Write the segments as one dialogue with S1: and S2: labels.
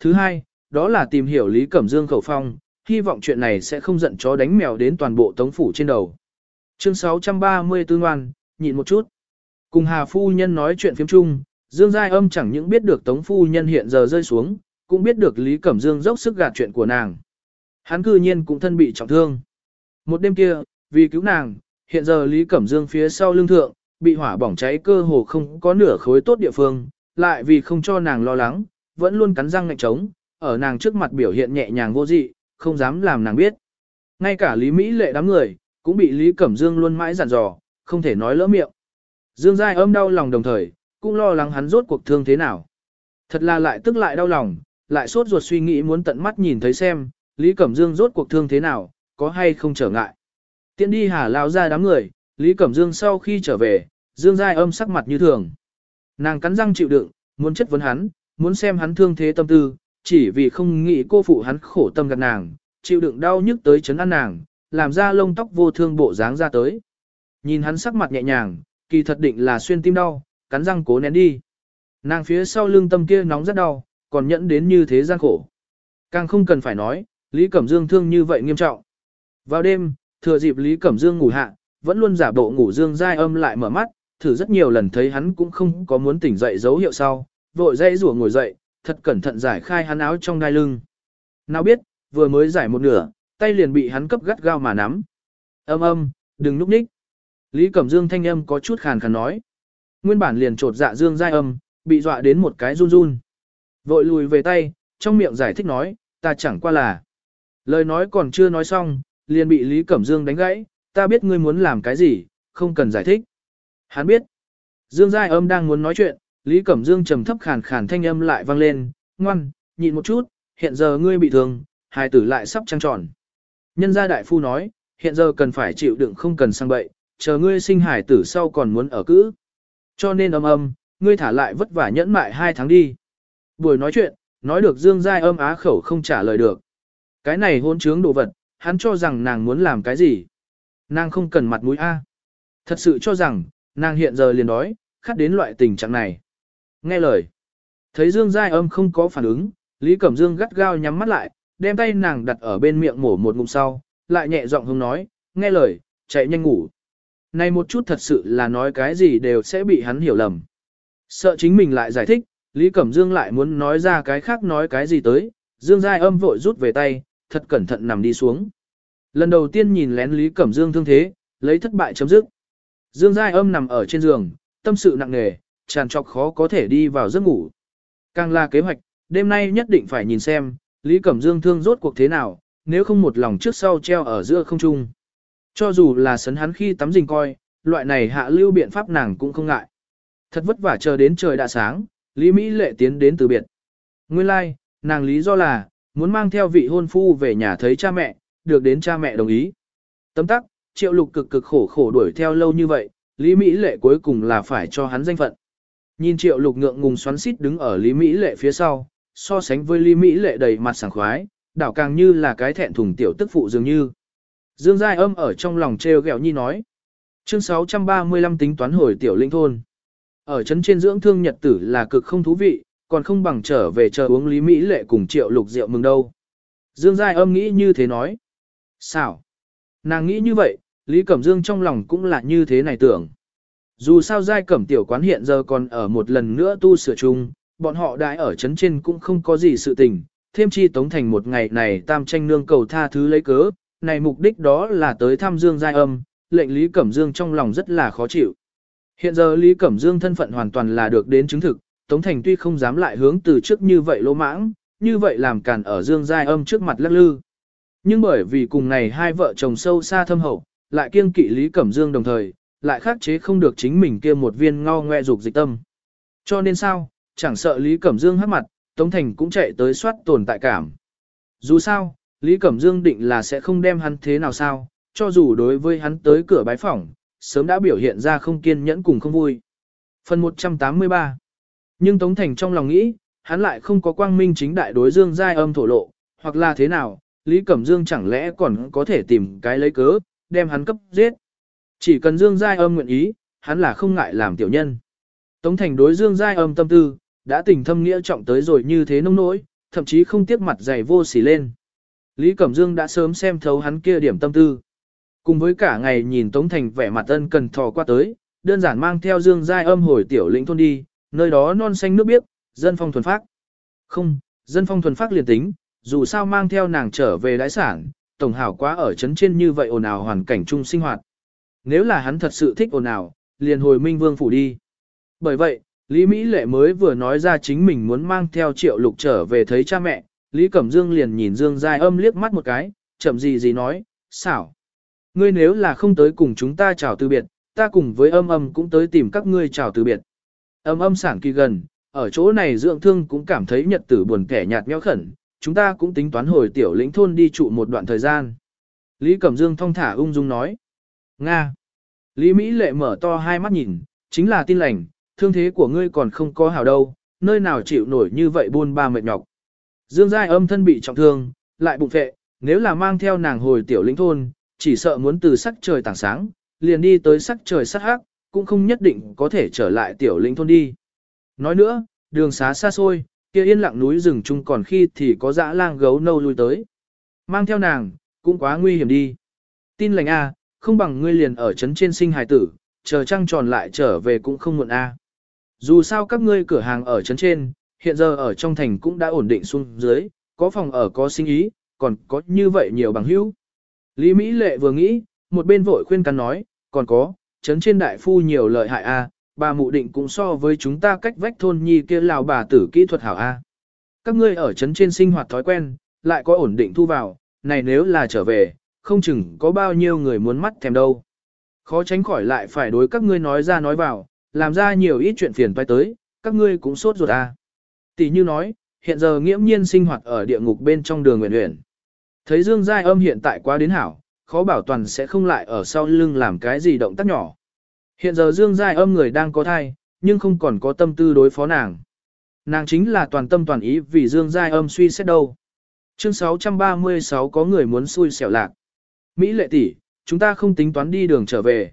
S1: Thứ hai, đó là tìm hiểu Lý Cẩm Dương khẩu phong, hy vọng chuyện này sẽ không giận chó đánh mèo đến toàn bộ tống phủ trên đầu. Chương 634 ngoan, nhịn một chút. Cùng Hà Phu Nhân nói chuyện phiếm chung, Dương Giai âm chẳng những biết được Tống Phu Nhân hiện giờ rơi xuống, cũng biết được Lý Cẩm Dương dốc sức gạt chuyện của nàng. Hắn cư nhiên cũng thân bị trọng thương. Một đêm kia, vì cứu nàng, hiện giờ Lý Cẩm Dương phía sau lưng thượng, bị hỏa bỏng cháy cơ hồ không có nửa khối tốt địa phương, lại vì không cho nàng lo lắng, vẫn luôn cắn răng ngạnh trống, ở nàng trước mặt biểu hiện nhẹ nhàng vô dị, không dám làm nàng biết. Ngay cả Lý Mỹ lệ đám người, cũng bị Lý Cẩm Dương luôn mãi dặn dò, không thể nói lỡ miệng. Dương Giai ôm đau lòng đồng thời, cũng lo lắng hắn rốt cuộc thương thế nào. Thật là lại tức lại đau lòng, lại sốt ruột suy nghĩ muốn tận mắt nhìn thấy xem, Lý Cẩm Dương rốt cuộc thương thế nào, có hay không trở ngại. Tiến đi hà lao ra đám người, Lý Cẩm Dương sau khi trở về, Dương Giai âm sắc mặt như thường. Nàng cắn răng chịu đựng, muốn chất vấn hắn, muốn xem hắn thương thế tâm tư, chỉ vì không nghĩ cô phụ hắn khổ tâm gạt nàng, chịu đựng đau nhức tới chấn an nàng, làm ra lông tóc vô thương bộ dáng ra tới. Nhìn hắn sắc mặt nhẹ nhàng, kỳ thật định là xuyên tim đau, cắn răng cố nén đi. Nàng phía sau lưng tâm kia nóng rất đau, còn nhẫn đến như thế gian khổ. Càng không cần phải nói, Lý Cẩm Dương thương như vậy nghiêm trọng. Vào đêm, thừa dịp Lý Cẩm Dương ngủ hạ, vẫn luôn giả bộ ngủ Dương dai âm lại mở mắt, thử rất nhiều lần thấy hắn cũng không có muốn tỉnh dậy dấu hiệu sau, vội dây rủa ngồi dậy, thật cẩn thận giải khai hắn áo trong đai lưng. Nào biết, vừa mới giải một nửa, tay liền bị hắn cấp gắt gao mà nắm. Âm âm, đừng núp ních. Lý Cẩm Dương thanh âm có chút khàn khàn nói. Nguyên bản liền trột dạ Dương dai âm, bị dọa đến một cái run run. Vội lùi về tay, trong miệng giải thích nói, ta chẳng qua là. Lời nói còn chưa nói xong, liền bị Lý Cẩm Dương đánh gãy, ta biết ngươi muốn làm cái gì, không cần giải thích. Hắn biết. Dương Giai âm đang muốn nói chuyện, Lý Cẩm Dương trầm thấp khàn khàn thanh âm lại vang lên, ngoan, nhịn một chút, hiện giờ ngươi bị thương, hài tử lại sắp trăng tròn. Nhân gia đại phu nói, hiện giờ cần phải chịu đựng không cần sang bậy, chờ ngươi sinh hải tử sau còn muốn ở cữ. Cho nên âm âm, ngươi thả lại vất vả nhẫn mại hai tháng đi. Buổi nói chuyện, nói được Dương Giai âm á khẩu không trả lời được. Cái này hôn trướng đồ vật, hắn cho rằng nàng muốn làm cái gì. Nàng không cần mặt mũi A. Thật sự cho rằng, nàng hiện giờ liền đói, khát đến loại tình trạng này. Nghe lời. Thấy Dương Giai âm không có phản ứng, Lý Cẩm Dương gắt gao nhắm mắt lại, đem tay nàng đặt ở bên miệng mổ một ngụm sau, lại nhẹ giọng hướng nói, nghe lời, chạy nhanh ngủ. Này một chút thật sự là nói cái gì đều sẽ bị hắn hiểu lầm. Sợ chính mình lại giải thích, Lý Cẩm Dương lại muốn nói ra cái khác nói cái gì tới, Dương Giai âm vội rút về tay, thật cẩn thận nằm đi xuống. Lần đầu tiên nhìn lén Lý Cẩm Dương thương thế, lấy thất bại chấm dứt. Dương Giai âm nằm ở trên giường, tâm sự nặng nề, tràn trọc khó có thể đi vào giấc ngủ. Càng là kế hoạch, đêm nay nhất định phải nhìn xem, Lý Cẩm Dương thương rốt cuộc thế nào, nếu không một lòng trước sau treo ở giữa không trung. Cho dù là sấn hắn khi tắm rình coi, loại này hạ lưu biện pháp nàng cũng không ngại. Thật vất vả chờ đến trời đã sáng, Lý Mỹ lệ tiến đến từ biệt. Nguyên lai, like, nàng lý do là, muốn mang theo vị hôn phu về nhà thấy cha mẹ, được đến cha mẹ đồng ý. Tấm tắc, triệu lục cực cực khổ khổ đuổi theo lâu như vậy, Lý Mỹ lệ cuối cùng là phải cho hắn danh phận. Nhìn triệu lục ngượng ngùng xoắn xít đứng ở Lý Mỹ lệ phía sau, so sánh với Lý Mỹ lệ đầy mặt sảng khoái, đảo càng như là cái thẹn thùng tiểu tức phụ dường như. Dương Giai âm ở trong lòng treo gẹo nhi nói. Chương 635 tính toán hồi tiểu linh thôn. Ở trấn trên dưỡng thương nhật tử là cực không thú vị, còn không bằng trở về chờ uống Lý Mỹ lệ cùng triệu lục rượu mừng đâu. Dương Giai âm nghĩ như thế nói. Sao? Nàng nghĩ như vậy, Lý Cẩm Dương trong lòng cũng là như thế này tưởng. Dù sao Giai Cẩm tiểu quán hiện giờ còn ở một lần nữa tu sửa chung, bọn họ đại ở chấn trên cũng không có gì sự tình, thêm chi tống thành một ngày này tam tranh nương cầu tha thứ lấy cớ, này mục đích đó là tới thăm Dương Giai âm, lệnh Lý Cẩm Dương trong lòng rất là khó chịu. Hiện giờ Lý Cẩm Dương thân phận hoàn toàn là được đến chứng thực, Tống Thành tuy không dám lại hướng từ trước như vậy lỗ mãng, như vậy làm cản ở Dương Giai âm trước mặt lắc lư. Nhưng bởi vì cùng này hai vợ chồng sâu xa thâm hậu, lại kiêng kỵ Lý Cẩm Dương đồng thời, lại khắc chế không được chính mình kia một viên ngao ngoe dục dịch tâm. Cho nên sao, chẳng sợ Lý Cẩm Dương hắc mặt, Tống Thành cũng chạy tới soát tồn tại cảm. Dù sao, Lý Cẩm Dương định là sẽ không đem hắn thế nào sao, cho dù đối với hắn tới cửa bái phỏng, sớm đã biểu hiện ra không kiên nhẫn cùng không vui. Phần 183 Nhưng Tống Thành trong lòng nghĩ, hắn lại không có quang minh chính đại đối Dương Giai âm thổ lộ, hoặc là thế nào, Lý Cẩm Dương chẳng lẽ còn có thể tìm cái lấy cớ, đem hắn cấp giết. Chỉ cần Dương Giai âm nguyện ý, hắn là không ngại làm tiểu nhân. Tống Thành đối Dương Giai âm tâm tư, đã tình thâm nghĩa trọng tới rồi như thế nông nỗi, thậm chí không tiếc mặt dày vô sỉ lên. Lý Cẩm Dương đã sớm xem thấu hắn kia điểm tâm tư. Cùng với cả ngày nhìn Tống Thành vẻ mặt ân cần thò qua tới, đơn giản mang theo Dương Giai âm hồi tiểu lĩnh thôn đi, nơi đó non xanh nước biếc, dân phong thuần phác. Không, dân phong thuần phác liền tính, dù sao mang theo nàng trở về đái sản, tổng hảo quá ở chấn trên như vậy ồn ào hoàn cảnh chung sinh hoạt. Nếu là hắn thật sự thích ồn ào, liền hồi Minh Vương phủ đi. Bởi vậy, Lý Mỹ Lệ mới vừa nói ra chính mình muốn mang theo triệu lục trở về thấy cha mẹ, Lý Cẩm Dương liền nhìn Dương Giai âm liếc mắt một cái, chậm gì gì nói, xảo. Ngươi nếu là không tới cùng chúng ta chào từ biệt, ta cùng với âm âm cũng tới tìm các ngươi chào từ biệt. Âm âm sản kỳ gần, ở chỗ này dưỡng thương cũng cảm thấy nhật tử buồn kẻ nhạt nhẽo khẩn, chúng ta cũng tính toán hồi tiểu lĩnh thôn đi trụ một đoạn thời gian. Lý Cẩm Dương thong thả ung dung nói. Nga. Lý Mỹ lệ mở to hai mắt nhìn, chính là tin lành, thương thế của ngươi còn không có hảo đâu, nơi nào chịu nổi như vậy buôn ba mệt nhọc. Dương Giai âm thân bị trọng thương, lại bụng phệ, nếu là mang theo nàng hồi tiểu lĩnh thôn, chỉ sợ muốn từ sắc trời tảng sáng, liền đi tới sắc trời sắc hắc, cũng không nhất định có thể trở lại tiểu lĩnh thôn đi. Nói nữa, đường xá xa xôi, kia yên lặng núi rừng chung còn khi thì có dã lang gấu nâu lui tới. Mang theo nàng, cũng quá nguy hiểm đi. Tin lành A, không bằng ngươi liền ở trấn trên sinh hài tử, chờ trăng tròn lại trở về cũng không muộn A. Dù sao các ngươi cửa hàng ở trấn trên, hiện giờ ở trong thành cũng đã ổn định xuống dưới, có phòng ở có sinh ý, còn có như vậy nhiều bằng hữu. Lý Mỹ Lệ vừa nghĩ, một bên vội khuyên can nói, còn có, trấn trên đại phu nhiều lợi hại a, bà mụ định cũng so với chúng ta cách vách thôn nhi kia lào bà tử kỹ thuật hảo a. Các ngươi ở trấn trên sinh hoạt thói quen, lại có ổn định thu vào, này nếu là trở về, không chừng có bao nhiêu người muốn mắt thèm đâu. Khó tránh khỏi lại phải đối các ngươi nói ra nói vào, làm ra nhiều ít chuyện phiền toái tới, các ngươi cũng sốt ruột à? Tỷ như nói, hiện giờ nghiễm nhiên sinh hoạt ở địa ngục bên trong đường nguyện huyện. Thấy Dương Giai âm hiện tại quá đến hảo, khó bảo toàn sẽ không lại ở sau lưng làm cái gì động tác nhỏ. Hiện giờ Dương Giai âm người đang có thai, nhưng không còn có tâm tư đối phó nàng. Nàng chính là toàn tâm toàn ý vì Dương Giai âm suy xét đâu. Chương 636 có người muốn xui xẻo lạc. Mỹ lệ tỷ, chúng ta không tính toán đi đường trở về.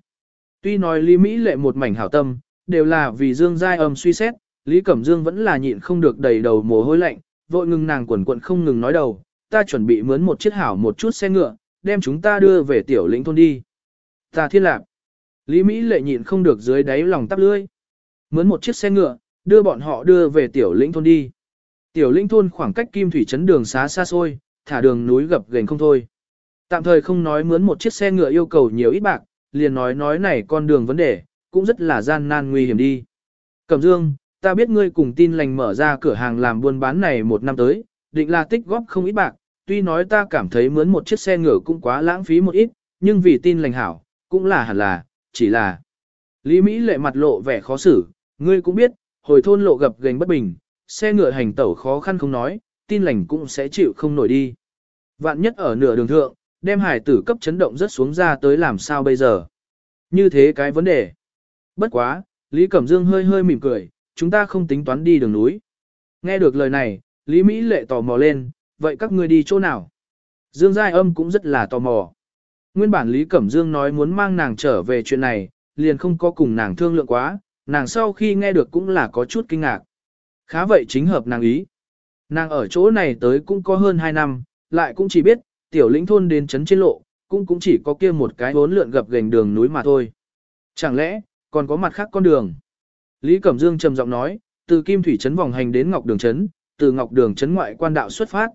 S1: Tuy nói Lý Mỹ lệ một mảnh hảo tâm, đều là vì Dương Giai âm suy xét, Lý Cẩm Dương vẫn là nhịn không được đầy đầu mồ hôi lạnh, vội ngừng nàng quần quận không ngừng nói đầu, ta chuẩn bị mướn một chiếc hảo một chút xe ngựa, đem chúng ta đưa về tiểu lĩnh thôn đi. Ta thiên lạc. Lý Mỹ lệ nhịn không được dưới đáy lòng tắp lưỡi. Mướn một chiếc xe ngựa, đưa bọn họ đưa về tiểu lĩnh thôn đi. Tiểu lĩnh thôn khoảng cách kim thủy trấn đường xá xa xôi, thả đường núi gập ghềnh không thôi. Tạm thời không nói mướn một chiếc xe ngựa yêu cầu nhiều ít bạc, liền nói nói này con đường vấn đề, cũng rất là gian nan nguy hiểm đi. Cẩm Dương, ta biết ngươi cùng tin lành mở ra cửa hàng làm buôn bán này một năm tới, định là tích góp không ít bạc, tuy nói ta cảm thấy mướn một chiếc xe ngựa cũng quá lãng phí một ít, nhưng vì tin lành hảo, cũng là hẳn là, chỉ là. Lý Mỹ lệ mặt lộ vẻ khó xử, ngươi cũng biết, hồi thôn lộ gặp gành bất bình, xe ngựa hành tẩu khó khăn không nói, tin lành cũng sẽ chịu không nổi đi. Vạn nhất ở nửa đường thượng, đem hải tử cấp chấn động rất xuống ra tới làm sao bây giờ. Như thế cái vấn đề. Bất quá, Lý Cẩm Dương hơi hơi mỉm cười, chúng ta không tính toán đi đường núi. Nghe được lời này, Lý Mỹ lệ tò mò lên, vậy các ngươi đi chỗ nào? Dương Giai âm cũng rất là tò mò. Nguyên bản Lý Cẩm Dương nói muốn mang nàng trở về chuyện này, liền không có cùng nàng thương lượng quá, nàng sau khi nghe được cũng là có chút kinh ngạc. Khá vậy chính hợp nàng ý. Nàng ở chỗ này tới cũng có hơn 2 năm, lại cũng chỉ biết, tiểu lĩnh thôn đến chấn trên lộ, cũng cũng chỉ có kia một cái bốn lượn gập gành đường núi mà thôi. Chẳng lẽ, còn có mặt khác con đường? Lý Cẩm Dương trầm giọng nói, từ Kim Thủy Trấn vòng hành đến Ngọc Đường Trấn, từ Ngọc Đường Trấn ngoại quan đạo xuất phát.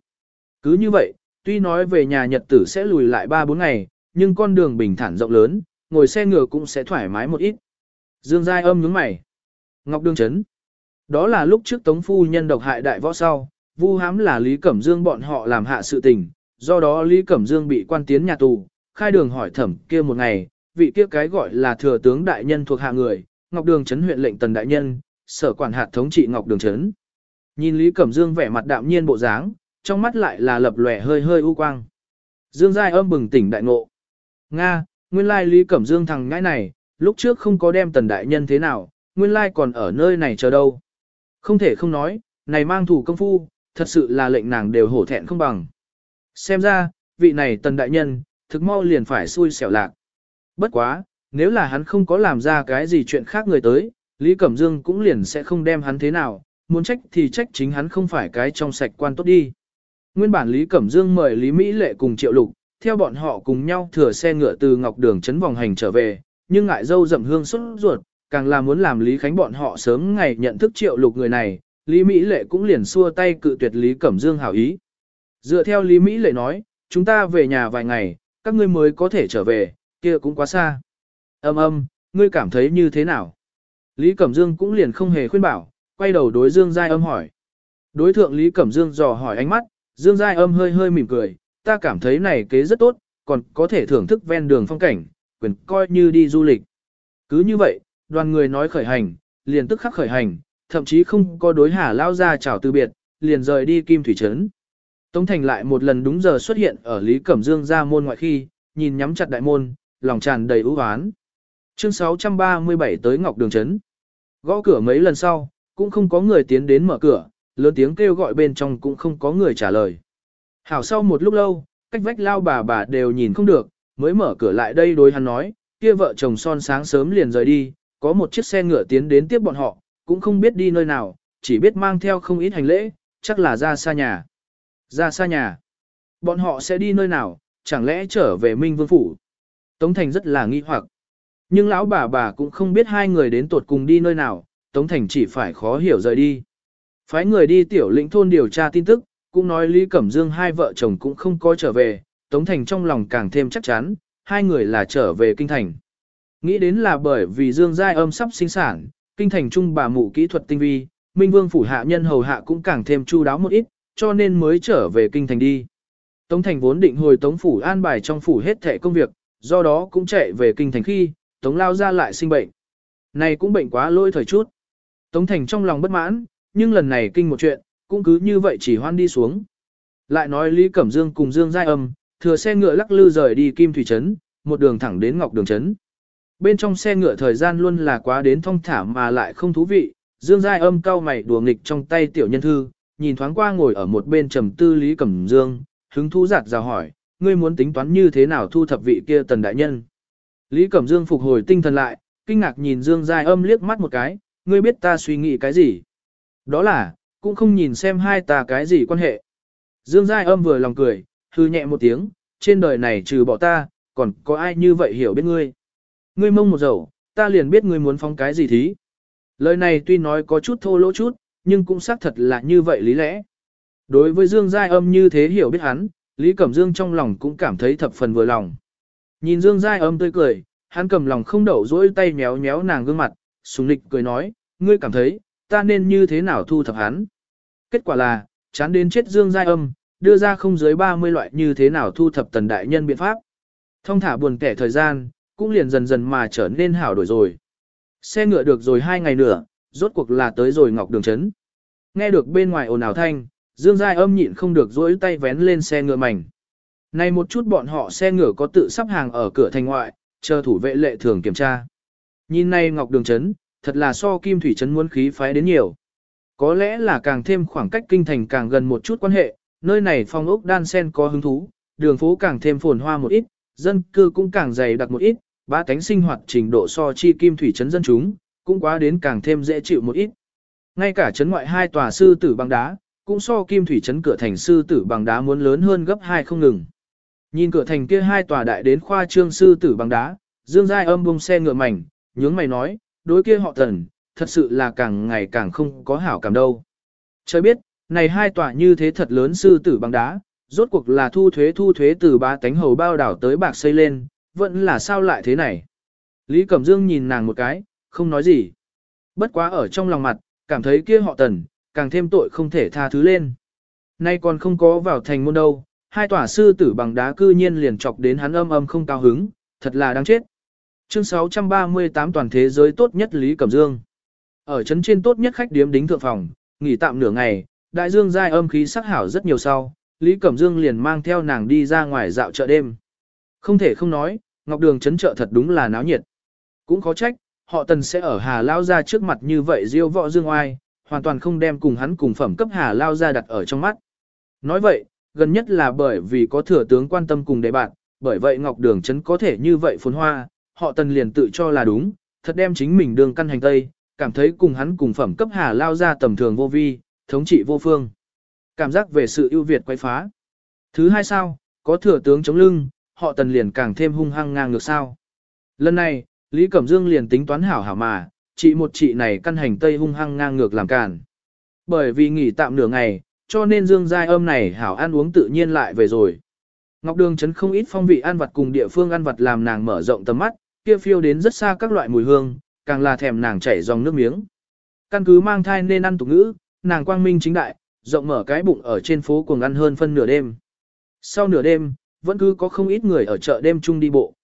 S1: Cứ như vậy, tuy nói về nhà nhật tử sẽ lùi lại 3-4 ngày, nhưng con đường bình thản rộng lớn, ngồi xe ngựa cũng sẽ thoải mái một ít. Dương Giai âm nhướng mày. Ngọc Đường Trấn. Đó là lúc trước Tống Phu nhân độc hại đại võ sau, vu hám là Lý Cẩm Dương bọn họ làm hạ sự tình, do đó Lý Cẩm Dương bị quan tiến nhà tù, khai đường hỏi thẩm kia một ngày, vị kia cái gọi là thừa tướng đại nhân thuộc hạ người, Ngọc Đường Trấn huyện lệnh tần đại nhân, sở quản hạt thống trị Ngọc Đường Trấn. Nhìn Lý Cẩm Dương vẻ mặt đạm nhiên bộ dáng, trong mắt lại là lập lòe hơi hơi u quang. Dương Giai âm bừng tỉnh đại ngộ. Nga, nguyên lai Lý Cẩm Dương thằng ngãi này, lúc trước không có đem tần đại nhân thế nào, nguyên lai còn ở nơi này chờ đâu. Không thể không nói, này mang thủ công phu, thật sự là lệnh nàng đều hổ thẹn không bằng. Xem ra, vị này tần đại nhân, thực mau liền phải xui xẻo lạc. Bất quá, nếu là hắn không có làm ra cái gì chuyện khác người tới, Lý Cẩm Dương cũng liền sẽ không đem hắn thế nào, muốn trách thì trách chính hắn không phải cái trong sạch quan tốt đi. Nguyên bản Lý Cẩm Dương mời Lý Mỹ Lệ cùng Triệu Lục, theo bọn họ cùng nhau thừa xe ngựa từ Ngọc Đường trấn vòng hành trở về, nhưng ngại dâu dậm hương xuất ruột, càng là muốn làm Lý Khánh bọn họ sớm ngày nhận thức Triệu Lục người này, Lý Mỹ Lệ cũng liền xua tay cự tuyệt Lý Cẩm Dương hảo ý. Dựa theo Lý Mỹ Lệ nói, chúng ta về nhà vài ngày, các ngươi mới có thể trở về, kia cũng quá xa. Âm âm, ngươi cảm thấy như thế nào? Lý Cẩm Dương cũng liền không hề khuyên bảo, quay đầu đối Dương Giai âm hỏi. Đối thượng Lý Cẩm Dương dò hỏi ánh mắt, Dương Giai âm hơi hơi mỉm cười, ta cảm thấy này kế rất tốt, còn có thể thưởng thức ven đường phong cảnh, quyền coi như đi du lịch. Cứ như vậy, đoàn người nói khởi hành, liền tức khắc khởi hành, thậm chí không có đối hà lao ra chào từ biệt, liền rời đi Kim Thủy Trấn. Tống Thành lại một lần đúng giờ xuất hiện ở Lý Cẩm Dương ra môn ngoại khi, nhìn nhắm chặt đại môn, lòng tràn đầy ưu hoán. Chương 637 tới Ngọc Đường Trấn. Gõ cửa mấy lần sau, cũng không có người tiến đến mở cửa, lớn tiếng kêu gọi bên trong cũng không có người trả lời. Hảo sau một lúc lâu, cách vách lao bà bà đều nhìn không được, mới mở cửa lại đây đối hắn nói, kia vợ chồng son sáng sớm liền rời đi, có một chiếc xe ngựa tiến đến tiếp bọn họ, cũng không biết đi nơi nào, chỉ biết mang theo không ít hành lễ, chắc là ra xa nhà. Ra xa nhà. Bọn họ sẽ đi nơi nào, chẳng lẽ trở về Minh Vương Phủ? Tống Thành rất là nghi hoặc. Nhưng lão bà bà cũng không biết hai người đến tuột cùng đi nơi nào, Tống Thành chỉ phải khó hiểu rời đi. Phái người đi tiểu lĩnh thôn điều tra tin tức, cũng nói Lý Cẩm Dương hai vợ chồng cũng không có trở về, Tống Thành trong lòng càng thêm chắc chắn, hai người là trở về kinh thành. Nghĩ đến là bởi vì Dương Giai âm sắp sinh sản, kinh thành trung bà mụ kỹ thuật tinh vi, Minh Vương phủ hạ nhân hầu hạ cũng càng thêm chu đáo một ít, cho nên mới trở về kinh thành đi. Tống Thành vốn định hồi Tống phủ an bài trong phủ hết thẻ công việc, do đó cũng chạy về kinh thành khi, Tống lao ra lại sinh bệnh. Này cũng bệnh quá lôi thời chút. Tống Thành trong lòng bất mãn, nhưng lần này kinh một chuyện, cũng cứ như vậy chỉ hoan đi xuống. Lại nói Lý Cẩm Dương cùng Dương Giai Âm, thừa xe ngựa lắc lư rời đi Kim Thủy Trấn, một đường thẳng đến Ngọc Đường Trấn. Bên trong xe ngựa thời gian luôn là quá đến thông thả mà lại không thú vị, Dương Giai Âm cau mày đùa nghịch trong tay tiểu nhân thư, nhìn thoáng qua ngồi ở một bên trầm tư Lý Cẩm Dương, hứng thú giặt rào hỏi, ngươi muốn tính toán như thế nào thu thập vị kia tần đại nhân. Lý Cẩm Dương phục hồi tinh thần lại, kinh ngạc nhìn Dương Giai Âm liếc mắt một cái, ngươi biết ta suy nghĩ cái gì? Đó là, cũng không nhìn xem hai ta cái gì quan hệ. Dương Giai Âm vừa lòng cười, hư nhẹ một tiếng, trên đời này trừ bỏ ta, còn có ai như vậy hiểu biết ngươi. Ngươi mông một dầu, ta liền biết ngươi muốn phong cái gì thí. Lời này tuy nói có chút thô lỗ chút, nhưng cũng xác thật là như vậy lý lẽ. Đối với Dương Giai âm như thế hiểu biết hắn, Lý Cẩm Dương trong lòng cũng cảm thấy thập phần vừa lòng. Nhìn Dương Giai âm tươi cười, hắn cầm lòng không đậu dỗi tay méo méo nàng gương mặt, sùng lịch cười nói, ngươi cảm thấy, ta nên như thế nào thu thập hắn. Kết quả là, chán đến chết Dương Giai âm, đưa ra không dưới 30 loại như thế nào thu thập tần đại nhân biện pháp. Thông thả buồn kẻ thời gian, cũng liền dần dần mà trở nên hảo đổi rồi. Xe ngựa được rồi hai ngày nữa, rốt cuộc là tới rồi Ngọc Đường Trấn. Nghe được bên ngoài ồn ào thanh, Dương Giai âm nhịn không được dỗi tay vén lên xe ngựa mảnh. Này một chút bọn họ xe ngựa có tự sắp hàng ở cửa thành ngoại, chờ thủ vệ lệ thường kiểm tra. Nhìn này Ngọc Đường Trấn, thật là so Kim Thủy Trấn muốn khí phái đến nhiều. Có lẽ là càng thêm khoảng cách kinh thành càng gần một chút quan hệ, nơi này phong ốc đan sen có hứng thú, đường phố càng thêm phồn hoa một ít, dân cư cũng càng dày đặc một ít, ba cánh sinh hoạt trình độ so chi Kim Thủy Trấn dân chúng, cũng quá đến càng thêm dễ chịu một ít. Ngay cả chấn ngoại hai tòa sư tử bằng đá, cũng so kim thủy trấn cửa thành sư tử bằng đá muốn lớn hơn gấp hai không ngừng. Nhìn cửa thành kia hai tòa đại đến khoa trương sư tử bằng đá, Dương Giai âm bông xe ngựa mảnh, nhướng mày nói, đối kia họ thần thật sự là càng ngày càng không có hảo cảm đâu. Trời biết, này hai tòa như thế thật lớn sư tử bằng đá, rốt cuộc là thu thuế thu thuế từ ba tánh hầu bao đảo tới bạc xây lên, vẫn là sao lại thế này. Lý Cẩm Dương nhìn nàng một cái, không nói gì. Bất quá ở trong lòng mặt, cảm thấy kia họ tần, càng thêm tội không thể tha thứ lên. Nay còn không có vào thành môn đâu, hai tòa sư tử bằng đá cư nhiên liền chọc đến hắn âm âm không cao hứng, thật là đáng chết. Chương 638 toàn thế giới tốt nhất Lý Cẩm Dương. Ở trấn trên tốt nhất khách điếm đính thượng phòng, nghỉ tạm nửa ngày, đại dương giai âm khí sắc hảo rất nhiều sau, Lý Cẩm Dương liền mang theo nàng đi ra ngoài dạo chợ đêm. Không thể không nói, Ngọc Đường trấn chợ thật đúng là náo nhiệt. Cũng khó trách, họ tần sẽ ở Hà Lao ra trước mặt như vậy diêu võ dương oai, hoàn toàn không đem cùng hắn cùng phẩm cấp Hà Lao ra đặt ở trong mắt. Nói vậy, gần nhất là bởi vì có thừa tướng quan tâm cùng đề bạn, bởi vậy Ngọc Đường Trấn có thể như vậy phồn hoa, họ tần liền tự cho là đúng, thật đem chính mình đường căn hành tây, cảm thấy cùng hắn cùng phẩm cấp hà lao ra tầm thường vô vi, thống trị vô phương. Cảm giác về sự ưu việt quay phá. Thứ hai sao, có thừa tướng chống lưng, họ tần liền càng thêm hung hăng ngang ngược sao. Lần này, Lý Cẩm Dương liền tính toán hảo hảo mà, chị một chị này căn hành tây hung hăng ngang ngược làm càn. Bởi vì nghỉ tạm nửa ngày, cho nên Dương Giai âm này hảo ăn uống tự nhiên lại về rồi. Ngọc Đường chấn không ít phong vị ăn vặt cùng địa phương ăn vặt làm nàng mở rộng tầm mắt, kia phiêu đến rất xa các loại mùi hương, càng là thèm nàng chảy dòng nước miếng. Căn cứ mang thai nên ăn tục ngữ, nàng quang minh chính đại, rộng mở cái bụng ở trên phố cuồng ăn hơn phân nửa đêm. Sau nửa đêm, vẫn cứ có không ít người ở chợ đêm chung đi bộ.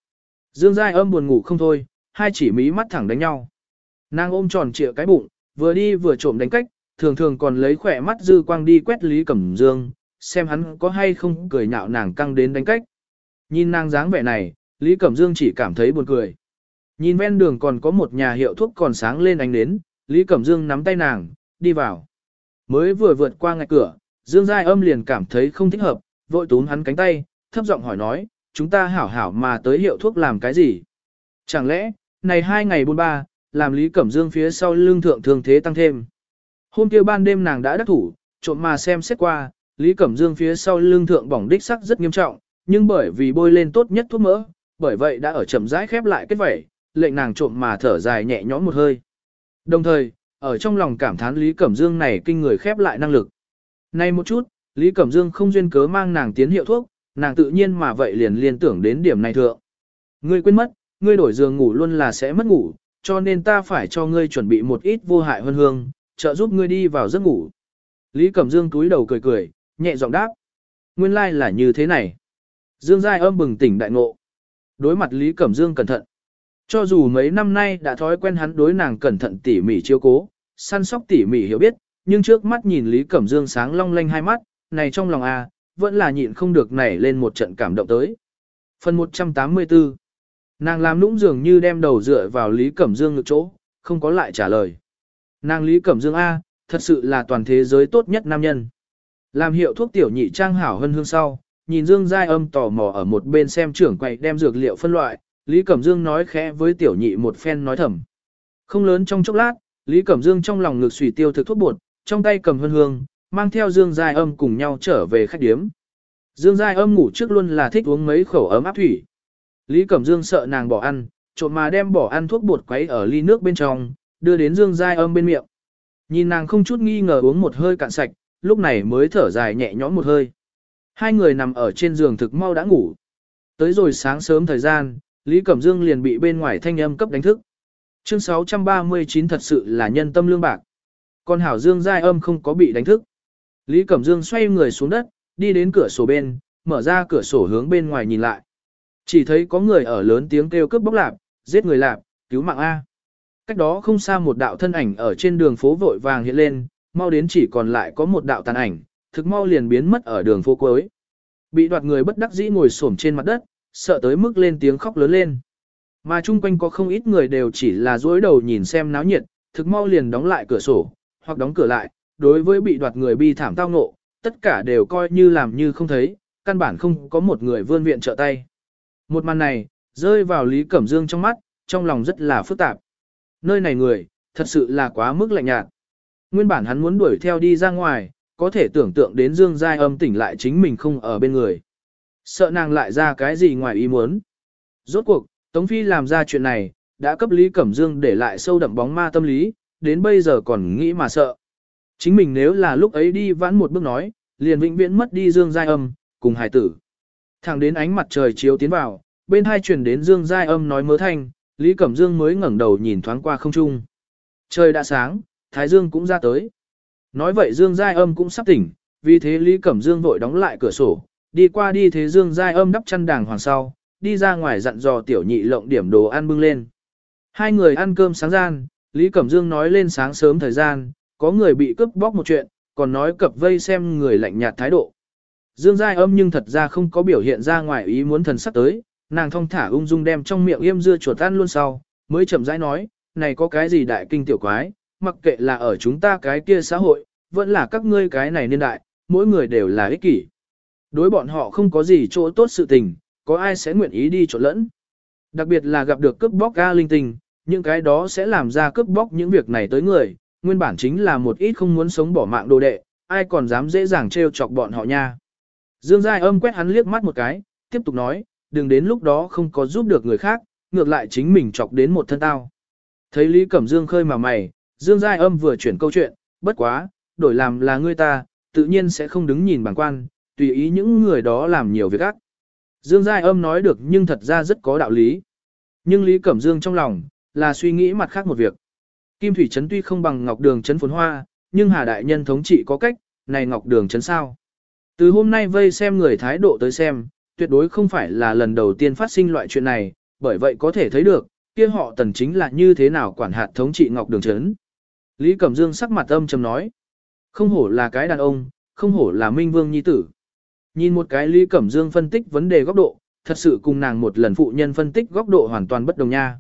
S1: Dương Giai âm buồn ngủ không thôi, hai chỉ mí mắt thẳng đánh nhau. Nàng ôm tròn trịa cái bụng, vừa đi vừa trộm đánh cách, thường thường còn lấy khỏe mắt dư quang đi quét Lý Cẩm Dương, xem hắn có hay không cười nhạo nàng căng đến đánh cách. Nhìn nàng dáng vẻ này, Lý Cẩm Dương chỉ cảm thấy buồn cười. Nhìn ven đường còn có một nhà hiệu thuốc còn sáng lên ánh nến, Lý Cẩm Dương nắm tay nàng, đi vào. Mới vừa vượt qua ngạch cửa, Dương Giai âm liền cảm thấy không thích hợp, vội túm hắn cánh tay, thấp giọng hỏi nói, chúng ta hảo hảo mà tới hiệu thuốc làm cái gì? Chẳng lẽ, này hai ngày buôn ba, làm Lý Cẩm Dương phía sau lương thượng thường thế tăng thêm. Hôm kia ban đêm nàng đã đắc thủ, trộm mà xem xét qua, Lý Cẩm Dương phía sau lưng thượng bỏng đích sắc rất nghiêm trọng, nhưng bởi vì bôi lên tốt nhất thuốc mỡ, bởi vậy đã ở chậm rãi khép lại kết vẩy, lệnh nàng trộm mà thở dài nhẹ nhõm một hơi. Đồng thời, ở trong lòng cảm thán Lý Cẩm Dương này kinh người khép lại năng lực. Nay một chút, Lý Cẩm Dương không duyên cớ mang nàng tiến hiệu thuốc, nàng tự nhiên mà vậy liền liên tưởng đến điểm này thượng. Ngươi quên mất, ngươi đổi giường ngủ luôn là sẽ mất ngủ, cho nên ta phải cho ngươi chuẩn bị một ít vô hại hơn hương, trợ giúp ngươi đi vào giấc ngủ. Lý Cẩm Dương túi đầu cười cười, nhẹ giọng đáp. Nguyên lai like là như thế này. Dương Giai âm bừng tỉnh đại ngộ. Đối mặt Lý Cẩm Dương cẩn thận. Cho dù mấy năm nay đã thói quen hắn đối nàng cẩn thận tỉ mỉ chiếu cố, săn sóc tỉ mỉ hiểu biết, nhưng trước mắt nhìn Lý Cẩm Dương sáng long lanh hai mắt, này trong lòng a vẫn là nhịn không được nảy lên một trận cảm động tới. Phần 184 Nàng làm nũng dường như đem đầu dựa vào Lý Cẩm Dương ngực chỗ, không có lại trả lời. Nàng Lý Cẩm Dương A, thật sự là toàn thế giới tốt nhất nam nhân. Làm hiệu thuốc tiểu nhị trang hảo hơn hương sau, nhìn Dương Giai âm tò mò ở một bên xem trưởng quầy đem dược liệu phân loại, Lý Cẩm Dương nói khẽ với tiểu nhị một phen nói thầm. Không lớn trong chốc lát, Lý Cẩm Dương trong lòng ngực sủy tiêu thực thuốc bột, trong tay cầm hân hương, mang theo Dương Giai âm cùng nhau trở về khách điếm. Dương Giai âm ngủ trước luôn là thích uống mấy khẩu ấm áp thủy. Lý Cẩm Dương sợ nàng bỏ ăn, trộm mà đem bỏ ăn thuốc bột quấy ở ly nước bên trong, đưa đến Dương Giai âm bên miệng. Nhìn nàng không chút nghi ngờ uống một hơi cạn sạch, lúc này mới thở dài nhẹ nhõm một hơi. Hai người nằm ở trên giường thực mau đã ngủ. Tới rồi sáng sớm thời gian, Lý Cẩm Dương liền bị bên ngoài thanh âm cấp đánh thức. Chương 639 thật sự là nhân tâm lương bạc. Còn Hảo Dương Giai âm không có bị đánh thức. Lý Cẩm Dương xoay người xuống đất, đi đến cửa sổ bên, mở ra cửa sổ hướng bên ngoài nhìn lại. Chỉ thấy có người ở lớn tiếng kêu cướp bóc lạp, giết người lạp, cứu mạng A. Cách đó không xa một đạo thân ảnh ở trên đường phố vội vàng hiện lên, mau đến chỉ còn lại có một đạo tàn ảnh, thực mau liền biến mất ở đường phố cuối. Bị đoạt người bất đắc dĩ ngồi xổm trên mặt đất, sợ tới mức lên tiếng khóc lớn lên. Mà chung quanh có không ít người đều chỉ là dối đầu nhìn xem náo nhiệt, thực mau liền đóng lại cửa sổ, hoặc đóng cửa lại, đối với bị đoạt người bi thảm tao ngộ, tất cả đều coi như làm như không thấy, căn bản không có một người vươn viện trợ tay. Một màn này, rơi vào Lý Cẩm Dương trong mắt, trong lòng rất là phức tạp. Nơi này người, thật sự là quá mức lạnh nhạt. Nguyên bản hắn muốn đuổi theo đi ra ngoài, có thể tưởng tượng đến Dương Giai âm tỉnh lại chính mình không ở bên người. Sợ nàng lại ra cái gì ngoài ý muốn. Rốt cuộc, Tống Phi làm ra chuyện này, đã cấp Lý Cẩm Dương để lại sâu đậm bóng ma tâm lý, đến bây giờ còn nghĩ mà sợ. Chính mình nếu là lúc ấy đi vãn một bước nói, liền vĩnh viễn mất đi Dương Giai âm, cùng hải tử. Thẳng đến ánh mặt trời chiếu tiến vào, bên hai truyền đến Dương Giai âm nói mớ thanh, Lý Cẩm Dương mới ngẩng đầu nhìn thoáng qua không trung. Trời đã sáng, Thái Dương cũng ra tới. Nói vậy Dương Giai âm cũng sắp tỉnh, vì thế Lý Cẩm Dương vội đóng lại cửa sổ, đi qua đi thế Dương Giai âm đắp chăn đàng hoàng sau, đi ra ngoài dặn dò tiểu nhị lộng điểm đồ ăn bưng lên. Hai người ăn cơm sáng gian, Lý Cẩm Dương nói lên sáng sớm thời gian, có người bị cướp bóc một chuyện, còn nói cập vây xem người lạnh nhạt thái độ. Dương Giai âm nhưng thật ra không có biểu hiện ra ngoài ý muốn thần sắc tới, nàng thong thả ung dung đem trong miệng yêm dưa chuột ăn luôn sau, mới chậm rãi nói, này có cái gì đại kinh tiểu quái, mặc kệ là ở chúng ta cái kia xã hội, vẫn là các ngươi cái này niên đại, mỗi người đều là ích kỷ. Đối bọn họ không có gì chỗ tốt sự tình, có ai sẽ nguyện ý đi trộn lẫn. Đặc biệt là gặp được cướp bóc ga linh tinh, những cái đó sẽ làm ra cướp bóc những việc này tới người, nguyên bản chính là một ít không muốn sống bỏ mạng đồ đệ, ai còn dám dễ dàng trêu chọc bọn họ nha. Dương Giai âm quét hắn liếc mắt một cái, tiếp tục nói, đừng đến lúc đó không có giúp được người khác, ngược lại chính mình chọc đến một thân tao. Thấy Lý Cẩm Dương khơi mà mày, Dương Giai âm vừa chuyển câu chuyện, bất quá, đổi làm là ngươi ta, tự nhiên sẽ không đứng nhìn bằng quan, tùy ý những người đó làm nhiều việc ác. Dương Giai âm nói được nhưng thật ra rất có đạo lý. Nhưng Lý Cẩm Dương trong lòng, là suy nghĩ mặt khác một việc. Kim Thủy Trấn tuy không bằng Ngọc Đường Trấn phồn hoa, nhưng Hà Đại Nhân thống trị có cách, này Ngọc Đường Trấn sao. Từ hôm nay vây xem người thái độ tới xem, tuyệt đối không phải là lần đầu tiên phát sinh loại chuyện này, bởi vậy có thể thấy được, kia họ tần chính là như thế nào quản hạt thống trị Ngọc Đường Trấn. Lý Cẩm Dương sắc mặt âm trầm nói, không hổ là cái đàn ông, không hổ là Minh Vương Nhi Tử. Nhìn một cái Lý Cẩm Dương phân tích vấn đề góc độ, thật sự cùng nàng một lần phụ nhân phân tích góc độ hoàn toàn bất đồng nha.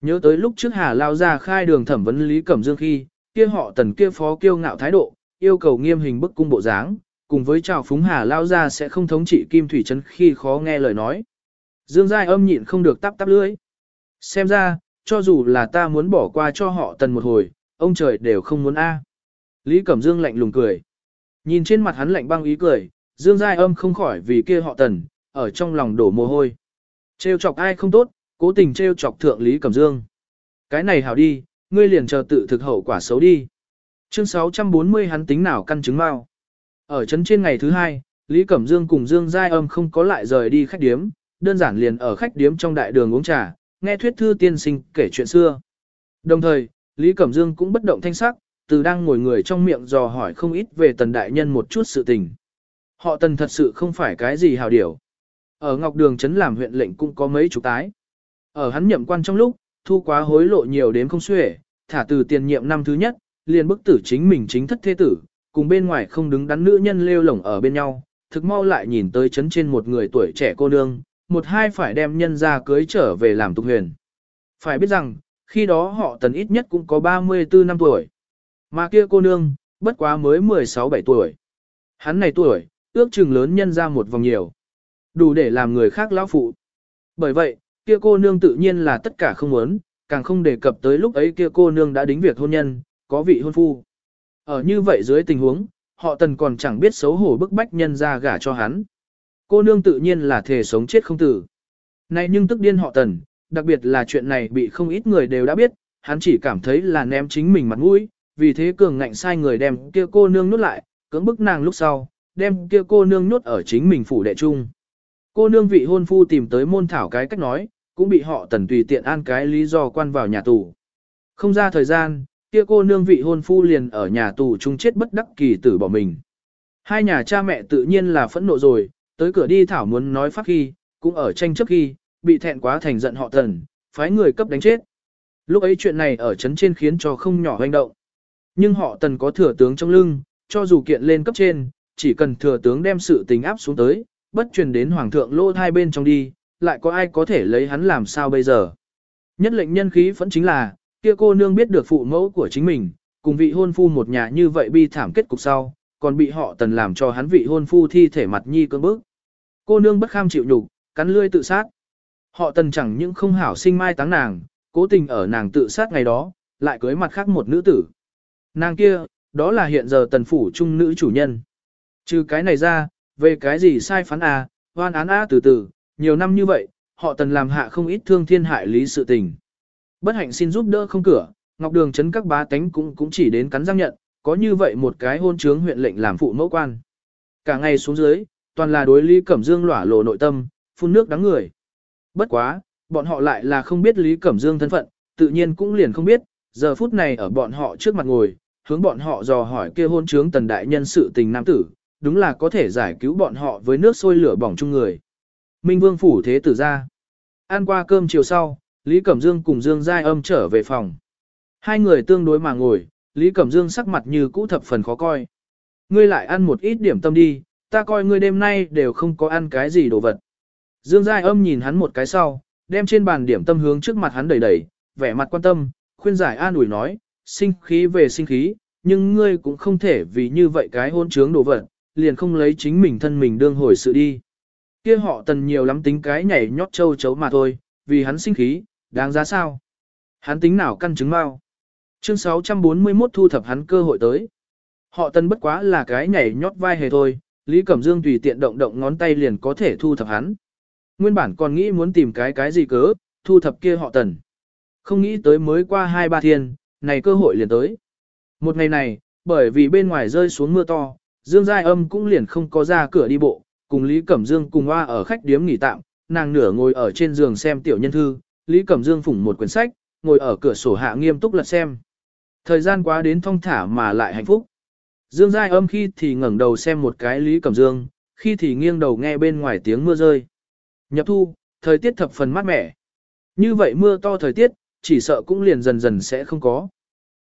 S1: Nhớ tới lúc trước Hà Lao ra khai đường thẩm vấn Lý Cẩm Dương khi, kia họ tần kia phó kiêu ngạo thái độ, yêu cầu nghiêm hình bức cung bộ dáng, cùng với chào phúng Hà Lao ra sẽ không thống trị Kim Thủy Trấn khi khó nghe lời nói. Dương Giai âm nhịn không được tắp tắp lưỡi. Xem ra, cho dù là ta muốn bỏ qua cho họ tần một hồi, ông trời đều không muốn a. À. Lý Cẩm Dương lạnh lùng cười. Nhìn trên mặt hắn lạnh băng ý cười, Dương Giai âm không khỏi vì kia họ tần, ở trong lòng đổ mồ hôi. Trêu chọc ai không tốt, cố tình trêu chọc thượng Lý Cẩm Dương. Cái này hảo đi, ngươi liền chờ tự thực hậu quả xấu đi. Chương 640 hắn tính nào căn chứng mau. Ở chấn trên ngày thứ hai, Lý Cẩm Dương cùng Dương Giai âm không có lại rời đi khách điếm, đơn giản liền ở khách điếm trong đại đường uống trà, nghe thuyết thư tiên sinh kể chuyện xưa. Đồng thời, Lý Cẩm Dương cũng bất động thanh sắc, từ đang ngồi người trong miệng dò hỏi không ít về tần đại nhân một chút sự tình. Họ tần thật sự không phải cái gì hào điểu. Ở Ngọc Đường Trấn làm huyện lệnh cũng có mấy chục tái. Ở hắn nhậm quan trong lúc, thu quá hối lộ nhiều đến không xuể, thả từ tiền nhiệm năm thứ nhất, liền bức tử chính mình chính thất thế tử, cùng bên ngoài không đứng đắn nữ nhân lêu lổng ở bên nhau, thực mau lại nhìn tới chấn trên một người tuổi trẻ cô nương, một hai phải đem nhân ra cưới trở về làm tục huyền. Phải biết rằng, khi đó họ tần ít nhất cũng có 34 năm tuổi. Mà kia cô nương, bất quá mới 16-17 tuổi. Hắn này tuổi, ước chừng lớn nhân ra một vòng nhiều. Đủ để làm người khác lão phụ. Bởi vậy, kia cô nương tự nhiên là tất cả không muốn, càng không đề cập tới lúc ấy kia cô nương đã đính việc hôn nhân, có vị hôn phu. Ở như vậy dưới tình huống, họ tần còn chẳng biết xấu hổ bức bách nhân ra gả cho hắn. Cô nương tự nhiên là thể sống chết không tử. Này nhưng tức điên họ tần, đặc biệt là chuyện này bị không ít người đều đã biết, hắn chỉ cảm thấy là ném chính mình mặt mũi, vì thế cường ngạnh sai người đem kia cô nương nuốt lại, cưỡng bức nàng lúc sau, đem kia cô nương nuốt ở chính mình phủ đệ trung. Cô nương vị hôn phu tìm tới môn thảo cái cách nói, cũng bị họ tần tùy tiện an cái lý do quan vào nhà tù. Không ra thời gian, kia cô nương vị hôn phu liền ở nhà tù chung chết bất đắc kỳ tử bỏ mình. Hai nhà cha mẹ tự nhiên là phẫn nộ rồi, tới cửa đi thảo muốn nói pháp khi, cũng ở tranh chấp khi, bị thẹn quá thành giận họ tần, phái người cấp đánh chết. Lúc ấy chuyện này ở chấn trên khiến cho không nhỏ hoành động. Nhưng họ tần có thừa tướng trong lưng, cho dù kiện lên cấp trên, chỉ cần thừa tướng đem sự tình áp xuống tới, bất truyền đến hoàng thượng lô hai bên trong đi, lại có ai có thể lấy hắn làm sao bây giờ. Nhất lệnh nhân khí vẫn chính là, kia cô nương biết được phụ mẫu của chính mình, cùng vị hôn phu một nhà như vậy bi thảm kết cục sau, còn bị họ tần làm cho hắn vị hôn phu thi thể mặt nhi cơn bức. Cô nương bất kham chịu nhục, cắn lươi tự sát. Họ tần chẳng những không hảo sinh mai táng nàng, cố tình ở nàng tự sát ngày đó, lại cưới mặt khác một nữ tử. Nàng kia, đó là hiện giờ tần phủ trung nữ chủ nhân. Trừ cái này ra, về cái gì sai phán à, hoan án A từ từ, nhiều năm như vậy, họ tần làm hạ không ít thương thiên hại lý sự tình. Bất hạnh xin giúp đỡ không cửa, Ngọc Đường chấn các bá tánh cũng cũng chỉ đến cắn răng nhận, có như vậy một cái hôn trướng huyện lệnh làm phụ mẫu quan. Cả ngày xuống dưới, toàn là đối Lý Cẩm Dương lỏa lộ nội tâm, phun nước đắng người. Bất quá, bọn họ lại là không biết Lý Cẩm Dương thân phận, tự nhiên cũng liền không biết, giờ phút này ở bọn họ trước mặt ngồi, hướng bọn họ dò hỏi kia hôn trướng tần đại nhân sự tình nam tử, đúng là có thể giải cứu bọn họ với nước sôi lửa bỏng chung người. Minh Vương phủ thế tử ra. Ăn qua cơm chiều sau, Lý Cẩm Dương cùng Dương Giai âm trở về phòng. Hai người tương đối mà ngồi, Lý Cẩm Dương sắc mặt như cũ thập phần khó coi. Ngươi lại ăn một ít điểm tâm đi, ta coi ngươi đêm nay đều không có ăn cái gì đồ vật. Dương Giai âm nhìn hắn một cái sau, đem trên bàn điểm tâm hướng trước mặt hắn đẩy đẩy, vẻ mặt quan tâm, khuyên giải an ủi nói, sinh khí về sinh khí, nhưng ngươi cũng không thể vì như vậy cái hôn trướng đồ vật, liền không lấy chính mình thân mình đương hồi sự đi. Kia họ tần nhiều lắm tính cái nhảy nhót châu chấu mà thôi, vì hắn sinh khí, đáng giá sao? Hắn tính nào căn chứng mau. Chương 641 thu thập hắn cơ hội tới. Họ tân bất quá là cái nhảy nhót vai hề thôi, Lý Cẩm Dương tùy tiện động động ngón tay liền có thể thu thập hắn. Nguyên bản còn nghĩ muốn tìm cái cái gì cớ, thu thập kia họ tần. Không nghĩ tới mới qua hai ba thiên, này cơ hội liền tới. Một ngày này, bởi vì bên ngoài rơi xuống mưa to, Dương Giai Âm cũng liền không có ra cửa đi bộ, cùng Lý Cẩm Dương cùng hoa ở khách điếm nghỉ tạm, nàng nửa ngồi ở trên giường xem tiểu nhân thư, Lý Cẩm Dương phủng một quyển sách, ngồi ở cửa sổ hạ nghiêm túc lật xem. Thời gian quá đến thong thả mà lại hạnh phúc. Dương Giai Âm khi thì ngẩng đầu xem một cái Lý Cẩm Dương, khi thì nghiêng đầu nghe bên ngoài tiếng mưa rơi. Nhập thu, thời tiết thập phần mát mẻ. Như vậy mưa to thời tiết, chỉ sợ cũng liền dần dần sẽ không có.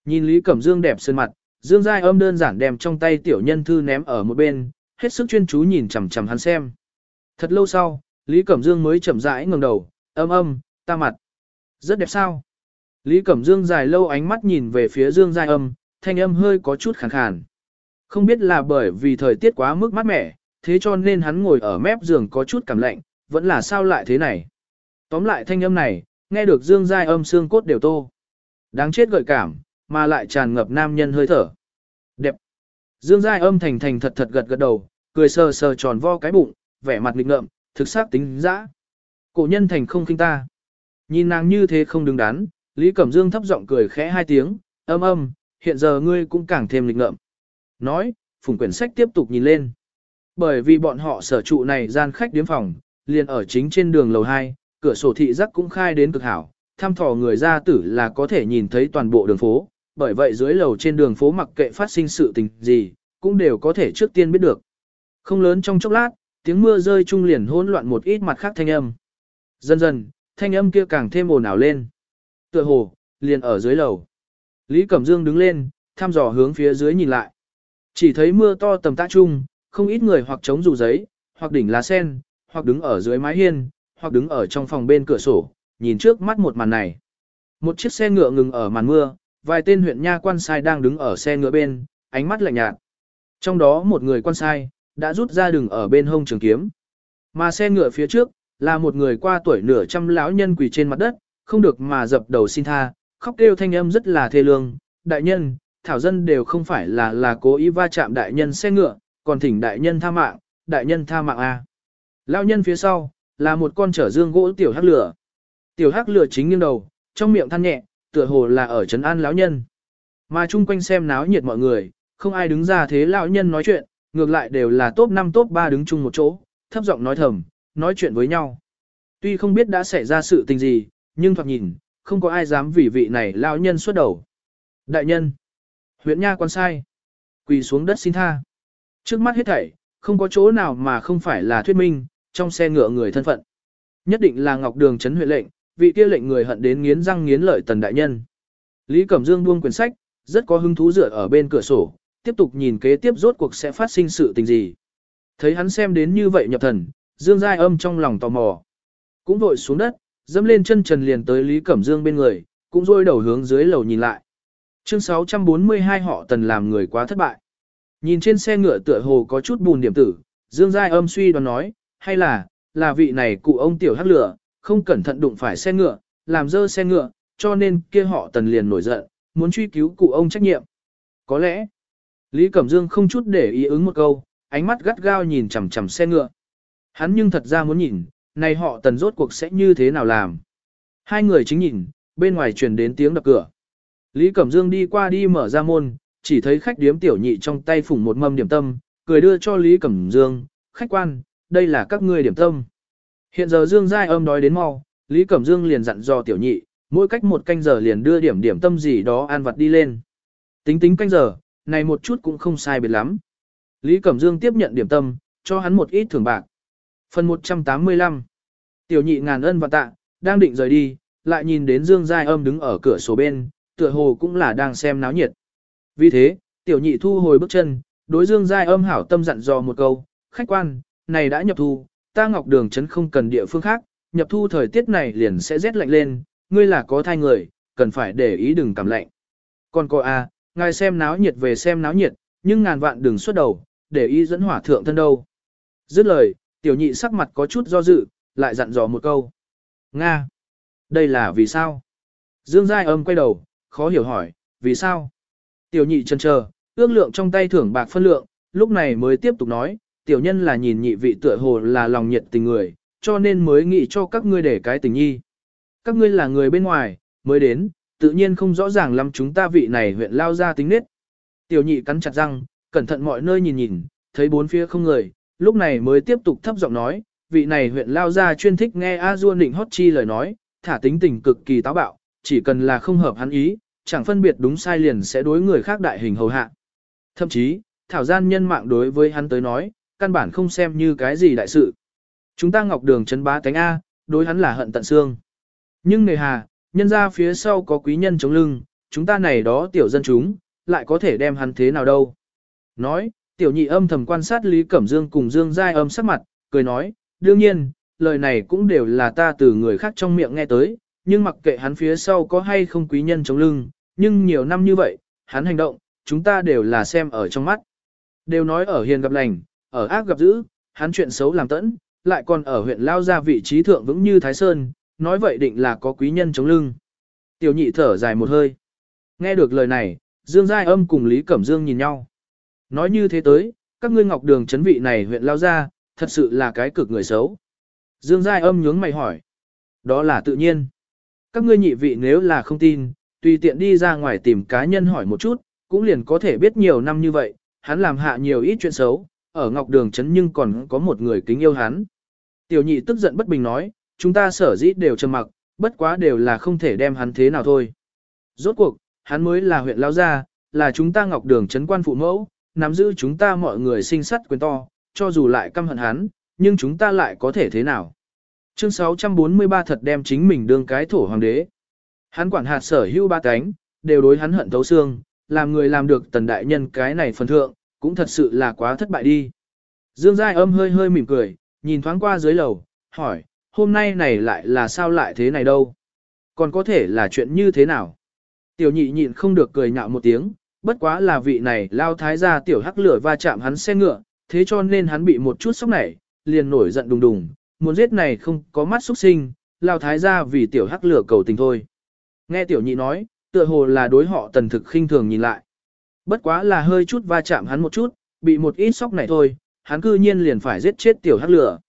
S1: Nhìn Lý Cẩm Dương đẹp sơn mặt, Dương Giai âm đơn giản đem trong tay tiểu nhân thư ném ở một bên, hết sức chuyên chú nhìn chằm chằm hắn xem. Thật lâu sau, Lý Cẩm Dương mới chậm rãi ngẩng đầu, âm âm, ta mặt. Rất đẹp sao? Lý Cẩm Dương dài lâu ánh mắt nhìn về phía Dương Giai âm, thanh âm hơi có chút khàn khàn. Không biết là bởi vì thời tiết quá mức mát mẻ, thế cho nên hắn ngồi ở mép giường có chút cảm lạnh, vẫn là sao lại thế này. Tóm lại thanh âm này, nghe được Dương Giai âm xương cốt đều tô. Đáng chết gợi cảm, mà lại tràn ngập nam nhân hơi thở. Đẹp. Dương Giai âm thành thành thật thật gật gật đầu, cười sờ sờ tròn vo cái bụng, vẻ mặt nghịch ngợm, thực xác tính dã. Cổ nhân thành không kinh ta. Nhìn nàng như thế không đứng đắn, Lý Cẩm Dương thấp giọng cười khẽ hai tiếng, âm âm, hiện giờ ngươi cũng càng thêm lịch ngợm. Nói, phùng quyển sách tiếp tục nhìn lên. Bởi vì bọn họ sở trụ này gian khách điếm phòng, liền ở chính trên đường lầu 2, cửa sổ thị giác cũng khai đến cực hảo, thăm thò người ra tử là có thể nhìn thấy toàn bộ đường phố, bởi vậy dưới lầu trên đường phố mặc kệ phát sinh sự tình gì, cũng đều có thể trước tiên biết được. Không lớn trong chốc lát, tiếng mưa rơi chung liền hỗn loạn một ít mặt khác thanh âm. Dần dần, thanh âm kia càng thêm ồn ào lên. Tựa hồ, liền ở dưới lầu. Lý Cẩm Dương đứng lên, thăm dò hướng phía dưới nhìn lại. Chỉ thấy mưa to tầm tã chung, không ít người hoặc chống dù giấy, hoặc đỉnh lá sen, hoặc đứng ở dưới mái hiên, hoặc đứng ở trong phòng bên cửa sổ, nhìn trước mắt một màn này. Một chiếc xe ngựa ngừng ở màn mưa, vài tên huyện nha quan sai đang đứng ở xe ngựa bên, ánh mắt lạnh nhạt. Trong đó một người quan sai, đã rút ra đường ở bên hông trường kiếm. Mà xe ngựa phía trước, là một người qua tuổi nửa trăm lão nhân quỳ trên mặt đất, không được mà dập đầu xin tha, khóc kêu thanh âm rất là thê lương. Đại nhân, thảo dân đều không phải là là cố ý va chạm đại nhân xe ngựa, còn thỉnh đại nhân tha mạng, đại nhân tha mạng a. Lão nhân phía sau, là một con trở dương gỗ tiểu hắc lửa. Tiểu hắc lửa chính nghiêng đầu, trong miệng than nhẹ, tựa hồ là ở trấn an lão nhân. Mà chung quanh xem náo nhiệt mọi người, không ai đứng ra thế lão nhân nói chuyện, ngược lại đều là top 5 top 3 đứng chung một chỗ, thấp giọng nói thầm, nói chuyện với nhau. Tuy không biết đã xảy ra sự tình gì, nhưng thoạt nhìn, không có ai dám vì vị này lão nhân xuất đầu. Đại nhân, huyện nha quan sai, quỳ xuống đất xin tha. Trước mắt hết thảy, không có chỗ nào mà không phải là thuyết minh, trong xe ngựa người thân phận. Nhất định là Ngọc Đường chấn huyện lệnh, vị kia lệnh người hận đến nghiến răng nghiến lợi tần đại nhân. Lý Cẩm Dương buông quyển sách, rất có hứng thú dựa ở bên cửa sổ, tiếp tục nhìn kế tiếp rốt cuộc sẽ phát sinh sự tình gì. Thấy hắn xem đến như vậy nhập thần, Dương Giai âm trong lòng tò mò. Cũng vội xuống đất, dẫm lên chân trần liền tới Lý Cẩm Dương bên người, cũng rôi đầu hướng dưới lầu nhìn lại. Chương 642 họ tần làm người quá thất bại. Nhìn trên xe ngựa tựa hồ có chút bùn điểm tử, Dương Giai âm suy đoán nói, hay là, là vị này cụ ông tiểu hắc lửa, không cẩn thận đụng phải xe ngựa, làm dơ xe ngựa, cho nên kia họ tần liền nổi giận, muốn truy cứu cụ ông trách nhiệm. Có lẽ, Lý Cẩm Dương không chút để ý ứng một câu, ánh mắt gắt gao nhìn chằm chằm xe ngựa. Hắn nhưng thật ra muốn nhìn, này họ tần rốt cuộc sẽ như thế nào làm. Hai người chính nhìn, bên ngoài truyền đến tiếng đập cửa. Lý Cẩm Dương đi qua đi mở ra môn, chỉ thấy khách điếm tiểu nhị trong tay phủng một mâm điểm tâm, cười đưa cho Lý Cẩm Dương, khách quan, đây là các ngươi điểm tâm. Hiện giờ Dương Giai âm đói đến mau, Lý Cẩm Dương liền dặn dò tiểu nhị, mỗi cách một canh giờ liền đưa điểm điểm tâm gì đó ăn vặt đi lên. Tính tính canh giờ, này một chút cũng không sai biệt lắm. Lý Cẩm Dương tiếp nhận điểm tâm, cho hắn một ít thưởng bạc. Phần 185 Tiểu nhị ngàn ân và tạ, đang định rời đi, lại nhìn đến Dương Giai âm đứng ở cửa sổ bên, tựa hồ cũng là đang xem náo nhiệt. Vì thế, tiểu nhị thu hồi bước chân, đối Dương Giai âm hảo tâm dặn dò một câu, khách quan, này đã nhập thu, ta ngọc đường chấn không cần địa phương khác, nhập thu thời tiết này liền sẽ rét lạnh lên, ngươi là có thai người, cần phải để ý đừng cảm lạnh. Còn cô a, à, ngài xem náo nhiệt về xem náo nhiệt, nhưng ngàn vạn đừng xuất đầu, để ý dẫn hỏa thượng thân đâu. Dứt lời, tiểu nhị sắc mặt có chút do dự, lại dặn dò một câu. Nga! Đây là vì sao? Dương Giai âm quay đầu, khó hiểu hỏi, vì sao? Tiểu nhị chân chờ, ước lượng trong tay thưởng bạc phân lượng, lúc này mới tiếp tục nói, tiểu nhân là nhìn nhị vị tựa hồ là lòng nhiệt tình người, cho nên mới nghĩ cho các ngươi để cái tình nhi. Các ngươi là người bên ngoài, mới đến, tự nhiên không rõ ràng lắm chúng ta vị này huyện lao ra tính nết. Tiểu nhị cắn chặt răng, cẩn thận mọi nơi nhìn nhìn, thấy bốn phía không người, lúc này mới tiếp tục thấp giọng nói, vị này huyện lao ra chuyên thích nghe A Du Nịnh Hót Chi lời nói, thả tính tình cực kỳ táo bạo, chỉ cần là không hợp hắn ý, chẳng phân biệt đúng sai liền sẽ đối người khác đại hình hầu hạ. Thậm chí, thảo gian nhân mạng đối với hắn tới nói, căn bản không xem như cái gì đại sự. Chúng ta ngọc đường chấn bá cánh A, đối hắn là hận tận xương. Nhưng nề hà, nhân ra phía sau có quý nhân chống lưng, chúng ta này đó tiểu dân chúng, lại có thể đem hắn thế nào đâu. Nói, tiểu nhị âm thầm quan sát Lý Cẩm Dương cùng Dương Giai âm sắc mặt, cười nói, đương nhiên, lời này cũng đều là ta từ người khác trong miệng nghe tới, nhưng mặc kệ hắn phía sau có hay không quý nhân chống lưng, nhưng nhiều năm như vậy, hắn hành động, chúng ta đều là xem ở trong mắt. Đều nói ở hiền gặp lành, ở ác gặp dữ, hắn chuyện xấu làm tẫn, lại còn ở huyện lao ra vị trí thượng vững như Thái Sơn, nói vậy định là có quý nhân chống lưng. Tiểu nhị thở dài một hơi. Nghe được lời này, Dương Giai âm cùng Lý Cẩm Dương nhìn nhau. Nói như thế tới, các ngươi ngọc đường chấn vị này huyện lao ra, thật sự là cái cực người xấu. Dương Giai âm nhướng mày hỏi. Đó là tự nhiên. Các ngươi nhị vị nếu là không tin, tùy tiện đi ra ngoài tìm cá nhân hỏi một chút, cũng liền có thể biết nhiều năm như vậy, hắn làm hạ nhiều ít chuyện xấu, ở Ngọc Đường chấn nhưng còn có một người kính yêu hắn. Tiểu nhị tức giận bất bình nói, chúng ta sở dĩ đều trầm mặc, bất quá đều là không thể đem hắn thế nào thôi. Rốt cuộc, hắn mới là huyện lao gia, là chúng ta Ngọc Đường chấn quan phụ mẫu, nắm giữ chúng ta mọi người sinh sắt quyền to, cho dù lại căm hận hắn, nhưng chúng ta lại có thể thế nào. Chương 643 thật đem chính mình đương cái thổ hoàng đế. Hắn quản hạt sở hữu ba cánh, đều đối hắn hận thấu xương, làm người làm được tần đại nhân cái này phần thượng, cũng thật sự là quá thất bại đi. Dương Giai âm hơi hơi mỉm cười, nhìn thoáng qua dưới lầu, hỏi, hôm nay này lại là sao lại thế này đâu? Còn có thể là chuyện như thế nào? Tiểu nhị nhịn không được cười nhạo một tiếng, bất quá là vị này lao thái ra tiểu hắc lửa va chạm hắn xe ngựa, thế cho nên hắn bị một chút sốc nảy, liền nổi giận đùng đùng, muốn giết này không có mắt xuất sinh, lao thái ra vì tiểu hắc lửa cầu tình thôi. Nghe tiểu nhị nói, tựa hồ là đối họ tần thực khinh thường nhìn lại. Bất quá là hơi chút va chạm hắn một chút, bị một ít sốc này thôi, hắn cư nhiên liền phải giết chết tiểu hắc lửa.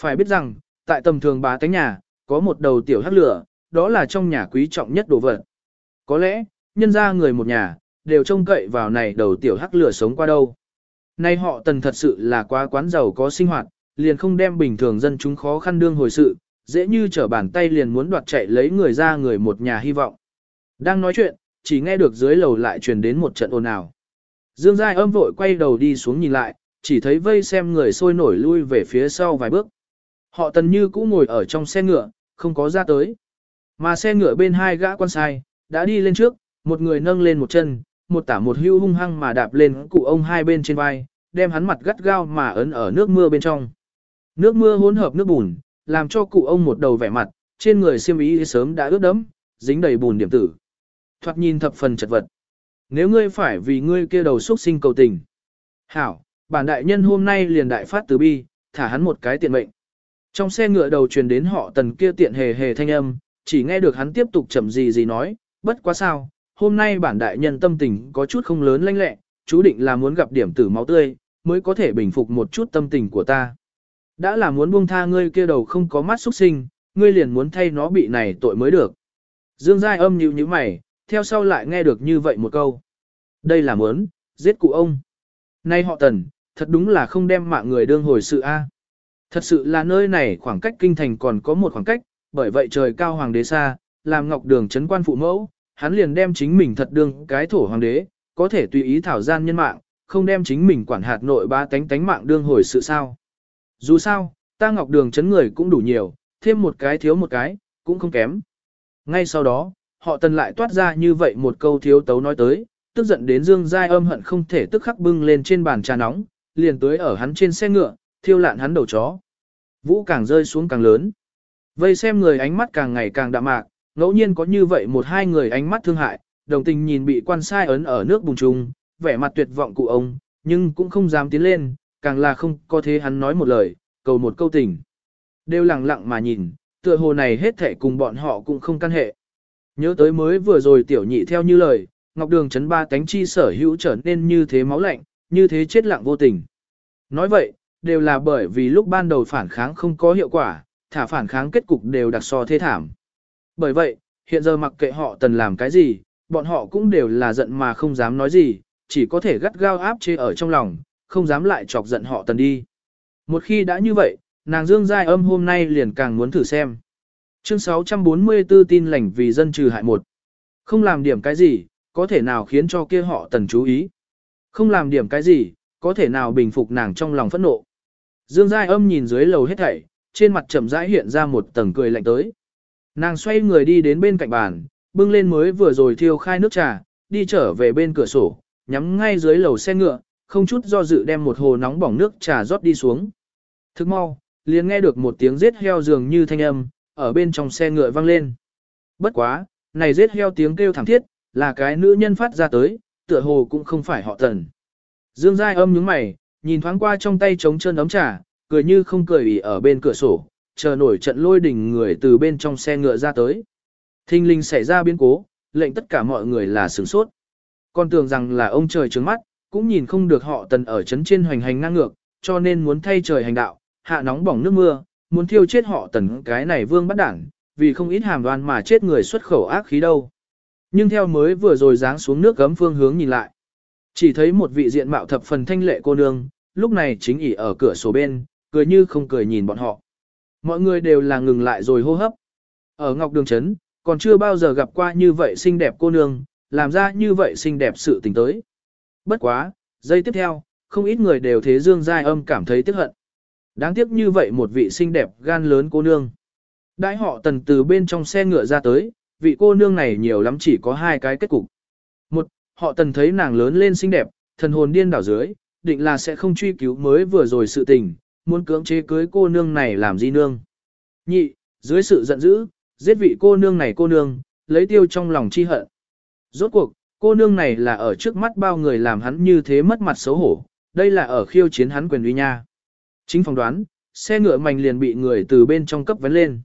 S1: Phải biết rằng, tại tầm thường bá tánh nhà, có một đầu tiểu hắc lửa, đó là trong nhà quý trọng nhất đồ vật. Có lẽ, nhân ra người một nhà, đều trông cậy vào này đầu tiểu hắc lửa sống qua đâu. Nay họ tần thật sự là quá quán giàu có sinh hoạt, liền không đem bình thường dân chúng khó khăn đương hồi sự, dễ như trở bàn tay liền muốn đoạt chạy lấy người ra người một nhà hy vọng. Đang nói chuyện, chỉ nghe được dưới lầu lại truyền đến một trận ồn ào. Dương Giai âm vội quay đầu đi xuống nhìn lại, chỉ thấy vây xem người sôi nổi lui về phía sau vài bước. Họ tần như cũ ngồi ở trong xe ngựa, không có ra tới. Mà xe ngựa bên hai gã quan sai, đã đi lên trước, một người nâng lên một chân, một tả một hưu hung hăng mà đạp lên cụ ông hai bên trên vai, đem hắn mặt gắt gao mà ấn ở nước mưa bên trong. Nước mưa hỗn hợp nước bùn, làm cho cụ ông một đầu vẻ mặt, trên người xiêm y sớm đã ướt đẫm, dính đầy bùn điểm tử. Thoạt nhìn thập phần chật vật. Nếu ngươi phải vì ngươi kia đầu xuất sinh cầu tình. Hảo, bản đại nhân hôm nay liền đại phát từ bi, thả hắn một cái tiện mệnh. Trong xe ngựa đầu truyền đến họ tần kia tiện hề hề thanh âm, chỉ nghe được hắn tiếp tục chậm gì gì nói, bất quá sao, hôm nay bản đại nhân tâm tình có chút không lớn lanh lẹ, chú định là muốn gặp điểm tử máu tươi, mới có thể bình phục một chút tâm tình của ta. Đã là muốn buông tha ngươi kia đầu không có mắt xuất sinh, ngươi liền muốn thay nó bị này tội mới được. Dương Giai âm nhíu như mày, theo sau lại nghe được như vậy một câu. Đây là muốn, giết cụ ông. Nay họ tần, thật đúng là không đem mạng người đương hồi sự a. À. Thật sự là nơi này khoảng cách kinh thành còn có một khoảng cách, bởi vậy trời cao hoàng đế xa, làm ngọc đường chấn quan phụ mẫu, hắn liền đem chính mình thật đương cái thổ hoàng đế, có thể tùy ý thảo gian nhân mạng, không đem chính mình quản hạt nội ba tánh tánh mạng đương hồi sự sao. Dù sao, ta ngọc đường chấn người cũng đủ nhiều, thêm một cái thiếu một cái, cũng không kém. Ngay sau đó, họ tần lại toát ra như vậy một câu thiếu tấu nói tới, tức giận đến Dương Giai âm hận không thể tức khắc bưng lên trên bàn trà nóng, liền tới ở hắn trên xe ngựa, thiêu lạn hắn đầu chó. Vũ càng rơi xuống càng lớn. Vây xem người ánh mắt càng ngày càng đạm mạc, ngẫu nhiên có như vậy một hai người ánh mắt thương hại, đồng tình nhìn bị quan sai ấn ở nước bùng trùng, vẻ mặt tuyệt vọng cụ ông, nhưng cũng không dám tiến lên, càng là không có thế hắn nói một lời, cầu một câu tình. Đều lặng lặng mà nhìn, tựa hồ này hết thể cùng bọn họ cũng không căn hệ. Nhớ tới mới vừa rồi tiểu nhị theo như lời, Ngọc Đường chấn ba cánh chi sở hữu trở nên như thế máu lạnh, như thế chết lặng vô tình. Nói vậy, đều là bởi vì lúc ban đầu phản kháng không có hiệu quả, thả phản kháng kết cục đều đặc so thế thảm. Bởi vậy, hiện giờ mặc kệ họ tần làm cái gì, bọn họ cũng đều là giận mà không dám nói gì, chỉ có thể gắt gao áp chế ở trong lòng, không dám lại chọc giận họ tần đi. Một khi đã như vậy, nàng Dương Giai âm hôm nay liền càng muốn thử xem. Chương 644 tin lành vì dân trừ hại một. Không làm điểm cái gì, có thể nào khiến cho kia họ tần chú ý. Không làm điểm cái gì, có thể nào bình phục nàng trong lòng phẫn nộ. Dương Giai âm nhìn dưới lầu hết thảy, trên mặt chậm rãi hiện ra một tầng cười lạnh tới. Nàng xoay người đi đến bên cạnh bàn, bưng lên mới vừa rồi thiêu khai nước trà, đi trở về bên cửa sổ, nhắm ngay dưới lầu xe ngựa, không chút do dự đem một hồ nóng bỏng nước trà rót đi xuống. Thức mau, liền nghe được một tiếng giết heo dường như thanh âm, ở bên trong xe ngựa vang lên. Bất quá, này giết heo tiếng kêu thảm thiết, là cái nữ nhân phát ra tới, tựa hồ cũng không phải họ tần. Dương Giai âm nhướng mày, nhìn thoáng qua trong tay trống chân ấm trà, cười như không cười ủy ở bên cửa sổ, chờ nổi trận lôi đỉnh người từ bên trong xe ngựa ra tới. Thinh linh xảy ra biến cố, lệnh tất cả mọi người là sửng sốt. Con tưởng rằng là ông trời trướng mắt, cũng nhìn không được họ tần ở chấn trên hoành hành ngang ngược, cho nên muốn thay trời hành đạo, hạ nóng bỏng nước mưa, muốn thiêu chết họ tần cái này vương bắt đảng, vì không ít hàm đoan mà chết người xuất khẩu ác khí đâu. Nhưng theo mới vừa rồi giáng xuống nước gấm phương hướng nhìn lại. Chỉ thấy một vị diện mạo thập phần thanh lệ cô nương, lúc này chính ỉ ở cửa sổ bên, cười như không cười nhìn bọn họ. Mọi người đều là ngừng lại rồi hô hấp. Ở Ngọc Đường Trấn, còn chưa bao giờ gặp qua như vậy xinh đẹp cô nương, làm ra như vậy xinh đẹp sự tình tới. Bất quá, giây tiếp theo, không ít người đều thế Dương Giai âm cảm thấy tiếc hận. Đáng tiếc như vậy một vị xinh đẹp gan lớn cô nương. Đại họ tần từ bên trong xe ngựa ra tới, vị cô nương này nhiều lắm chỉ có hai cái kết cục. Một, họ tần thấy nàng lớn lên xinh đẹp, thần hồn điên đảo dưới, định là sẽ không truy cứu mới vừa rồi sự tình, muốn cưỡng chế cưới cô nương này làm gì nương. Nhị, dưới sự giận dữ, giết vị cô nương này cô nương, lấy tiêu trong lòng chi hận. Rốt cuộc, cô nương này là ở trước mắt bao người làm hắn như thế mất mặt xấu hổ, đây là ở khiêu chiến hắn quyền uy nha. Chính phòng đoán, xe ngựa mảnh liền bị người từ bên trong cấp vấn lên.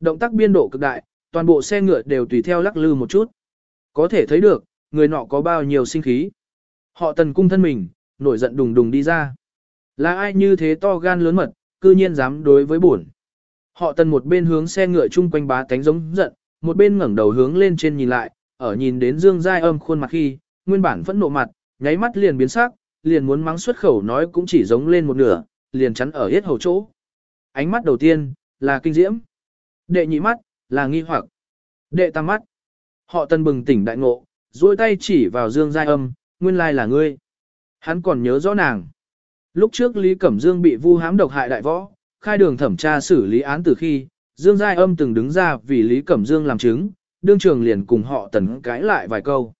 S1: Động tác biên độ cực đại, toàn bộ xe ngựa đều tùy theo lắc lư một chút. Có thể thấy được, người nọ có bao nhiêu sinh khí. Họ tần cung thân mình, nổi giận đùng đùng đi ra. Là ai như thế to gan lớn mật, cư nhiên dám đối với bổn. Họ tần một bên hướng xe ngựa chung quanh bá tánh giống giận, một bên ngẩng đầu hướng lên trên nhìn lại, ở nhìn đến Dương Giai âm khuôn mặt khi, nguyên bản vẫn nộ mặt, nháy mắt liền biến sắc, liền muốn mắng xuất khẩu nói cũng chỉ giống lên một nửa, liền chắn ở hết hầu chỗ. Ánh mắt đầu tiên, là kinh diễm. Đệ nhị mắt, là nghi hoặc. Đệ tam mắt. Họ tân bừng tỉnh đại ngộ, duỗi tay chỉ vào Dương Giai âm, nguyên lai là ngươi. Hắn còn nhớ rõ nàng. Lúc trước Lý Cẩm Dương bị vu Hám độc hại đại võ, khai đường thẩm tra xử lý án từ khi, Dương Giai âm từng đứng ra vì Lý Cẩm Dương làm chứng, đương trường liền cùng họ tần cãi lại vài câu.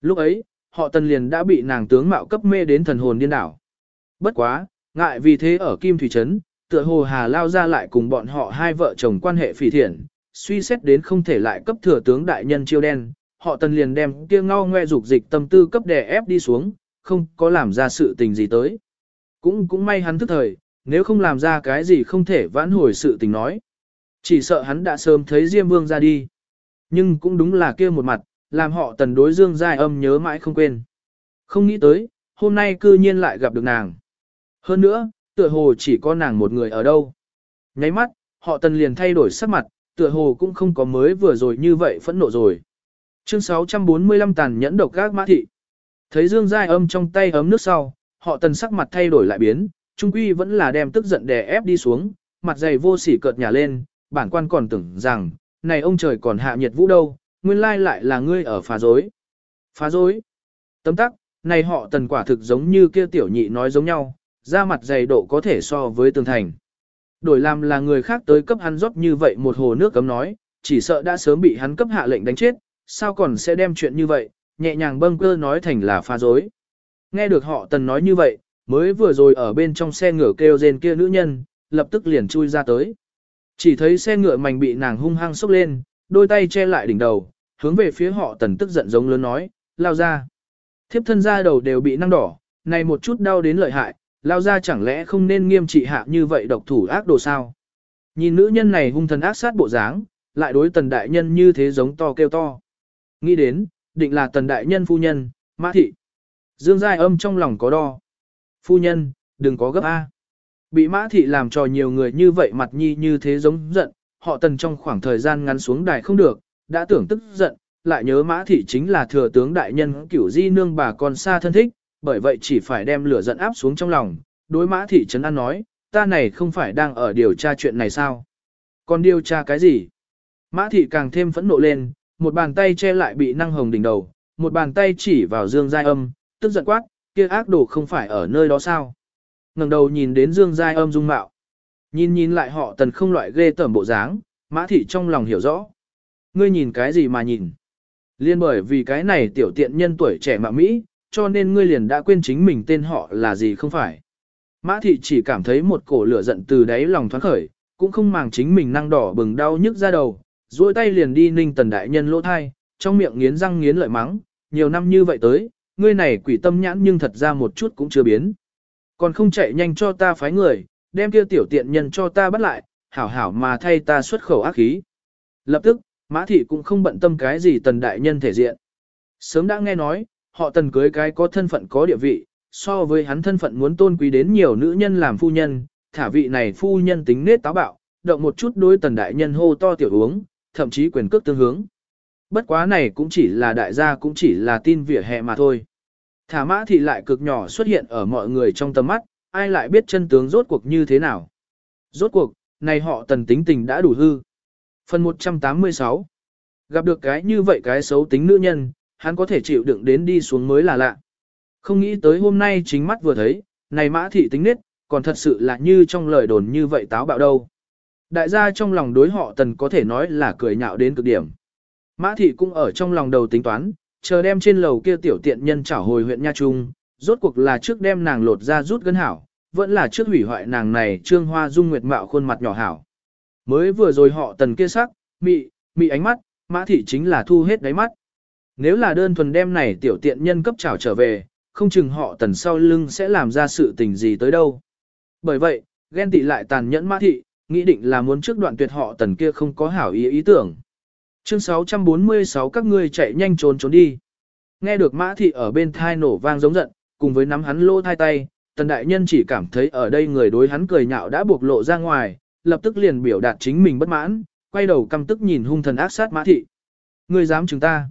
S1: Lúc ấy, họ tần liền đã bị nàng tướng mạo cấp mê đến thần hồn điên đảo. Bất quá, ngại vì thế ở Kim Thủy Trấn, tựa hồ Hà lao ra lại cùng bọn họ hai vợ chồng quan hệ phỉ thiện, suy xét đến không thể lại cấp thừa tướng đại nhân chiêu đen, họ tần liền đem kia ngao ngoe dục dịch tâm tư cấp đè ép đi xuống, không có làm ra sự tình gì tới. Cũng cũng may hắn thức thời, nếu không làm ra cái gì không thể vãn hồi sự tình nói. Chỉ sợ hắn đã sớm thấy Diêm Vương ra đi. Nhưng cũng đúng là kia một mặt, làm họ tần đối dương giai âm nhớ mãi không quên. Không nghĩ tới, hôm nay cư nhiên lại gặp được nàng. Hơn nữa, tựa hồ chỉ có nàng một người ở đâu. Nháy mắt, họ tần liền thay đổi sắc mặt, tựa hồ cũng không có mới vừa rồi như vậy phẫn nộ rồi. Chương 645 tàn nhẫn độc gác mã thị. Thấy Dương Giai âm trong tay ấm nước sau, họ tần sắc mặt thay đổi lại biến, trung quy vẫn là đem tức giận đè ép đi xuống, mặt dày vô sỉ cợt nhà lên, bản quan còn tưởng rằng, này ông trời còn hạ nhiệt vũ đâu, nguyên lai lại là ngươi ở phá dối. Phá dối. Tấm tắc, này họ tần quả thực giống như kia tiểu nhị nói giống nhau, da mặt dày độ có thể so với tường thành. Đổi làm là người khác tới cấp hắn rót như vậy một hồ nước cấm nói, chỉ sợ đã sớm bị hắn cấp hạ lệnh đánh chết, sao còn sẽ đem chuyện như vậy, nhẹ nhàng bâng cơ nói thành là pha dối. Nghe được họ tần nói như vậy, mới vừa rồi ở bên trong xe ngựa kêu rên kia nữ nhân, lập tức liền chui ra tới. Chỉ thấy xe ngựa mảnh bị nàng hung hăng xốc lên, đôi tay che lại đỉnh đầu, hướng về phía họ tần tức giận giống lớn nói, lao ra. Thiếp thân ra đầu đều bị năng đỏ, này một chút đau đến lợi hại, lao ra chẳng lẽ không nên nghiêm trị hạ như vậy độc thủ ác đồ sao. Nhìn nữ nhân này hung thần ác sát bộ dáng, lại đối tần đại nhân như thế giống to kêu to. Nghĩ đến, định là tần đại nhân phu nhân, mã thị. Dương Giai âm trong lòng có đo. Phu nhân, đừng có gấp A. Bị mã thị làm trò nhiều người như vậy mặt nhi như thế giống giận, họ tần trong khoảng thời gian ngắn xuống đài không được, đã tưởng tức giận, lại nhớ mã thị chính là thừa tướng đại nhân cửu di nương bà con xa thân thích, bởi vậy chỉ phải đem lửa giận áp xuống trong lòng, đối mã thị trấn an nói, ta này không phải đang ở điều tra chuyện này sao? Còn điều tra cái gì? Mã thị càng thêm phẫn nộ lên, một bàn tay che lại bị năng hồng đỉnh đầu, một bàn tay chỉ vào Dương Giai Âm, tức giận quát, kia ác đồ không phải ở nơi đó sao? ngẩng đầu nhìn đến Dương Giai Âm dung mạo. Nhìn nhìn lại họ tần không loại ghê tởm bộ dáng, Mã thị trong lòng hiểu rõ. Ngươi nhìn cái gì mà nhìn? Liên bởi vì cái này tiểu tiện nhân tuổi trẻ mà Mỹ, cho nên ngươi liền đã quên chính mình tên họ là gì không phải. Mã thị chỉ cảm thấy một cổ lửa giận từ đáy lòng thoáng khởi, cũng không màng chính mình năng đỏ bừng đau nhức ra đầu, duỗi tay liền đi ninh tần đại nhân lỗ thai, trong miệng nghiến răng nghiến lợi mắng, nhiều năm như vậy tới, ngươi này quỷ tâm nhãn nhưng thật ra một chút cũng chưa biến. Còn không chạy nhanh cho ta phái người, đem kia tiểu tiện nhân cho ta bắt lại, hảo hảo mà thay ta xuất khẩu ác khí. Lập tức, Mã Thị cũng không bận tâm cái gì tần đại nhân thể diện. Sớm đã nghe nói, họ tần cưới cái có thân phận có địa vị, so với hắn thân phận muốn tôn quý đến nhiều nữ nhân làm phu nhân, thả vị này phu nhân tính nết táo bạo, động một chút đối tần đại nhân hô to tiểu uống, thậm chí quyền cước tương hướng. Bất quá này cũng chỉ là đại gia cũng chỉ là tin vỉa hè mà thôi. Thả mã thị lại cực nhỏ xuất hiện ở mọi người trong tầm mắt, ai lại biết chân tướng rốt cuộc như thế nào. Rốt cuộc, này họ tần tính tình đã đủ hư. Phần 186 Gặp được cái như vậy cái xấu tính nữ nhân, hắn có thể chịu đựng đến đi xuống mới là lạ. Không nghĩ tới hôm nay chính mắt vừa thấy, này mã thị tính nết, còn thật sự là như trong lời đồn như vậy táo bạo đâu. Đại gia trong lòng đối họ tần có thể nói là cười nhạo đến cực điểm. Mã thị cũng ở trong lòng đầu tính toán, chờ đem trên lầu kia tiểu tiện nhân trả hồi huyện Nha Trung, rốt cuộc là trước đem nàng lột ra rút gân hảo, vẫn là trước hủy hoại nàng này trương hoa dung nguyệt mạo khuôn mặt nhỏ hảo. Mới vừa rồi họ tần kia sắc, mị, mị ánh mắt, mã thị chính là thu hết đáy mắt. Nếu là đơn thuần đem này tiểu tiện nhân cấp trảo trở về, không chừng họ tần sau lưng sẽ làm ra sự tình gì tới đâu. Bởi vậy, ghen tị lại tàn nhẫn mã thị, nghĩ định là muốn trước đoạn tuyệt họ tần kia không có hảo ý ý tưởng. Chương 646 các ngươi chạy nhanh trốn trốn đi. Nghe được mã thị ở bên thai nổ vang giống giận, cùng với nắm hắn lô thai tay, tần đại nhân chỉ cảm thấy ở đây người đối hắn cười nhạo đã buộc lộ ra ngoài, lập tức liền biểu đạt chính mình bất mãn, quay đầu căm tức nhìn hung thần ác sát mã thị. Ngươi dám chúng ta.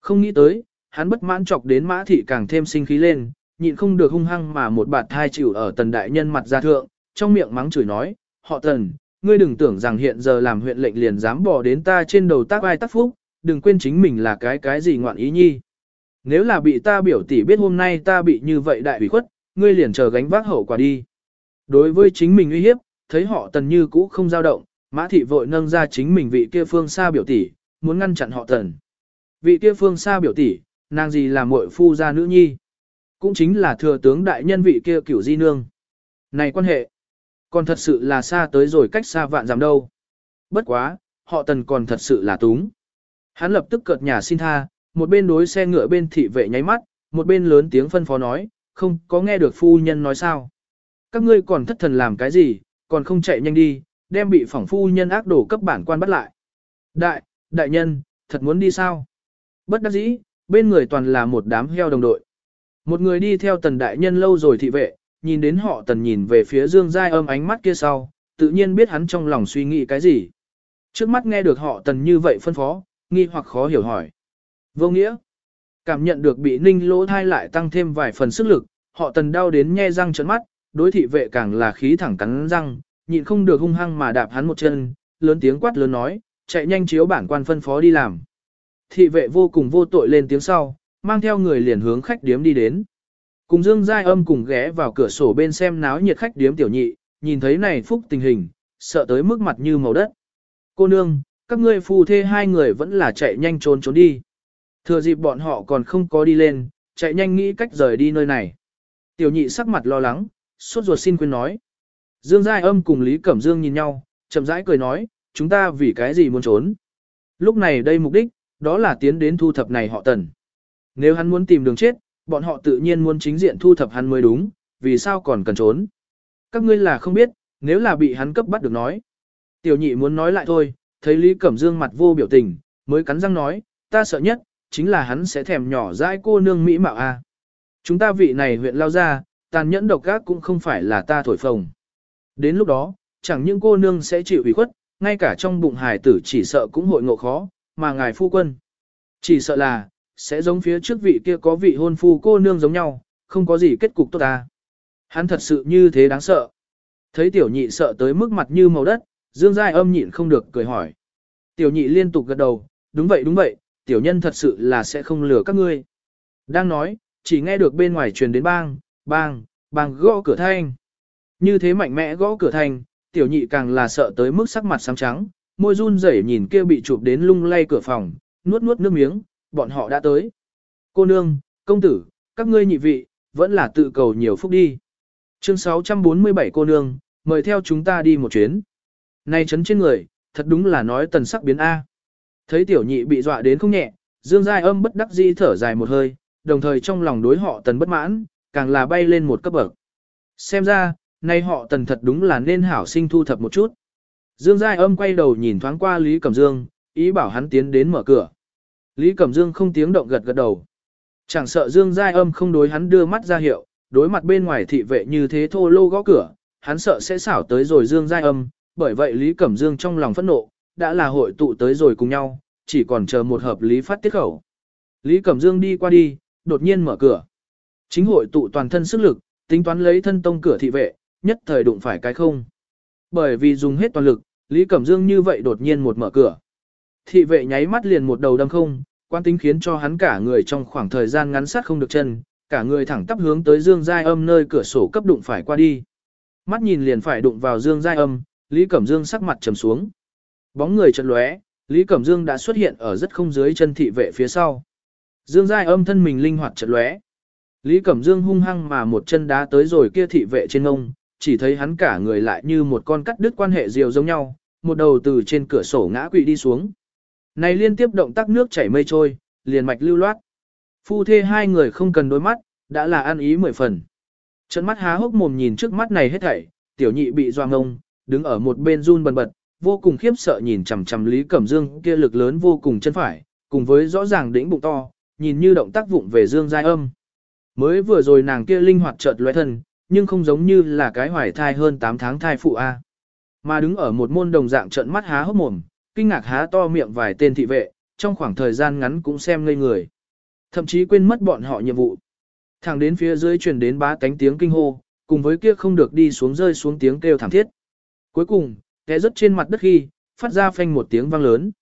S1: Không nghĩ tới, hắn bất mãn chọc đến mã thị càng thêm sinh khí lên, nhịn không được hung hăng mà một bạt thai chịu ở tần đại nhân mặt ra thượng, trong miệng mắng chửi nói, họ tần, ngươi đừng tưởng rằng hiện giờ làm huyện lệnh liền dám bỏ đến ta trên đầu tác ai tác phúc, đừng quên chính mình là cái cái gì ngoạn ý nhi. Nếu là bị ta biểu tỷ biết hôm nay ta bị như vậy đại ủy khuất, ngươi liền chờ gánh vác hậu quả đi. Đối với chính mình uy hiếp, thấy họ tần như cũ không dao động, mã thị vội nâng ra chính mình vị kia phương xa biểu tỷ, muốn ngăn chặn họ tần. Vị kia phương xa biểu tỷ, nàng gì là muội phu gia nữ nhi. Cũng chính là thừa tướng đại nhân vị kia cửu di nương. Này quan hệ, còn thật sự là xa tới rồi cách xa vạn dặm đâu. Bất quá, họ tần còn thật sự là túng. Hắn lập tức cợt nhà xin tha, một bên đối xe ngựa bên thị vệ nháy mắt, một bên lớn tiếng phân phó nói, không có nghe được phu nhân nói sao. Các ngươi còn thất thần làm cái gì, còn không chạy nhanh đi, đem bị phỏng phu nhân ác đổ cấp bản quan bắt lại. Đại, đại nhân, thật muốn đi sao? Bất đắc dĩ, bên người toàn là một đám heo đồng đội. Một người đi theo tần đại nhân lâu rồi thị vệ, nhìn đến họ tần nhìn về phía dương giai âm ánh mắt kia sau, tự nhiên biết hắn trong lòng suy nghĩ cái gì. Trước mắt nghe được họ tần như vậy phân phó, nghi hoặc khó hiểu hỏi. Vô nghĩa, cảm nhận được bị ninh lỗ thai lại tăng thêm vài phần sức lực, họ tần đau đến nhe răng trợn mắt, đối thị vệ càng là khí thẳng cắn răng, nhịn không được hung hăng mà đạp hắn một chân, lớn tiếng quát lớn nói, chạy nhanh chiếu bản quan phân phó đi làm. Thị vệ vô cùng vô tội lên tiếng sau, mang theo người liền hướng khách điếm đi đến. Cùng Dương Giai Âm cùng ghé vào cửa sổ bên xem náo nhiệt khách điếm tiểu nhị, nhìn thấy này phúc tình hình, sợ tới mức mặt như màu đất. Cô nương, các ngươi phù thê hai người vẫn là chạy nhanh trốn trốn đi. Thừa dịp bọn họ còn không có đi lên, chạy nhanh nghĩ cách rời đi nơi này. Tiểu nhị sắc mặt lo lắng, suốt ruột xin quên nói. Dương Giai Âm cùng Lý Cẩm Dương nhìn nhau, chậm rãi cười nói, chúng ta vì cái gì muốn trốn. Lúc này đây mục đích, đó là tiến đến thu thập này họ tần. Nếu hắn muốn tìm đường chết, bọn họ tự nhiên muốn chính diện thu thập hắn mới đúng, vì sao còn cần trốn. Các ngươi là không biết, nếu là bị hắn cấp bắt được nói. Tiểu nhị muốn nói lại thôi, thấy Lý Cẩm Dương mặt vô biểu tình, mới cắn răng nói, ta sợ nhất, chính là hắn sẽ thèm nhỏ dãi cô nương Mỹ mạo a. Chúng ta vị này huyện lao ra, tàn nhẫn độc ác cũng không phải là ta thổi phồng. Đến lúc đó, chẳng những cô nương sẽ chịu ủy khuất, ngay cả trong bụng hài tử chỉ sợ cũng hội ngộ khó, mà ngài phu quân. Chỉ sợ là, sẽ giống phía trước vị kia có vị hôn phu cô nương giống nhau, không có gì kết cục tốt ta. Hắn thật sự như thế đáng sợ. Thấy tiểu nhị sợ tới mức mặt như màu đất, Dương Giai âm nhịn không được cười hỏi. Tiểu nhị liên tục gật đầu, đúng vậy đúng vậy, tiểu nhân thật sự là sẽ không lừa các ngươi. Đang nói, chỉ nghe được bên ngoài truyền đến bang, bang, bang gõ cửa thanh. Như thế mạnh mẽ gõ cửa thanh, tiểu nhị càng là sợ tới mức sắc mặt xám trắng, môi run rẩy nhìn kia bị chụp đến lung lay cửa phòng, nuốt nuốt nước miếng, bọn họ đã tới. Cô nương, công tử, các ngươi nhị vị, vẫn là tự cầu nhiều phúc đi. Chương 647 cô nương, mời theo chúng ta đi một chuyến. nay chấn trên người, thật đúng là nói tần sắc biến A. Thấy tiểu nhị bị dọa đến không nhẹ, Dương Giai âm bất đắc dĩ thở dài một hơi, đồng thời trong lòng đối họ tần bất mãn, càng là bay lên một cấp bậc. Xem ra, nay họ tần thật đúng là nên hảo sinh thu thập một chút. Dương Giai âm quay đầu nhìn thoáng qua Lý Cẩm Dương, ý bảo hắn tiến đến mở cửa. Lý Cẩm Dương không tiếng động gật gật đầu. Chẳng sợ Dương Giai âm không đối hắn đưa mắt ra hiệu, đối mặt bên ngoài thị vệ như thế thô lô gõ cửa, hắn sợ sẽ xảo tới rồi Dương Giai âm, bởi vậy Lý Cẩm Dương trong lòng phẫn nộ, đã là hội tụ tới rồi cùng nhau, chỉ còn chờ một hợp lý phát tiết khẩu. Lý Cẩm Dương đi qua đi, đột nhiên mở cửa. Chính hội tụ toàn thân sức lực, tính toán lấy thân tông cửa thị vệ, nhất thời đụng phải cái không. Bởi vì dùng hết toàn lực, Lý Cẩm Dương như vậy đột nhiên một mở cửa. Thị vệ nháy mắt liền một đầu đâm không, quan tính khiến cho hắn cả người trong khoảng thời gian ngắn sát không được chân, cả người thẳng tắp hướng tới Dương Giai Âm nơi cửa sổ cấp đụng phải qua đi. Mắt nhìn liền phải đụng vào Dương Giai Âm, Lý Cẩm Dương sắc mặt trầm xuống. Bóng người chợt lóe, Lý Cẩm Dương đã xuất hiện ở rất không dưới chân thị vệ phía sau. Dương Giai Âm thân mình linh hoạt chợt lóe. Lý Cẩm Dương hung hăng mà một chân đá tới rồi kia thị vệ trên ngông, chỉ thấy hắn cả người lại như một con cắt đứt quan hệ diều giống nhau, một đầu từ trên cửa sổ ngã quỵ đi xuống. Này liên tiếp động tác nước chảy mây trôi, liền mạch lưu loát. Phu thê hai người không cần đôi mắt, đã là ăn ý mười phần. Trận mắt há hốc mồm nhìn trước mắt này hết thảy, tiểu nhị bị doa ngông, đứng ở một bên run bần bật, vô cùng khiếp sợ nhìn chằm chằm Lý Cẩm Dương kia lực lớn vô cùng chân phải, cùng với rõ ràng đỉnh bụng to, nhìn như động tác vụng về Dương giai âm. Mới vừa rồi nàng kia linh hoạt chợt lóe thân, nhưng không giống như là cái hoài thai hơn 8 tháng thai phụ A. Mà đứng ở một môn đồng dạng trận mắt há hốc mồm, kinh ngạc há to miệng vài tên thị vệ, trong khoảng thời gian ngắn cũng xem ngây người. Thậm chí quên mất bọn họ nhiệm vụ. Thẳng đến phía dưới truyền đến ba cánh tiếng kinh hô, cùng với kia không được đi xuống rơi xuống tiếng kêu thảm thiết. Cuối cùng, té rớt trên mặt đất khi, phát ra phanh một tiếng vang lớn.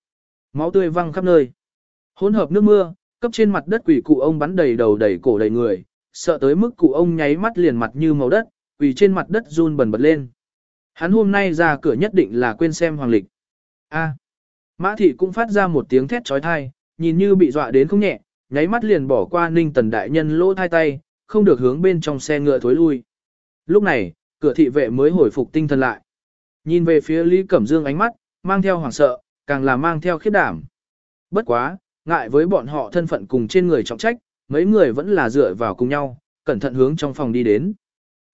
S1: Máu tươi văng khắp nơi. Hỗn hợp nước mưa, cấp trên mặt đất quỷ cụ ông bắn đầy đầu đầy cổ đầy người, sợ tới mức cụ ông nháy mắt liền mặt như màu đất, quỷ trên mặt đất run bần bật lên. Hắn hôm nay ra cửa nhất định là quên xem hoàng lịch. A. Mã thị cũng phát ra một tiếng thét trói thai, nhìn như bị dọa đến không nhẹ, nháy mắt liền bỏ qua ninh tần đại nhân lỗ thai tay, không được hướng bên trong xe ngựa thối lui. Lúc này, cửa thị vệ mới hồi phục tinh thần lại. Nhìn về phía Lý Cẩm Dương ánh mắt, mang theo hoảng sợ, càng là mang theo khiếp đảm. Bất quá, ngại với bọn họ thân phận cùng trên người trọng trách, mấy người vẫn là dựa vào cùng nhau, cẩn thận hướng trong phòng đi đến.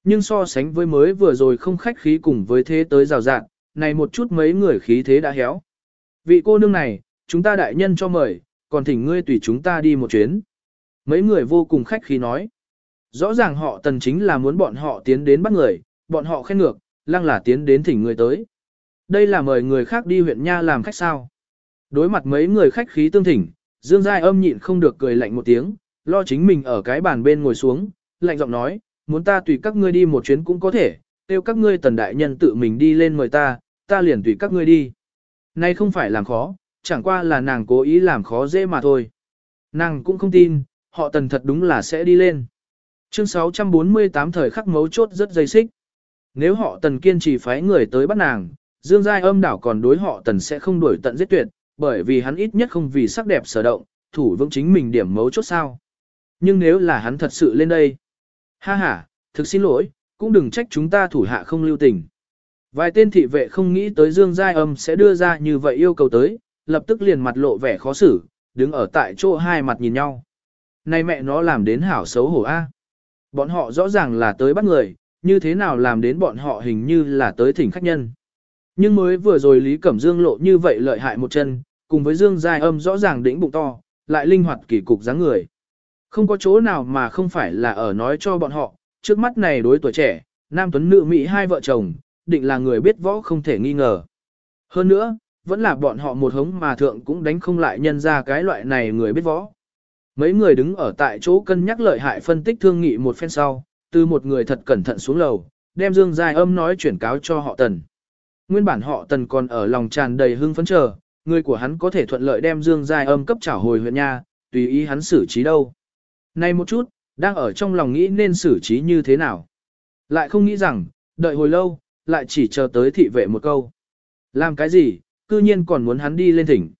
S1: Nhưng so sánh với mới vừa rồi không khách khí cùng với thế tới rào rạng, này một chút mấy người khí thế đã héo. Vị cô nương này, chúng ta đại nhân cho mời, còn thỉnh ngươi tùy chúng ta đi một chuyến. Mấy người vô cùng khách khí nói. Rõ ràng họ tần chính là muốn bọn họ tiến đến bắt người, bọn họ khen ngược, lăng là tiến đến thỉnh người tới. Đây là mời người khác đi huyện Nha làm khách sao. Đối mặt mấy người khách khí tương thỉnh, Dương Giai âm nhịn không được cười lạnh một tiếng, lo chính mình ở cái bàn bên ngồi xuống, lạnh giọng nói, muốn ta tùy các ngươi đi một chuyến cũng có thể, tiêu các ngươi tần đại nhân tự mình đi lên mời ta, ta liền tùy các ngươi đi. Nay không phải làm khó, chẳng qua là nàng cố ý làm khó dễ mà thôi. Nàng cũng không tin, họ tần thật đúng là sẽ đi lên. Chương 648 thời khắc mấu chốt rất dây xích. Nếu họ tần kiên trì phái người tới bắt nàng, Dương Giai âm đảo còn đối họ tần sẽ không đuổi tận giết tuyệt, bởi vì hắn ít nhất không vì sắc đẹp sở động, thủ vững chính mình điểm mấu chốt sao. Nhưng nếu là hắn thật sự lên đây, ha ha, thực xin lỗi, cũng đừng trách chúng ta thủ hạ không lưu tình. Vài tên thị vệ không nghĩ tới Dương Giai âm sẽ đưa ra như vậy yêu cầu tới, lập tức liền mặt lộ vẻ khó xử, đứng ở tại chỗ hai mặt nhìn nhau. Này mẹ nó làm đến hảo xấu hổ A. À? Bọn họ rõ ràng là tới bắt người, như thế nào làm đến bọn họ hình như là tới thỉnh khách nhân. Nhưng mới vừa rồi Lý Cẩm Dương lộ như vậy lợi hại một chân, cùng với Dương Giai âm rõ ràng đỉnh bụng to, lại linh hoạt kỳ cục dáng người. Không có chỗ nào mà không phải là ở nói cho bọn họ, trước mắt này đối tuổi trẻ, nam tuấn nữ mỹ hai vợ chồng, định là người biết võ không thể nghi ngờ. Hơn nữa, vẫn là bọn họ một hống mà thượng cũng đánh không lại nhân ra cái loại này người biết võ. Mấy người đứng ở tại chỗ cân nhắc lợi hại phân tích thương nghị một phen sau, từ một người thật cẩn thận xuống lầu, đem Dương Giai âm nói chuyển cáo cho họ Tần. Nguyên bản họ Tần còn ở lòng tràn đầy hưng phấn chờ, người của hắn có thể thuận lợi đem Dương Giai âm cấp trả hồi huyện nha, tùy ý hắn xử trí đâu. Này một chút, đang ở trong lòng nghĩ nên xử trí như thế nào. Lại không nghĩ rằng, đợi hồi lâu, lại chỉ chờ tới thị vệ một câu. Làm cái gì, cư nhiên còn muốn hắn đi lên thỉnh.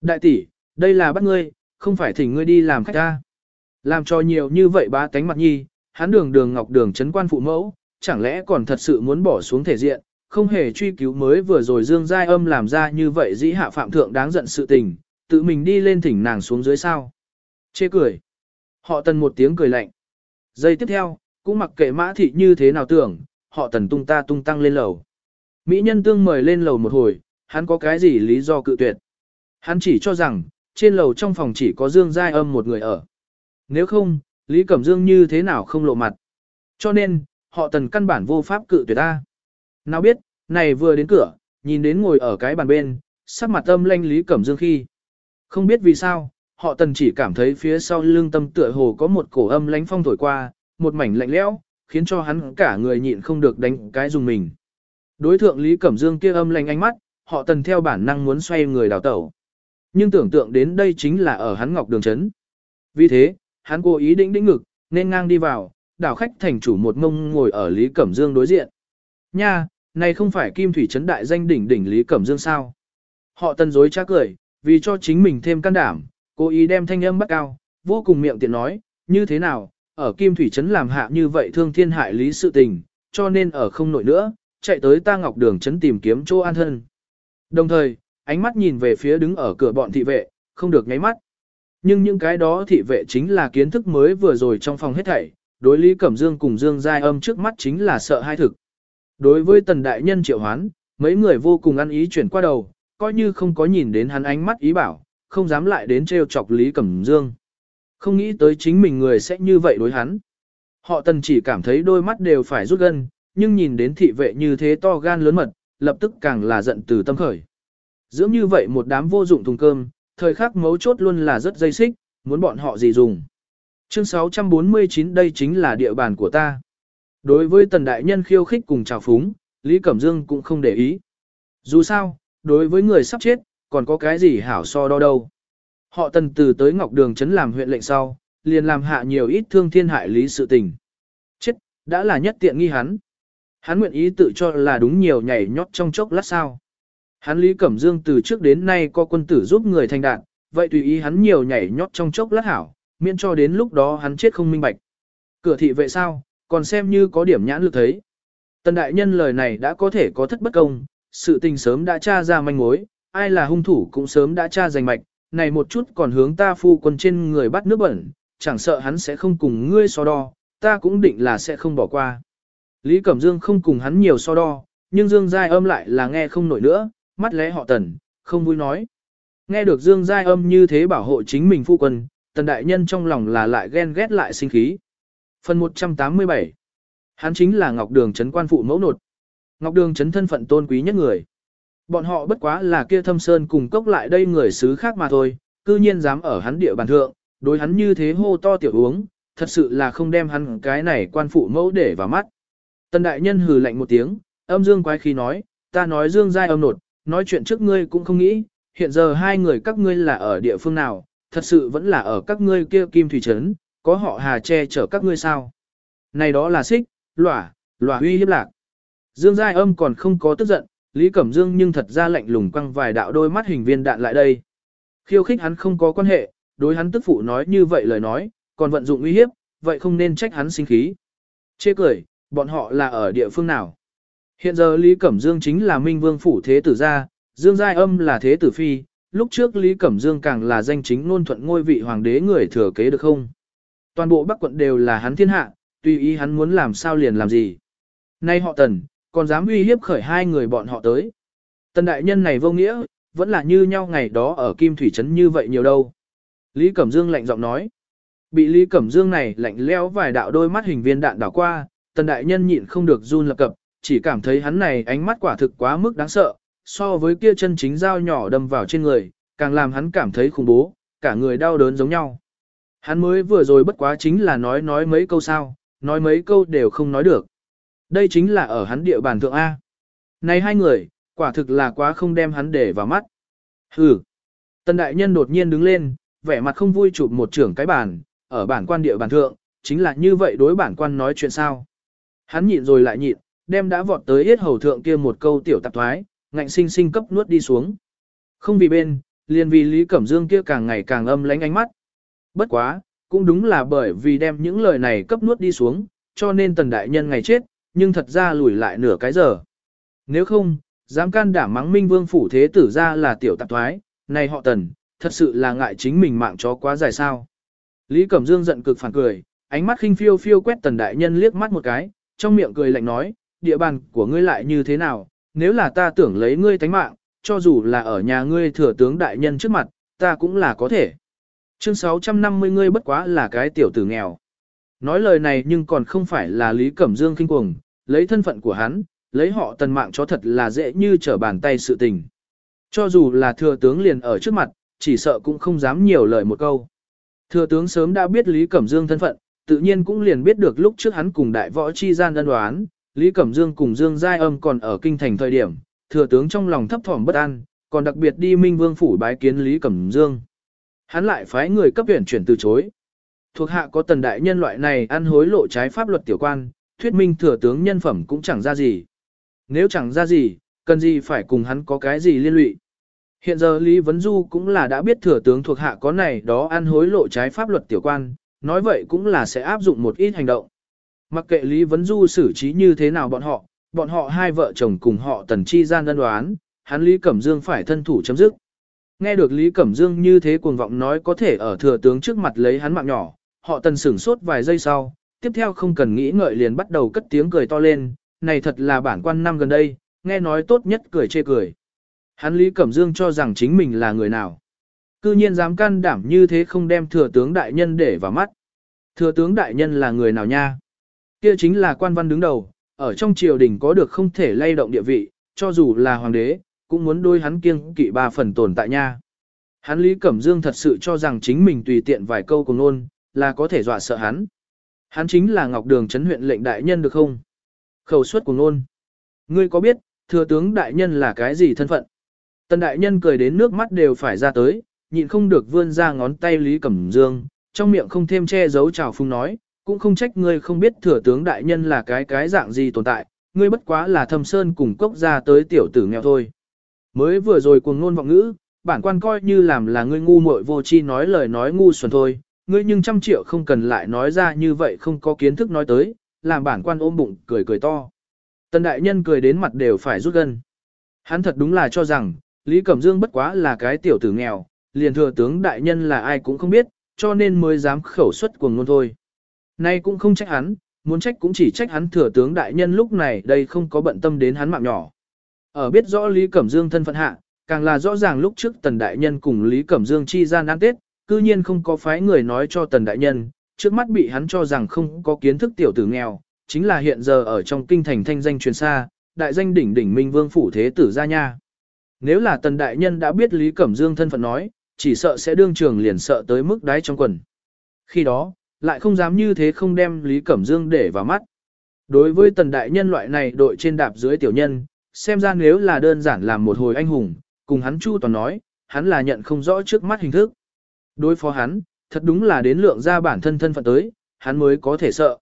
S1: Đại tỷ, đây là bắt ngươi, không phải thỉnh ngươi đi làm khách ta. Làm cho nhiều như vậy bá tánh mặt nhi, hắn đường đường ngọc đường chấn quan phụ mẫu, chẳng lẽ còn thật sự muốn bỏ xuống thể diện, không hề truy cứu mới vừa rồi Dương Giai âm làm ra như vậy dĩ hạ phạm thượng đáng giận sự tình, tự mình đi lên thỉnh nàng xuống dưới sao. Chê cười. Họ tần một tiếng cười lạnh. Giây tiếp theo, cũng mặc kệ mã thị như thế nào tưởng, họ tần tung ta tung tăng lên lầu. Mỹ nhân tương mời lên lầu một hồi, hắn có cái gì lý do cự tuyệt. Hắn chỉ cho rằng, trên lầu trong phòng chỉ có Dương Giai âm một người ở. Nếu không, Lý Cẩm Dương như thế nào không lộ mặt. Cho nên, họ tần căn bản vô pháp cự tuyệt ta. Nào biết, này vừa đến cửa, nhìn đến ngồi ở cái bàn bên, sắc mặt âm lanh Lý Cẩm Dương khi. Không biết vì sao, họ tần chỉ cảm thấy phía sau lưng tâm tựa hồ có một cổ âm lánh phong thổi qua, một mảnh lạnh lẽo, khiến cho hắn cả người nhịn không được đánh cái dùng mình. Đối thượng Lý Cẩm Dương kia âm lành ánh mắt, họ tần theo bản năng muốn xoay người đào tẩu. Nhưng tưởng tượng đến đây chính là ở hắn ngọc đường chấn. Vì thế, hắn cố ý đĩnh đĩnh ngực, nên ngang đi vào, đảo khách thành chủ một mông ngồi ở Lý Cẩm Dương đối diện. Nha, này không phải kim thủy trấn đại danh đỉnh đỉnh Lý Cẩm Dương sao? Họ tần dối trá cười, vì cho chính mình thêm can đảm, cố ý đem thanh âm bắt cao, vô cùng miệng tiện nói, như thế nào, ở kim thủy trấn làm hạ như vậy thương thiên hại lý sự tình, cho nên ở không nổi nữa, chạy tới ta ngọc đường trấn tìm kiếm chỗ an thân. Đồng thời, ánh mắt nhìn về phía đứng ở cửa bọn thị vệ, không được nháy mắt. Nhưng những cái đó thị vệ chính là kiến thức mới vừa rồi trong phòng hết thảy, đối Lý Cẩm Dương cùng Dương Giai âm trước mắt chính là sợ hai thực. Đối với tần đại nhân triệu hoán, mấy người vô cùng ăn ý chuyển qua đầu, coi như không có nhìn đến hắn ánh mắt ý bảo, không dám lại đến trêu chọc Lý Cẩm Dương. Không nghĩ tới chính mình người sẽ như vậy đối hắn. Họ tần chỉ cảm thấy đôi mắt đều phải rút gân, nhưng nhìn đến thị vệ như thế to gan lớn mật, lập tức càng là giận từ tâm khởi. Dưỡng như vậy một đám vô dụng thùng cơm, thời khắc mấu chốt luôn là rất dây xích, muốn bọn họ gì dùng. Chương 649 đây chính là địa bàn của ta. Đối với tần đại nhân khiêu khích cùng chào phúng, Lý Cẩm Dương cũng không để ý. Dù sao, đối với người sắp chết, còn có cái gì hảo so đo đâu. Họ tần từ tới Ngọc Đường chấn làm huyện lệnh sau, liền làm hạ nhiều ít thương thiên hại lý sự tình. Chết, đã là nhất tiện nghi hắn. Hắn nguyện ý tự cho là đúng nhiều nhảy nhót trong chốc lát sao. Hắn Lý Cẩm Dương từ trước đến nay có quân tử giúp người thành đạn, vậy tùy ý hắn nhiều nhảy nhót trong chốc lát hảo, miễn cho đến lúc đó hắn chết không minh bạch. Cửa thị vệ sao, còn xem như có điểm nhãn lực thấy. Tần đại nhân lời này đã có thể có thất bất công, sự tình sớm đã tra ra manh mối, ai là hung thủ cũng sớm đã tra giành mạch, này một chút còn hướng ta phu quân trên người bắt nước bẩn, chẳng sợ hắn sẽ không cùng ngươi so đo, ta cũng định là sẽ không bỏ qua. Lý Cẩm Dương không cùng hắn nhiều so đo, nhưng Dương Giai âm lại là nghe không nổi nữa, mắt lẽ họ tần, không vui nói. Nghe được Dương Giai âm như thế bảo hộ chính mình phu quân, tần đại nhân trong lòng là lại ghen ghét lại sinh khí. Phần 187 Hắn chính là Ngọc Đường Trấn quan phụ mẫu nột. Ngọc Đường Trấn thân phận tôn quý nhất người. Bọn họ bất quá là kia thâm sơn cùng cốc lại đây người xứ khác mà thôi, cư nhiên dám ở hắn địa bàn thượng, đối hắn như thế hô to tiểu uống, thật sự là không đem hắn cái này quan phụ mẫu để vào mắt. Tần đại nhân hừ lạnh một tiếng, âm dương quái khí nói, ta nói dương giai âm nột, nói chuyện trước ngươi cũng không nghĩ, hiện giờ hai người các ngươi là ở địa phương nào, thật sự vẫn là ở các ngươi kia kim thủy trấn, có họ hà che chở các ngươi sao. Này đó là xích, lỏa, lỏa huy hiếp lạc. Dương giai âm còn không có tức giận, Lý Cẩm Dương nhưng thật ra lạnh lùng quăng vài đạo đôi mắt hình viên đạn lại đây. Khiêu khích hắn không có quan hệ, đối hắn tức phụ nói như vậy lời nói, còn vận dụng uy hiếp, vậy không nên trách hắn sinh khí. Chê cười, bọn họ là ở địa phương nào? Hiện giờ Lý Cẩm Dương chính là Minh Vương phủ thế tử gia, Dương Giai Âm là thế tử phi, lúc trước Lý Cẩm Dương càng là danh chính ngôn thuận ngôi vị hoàng đế người thừa kế được không? Toàn bộ Bắc quận đều là hắn thiên hạ, tùy ý hắn muốn làm sao liền làm gì. Nay họ tần, còn dám uy hiếp khởi hai người bọn họ tới. Tần đại nhân này vô nghĩa, vẫn là như nhau ngày đó ở Kim Thủy Trấn như vậy nhiều đâu. Lý Cẩm Dương lạnh giọng nói. Bị Lý Cẩm Dương này lạnh leo vài đạo đôi mắt hình viên đạn đảo qua, tần đại nhân nhịn không được run lập cập, chỉ cảm thấy hắn này ánh mắt quả thực quá mức đáng sợ, so với kia chân chính dao nhỏ đâm vào trên người, càng làm hắn cảm thấy khủng bố, cả người đau đớn giống nhau. Hắn mới vừa rồi bất quá chính là nói nói mấy câu sao, nói mấy câu đều không nói được. Đây chính là ở hắn địa bàn thượng A. Này hai người, quả thực là quá không đem hắn để vào mắt. Hừ. Tần đại nhân đột nhiên đứng lên, vẻ mặt không vui chụp một trưởng cái bàn, ở bản quan địa bàn thượng, chính là như vậy đối bản quan nói chuyện sao. Hắn nhịn rồi lại nhịn, đem đã vọt tới yết hầu thượng kia một câu tiểu tạp thoái, ngạnh sinh sinh cấp nuốt đi xuống. Không vì bên, liền vì Lý Cẩm Dương kia càng ngày càng âm lánh ánh mắt. Bất quá, cũng đúng là bởi vì đem những lời này cấp nuốt đi xuống, cho nên tần đại nhân ngày chết, nhưng thật ra lùi lại nửa cái giờ. Nếu không, dám can đảm mắng minh vương phủ thế tử ra là tiểu tạp thoái, này họ tần, thật sự là ngại chính mình mạng chó quá dài sao. Lý Cẩm Dương giận cực phản cười, ánh mắt khinh phiêu phiêu quét tần đại nhân liếc mắt một cái, trong miệng cười lạnh nói, địa bàn của ngươi lại như thế nào, nếu là ta tưởng lấy ngươi tánh mạng, cho dù là ở nhà ngươi thừa tướng đại nhân trước mặt, ta cũng là có thể. Chương 650 ngươi bất quá là cái tiểu tử nghèo. Nói lời này nhưng còn không phải là Lý Cẩm Dương kinh cuồng, lấy thân phận của hắn, lấy họ tần mạng cho thật là dễ như trở bàn tay sự tình. Cho dù là thừa tướng liền ở trước mặt, chỉ sợ cũng không dám nhiều lời một câu. Thừa tướng sớm đã biết Lý Cẩm Dương thân phận, tự nhiên cũng liền biết được lúc trước hắn cùng đại võ chi gian đơn đoán, Lý Cẩm Dương cùng Dương Giai Âm còn ở kinh thành thời điểm, thừa tướng trong lòng thấp thỏm bất an, còn đặc biệt đi Minh Vương phủ bái kiến Lý Cẩm Dương. Hắn lại phái người cấp tuyển chuyển từ chối. Thuộc hạ có tần đại nhân loại này ăn hối lộ trái pháp luật tiểu quan, thuyết minh thừa tướng nhân phẩm cũng chẳng ra gì. Nếu chẳng ra gì, cần gì phải cùng hắn có cái gì liên lụy. Hiện giờ Lý Vấn Du cũng là đã biết thừa tướng thuộc hạ có này đó ăn hối lộ trái pháp luật tiểu quan, nói vậy cũng là sẽ áp dụng một ít hành động. Mặc kệ Lý Vấn Du xử trí như thế nào bọn họ, bọn họ hai vợ chồng cùng họ tần chi gian đơn đoán, hắn Lý Cẩm Dương phải thân thủ chấm dứt. Nghe được Lý Cẩm Dương như thế cuồng vọng nói có thể ở thừa tướng trước mặt lấy hắn mạng nhỏ, họ tần sửng sốt vài giây sau, tiếp theo không cần nghĩ ngợi liền bắt đầu cất tiếng cười to lên, này thật là bản quan năm gần đây, nghe nói tốt nhất cười chê cười. Hắn Lý Cẩm Dương cho rằng chính mình là người nào. Cư nhiên dám can đảm như thế không đem thừa tướng đại nhân để vào mắt. Thừa tướng đại nhân là người nào nha? Kia chính là quan văn đứng đầu, ở trong triều đình có được không thể lay động địa vị, cho dù là hoàng đế, cũng muốn đôi hắn kiêng kỵ ba phần tồn tại nha. Hắn Lý Cẩm Dương thật sự cho rằng chính mình tùy tiện vài câu cùng nôn, là có thể dọa sợ hắn. Hắn chính là Ngọc Đường chấn huyện lệnh đại nhân được không? Khẩu suất của nôn. Ngươi có biết, thừa tướng đại nhân là cái gì thân phận? Tần đại nhân cười đến nước mắt đều phải ra tới, nhịn không được vươn ra ngón tay Lý Cẩm Dương, trong miệng không thêm che giấu trào phung nói, cũng không trách ngươi không biết thừa tướng đại nhân là cái cái dạng gì tồn tại, ngươi bất quá là thâm sơn cùng cốc ra tới tiểu tử nghèo thôi. Mới vừa rồi cuồng ngôn vọng ngữ, bản quan coi như làm là ngươi ngu muội vô chi nói lời nói ngu xuẩn thôi, ngươi nhưng trăm triệu không cần lại nói ra như vậy không có kiến thức nói tới, làm bản quan ôm bụng cười cười to. Tần đại nhân cười đến mặt đều phải rút gân. Hắn thật đúng là cho rằng, Lý Cẩm Dương bất quá là cái tiểu tử nghèo, liền thừa tướng đại nhân là ai cũng không biết, cho nên mới dám khẩu xuất cuồng ngôn thôi. Nay cũng không trách hắn, muốn trách cũng chỉ trách hắn thừa tướng đại nhân lúc này đây không có bận tâm đến hắn mạng nhỏ. Ở biết rõ Lý Cẩm Dương thân phận hạ, càng là rõ ràng lúc trước tần đại nhân cùng Lý Cẩm Dương chi gian ăn tết, cư nhiên không có phái người nói cho tần đại nhân, trước mắt bị hắn cho rằng không có kiến thức tiểu tử nghèo, chính là hiện giờ ở trong kinh thành thanh danh truyền xa, đại danh đỉnh đỉnh minh vương phủ thế tử gia nha. Nếu là tần đại nhân đã biết Lý Cẩm Dương thân phận nói, chỉ sợ sẽ đương trường liền sợ tới mức đáy trong quần. Khi đó, lại không dám như thế không đem Lý Cẩm Dương để vào mắt. Đối với tần đại nhân loại này đội trên đạp dưới tiểu nhân, xem ra nếu là đơn giản làm một hồi anh hùng, cùng hắn Chu Toàn nói, hắn là nhận không rõ trước mắt hình thức. Đối phó hắn, thật đúng là đến lượng ra bản thân thân phận tới, hắn mới có thể sợ.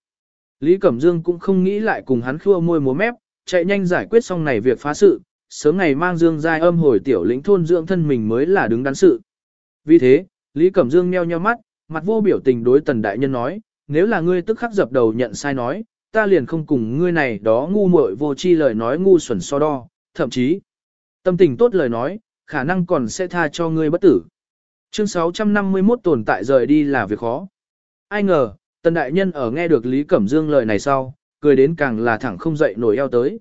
S1: Lý Cẩm Dương cũng không nghĩ lại cùng hắn khua môi múa mép, chạy nhanh giải quyết xong này việc phá sự, sớm ngày mang Dương giai âm hồi tiểu lĩnh thôn dưỡng thân mình mới là đứng đắn sự. Vì thế, Lý Cẩm Dương nheo nheo mắt, mặt vô biểu tình đối tần đại nhân nói, nếu là ngươi tức khắc dập đầu nhận sai nói, ta liền không cùng ngươi này đó ngu muội vô chi lời nói ngu xuẩn so đo, thậm chí, tâm tình tốt lời nói, khả năng còn sẽ tha cho ngươi bất tử. Chương 651 tồn tại rời đi là việc khó. Ai ngờ, tần đại nhân ở nghe được Lý Cẩm Dương lời này sau, cười đến càng là thẳng không dậy nổi eo tới.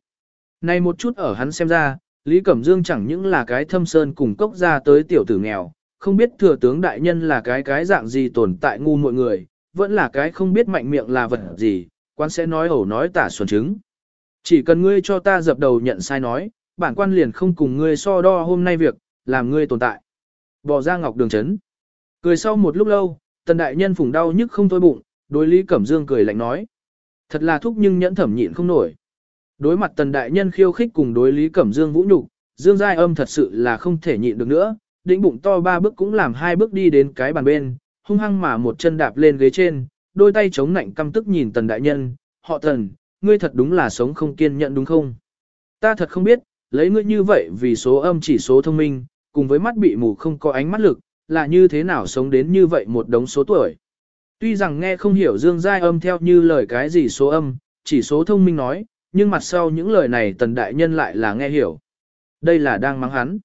S1: Này một chút ở hắn xem ra, Lý Cẩm Dương chẳng những là cái thâm sơn cùng cốc ra tới tiểu tử nghèo, không biết thừa tướng đại nhân là cái cái dạng gì tồn tại ngu mọi người, vẫn là cái không biết mạnh miệng là vật gì, quan sẽ nói ẩu nói tả xuẩn chứng. Chỉ cần ngươi cho ta dập đầu nhận sai nói, bản quan liền không cùng ngươi so đo hôm nay việc, làm ngươi tồn tại. Bỏ ra ngọc đường chấn. Cười sau một lúc lâu, tần đại nhân phùng đau nhức không thôi bụng, đối Lý Cẩm Dương cười lạnh nói. Thật là thúc nhưng nhẫn thẩm nhịn không nổi. Đối mặt tần đại nhân khiêu khích cùng đối Lý Cẩm Dương vũ nhục, Dương Giai âm thật sự là không thể nhịn được nữa, đĩnh bụng to ba bước cũng làm hai bước đi đến cái bàn bên, hung hăng mà một chân đạp lên ghế trên, đôi tay chống nạnh căm tức nhìn tần đại nhân, họ tần, ngươi thật đúng là sống không kiên nhẫn đúng không? Ta thật không biết, lấy ngươi như vậy vì số âm chỉ số thông minh, cùng với mắt bị mù không có ánh mắt lực, là như thế nào sống đến như vậy một đống số tuổi. Tuy rằng nghe không hiểu Dương Giai âm theo như lời cái gì số âm, chỉ số thông minh nói, nhưng mặt sau những lời này tần đại nhân lại là nghe hiểu. Đây là đang mắng hắn.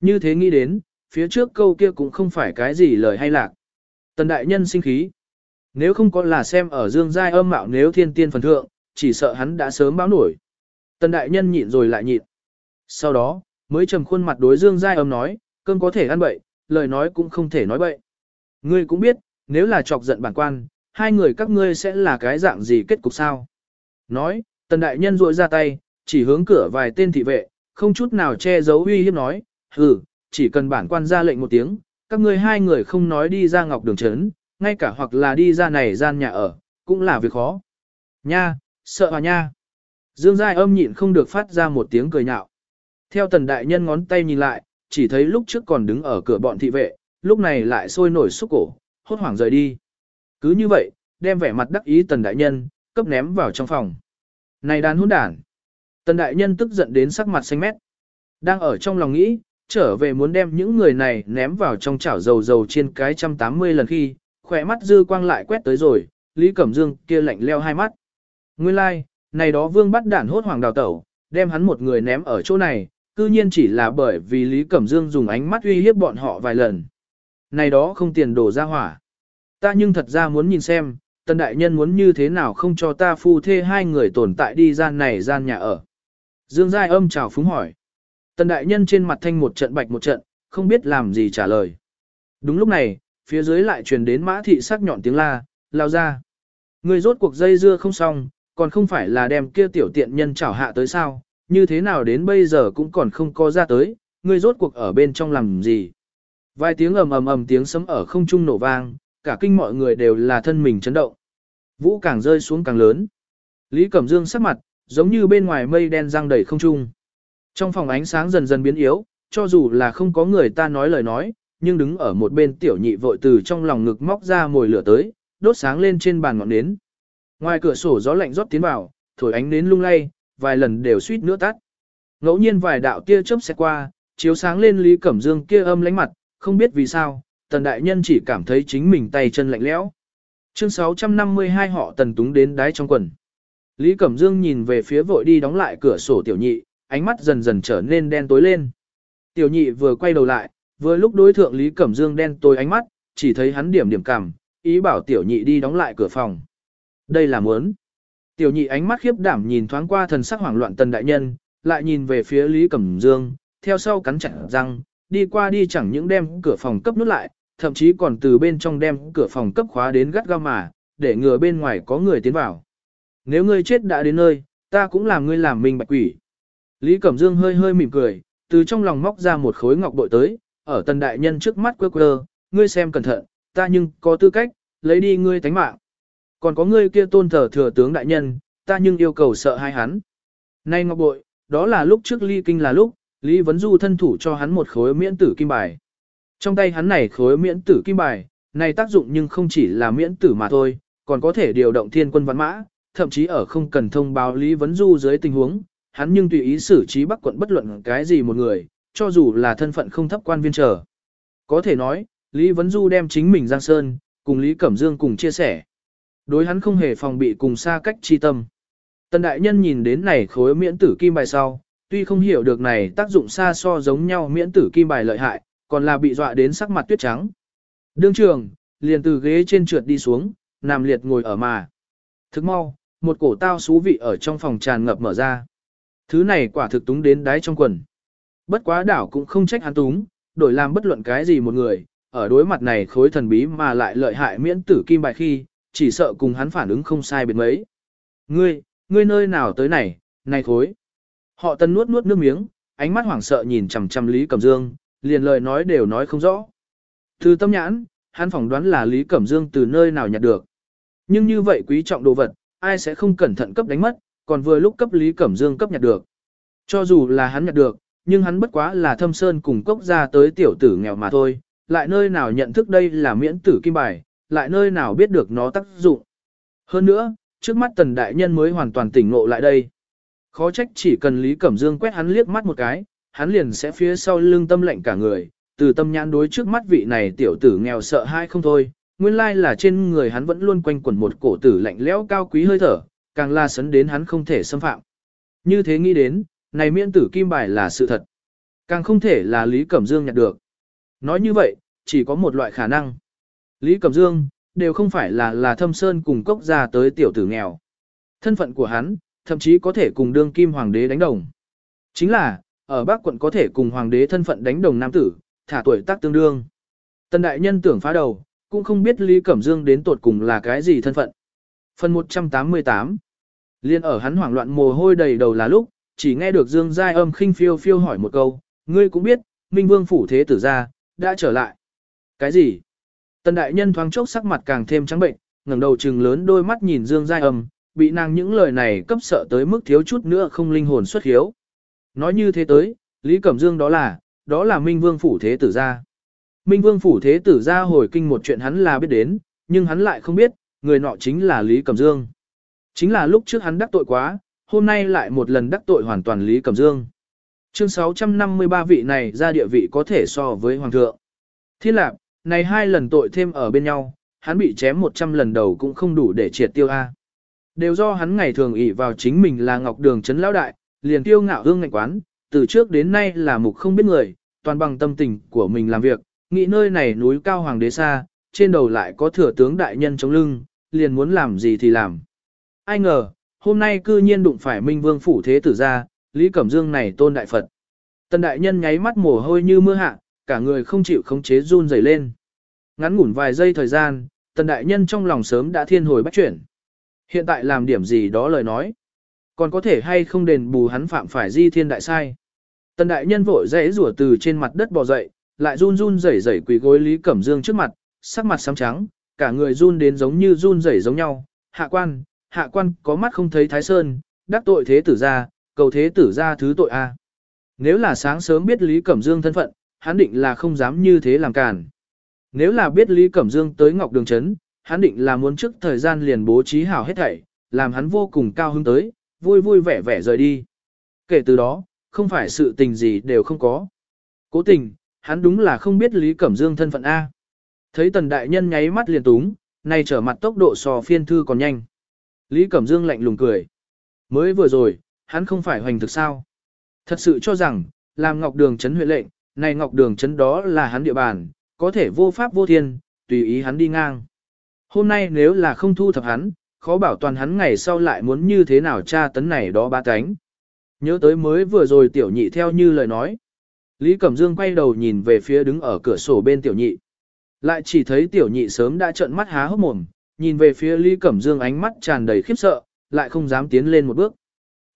S1: Như thế nghĩ đến, phía trước câu kia cũng không phải cái gì lời hay lạc. Tần đại nhân sinh khí. Nếu không có là xem ở Dương Giai âm mạo nếu thiên tiên phần thượng, chỉ sợ hắn đã sớm báo nổi. Tần đại nhân nhịn rồi lại nhịn. Sau đó, mới trầm khuôn mặt đối Dương Giai âm nói, cơm có thể ăn bậy, lời nói cũng không thể nói bậy. Ngươi cũng biết, nếu là chọc giận bản quan, hai người các ngươi sẽ là cái dạng gì kết cục sao? Nói, tần đại nhân rội ra tay, chỉ hướng cửa vài tên thị vệ, không chút nào che giấu uy hiếp nói, hừ, chỉ cần bản quan ra lệnh một tiếng, các ngươi hai người không nói đi ra ngọc đường trấn, ngay cả hoặc là đi ra này gian nhà ở, cũng là việc khó. Nha, sợ à nha. Dương Giai âm nhịn không được phát ra một tiếng cười nhạo. Theo tần đại nhân ngón tay nhìn lại, chỉ thấy lúc trước còn đứng ở cửa bọn thị vệ, lúc này lại sôi nổi xúc cổ, hốt hoảng rời đi. Cứ như vậy, đem vẻ mặt đắc ý tần đại nhân, cấp ném vào trong phòng. Này đàn hôn đản. Tần đại nhân tức giận đến sắc mặt xanh mét. Đang ở trong lòng nghĩ, trở về muốn đem những người này ném vào trong chảo dầu dầu trên cái trăm tám mươi lần khi, khỏe mắt dư quang lại quét tới rồi, Lý Cẩm Dương kia lạnh leo hai mắt. Nguyên lai, like, này đó vương bắt đản hốt hoàng đào tẩu, đem hắn một người ném ở chỗ này, cư nhiên chỉ là bởi vì Lý Cẩm Dương dùng ánh mắt uy hiếp bọn họ vài lần. Này đó không tiền đổ ra hỏa. Ta nhưng thật ra muốn nhìn xem, tân đại nhân muốn như thế nào không cho ta phu thê hai người tồn tại đi gian này gian nhà ở. Dương Giai âm chào phúng hỏi. Tần đại nhân trên mặt thanh một trận bạch một trận, không biết làm gì trả lời. Đúng lúc này, phía dưới lại truyền đến mã thị sắc nhọn tiếng la, lao ra. Người rốt cuộc dây dưa không xong, còn không phải là đem kia tiểu tiện nhân chảo hạ tới sao, như thế nào đến bây giờ cũng còn không có ra tới, ngươi rốt cuộc ở bên trong làm gì. Vài tiếng ầm ầm ầm tiếng sấm ở không trung nổ vang, cả kinh mọi người đều là thân mình chấn động. Vũ càng rơi xuống càng lớn. Lý Cẩm Dương sắc mặt, giống như bên ngoài mây đen răng đầy không trung. Trong phòng ánh sáng dần dần biến yếu, cho dù là không có người ta nói lời nói, nhưng đứng ở một bên tiểu nhị vội từ trong lòng ngực móc ra mồi lửa tới, đốt sáng lên trên bàn ngọn nến. Ngoài cửa sổ gió lạnh rót tiến vào, thổi ánh nến lung lay, vài lần đều suýt nữa tắt. Ngẫu nhiên vài đạo tia chớp sẽ qua, chiếu sáng lên Lý Cẩm Dương kia âm lánh mặt, không biết vì sao, tần đại nhân chỉ cảm thấy chính mình tay chân lạnh lẽo. Chương 652 họ tần túng đến đáy trong quần. Lý Cẩm Dương nhìn về phía vội đi đóng lại cửa sổ tiểu nhị, ánh mắt dần dần trở nên đen tối lên. Tiểu nhị vừa quay đầu lại, vừa lúc đối thượng Lý Cẩm Dương đen tối ánh mắt, chỉ thấy hắn điểm điểm cảm, ý bảo tiểu nhị đi đóng lại cửa phòng. Đây là muốn. Tiểu nhị ánh mắt khiếp đảm nhìn thoáng qua thần sắc hoảng loạn tần đại nhân, lại nhìn về phía Lý Cẩm Dương, theo sau cắn chặt răng, đi qua đi chẳng những đem cửa phòng cấp nút lại, thậm chí còn từ bên trong đem cửa phòng cấp khóa đến gắt gao mà, để ngừa bên ngoài có người tiến vào. Nếu ngươi chết đã đến nơi, ta cũng làm ngươi làm mình bạch quỷ. Lý Cẩm Dương hơi hơi mỉm cười, từ trong lòng móc ra một khối ngọc bội tới, ở tần đại nhân trước mắt quơ quơ, ngươi xem cẩn thận, ta nhưng có tư cách, lấy đi ngươi tánh mạng. Còn có ngươi kia tôn thờ thừa tướng đại nhân, ta nhưng yêu cầu sợ hai hắn. Nay ngọc bội, đó là lúc trước ly kinh là lúc, Lý Vấn Du thân thủ cho hắn một khối miễn tử kim bài. Trong tay hắn này khối miễn tử kim bài, này tác dụng nhưng không chỉ là miễn tử mà thôi, còn có thể điều động thiên quân văn mã, thậm chí ở không cần thông báo Lý Vấn Du dưới tình huống, hắn nhưng tùy ý xử trí bắc quận bất luận cái gì một người, cho dù là thân phận không thấp quan viên trở. Có thể nói, Lý Vấn Du đem chính mình Giang Sơn, cùng Lý Cẩm Dương cùng chia sẻ. Đối hắn không hề phòng bị cùng xa cách chi tâm. Tần đại nhân nhìn đến này khối miễn tử kim bài sau, tuy không hiểu được này tác dụng xa so giống nhau miễn tử kim bài lợi hại, còn là bị dọa đến sắc mặt tuyết trắng. Đương trường, liền từ ghế trên trượt đi xuống, nằm liệt ngồi ở mà. Thức mau, một cổ tao xú vị ở trong phòng tràn ngập mở ra. Thứ này quả thực túng đến đáy trong quần. bất quá đảo cũng không trách hắn túng, đổi làm bất luận cái gì một người, ở đối mặt này khối thần bí mà lại lợi hại miễn tử kim bài khi, chỉ sợ cùng hắn phản ứng không sai biệt mấy. Ngươi, ngươi nơi nào tới này, này thối. Họ tân nuốt nuốt nước miếng, ánh mắt hoảng sợ nhìn chằm chằm Lý Cẩm Dương, liền lời nói đều nói không rõ. Từ tâm nhãn, hắn phỏng đoán là Lý Cẩm Dương từ nơi nào nhặt được. Nhưng như vậy quý trọng đồ vật, ai sẽ không cẩn thận cấp đánh mất, còn vừa lúc cấp Lý Cẩm Dương cấp nhặt được. Cho dù là hắn nhặt được, nhưng hắn bất quá là thâm sơn cùng cốc ra tới tiểu tử nghèo mà thôi, lại nơi nào nhận thức đây là miễn tử kim bài, lại nơi nào biết được nó tác dụng. Hơn nữa, trước mắt tần đại nhân mới hoàn toàn tỉnh ngộ lại đây. Khó trách chỉ cần Lý Cẩm Dương quét hắn liếc mắt một cái, hắn liền sẽ phía sau lưng tâm lệnh cả người, từ tâm nhãn đối trước mắt vị này tiểu tử nghèo sợ hai không thôi, nguyên lai là trên người hắn vẫn luôn quanh quẩn một cổ tử lạnh lẽo cao quý hơi thở, càng la sấn đến hắn không thể xâm phạm. Như thế nghĩ đến, này miễn tử kim bài là sự thật. Càng không thể là Lý Cẩm Dương nhặt được. Nói như vậy, chỉ có một loại khả năng. Lý Cẩm Dương, đều không phải là là thâm sơn cùng cốc ra tới tiểu tử nghèo. Thân phận của hắn, thậm chí có thể cùng đương kim hoàng đế đánh đồng. Chính là, ở Bắc quận có thể cùng hoàng đế thân phận đánh đồng nam tử, thả tuổi tác tương đương. Tần đại nhân tưởng phá đầu, cũng không biết Lý Cẩm Dương đến tột cùng là cái gì thân phận. Phần 188 Liên ở hắn hoảng loạn mồ hôi đầy đầu là lúc, chỉ nghe được Dương Giai âm khinh phiêu phiêu hỏi một câu, ngươi cũng biết, Minh Vương phủ thế tử ra, đã trở lại. Cái gì? Tần đại nhân thoáng chốc sắc mặt càng thêm trắng bệnh, ngẩng đầu trừng lớn đôi mắt nhìn Dương Giai âm, bị nàng những lời này cấp sợ tới mức thiếu chút nữa không linh hồn xuất hiếu. Nói như thế tới, Lý Cẩm Dương đó là, đó là Minh Vương phủ thế tử gia. Minh Vương phủ thế tử gia hồi kinh một chuyện hắn là biết đến, nhưng hắn lại không biết, người nọ chính là Lý Cẩm Dương. Chính là lúc trước hắn đắc tội quá, hôm nay lại một lần đắc tội hoàn toàn Lý Cẩm Dương. Chương 653 vị này ra địa vị có thể so với Hoàng thượng. Thiên lạc, này hai lần tội thêm ở bên nhau, hắn bị chém 100 lần đầu cũng không đủ để triệt tiêu A. Đều do hắn ngày thường ỷ vào chính mình là ngọc đường chấn lão đại, liền tiêu ngạo hương ngạnh quán, từ trước đến nay là mục không biết người, toàn bằng tâm tình của mình làm việc, nghĩ nơi này núi cao hoàng đế xa, trên đầu lại có thừa tướng đại nhân chống lưng, liền muốn làm gì thì làm. Ai ngờ, hôm nay cư nhiên đụng phải Minh Vương phủ thế tử ra, Lý Cẩm Dương này tôn đại Phật. Tần đại nhân nháy mắt mồ hôi như mưa hạ, cả người không chịu khống chế run rẩy lên. Ngắn ngủn vài giây thời gian, tần đại nhân trong lòng sớm đã thiên hồi bách chuyển. Hiện tại làm điểm gì đó lời nói. Còn có thể hay không đền bù hắn phạm phải di thiên đại sai. Tần đại nhân vội dãy rủa từ trên mặt đất bò dậy, lại run run rẩy rẩy quỳ gối Lý Cẩm Dương trước mặt, sắc mặt xám trắng, cả người run đến giống như run rẩy giống nhau. Hạ quan, hạ quan có mắt không thấy thái sơn, đắc tội thế tử ra, cầu thế tử ra thứ tội a. Nếu là sáng sớm biết Lý Cẩm Dương thân phận, hắn định là không dám như thế làm cản. Nếu là biết Lý Cẩm Dương tới Ngọc Đường Trấn, hắn định là muốn trước thời gian liền bố trí hảo hết thảy, làm hắn vô cùng cao hứng tới, vui vui vẻ vẻ rời đi. Kể từ đó, không phải sự tình gì đều không có. Cố tình, hắn đúng là không biết Lý Cẩm Dương thân phận A. Thấy tần đại nhân nháy mắt liền túng, nay trở mặt tốc độ sò phiên thư còn nhanh. Lý Cẩm Dương lạnh lùng cười. Mới vừa rồi, hắn không phải hoành thực sao. Thật sự cho rằng, làm Ngọc Đường chấn huyện lệnh, này Ngọc Đường chấn đó là hắn địa bàn, có thể vô pháp vô thiên, tùy ý hắn đi ngang. Hôm nay nếu là không thu thập hắn, khó bảo toàn hắn ngày sau lại muốn như thế nào tra tấn này đó ba cánh. Nhớ tới mới vừa rồi tiểu nhị theo như lời nói. Lý Cẩm Dương quay đầu nhìn về phía đứng ở cửa sổ bên tiểu nhị. Lại chỉ thấy tiểu nhị sớm đã trợn mắt há hốc mồm, nhìn về phía Lý Cẩm Dương ánh mắt tràn đầy khiếp sợ, lại không dám tiến lên một bước.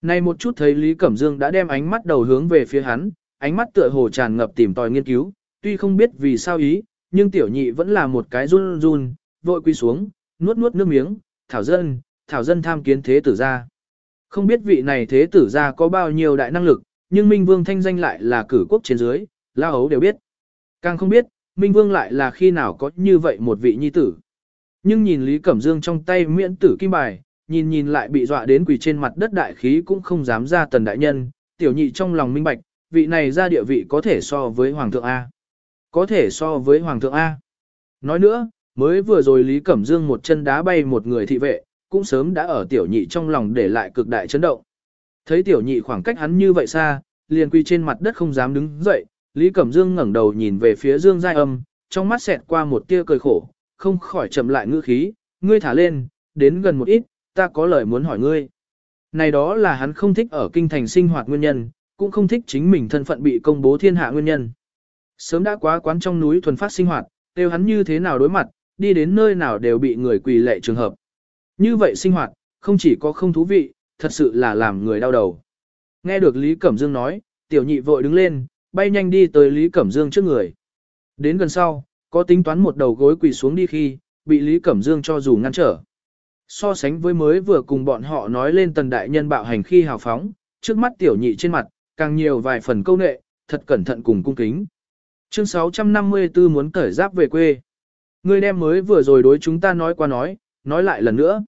S1: Này một chút thấy Lý Cẩm Dương đã đem ánh mắt đầu hướng về phía hắn, ánh mắt tựa hồ tràn ngập tìm tòi nghiên cứu, tuy không biết vì sao ý, nhưng tiểu nhị vẫn là một cái run run, vội quy xuống, nuốt nuốt nước miếng, thảo dân, thảo dân tham kiến thế tử gia. Không biết vị này thế tử gia có bao nhiêu đại năng lực, nhưng Minh Vương thanh danh lại là cử quốc trên dưới, La Hấu đều biết. Càng không biết, Minh Vương lại là khi nào có như vậy một vị nhi tử. Nhưng nhìn Lý Cẩm Dương trong tay miễn tử kim bài, nhìn nhìn lại bị dọa đến quỳ trên mặt đất đại khí cũng không dám ra tần đại nhân, tiểu nhị trong lòng minh bạch, vị này ra địa vị có thể so với Hoàng thượng A. Có thể so với Hoàng thượng A. Nói nữa, mới vừa rồi Lý Cẩm Dương một chân đá bay một người thị vệ, cũng sớm đã ở tiểu nhị trong lòng để lại cực đại chấn động. Thấy tiểu nhị khoảng cách hắn như vậy xa, liền quy trên mặt đất không dám đứng dậy, Lý Cẩm Dương ngẩng đầu nhìn về phía Dương Giai Âm, trong mắt xẹt qua một tia cười khổ, không khỏi chậm lại ngữ khí, ngươi thả lên, đến gần một ít, ta có lời muốn hỏi ngươi. Này đó là hắn không thích ở kinh thành sinh hoạt nguyên nhân, cũng không thích chính mình thân phận bị công bố thiên hạ nguyên nhân. Sớm đã quá quán trong núi thuần phát sinh hoạt, đều hắn như thế nào đối mặt, đi đến nơi nào đều bị người quỳ lệ trường hợp. Như vậy sinh hoạt, không chỉ có không thú vị, thật sự là làm người đau đầu. Nghe được Lý Cẩm Dương nói, tiểu nhị vội đứng lên, bay nhanh đi tới Lý Cẩm Dương trước người. Đến gần sau, có tính toán một đầu gối quỳ xuống đi khi, bị Lý Cẩm Dương cho dù ngăn trở. So sánh với mới vừa cùng bọn họ nói lên tần đại nhân bạo hành khi hào phóng, trước mắt tiểu nhị trên mặt, càng nhiều vài phần câu nệ, thật cẩn thận cùng cung kính. Chương 654 muốn cởi giáp về quê. Ngươi đem mới vừa rồi đối chúng ta nói qua nói, nói lại lần nữa.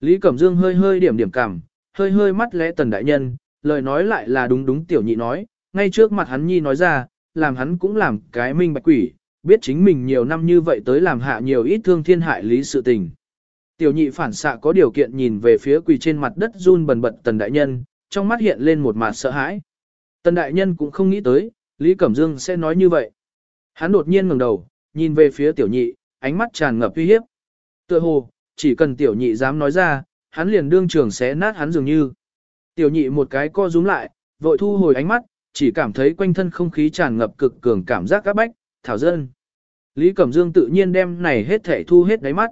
S1: Lý Cẩm Dương hơi hơi điểm điểm cảm, hơi hơi mắt lẽ tần đại nhân, lời nói lại là đúng đúng tiểu nhị nói, ngay trước mặt hắn nhi nói ra, làm hắn cũng làm cái minh bạch quỷ, biết chính mình nhiều năm như vậy tới làm hạ nhiều ít thương thiên hại lý sự tình. Tiểu nhị phản xạ có điều kiện nhìn về phía quỳ trên mặt đất run bần bật tần đại nhân, trong mắt hiện lên một mặt sợ hãi. Tần đại nhân cũng không nghĩ tới, Lý Cẩm Dương sẽ nói như vậy. Hắn đột nhiên ngẩng đầu, nhìn về phía tiểu nhị, ánh mắt tràn ngập uy hiếp. Tựa hồ, chỉ cần tiểu nhị dám nói ra, hắn liền đương trường sẽ nát hắn dường như. Tiểu nhị một cái co rúm lại, vội thu hồi ánh mắt, chỉ cảm thấy quanh thân không khí tràn ngập cực cường cảm giác các bách, thảo dân. Lý Cẩm Dương tự nhiên đem này hết thể thu hết đáy mắt.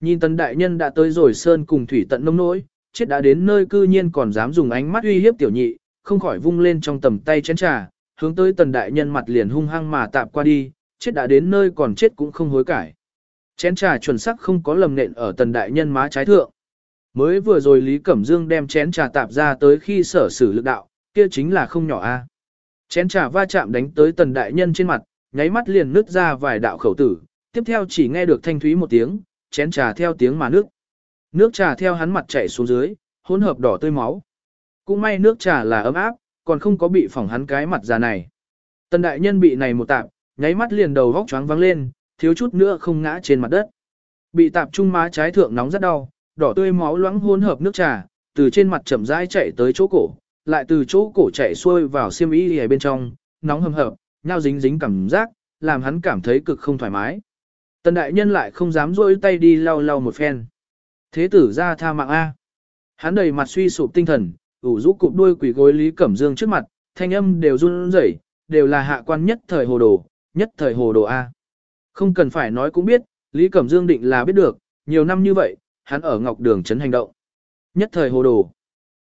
S1: Nhìn tần đại nhân đã tới rồi sơn cùng thủy tận nông nỗi, chết đã đến nơi cư nhiên còn dám dùng ánh mắt uy hiếp tiểu nhị, không khỏi vung lên trong tầm tay chén trà, hướng tới tần đại nhân mặt liền hung hăng mà tạp qua đi, chết đã đến nơi còn chết cũng không hối cải. Chén trà chuẩn sắc không có lầm nện ở tần đại nhân má trái thượng. Mới vừa rồi Lý Cẩm Dương đem chén trà tạp ra tới khi sở xử lực đạo, kia chính là không nhỏ a. Chén trà va chạm đánh tới tần đại nhân trên mặt, nháy mắt liền nứt ra vài đạo khẩu tử, tiếp theo chỉ nghe được thanh thúy một tiếng, chén trà theo tiếng mà nước. Nước trà theo hắn mặt chảy xuống dưới, hỗn hợp đỏ tươi máu. Cũng may nước trà là ấm áp, còn không có bị phỏng hắn cái mặt già này. Tần đại nhân bị này một tạp, nháy mắt liền đầu vóc choáng vắng lên, thiếu chút nữa không ngã trên mặt đất. Bị tạp trung má trái thượng nóng rất đau, đỏ tươi máu loãng hỗn hợp nước trà, từ trên mặt chậm rãi chạy tới chỗ cổ, lại từ chỗ cổ chạy xuôi vào xiêm y ở bên trong, nóng hầm hập, nhau dính dính cảm giác, làm hắn cảm thấy cực không thoải mái. Tần đại nhân lại không dám rôi tay đi lau lau một phen. Thế tử ra tha mạng A. Hắn đầy mặt suy sụp tinh thần, ủ rũ cụp đuôi quỷ gối Lý Cẩm Dương trước mặt, thanh âm đều run rẩy, đều là hạ quan nhất thời hồ đồ, nhất thời hồ đồ A. Không cần phải nói cũng biết, Lý Cẩm Dương định là biết được, nhiều năm như vậy, hắn ở Ngọc Đường trấn hành động. Nhất thời hồ đồ.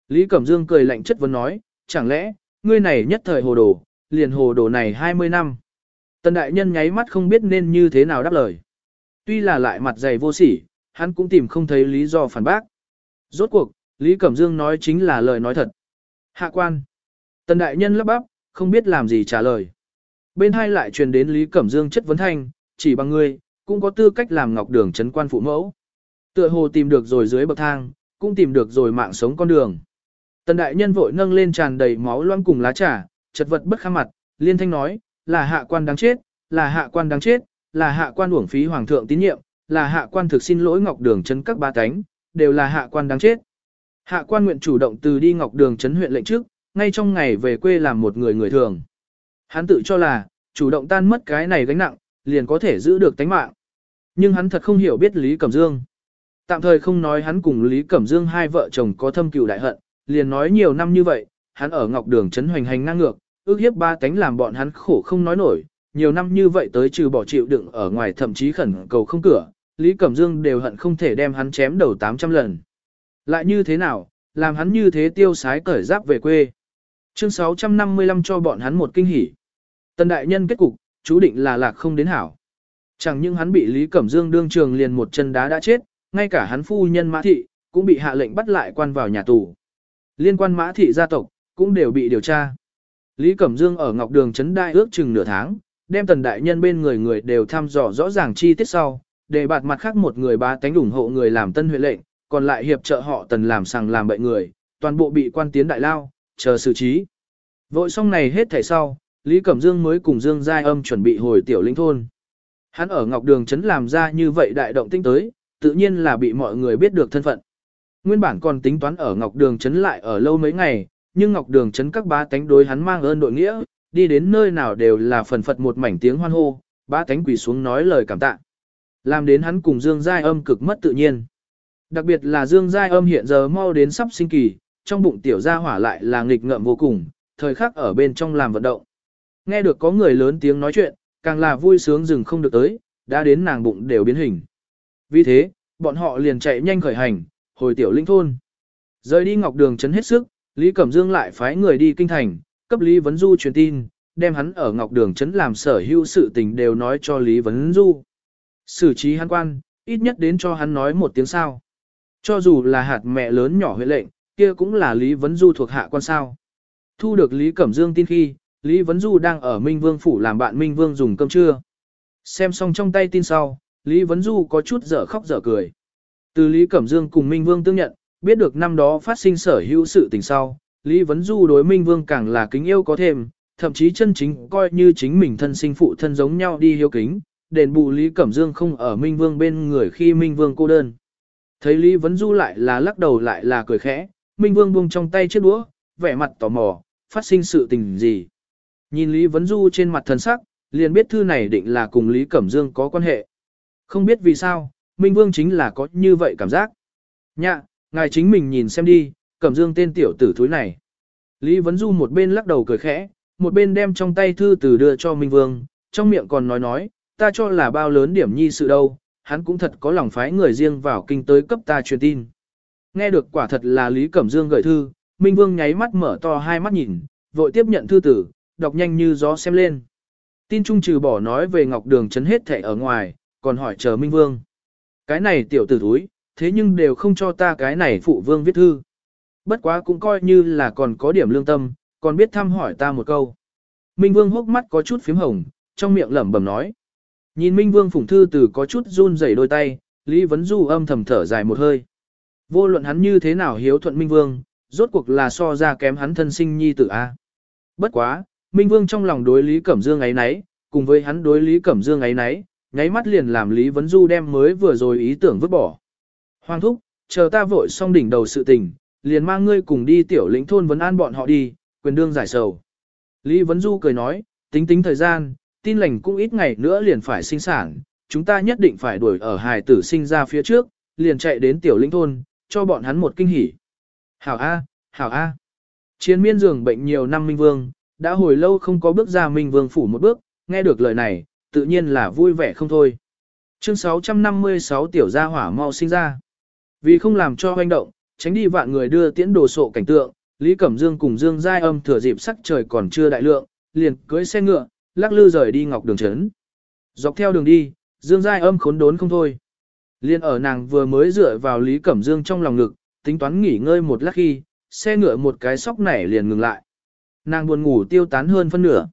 S1: Lý Cẩm Dương cười lạnh chất vấn nói, chẳng lẽ, ngươi này nhất thời hồ đồ, liền hồ đồ này 20 năm. Tần đại nhân nháy mắt không biết nên như thế nào đáp lời. Tuy là lại mặt dày vô sỉ, hắn cũng tìm không thấy lý do phản bác. Rốt cuộc, Lý Cẩm Dương nói chính là lời nói thật. Hạ quan. Tần đại nhân lắp bắp, không biết làm gì trả lời. Bên hai lại truyền đến Lý Cẩm Dương chất vấn thanh, chỉ bằng ngươi, cũng có tư cách làm ngọc đường Trấn quan phụ mẫu. Tựa hồ tìm được rồi dưới bậc thang, cũng tìm được rồi mạng sống con đường. Tần đại nhân vội nâng lên tràn đầy máu loang cùng lá trà, chật vật bất kham mặt, liên thanh nói, là hạ quan đáng chết, là hạ quan đáng chết, là hạ quan uổng phí hoàng thượng tín nhiệm, là hạ quan thực xin lỗi ngọc đường Trấn các ba cánh, đều là hạ quan đáng chết. Hạ quan nguyện chủ động từ đi ngọc đường chấn huyện lệnh trước, ngay trong ngày về quê làm một người người thường. Hắn tự cho là, chủ động tan mất cái này gánh nặng, liền có thể giữ được tánh mạng. Nhưng hắn thật không hiểu biết Lý Cẩm Dương. Tạm thời không nói hắn cùng Lý Cẩm Dương hai vợ chồng có thâm cừu đại hận, liền nói nhiều năm như vậy, hắn ở ngọc đường chấn hoành hành ngang ngược, ước hiếp ba tánh làm bọn hắn khổ không nói nổi, nhiều năm như vậy tới trừ bỏ chịu đựng ở ngoài thậm chí khẩn cầu không cửa, Lý Cẩm Dương đều hận không thể đem hắn chém đầu 800 lần. Lại như thế nào, làm hắn như thế tiêu sái cởi giáp về quê. Chương 655 cho bọn hắn một kinh hỉ. Tần đại nhân kết cục, chú định là lạc không đến hảo. Chẳng những hắn bị Lý Cẩm Dương đương trường liền một chân đá đã chết, ngay cả hắn phu nhân Mã Thị, cũng bị hạ lệnh bắt lại quan vào nhà tù. Liên quan Mã Thị gia tộc, cũng đều bị điều tra. Lý Cẩm Dương ở Ngọc Đường Trấn Đại ước chừng nửa tháng, đem tần đại nhân bên người người đều thăm dò rõ ràng chi tiết sau, để bạt mặt khác một người ba tánh ủng hộ người làm tân huyện lệnh, còn lại hiệp trợ họ tần làm sàng làm bậy người, toàn bộ bị quan tiến đại lao, chờ xử trí. Vội xong này hết thảy sau, Lý Cẩm Dương mới cùng Dương Giai Âm chuẩn bị hồi tiểu linh thôn. Hắn ở Ngọc Đường Trấn làm ra như vậy đại động tinh tới, tự nhiên là bị mọi người biết được thân phận. Nguyên bản còn tính toán ở Ngọc Đường Trấn lại ở lâu mấy ngày, nhưng Ngọc Đường Trấn các ba tánh đối hắn mang ơn đội nghĩa, đi đến nơi nào đều là phần phật một mảnh tiếng hoan hô, ba tánh quỳ xuống nói lời cảm tạ. Làm đến hắn cùng Dương Giai Âm cực mất tự nhiên. Đặc biệt là Dương Giai Âm hiện giờ mau đến sắp sinh kỳ, trong bụng tiểu gia hỏa lại là nghịch ngợm vô cùng, thời khắc ở bên trong làm vận động. Nghe được có người lớn tiếng nói chuyện, càng là vui sướng dừng không được tới, đã đến nàng bụng đều biến hình. Vì thế, bọn họ liền chạy nhanh khởi hành, hồi tiểu linh thôn. Rời đi ngọc đường chấn hết sức, Lý Cẩm Dương lại phái người đi kinh thành, cấp Lý Vấn Du truyền tin, đem hắn ở ngọc đường chấn làm sở hữu sự tình đều nói cho Lý Vấn Du. Xử trí hắn quan, ít nhất đến cho hắn nói một tiếng sao. Cho dù là hạt mẹ lớn nhỏ huyện lệnh, kia cũng là Lý Vấn Du thuộc hạ quan sao. Thu được Lý Cẩm Dương tin khi, Lý Vấn Du đang ở Minh Vương Phủ làm bạn Minh Vương dùng cơm trưa. Xem xong trong tay tin sau, Lý Vấn Du có chút dở khóc dở cười. Từ Lý Cẩm Dương cùng Minh Vương tương nhận, biết được năm đó phát sinh sở hữu sự tình sau, Lý Vấn Du đối Minh Vương càng là kính yêu có thêm, thậm chí chân chính coi như chính mình thân sinh phụ thân giống nhau đi hiếu kính, đền bù Lý Cẩm Dương không ở Minh Vương bên người khi Minh Vương cô đơn. Thấy Lý Vấn Du lại là lắc đầu lại là cười khẽ, Minh Vương buông trong tay chiếc đũa, vẻ mặt tò mò, phát sinh sự tình gì. Nhìn Lý Vấn Du trên mặt thần sắc, liền biết thư này định là cùng Lý Cẩm Dương có quan hệ. Không biết vì sao, Minh Vương chính là có như vậy cảm giác. Nhạ, ngài chính mình nhìn xem đi, Cẩm Dương tên tiểu tử thúi này. Lý Vấn Du một bên lắc đầu cười khẽ, một bên đem trong tay thư từ đưa cho Minh Vương, trong miệng còn nói nói, ta cho là bao lớn điểm nhi sự đâu, hắn cũng thật có lòng phái người riêng vào kinh tới cấp ta truyền tin. Nghe được quả thật là Lý Cẩm Dương gửi thư, Minh Vương nháy mắt mở to hai mắt nhìn, vội tiếp nhận thư tử, đọc nhanh như gió xem lên. Tin trung trừ bỏ nói về Ngọc Đường chấn hết thẻ ở ngoài, còn hỏi chờ Minh Vương. Cái này tiểu tử thúi, thế nhưng đều không cho ta cái này phụ vương viết thư. Bất quá cũng coi như là còn có điểm lương tâm, còn biết thăm hỏi ta một câu. Minh Vương hốc mắt có chút phím hồng, trong miệng lẩm bẩm nói. Nhìn Minh Vương phủng thư từ có chút run rẩy đôi tay, Lý Vấn Du âm thầm thở dài một hơi. Vô luận hắn như thế nào hiếu thuận Minh Vương, rốt cuộc là so ra kém hắn thân sinh nhi tử A. Bất quá, Minh Vương trong lòng đối Lý Cẩm Dương ấy nấy, cùng với hắn đối Lý Cẩm Dương ấy nấy, nháy mắt liền làm Lý Vấn Du đem mới vừa rồi ý tưởng vứt bỏ. Hoàng thúc, chờ ta vội xong đỉnh đầu sự tình, liền mang ngươi cùng đi tiểu lĩnh thôn vấn an bọn họ đi, quyền đương giải sầu. Lý Vấn Du cười nói, tính tính thời gian, tin lành cũng ít ngày nữa liền phải sinh sản, chúng ta nhất định phải đuổi ở hài tử sinh ra phía trước, liền chạy đến tiểu linh thôn, cho bọn hắn một kinh hỉ. Hảo A, Hảo A. Chiến miên giường bệnh nhiều năm Minh Vương, đã hồi lâu không có bước ra Minh Vương phủ một bước, nghe được lời này, tự nhiên là vui vẻ không thôi. Chương 656 tiểu gia hỏa mau sinh ra. Vì không làm cho hoành động, tránh đi vạn người đưa tiễn đồ sộ cảnh tượng, Lý Cẩm Dương cùng Dương Giai Âm thừa dịp sắc trời còn chưa đại lượng, liền cưỡi xe ngựa, lắc lư rời đi ngọc đường trấn. Dọc theo đường đi, Dương Giai Âm khốn đốn không thôi. Liên ở nàng vừa mới dựa vào Lý Cẩm Dương trong lòng ngực, tính toán nghỉ ngơi một lát khi, xe ngựa một cái sóc nảy liền ngừng lại. Nàng buồn ngủ tiêu tán hơn phân nửa.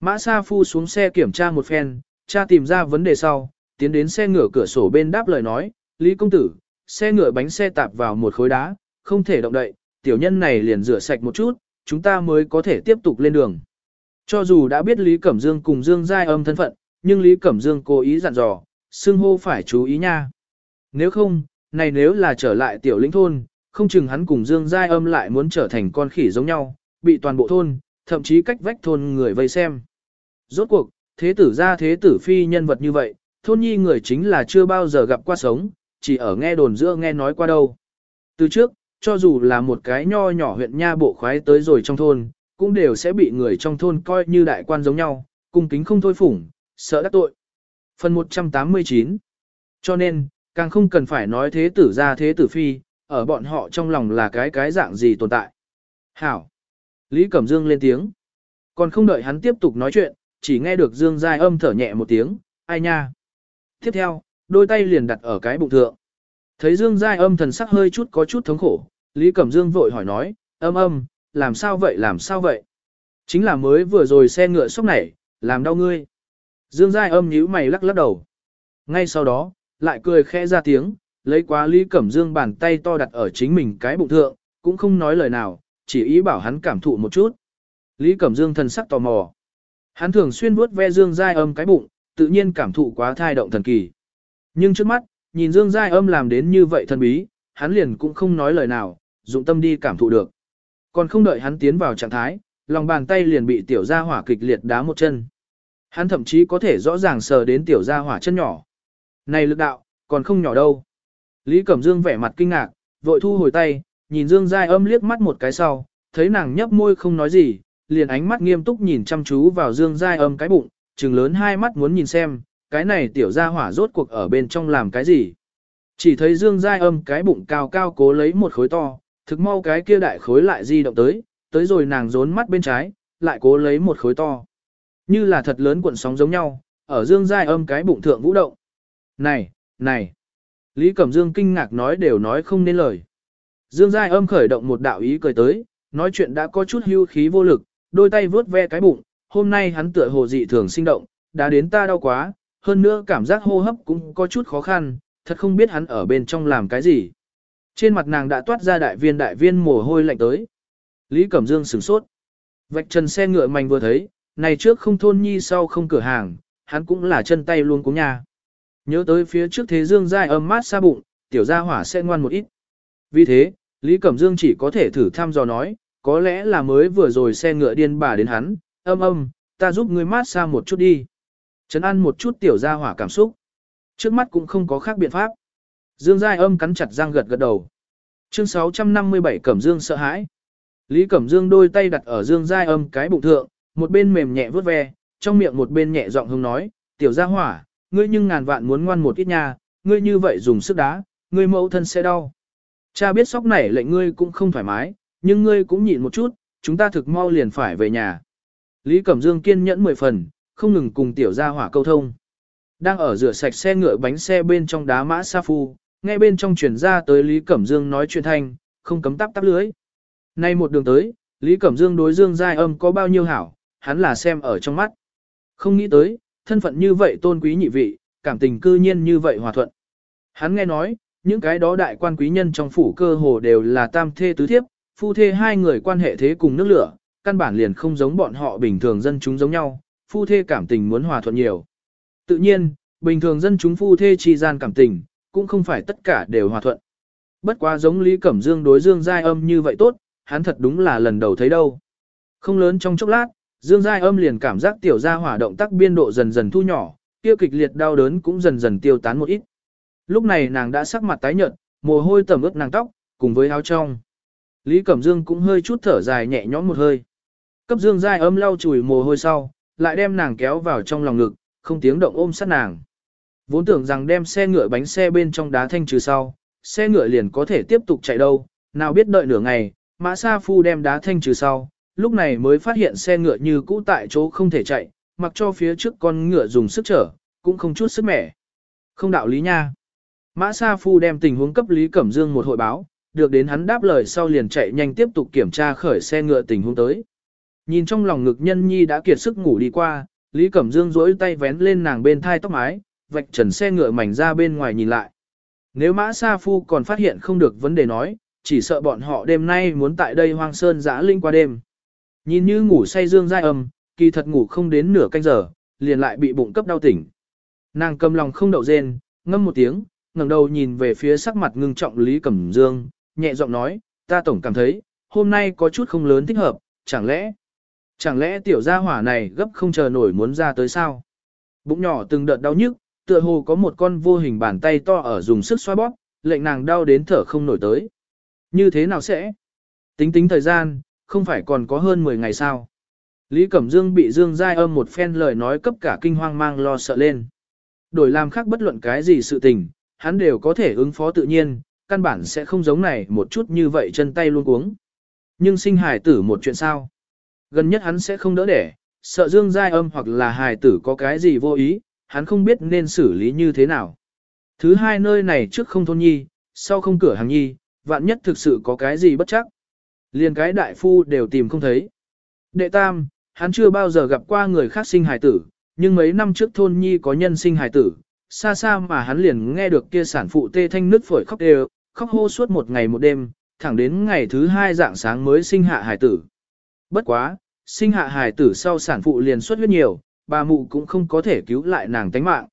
S1: Mã Sa Phu xuống xe kiểm tra một phen, cha tìm ra vấn đề sau, tiến đến xe ngựa cửa sổ bên đáp lời nói, Lý công tử, xe ngựa bánh xe tạp vào một khối đá, không thể động đậy, tiểu nhân này liền rửa sạch một chút, chúng ta mới có thể tiếp tục lên đường. Cho dù đã biết Lý Cẩm Dương cùng Dương Giai âm thân phận, nhưng Lý Cẩm Dương cố ý dặn dò, xưng hô phải chú ý nha. Nếu không, này nếu là trở lại tiểu lĩnh thôn, không chừng hắn cùng Dương Giai âm lại muốn trở thành con khỉ giống nhau, bị toàn bộ thôn, thậm chí cách vách thôn người vây xem. Rốt cuộc, thế tử ra thế tử phi nhân vật như vậy, thôn nhi người chính là chưa bao giờ gặp qua sống, chỉ ở nghe đồn giữa nghe nói qua đâu. Từ trước, cho dù là một cái nho nhỏ huyện nha bộ khoái tới rồi trong thôn, cũng đều sẽ bị người trong thôn coi như đại quan giống nhau, cung kính không thôi phủng, sợ đắc tội. Phần 189 Cho nên, càng không cần phải nói thế tử ra thế tử phi, ở bọn họ trong lòng là cái cái dạng gì tồn tại. Hảo! Lý Cẩm Dương lên tiếng. Còn không đợi hắn tiếp tục nói chuyện, chỉ nghe được Dương Giai âm thở nhẹ một tiếng, ai nha. Tiếp theo, đôi tay liền đặt ở cái bụng thượng. Thấy Dương Giai âm thần sắc hơi chút có chút thống khổ, Lý Cẩm Dương vội hỏi nói, âm âm, làm sao vậy làm sao vậy? Chính là mới vừa rồi xe ngựa sốc nảy, làm đau ngươi. Dương Giai âm nhíu mày lắc lắc đầu. Ngay sau đó, lại cười khẽ ra tiếng, lấy quá Lý Cẩm Dương bàn tay to đặt ở chính mình cái bụng thượng, cũng không nói lời nào, chỉ ý bảo hắn cảm thụ một chút. Lý Cẩm Dương thần sắc tò mò. Hắn thường xuyên vuốt ve Dương Giai âm cái bụng, tự nhiên cảm thụ quá thai động thần kỳ. Nhưng trước mắt, nhìn Dương Giai âm làm đến như vậy thần bí, hắn liền cũng không nói lời nào, dụng tâm đi cảm thụ được. Còn không đợi hắn tiến vào trạng thái, lòng bàn tay liền bị tiểu gia hỏa kịch liệt đá một chân. Hắn thậm chí có thể rõ ràng sờ đến tiểu gia hỏa chân nhỏ. Này lực đạo, còn không nhỏ đâu. Lý Cẩm Dương vẻ mặt kinh ngạc, vội thu hồi tay, nhìn Dương Giai âm liếc mắt một cái sau, thấy nàng nhấp môi không nói gì, liền ánh mắt nghiêm túc nhìn chăm chú vào Dương Giai âm cái bụng, trừng lớn hai mắt muốn nhìn xem, cái này tiểu gia hỏa rốt cuộc ở bên trong làm cái gì. Chỉ thấy Dương Giai âm cái bụng cao cao cố lấy một khối to, thực mau cái kia đại khối lại di động tới, tới rồi nàng rốn mắt bên trái, lại cố lấy một khối to. Như là thật lớn cuộn sóng giống nhau, ở Dương Giai âm cái bụng thượng vũ động. Này, này! Lý Cẩm Dương kinh ngạc nói đều nói không nên lời. Dương Giai âm khởi động một đạo ý cười tới, nói chuyện đã có chút hưu khí vô lực, đôi tay vướt ve cái bụng, hôm nay hắn tựa hồ dị thường sinh động, đã đến ta đau quá, hơn nữa cảm giác hô hấp cũng có chút khó khăn, thật không biết hắn ở bên trong làm cái gì. Trên mặt nàng đã toát ra đại viên đại viên mồ hôi lạnh tới. Lý Cẩm Dương sửng sốt. Vạch trần xe ngựa mảnh vừa thấy, này trước không thôn nhi sau không cửa hàng, hắn cũng là chân tay luôn của nhà. Nhớ tới phía trước thế dương dai âm mát xa bụng, tiểu gia hỏa sẽ ngoan một ít. Vì thế, Lý Cẩm Dương chỉ có thể thử thăm dò nói, có lẽ là mới vừa rồi xe ngựa điên bà đến hắn, âm âm, ta giúp ngươi mát xa một chút đi. Trấn ăn một chút tiểu gia hỏa cảm xúc. Trước mắt cũng không có khác biện pháp. Dương Giai âm cắn chặt răng gật gật đầu. Chương 657 Cẩm Dương sợ hãi. Lý Cẩm Dương đôi tay đặt ở Dương Giai âm cái bụng thượng, một bên mềm nhẹ vớt ve, trong miệng một bên nhẹ giọng hông nói, tiểu gia hỏa, ngươi nhưng ngàn vạn muốn ngoan một ít nha, ngươi như vậy dùng sức đá, ngươi mẫu thân sẽ đau. Cha biết sóc này lệnh ngươi cũng không thoải mái, nhưng ngươi cũng nhịn một chút, chúng ta thực mau liền phải về nhà. Lý Cẩm Dương kiên nhẫn mười phần, không ngừng cùng tiểu gia hỏa câu thông. Đang ở rửa sạch xe ngựa bánh xe bên trong đá mã sa phu, nghe bên trong truyền ra tới Lý Cẩm Dương nói chuyện thanh, không cấm tắp tắp lưới. Nay một đường tới, Lý Cẩm Dương đối Dương Giai âm có bao nhiêu hảo, hắn là xem ở trong mắt. Không nghĩ tới, thân phận như vậy tôn quý nhị vị, cảm tình cư nhiên như vậy hòa thuận. Hắn nghe nói, những cái đó đại quan quý nhân trong phủ cơ hồ đều là tam thê tứ thiếp, phu thê hai người quan hệ thế cùng nước lửa, căn bản liền không giống bọn họ bình thường dân chúng giống nhau, phu thê cảm tình muốn hòa thuận nhiều. Tự nhiên, bình thường dân chúng phu thê chi gian cảm tình, cũng không phải tất cả đều hòa thuận. Bất quá giống Lý Cẩm Dương đối Dương Giai âm như vậy tốt, hắn thật đúng là lần đầu thấy đâu. Không lớn trong chốc lát, Dương Giai âm liền cảm giác tiểu gia hỏa động tác biên độ dần dần thu nhỏ, kia kịch liệt đau đớn cũng dần dần tiêu tán một ít. Lúc này nàng đã sắc mặt tái nhợt, mồ hôi tẩm ướt nàng tóc, cùng với áo trong. Lý Cẩm Dương cũng hơi chút thở dài nhẹ nhõm một hơi. Cấp Dương Giai âm lau chùi mồ hôi sau, lại đem nàng kéo vào trong lòng ngực, không tiếng động ôm sát nàng. Vốn tưởng rằng đem xe ngựa bánh xe bên trong đá thanh trừ sau, xe ngựa liền có thể tiếp tục chạy đâu, nào biết đợi nửa ngày, Mã Sa Phu đem đá thanh trừ sau, lúc này mới phát hiện xe ngựa như cũ tại chỗ không thể chạy, mặc cho phía trước con ngựa dùng sức trở, cũng không chút sức mẻ. Không đạo lý nha. Mã Sa Phu đem tình huống cấp Lý Cẩm Dương một hội báo, được đến hắn đáp lời sau liền chạy nhanh tiếp tục kiểm tra khởi xe ngựa tình huống tới. Nhìn trong lòng ngực nhân nhi đã kiệt sức ngủ đi qua, Lý Cẩm Dương duỗi tay vén lên nàng bên thai tóc mái, vạch trần xe ngựa mảnh ra bên ngoài nhìn lại. Nếu Mã Sa Phu còn phát hiện không được vấn đề nói, chỉ sợ bọn họ đêm nay muốn tại đây hoang sơn dã linh qua đêm. Nhìn như ngủ say dương dai âm, kỳ thật ngủ không đến nửa canh giờ, liền lại bị bụng cấp đau tỉnh. Nàng cầm lòng không đậu rên, ngâm một tiếng, ngẩng đầu nhìn về phía sắc mặt ngưng trọng Lý Cẩm Dương, nhẹ giọng nói, ta tổng cảm thấy, hôm nay có chút không lớn thích hợp, chẳng lẽ, chẳng lẽ tiểu gia hỏa này gấp không chờ nổi muốn ra tới sao? Bụng nhỏ từng đợt đau nhức, tựa hồ có một con vô hình bàn tay to ở dùng sức xoa bóp, lệnh nàng đau đến thở không nổi tới. Như thế nào sẽ? Tính tính thời gian, không phải còn có hơn 10 ngày sao? Lý Cẩm Dương bị Dương Giai âm một phen lời nói cấp cả kinh hoang mang lo sợ lên. Đổi làm khác bất luận cái gì sự tình, hắn đều có thể ứng phó tự nhiên, căn bản sẽ không giống này một chút như vậy chân tay luôn cuống. Nhưng sinh hài tử một chuyện sao? Gần nhất hắn sẽ không đỡ đẻ, sợ Dương Giai âm hoặc là hài tử có cái gì vô ý, hắn không biết nên xử lý như thế nào. Thứ hai nơi này trước không thôn nhi, sau không cửa hàng nhi, vạn nhất thực sự có cái gì bất chắc. Liền cái đại phu đều tìm không thấy. Đệ tam, hắn chưa bao giờ gặp qua người khác sinh hài tử, nhưng mấy năm trước thôn nhi có nhân sinh hài tử, xa xa mà hắn liền nghe được kia sản phụ tê thanh nứt phổi khóc đều, khóc hô suốt một ngày một đêm, thẳng đến ngày thứ hai dạng sáng mới sinh hạ hài tử. Bất quá, sinh hạ hài tử sau sản phụ liền xuất huyết nhiều, bà mụ cũng không có thể cứu lại nàng tánh mạng.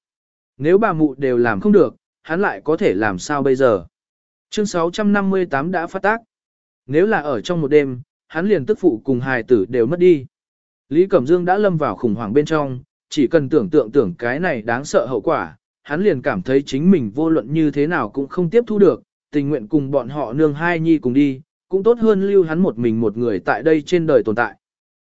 S1: Nếu bà mụ đều làm không được, hắn lại có thể làm sao bây giờ? Chương 658 đã phát tác. Nếu là ở trong một đêm, hắn liền tức phụ cùng hài tử đều mất đi. Lý Cẩm Dương đã lâm vào khủng hoảng bên trong, chỉ cần tưởng tượng tưởng cái này đáng sợ hậu quả, hắn liền cảm thấy chính mình vô luận như thế nào cũng không tiếp thu được, tình nguyện cùng bọn họ nương hai nhi cùng đi, cũng tốt hơn lưu hắn một mình một người tại đây trên đời tồn tại.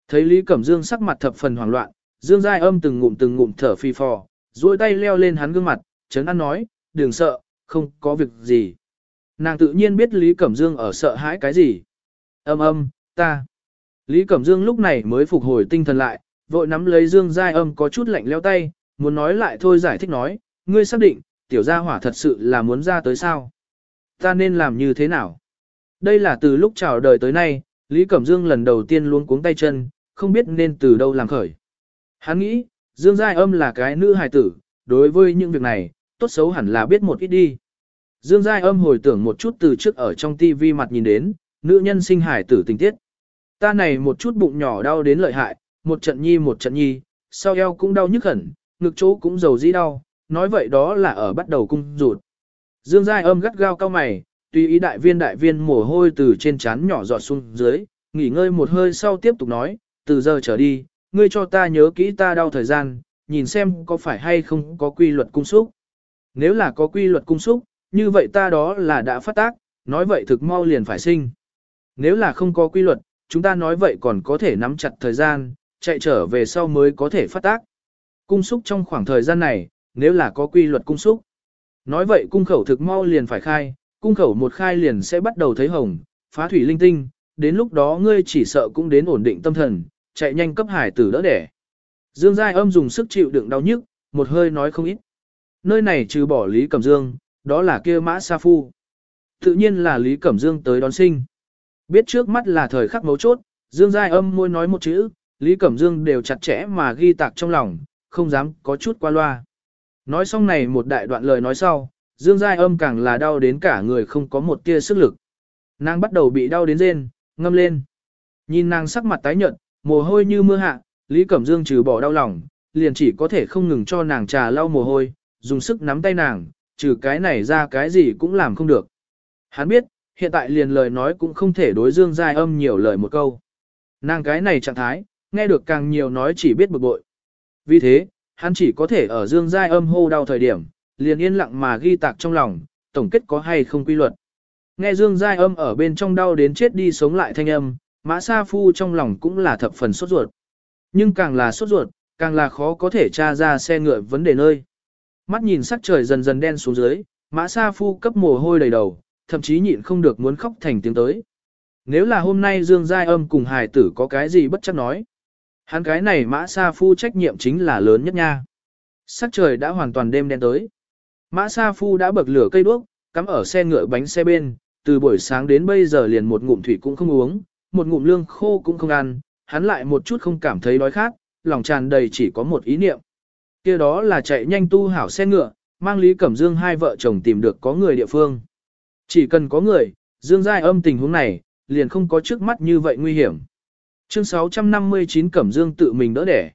S1: Thấy Lý Cẩm Dương sắc mặt thập phần hoảng loạn, Dương Giai âm từng ngụm từng ngụm thở phi phò, duỗi tay leo lên hắn gương mặt, chấn an nói, đừng sợ, không có việc gì. Nàng tự nhiên biết Lý Cẩm Dương ở sợ hãi cái gì. Âm âm, ta. Lý Cẩm Dương lúc này mới phục hồi tinh thần lại, vội nắm lấy Dương Giai âm có chút lạnh leo tay, muốn nói lại thôi giải thích nói, ngươi xác định, tiểu gia hỏa thật sự là muốn ra tới sao. Ta nên làm như thế nào? Đây là từ lúc chào đời tới nay, Lý Cẩm Dương lần đầu tiên luôn cuống tay chân, không biết nên từ đâu làm khởi. Hắn nghĩ, Dương Giai âm là cái nữ hài tử, đối với những việc này, tốt xấu hẳn là biết một ít đi. Dương Giai âm hồi tưởng một chút từ trước ở trong TV mặt nhìn đến, nữ nhân sinh hài tử tình tiết. Ta này một chút bụng nhỏ đau đến lợi hại, một trận nhi một trận nhi, sau eo cũng đau nhức hẳn, ngực chỗ cũng dầu dĩ đau, nói vậy đó là ở bắt đầu cung rụt. Dương Giai âm gắt gao cao mày, tùy ý đại viên đại viên mồ hôi từ trên trán nhỏ giọt xuống dưới, nghỉ ngơi một hơi sau tiếp tục nói, từ giờ trở đi, ngươi cho ta nhớ kỹ ta đau thời gian, nhìn xem có phải hay không có quy luật cung xúc. Nếu là có quy luật cung xúc, như vậy ta đó là đã phát tác, nói vậy thực mau liền phải sinh. Nếu là không có quy luật, chúng ta nói vậy còn có thể nắm chặt thời gian, chạy trở về sau mới có thể phát tác. Cung xúc trong khoảng thời gian này, nếu là có quy luật cung xúc. Nói vậy cung khẩu thực mau liền phải khai, cung khẩu một khai liền sẽ bắt đầu thấy hồng, phá thủy linh tinh, đến lúc đó ngươi chỉ sợ cũng đến ổn định tâm thần, chạy nhanh cấp hải tử đỡ đẻ. Dương Giai âm dùng sức chịu đựng đau nhức, một hơi nói không ít. Nơi này trừ bỏ Lý Cẩm Dương, đó là kia mã sa phu. Tự nhiên là Lý Cẩm Dương tới đón sinh. Biết trước mắt là thời khắc mấu chốt, Dương Giai âm môi nói một chữ, Lý Cẩm Dương đều chặt chẽ mà ghi tạc trong lòng, không dám có chút qua loa. Nói xong này một đại đoạn lời nói sau, Dương Giai âm càng là đau đến cả người không có một tia sức lực. Nàng bắt đầu bị đau đến rên, ngâm lên. Nhìn nàng sắc mặt tái nhợt, mồ hôi như mưa hạ, Lý Cẩm Dương trừ bỏ đau lòng, liền chỉ có thể không ngừng cho nàng trà lau mồ hôi, dùng sức nắm tay nàng, trừ cái này ra cái gì cũng làm không được. Hắn biết, hiện tại liền lời nói cũng không thể đối Dương Giai âm nhiều lời một câu. Nàng cái này trạng thái, nghe được càng nhiều nói chỉ biết bực bội. Vì thế, hắn chỉ có thể ở Dương Giai âm hô đau thời điểm, liền yên lặng mà ghi tạc trong lòng, tổng kết có hay không quy luật. Nghe Dương Giai âm ở bên trong đau đến chết đi sống lại thanh âm, Mã Sa Phu trong lòng cũng là thập phần sốt ruột. Nhưng càng là sốt ruột, càng là khó có thể tra ra xe ngựa vấn đề nơi. Mắt nhìn sắc trời dần dần đen xuống dưới, Mã Sa Phu cấp mồ hôi đầy đầu, thậm chí nhịn không được muốn khóc thành tiếng tới. Nếu là hôm nay Dương Giai âm cùng hài tử có cái gì bất chắc nói. Hắn cái này Mã Sa Phu trách nhiệm chính là lớn nhất nha. Sắc trời đã hoàn toàn đêm đen tới. Mã Sa Phu đã bậc lửa cây đuốc, cắm ở xe ngựa bánh xe bên, từ buổi sáng đến bây giờ liền một ngụm thủy cũng không uống, một ngụm lương khô cũng không ăn, hắn lại một chút không cảm thấy đói khát, lòng tràn đầy chỉ có một ý niệm. kia đó là chạy nhanh tu hảo xe ngựa, mang Lý Cẩm Dương hai vợ chồng tìm được có người địa phương. Chỉ cần có người, Dương Giai âm tình huống này, liền không có trước mắt như vậy nguy hiểm. Chương 659 Cẩm Dương tự mình đỡ đẻ.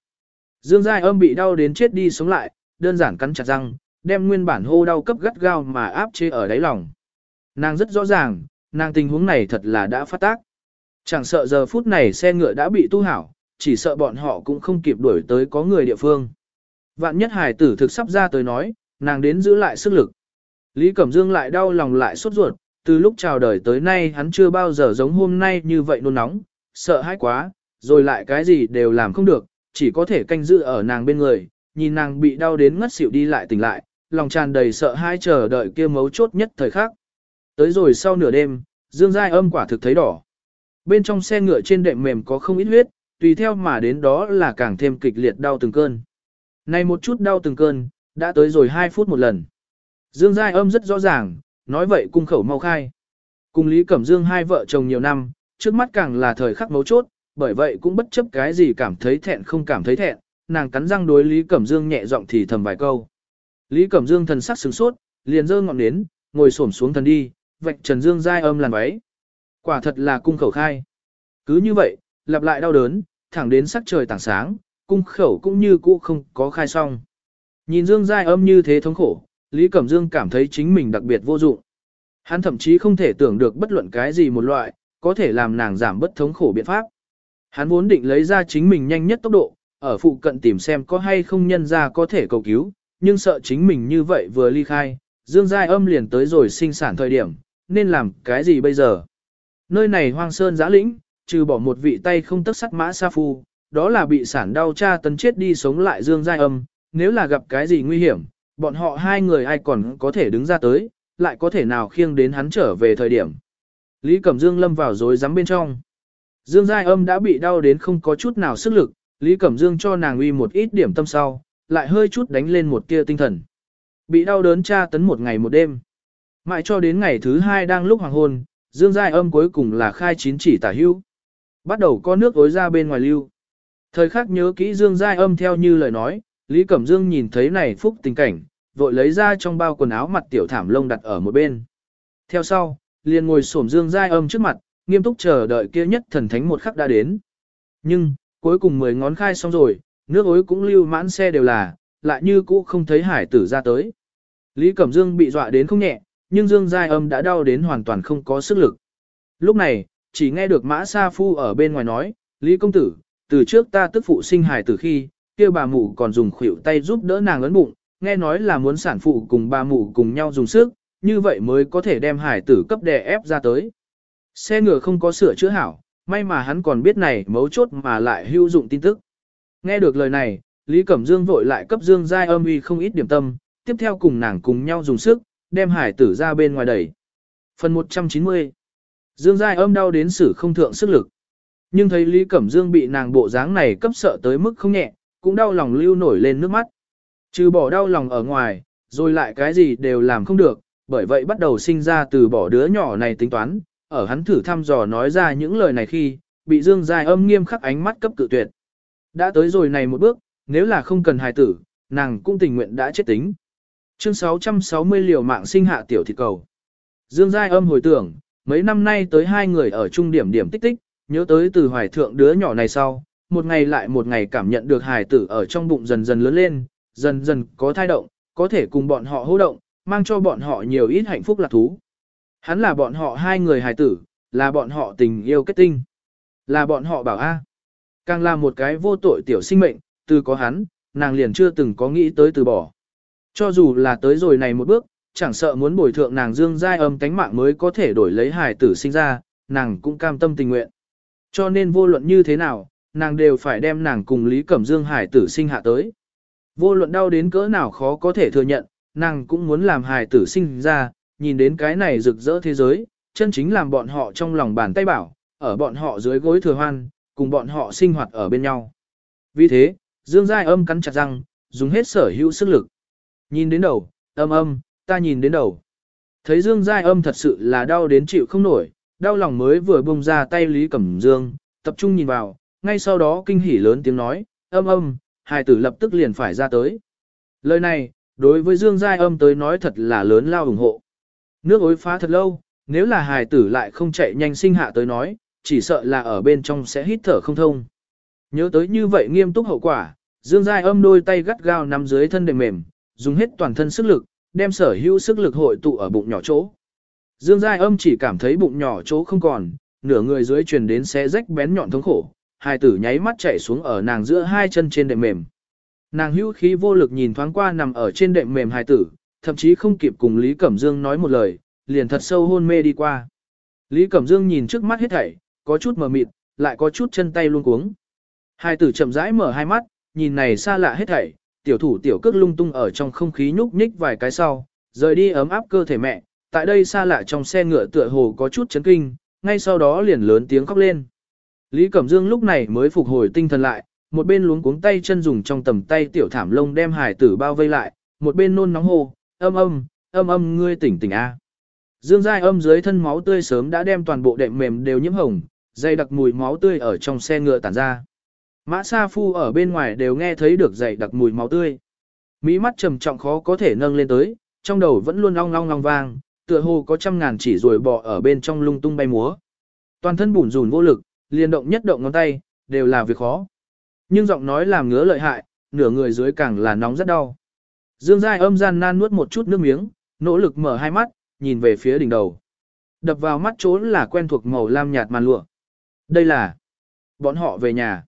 S1: Dương Giai âm bị đau đến chết đi sống lại, đơn giản cắn chặt răng, đem nguyên bản hô đau cấp gắt gao mà áp chế ở đáy lòng. Nàng rất rõ ràng, nàng tình huống này thật là đã phát tác. Chẳng sợ giờ phút này xe ngựa đã bị tu hảo, chỉ sợ bọn họ cũng không kịp đuổi tới có người địa phương. Vạn nhất hải tử thực sắp ra tới nói, nàng đến giữ lại sức lực. Lý Cẩm Dương lại đau lòng lại sốt ruột, từ lúc chào đời tới nay hắn chưa bao giờ giống hôm nay như vậy nôn nóng, sợ hãi quá, rồi lại cái gì đều làm không được, chỉ có thể canh giữ ở nàng bên người, nhìn nàng bị đau đến ngất xỉu đi lại tỉnh lại, lòng tràn đầy sợ hãi chờ đợi kia mấu chốt nhất thời khắc. Tới rồi sau nửa đêm, Dương Giai âm quả thực thấy đỏ. Bên trong xe ngựa trên đệm mềm có không ít huyết, tùy theo mà đến đó là càng thêm kịch liệt đau từng cơn. Này một chút đau từng cơn, đã tới rồi 2 phút một lần. Dương Giai âm rất rõ ràng, nói vậy cung khẩu mau khai. Cùng Lý Cẩm Dương hai vợ chồng nhiều năm, trước mắt càng là thời khắc mấu chốt, bởi vậy cũng bất chấp cái gì cảm thấy thẹn không cảm thấy thẹn, nàng cắn răng đối Lý Cẩm Dương nhẹ giọng thì thầm vài câu. Lý Cẩm Dương thần sắc sửng sốt, liền giơ ngọn nến, ngồi xổm xuống thần đi, vạch Trần Dương Giai âm làn váy. Quả thật là cung khẩu khai. Cứ như vậy, lặp lại đau đớn, thẳng đến sắc trời tảng sáng, cung khẩu cũng như cũ không có khai xong. Nhìn Dương Giai âm như thế thống khổ, Lý Cẩm Dương cảm thấy chính mình đặc biệt vô dụng. Hắn thậm chí không thể tưởng được bất luận cái gì một loại, có thể làm nàng giảm bất thống khổ biện pháp. Hắn vốn định lấy ra chính mình nhanh nhất tốc độ, ở phụ cận tìm xem có hay không nhân ra có thể cầu cứu, nhưng sợ chính mình như vậy vừa ly khai, Dương Giai âm liền tới rồi sinh sản thời điểm, nên làm cái gì bây giờ? Nơi này hoang sơn giã lĩnh, trừ bỏ một vị tay không tức sắt mã sa phu, đó là bị sản đau cha tấn chết đi sống lại Dương Giai Âm, nếu là gặp cái gì nguy hiểm, bọn họ hai người ai còn có thể đứng ra tới, lại có thể nào khiêng đến hắn trở về thời điểm. Lý Cẩm Dương lâm vào rồi rắm bên trong. Dương Giai Âm đã bị đau đến không có chút nào sức lực, Lý Cẩm Dương cho nàng uy một ít điểm tâm sau, lại hơi chút đánh lên một tia tinh thần. Bị đau đớn tra tấn một ngày một đêm. Mãi cho đến ngày thứ hai đang lúc hoàng hôn, Dương Giai Âm cuối cùng là khai chín chỉ tả hưu. Bắt đầu có nước ối ra bên ngoài lưu. Thời khắc nhớ kỹ Dương Giai Âm theo như lời nói, Lý Cẩm Dương nhìn thấy này phúc tình cảnh, vội lấy ra trong bao quần áo mặt tiểu thảm lông đặt ở một bên. Theo sau, liền ngồi xổm Dương Giai Âm trước mặt, nghiêm túc chờ đợi kia nhất thần thánh một khắc đã đến. Nhưng, cuối cùng mười ngón khai xong rồi, nước ối cũng lưu mãn xe đều là, lại như cũ không thấy hải tử ra tới. Lý Cẩm Dương bị dọa đến không nhẹ, nhưng Dương Giai Âm đã đau đến hoàn toàn không có sức lực. Lúc này, chỉ nghe được Mã Sa Phu ở bên ngoài nói, Lý Công Tử, từ trước ta tức phụ sinh hải tử khi, kia bà mụ còn dùng khuỷu tay giúp đỡ nàng ấn bụng, nghe nói là muốn sản phụ cùng bà mụ cùng nhau dùng sức, như vậy mới có thể đem hải tử cấp đè ép ra tới. Xe ngựa không có sửa chữa hảo, may mà hắn còn biết này mấu chốt mà lại hữu dụng tin tức. Nghe được lời này, Lý Cẩm Dương vội lại cấp Dương Giai âm uy không ít điểm tâm, tiếp theo cùng nàng cùng nhau dùng sức, đem hải tử ra bên ngoài đẩy. Phần 190 Dương Giai âm đau đến sử không thượng sức lực. Nhưng thấy Lý Cẩm Dương bị nàng bộ dáng này cấp sợ tới mức không nhẹ, cũng đau lòng lưu nổi lên nước mắt. Trừ bỏ đau lòng ở ngoài, rồi lại cái gì đều làm không được, bởi vậy bắt đầu sinh ra từ bỏ đứa nhỏ này tính toán, ở hắn thử thăm dò nói ra những lời này khi, bị Dương Giai âm nghiêm khắc ánh mắt cấp cự tuyệt. Đã tới rồi này một bước, nếu là không cần hài tử, nàng cũng tình nguyện đã chết tính. Chương 660 liều mạng sinh hạ tiểu thịt cầu. Dương Giai âm hồi tưởng, mấy năm nay tới hai người ở trung điểm điểm tích tích, nhớ tới từ hoài thượng đứa nhỏ này sau, một ngày lại một ngày cảm nhận được hài tử ở trong bụng dần dần lớn lên, dần dần có thai động, có thể cùng bọn họ hô động, mang cho bọn họ nhiều ít hạnh phúc lạc thú. Hắn là bọn họ hai người hài tử, là bọn họ tình yêu kết tinh, là bọn họ bảo A. Càng là một cái vô tội tiểu sinh mệnh, từ có hắn, nàng liền chưa từng có nghĩ tới từ bỏ. Cho dù là tới rồi này một bước, chẳng sợ muốn bồi thượng nàng dương giai âm tánh mạng mới có thể đổi lấy hài tử sinh ra, nàng cũng cam tâm tình nguyện. Cho nên vô luận như thế nào, nàng đều phải đem nàng cùng Lý Cẩm Dương hài tử sinh hạ tới. Vô luận đau đến cỡ nào khó có thể thừa nhận, nàng cũng muốn làm hài tử sinh ra, nhìn đến cái này rực rỡ thế giới, chân chính làm bọn họ trong lòng bàn tay bảo, ở bọn họ dưới gối thừa hoan, cùng bọn họ sinh hoạt ở bên nhau. Vì thế, Dương Giai âm cắn chặt răng, dùng hết sở hữu sức lực. Nhìn đến đầu, âm âm, ta nhìn đến đầu. Thấy Dương Giai âm thật sự là đau đến chịu không nổi, đau lòng mới vừa bông ra tay Lý Cẩm Dương, tập trung nhìn vào, ngay sau đó kinh hỉ lớn tiếng nói, âm âm, hài tử lập tức liền phải ra tới. Lời này, đối với Dương Giai âm tới nói thật là lớn lao ủng hộ. Nước ối phá thật lâu, nếu là hài tử lại không chạy nhanh sinh hạ tới nói, chỉ sợ là ở bên trong sẽ hít thở không thông. Nhớ tới như vậy nghiêm túc hậu quả, Dương Giai âm đôi tay gắt gao nắm dưới thân đệm mềm, dùng hết toàn thân sức lực, đem sở hữu sức lực hội tụ ở bụng nhỏ chỗ. Dương Giai âm chỉ cảm thấy bụng nhỏ chỗ không còn, nửa người dưới truyền đến xé rách bén nhọn thống khổ, hai tử nháy mắt chạy xuống ở nàng giữa hai chân trên đệm mềm. Nàng hữu khí vô lực nhìn thoáng qua nằm ở trên đệm mềm hai tử, thậm chí không kịp cùng Lý Cẩm Dương nói một lời, liền thật sâu hôn mê đi qua. Lý Cẩm Dương nhìn trước mắt hết thảy, có chút mờ mịt, lại có chút chân tay luôn cuống. Hai tử chậm rãi mở hai mắt, nhìn này xa lạ hết thảy, tiểu thủ tiểu cước lung tung ở trong không khí nhúc nhích vài cái sau, rời đi ấm áp cơ thể mẹ, tại đây xa lạ trong xe ngựa tựa hồ có chút chấn kinh, ngay sau đó liền lớn tiếng khóc lên. Lý Cẩm Dương lúc này mới phục hồi tinh thần lại, một bên luống cuống tay chân dùng trong tầm tay tiểu thảm lông đem hải tử bao vây lại, một bên nôn nóng hô, âm âm, âm âm ngươi tỉnh tỉnh a. Dương Giai âm dưới thân máu tươi sớm đã đem toàn bộ đệm mềm đều nhiễm hồng, dây đặc mùi máu tươi ở trong xe ngựa tản ra. Mã Sa Phu ở bên ngoài đều nghe thấy được dày đặc mùi máu tươi. Mỹ mắt trầm trọng khó có thể nâng lên tới, trong đầu vẫn luôn long long long vang, tựa hồ có trăm ngàn chỉ rồi bò ở bên trong lung tung bay múa. Toàn thân bủn rủn vô lực, liên động nhất động ngón tay, đều là việc khó. Nhưng giọng nói làm ngứa lợi hại, nửa người dưới càng là nóng rất đau. Dương Giai âm gian nan nuốt một chút nước miếng, nỗ lực mở hai mắt, nhìn về phía đỉnh đầu. Đập vào mắt trốn là quen thuộc màu lam nhạt màn lụa. Đây là bọn họ về nhà.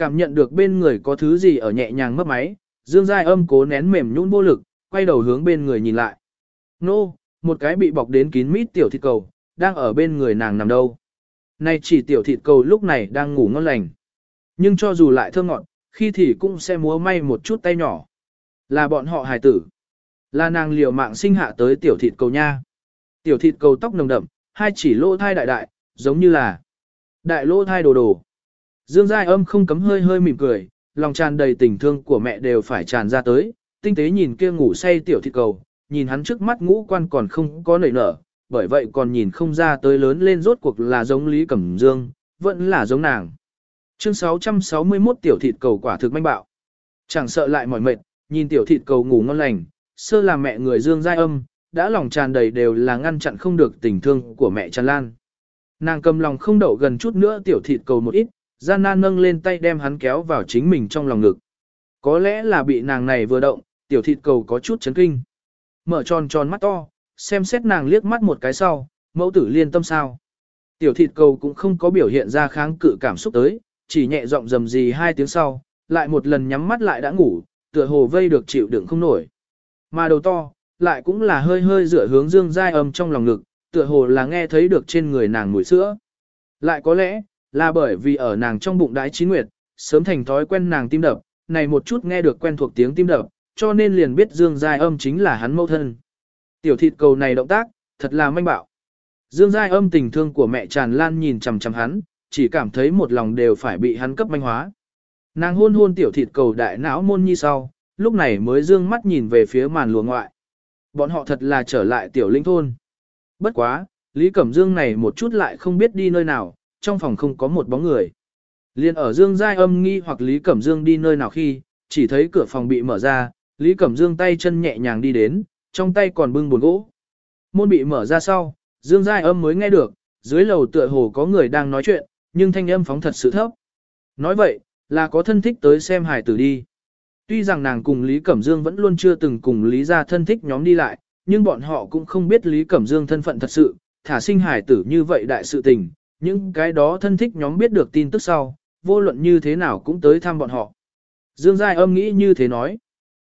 S1: Cảm nhận được bên người có thứ gì ở nhẹ nhàng mất máy, Dương Giai âm cố nén mềm nhũn vô lực, quay đầu hướng bên người nhìn lại. Nô, một cái bị bọc đến kín mít tiểu thịt cầu, đang ở bên người nàng nằm đâu. Này chỉ tiểu thịt cầu lúc này đang ngủ ngon lành. Nhưng cho dù lại thơ ngọn khi thì cũng sẽ múa may một chút tay nhỏ. Là bọn họ hài tử. Là nàng liều mạng sinh hạ tới tiểu thịt cầu nha. Tiểu thịt cầu tóc nồng đậm, hai chỉ lỗ thai đại đại, giống như là đại lỗ thai đồ đồ. Dương Giai âm không cấm hơi hơi mỉm cười, lòng tràn đầy tình thương của mẹ đều phải tràn ra tới, tinh tế nhìn kia ngủ say tiểu thịt cầu, nhìn hắn trước mắt ngũ quan còn không có nảy nở, bởi vậy còn nhìn không ra tới lớn lên rốt cuộc là giống Lý Cẩm Dương, vẫn là giống nàng. Chương 661 tiểu thịt cầu quả thực manh bạo. Chẳng sợ lại mỏi mệt, nhìn tiểu thịt cầu ngủ ngon lành, sơ là mẹ người Dương Giai âm, đã lòng tràn đầy đều là ngăn chặn không được tình thương của mẹ tràn lan. Nàng cầm lòng không đậu gần chút nữa tiểu thịt cầu một ít, gian nan nâng lên tay đem hắn kéo vào chính mình trong lòng ngực. Có lẽ là bị nàng này vừa động, tiểu thịt cầu có chút chấn kinh. Mở tròn tròn mắt to, xem xét nàng liếc mắt một cái sau, mẫu tử liên tâm sao. Tiểu thịt cầu cũng không có biểu hiện ra kháng cự cảm xúc tới, chỉ nhẹ giọng rầm gì hai tiếng sau, lại một lần nhắm mắt lại đã ngủ, tựa hồ vây được chịu đựng không nổi. Mà đầu to, lại cũng là hơi hơi dựa hướng dương dai âm trong lòng ngực, tựa hồ là nghe thấy được trên người nàng mùi sữa. Lại có lẽ, là bởi vì ở nàng trong bụng đái chín nguyệt, sớm thành thói quen nàng tim đập, này một chút nghe được quen thuộc tiếng tim đập, cho nên liền biết Dương Giai âm chính là hắn mẫu thân. Tiểu thịt cầu này động tác, thật là manh bạo. Dương Giai âm tình thương của mẹ tràn lan nhìn chằm chằm hắn, chỉ cảm thấy một lòng đều phải bị hắn cấp manh hóa. Nàng hôn hôn tiểu thịt cầu đại não môn nhi sau, lúc này mới dương mắt nhìn về phía màn lùa ngoại. Bọn họ thật là trở lại tiểu linh thôn. Bất quá, Lý Cẩm Dương này một chút lại không biết đi nơi nào, trong phòng không có một bóng người. Liên ở Dương Giai âm nghi hoặc Lý Cẩm Dương đi nơi nào khi, chỉ thấy cửa phòng bị mở ra, Lý Cẩm Dương tay chân nhẹ nhàng đi đến, trong tay còn bưng buồn gỗ. Môn bị mở ra sau, Dương Giai âm mới nghe được, dưới lầu tựa hồ có người đang nói chuyện, nhưng thanh âm phóng thật sự thấp. Nói vậy, là có thân thích tới xem hài tử đi. Tuy rằng nàng cùng Lý Cẩm Dương vẫn luôn chưa từng cùng Lý gia thân thích nhóm đi lại, nhưng bọn họ cũng không biết Lý Cẩm Dương thân phận thật sự, thả sinh hài tử như vậy đại sự tình, những cái đó thân thích nhóm biết được tin tức sau, vô luận như thế nào cũng tới thăm bọn họ. Dương Giai âm nghĩ như thế nói.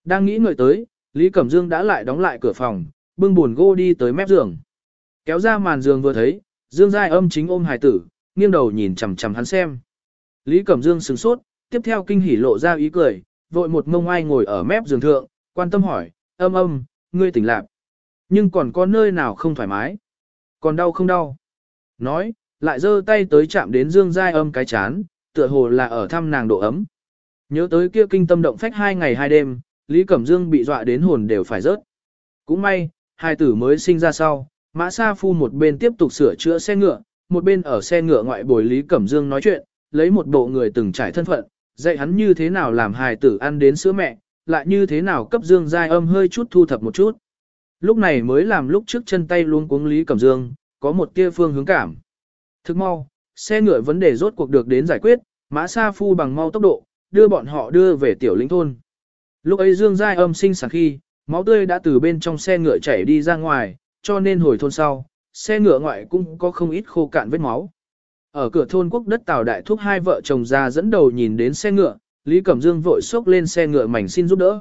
S1: Đang nghĩ người tới, Lý Cẩm Dương đã lại đóng lại cửa phòng, bưng buồn gô đi tới mép giường. Kéo ra màn giường vừa thấy, Dương Giai âm chính ôm hài tử, nghiêng đầu nhìn chằm chằm hắn xem. Lý Cẩm Dương sừng sốt, tiếp theo kinh hỉ lộ ra ý cười, vội một mông ai ngồi ở mép giường thượng, quan tâm hỏi, âm âm, ngươi tỉnh lạc. Nhưng còn có nơi nào không thoải mái? Còn đau không đau? Nói, lại giơ tay tới chạm đến Dương Giai âm cái chán, tựa hồ là ở thăm nàng độ ấm. Nhớ tới kia kinh tâm động phách hai ngày hai đêm, Lý Cẩm Dương bị dọa đến hồn đều phải rớt. Cũng may, hai tử mới sinh ra sau, Mã Sa Phu một bên tiếp tục sửa chữa xe ngựa, một bên ở xe ngựa ngoại bồi Lý Cẩm Dương nói chuyện, lấy một bộ người từng trải thân phận, dạy hắn như thế nào làm hài tử ăn đến sữa mẹ, lại như thế nào cấp Dương Giai âm hơi chút thu thập một chút. Lúc này mới làm lúc trước chân tay luôn cuống Lý Cẩm Dương, có một kia phương hướng cảm. Thức mau, xe ngựa vấn đề rốt cuộc được đến giải quyết, Mã Sa Phu bằng mau tốc độ, đưa bọn họ đưa về tiểu lĩnh thôn. Lúc ấy Dương Giai âm sinh sản khi, máu tươi đã từ bên trong xe ngựa chảy đi ra ngoài, cho nên hồi thôn sau, xe ngựa ngoại cũng có không ít khô cạn vết máu. Ở cửa thôn quốc đất Tào Đại Thúc hai vợ chồng ra dẫn đầu nhìn đến xe ngựa, Lý Cẩm Dương vội xốc lên xe ngựa mảnh xin giúp đỡ.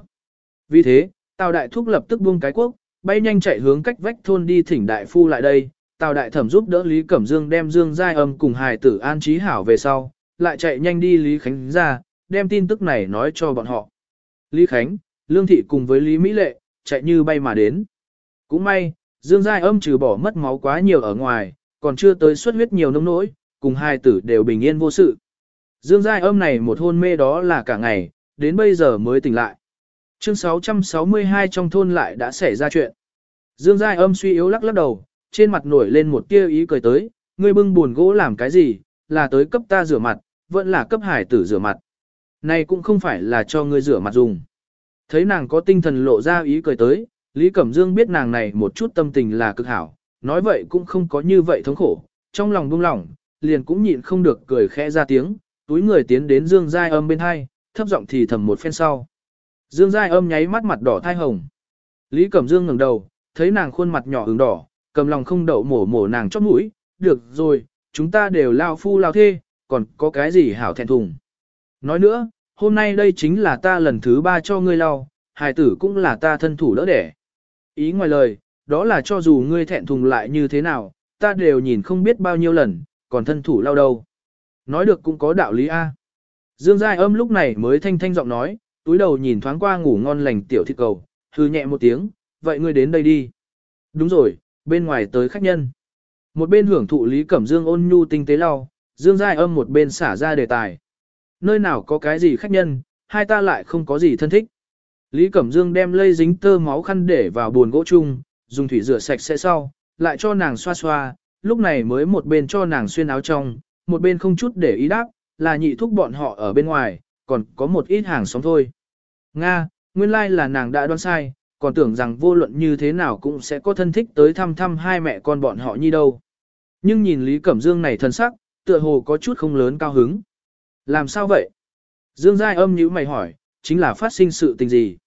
S1: Vì thế, Tào Đại Thúc lập tức buông cái quốc, bay nhanh chạy hướng cách vách thôn đi thỉnh đại phu lại đây. Tào Đại Thẩm giúp đỡ Lý Cẩm Dương đem Dương Giai âm cùng hài tử an trí hảo về sau, lại chạy nhanh đi Lý Khánh ra, đem tin tức này nói cho bọn họ. Lý Khánh, Lương Thị cùng với Lý Mỹ Lệ, chạy như bay mà đến. Cũng may, Dương Giai âm trừ bỏ mất máu quá nhiều ở ngoài, còn chưa tới xuất huyết nhiều nông nỗi, cùng hai tử đều bình yên vô sự. Dương Giai âm này một hôn mê đó là cả ngày, đến bây giờ mới tỉnh lại. Chương 662 trong thôn lại đã xảy ra chuyện. Dương Giai âm suy yếu lắc lắc đầu, trên mặt nổi lên một tia ý cười tới, ngươi bưng buồn gỗ làm cái gì, là tới cấp ta rửa mặt, vẫn là cấp hải tử rửa mặt. Này cũng không phải là cho ngươi rửa mặt dùng. Thấy nàng có tinh thần lộ ra ý cười tới, Lý Cẩm Dương biết nàng này một chút tâm tình là cực hảo, nói vậy cũng không có như vậy thống khổ, trong lòng buông lỏng, liền cũng nhịn không được cười khẽ ra tiếng, túi người tiến đến Dương Giai âm bên hai, thấp giọng thì thầm một phen sau. Dương Giai âm nháy mắt mặt đỏ thai hồng. Lý Cẩm Dương ngẩng đầu, thấy nàng khuôn mặt nhỏ ửng đỏ, cầm lòng không đậu mổ mổ nàng chót mũi, được rồi, chúng ta đều lao phu lao thê, còn có cái gì hảo thẹn thùng. Nói nữa, hôm nay đây chính là ta lần thứ ba cho ngươi lao, hài tử cũng là ta thân thủ đỡ đẻ. Ý ngoài lời, đó là cho dù ngươi thẹn thùng lại như thế nào, ta đều nhìn không biết bao nhiêu lần, còn thân thủ lao đâu. Nói được cũng có đạo lý A. Dương Giai âm lúc này mới thanh thanh giọng nói, túi đầu nhìn thoáng qua ngủ ngon lành tiểu thịt cầu, hư nhẹ một tiếng, vậy ngươi đến đây đi. Đúng rồi, bên ngoài tới khách nhân. Một bên hưởng thụ Lý Cẩm Dương ôn nhu tinh tế lau, Dương Giai âm một bên xả ra đề tài. Nơi nào có cái gì khách nhân, hai ta lại không có gì thân thích. Lý Cẩm Dương đem lây dính tơ máu khăn để vào buồn gỗ chung, dùng thủy rửa sạch sẽ sau, lại cho nàng xoa xoa, lúc này mới một bên cho nàng xuyên áo trong, một bên không chút để ý đáp, là nhị thúc bọn họ ở bên ngoài, còn có một ít hàng xóm thôi. Nga, nguyên lai like là nàng đã đoán sai, còn tưởng rằng vô luận như thế nào cũng sẽ có thân thích tới thăm thăm hai mẹ con bọn họ như đâu. Nhưng nhìn Lý Cẩm Dương này thân sắc, tựa hồ có chút không lớn cao hứng. Làm sao vậy? Dương Giai âm như mày hỏi, chính là phát sinh sự tình gì?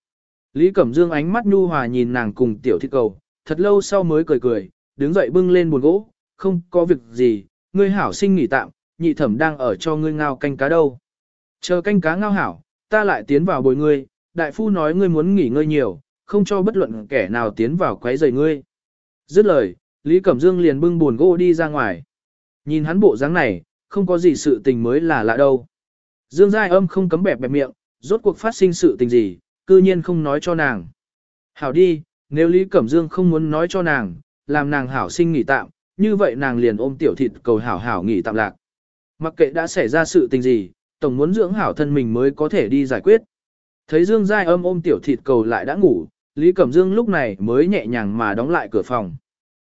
S1: Lý Cẩm Dương ánh mắt nhu hòa nhìn nàng cùng tiểu thi cầu, thật lâu sau mới cười cười, đứng dậy bưng lên buồn gỗ, không có việc gì, ngươi hảo sinh nghỉ tạm, nhị thẩm đang ở cho ngươi ngao canh cá đâu. Chờ canh cá ngao hảo, ta lại tiến vào bồi ngươi, đại phu nói ngươi muốn nghỉ ngơi nhiều, không cho bất luận kẻ nào tiến vào quấy rầy ngươi. Dứt lời, Lý Cẩm Dương liền bưng buồn gỗ đi ra ngoài. Nhìn hắn bộ dáng này, không có gì sự tình mới là lạ đâu. Dương Giai âm không cấm bẹp bẹp miệng, rốt cuộc phát sinh sự tình gì, cư nhiên không nói cho nàng. Hảo đi, nếu Lý Cẩm Dương không muốn nói cho nàng, làm nàng hảo sinh nghỉ tạm, như vậy nàng liền ôm tiểu thịt cầu hảo hảo nghỉ tạm lạc. Mặc kệ đã xảy ra sự tình gì, tổng muốn dưỡng hảo thân mình mới có thể đi giải quyết. Thấy Dương Giai âm ôm tiểu thịt cầu lại đã ngủ, Lý Cẩm Dương lúc này mới nhẹ nhàng mà đóng lại cửa phòng.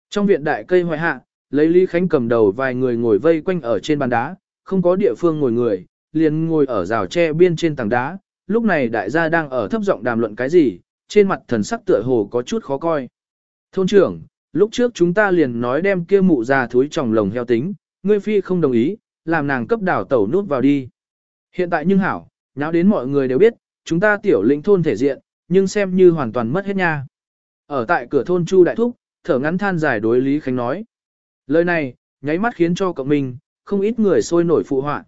S1: Trong viện đại cây hoại hạ, lấy Lý Khánh cầm đầu vài người ngồi vây quanh ở trên bàn đá, không có địa phương ngồi người, liền ngồi ở rào tre biên trên tảng đá. Lúc này đại gia đang ở thấp giọng đàm luận cái gì, trên mặt thần sắc tựa hồ có chút khó coi. Thôn trưởng, lúc trước chúng ta liền nói đem kia mụ già thúi trong lồng heo tính, ngươi phi không đồng ý, làm nàng cấp đảo tẩu nút vào đi. Hiện tại nhưng hảo, nháo đến mọi người đều biết, chúng ta tiểu lĩnh thôn thể diện, nhưng xem như hoàn toàn mất hết nha. Ở tại cửa thôn Chu Đại Thúc, thở ngắn than dài đối Lý Khánh nói. Lời này, nháy mắt khiến cho cộng mình, không ít người sôi nổi phụ họa.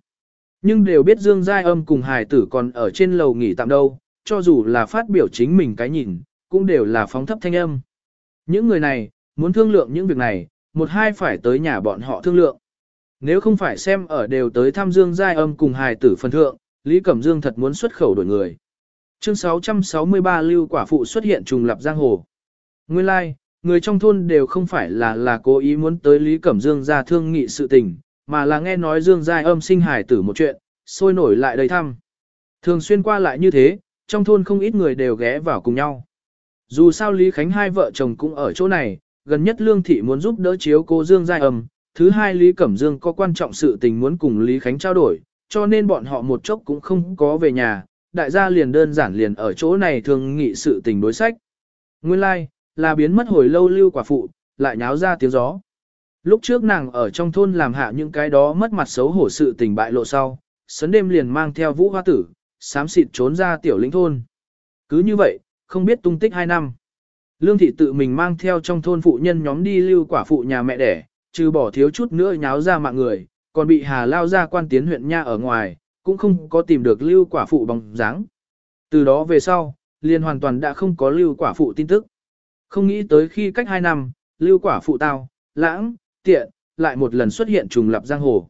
S1: Nhưng đều biết Dương Giai Âm cùng hài tử còn ở trên lầu nghỉ tạm đâu, cho dù là phát biểu chính mình cái nhìn, cũng đều là phóng thấp thanh âm. Những người này, muốn thương lượng những việc này, một hai phải tới nhà bọn họ thương lượng. Nếu không phải xem ở đều tới thăm Dương Giai Âm cùng hài tử phân thượng, Lý Cẩm Dương thật muốn xuất khẩu đổi người. Chương 663 Lưu Quả Phụ xuất hiện trùng lập giang hồ. Nguyên lai, like, người trong thôn đều không phải là là cố ý muốn tới Lý Cẩm Dương ra thương nghị sự tình, mà là nghe nói Dương Giai âm sinh hài tử một chuyện, sôi nổi lại đầy thăm. Thường xuyên qua lại như thế, trong thôn không ít người đều ghé vào cùng nhau. Dù sao Lý Khánh hai vợ chồng cũng ở chỗ này, gần nhất Lương Thị muốn giúp đỡ chiếu cô Dương Giai âm, thứ hai Lý Cẩm Dương có quan trọng sự tình muốn cùng Lý Khánh trao đổi, cho nên bọn họ một chốc cũng không có về nhà, đại gia liền đơn giản liền ở chỗ này thường nghị sự tình đối sách. Nguyên lai, like, là biến mất hồi lâu lưu quả phụ, lại nháo ra tiếng gió. Lúc trước nàng ở trong thôn làm hạ những cái đó mất mặt xấu hổ sự tình bại lộ sau, sấn đêm liền mang theo vũ hoa tử, sám xịt trốn ra tiểu lĩnh thôn. Cứ như vậy, không biết tung tích hai năm. Lương thị tự mình mang theo trong thôn phụ nhân nhóm đi lưu quả phụ nhà mẹ đẻ, trừ bỏ thiếu chút nữa nháo ra mạng người, còn bị hà lao ra quan tiến huyện nha ở ngoài, cũng không có tìm được lưu quả phụ bóng dáng. Từ đó về sau, liền hoàn toàn đã không có lưu quả phụ tin tức. Không nghĩ tới khi cách 2 năm, lưu quả phụ tao, lãng, tiện, lại một lần xuất hiện trùng lập giang hồ.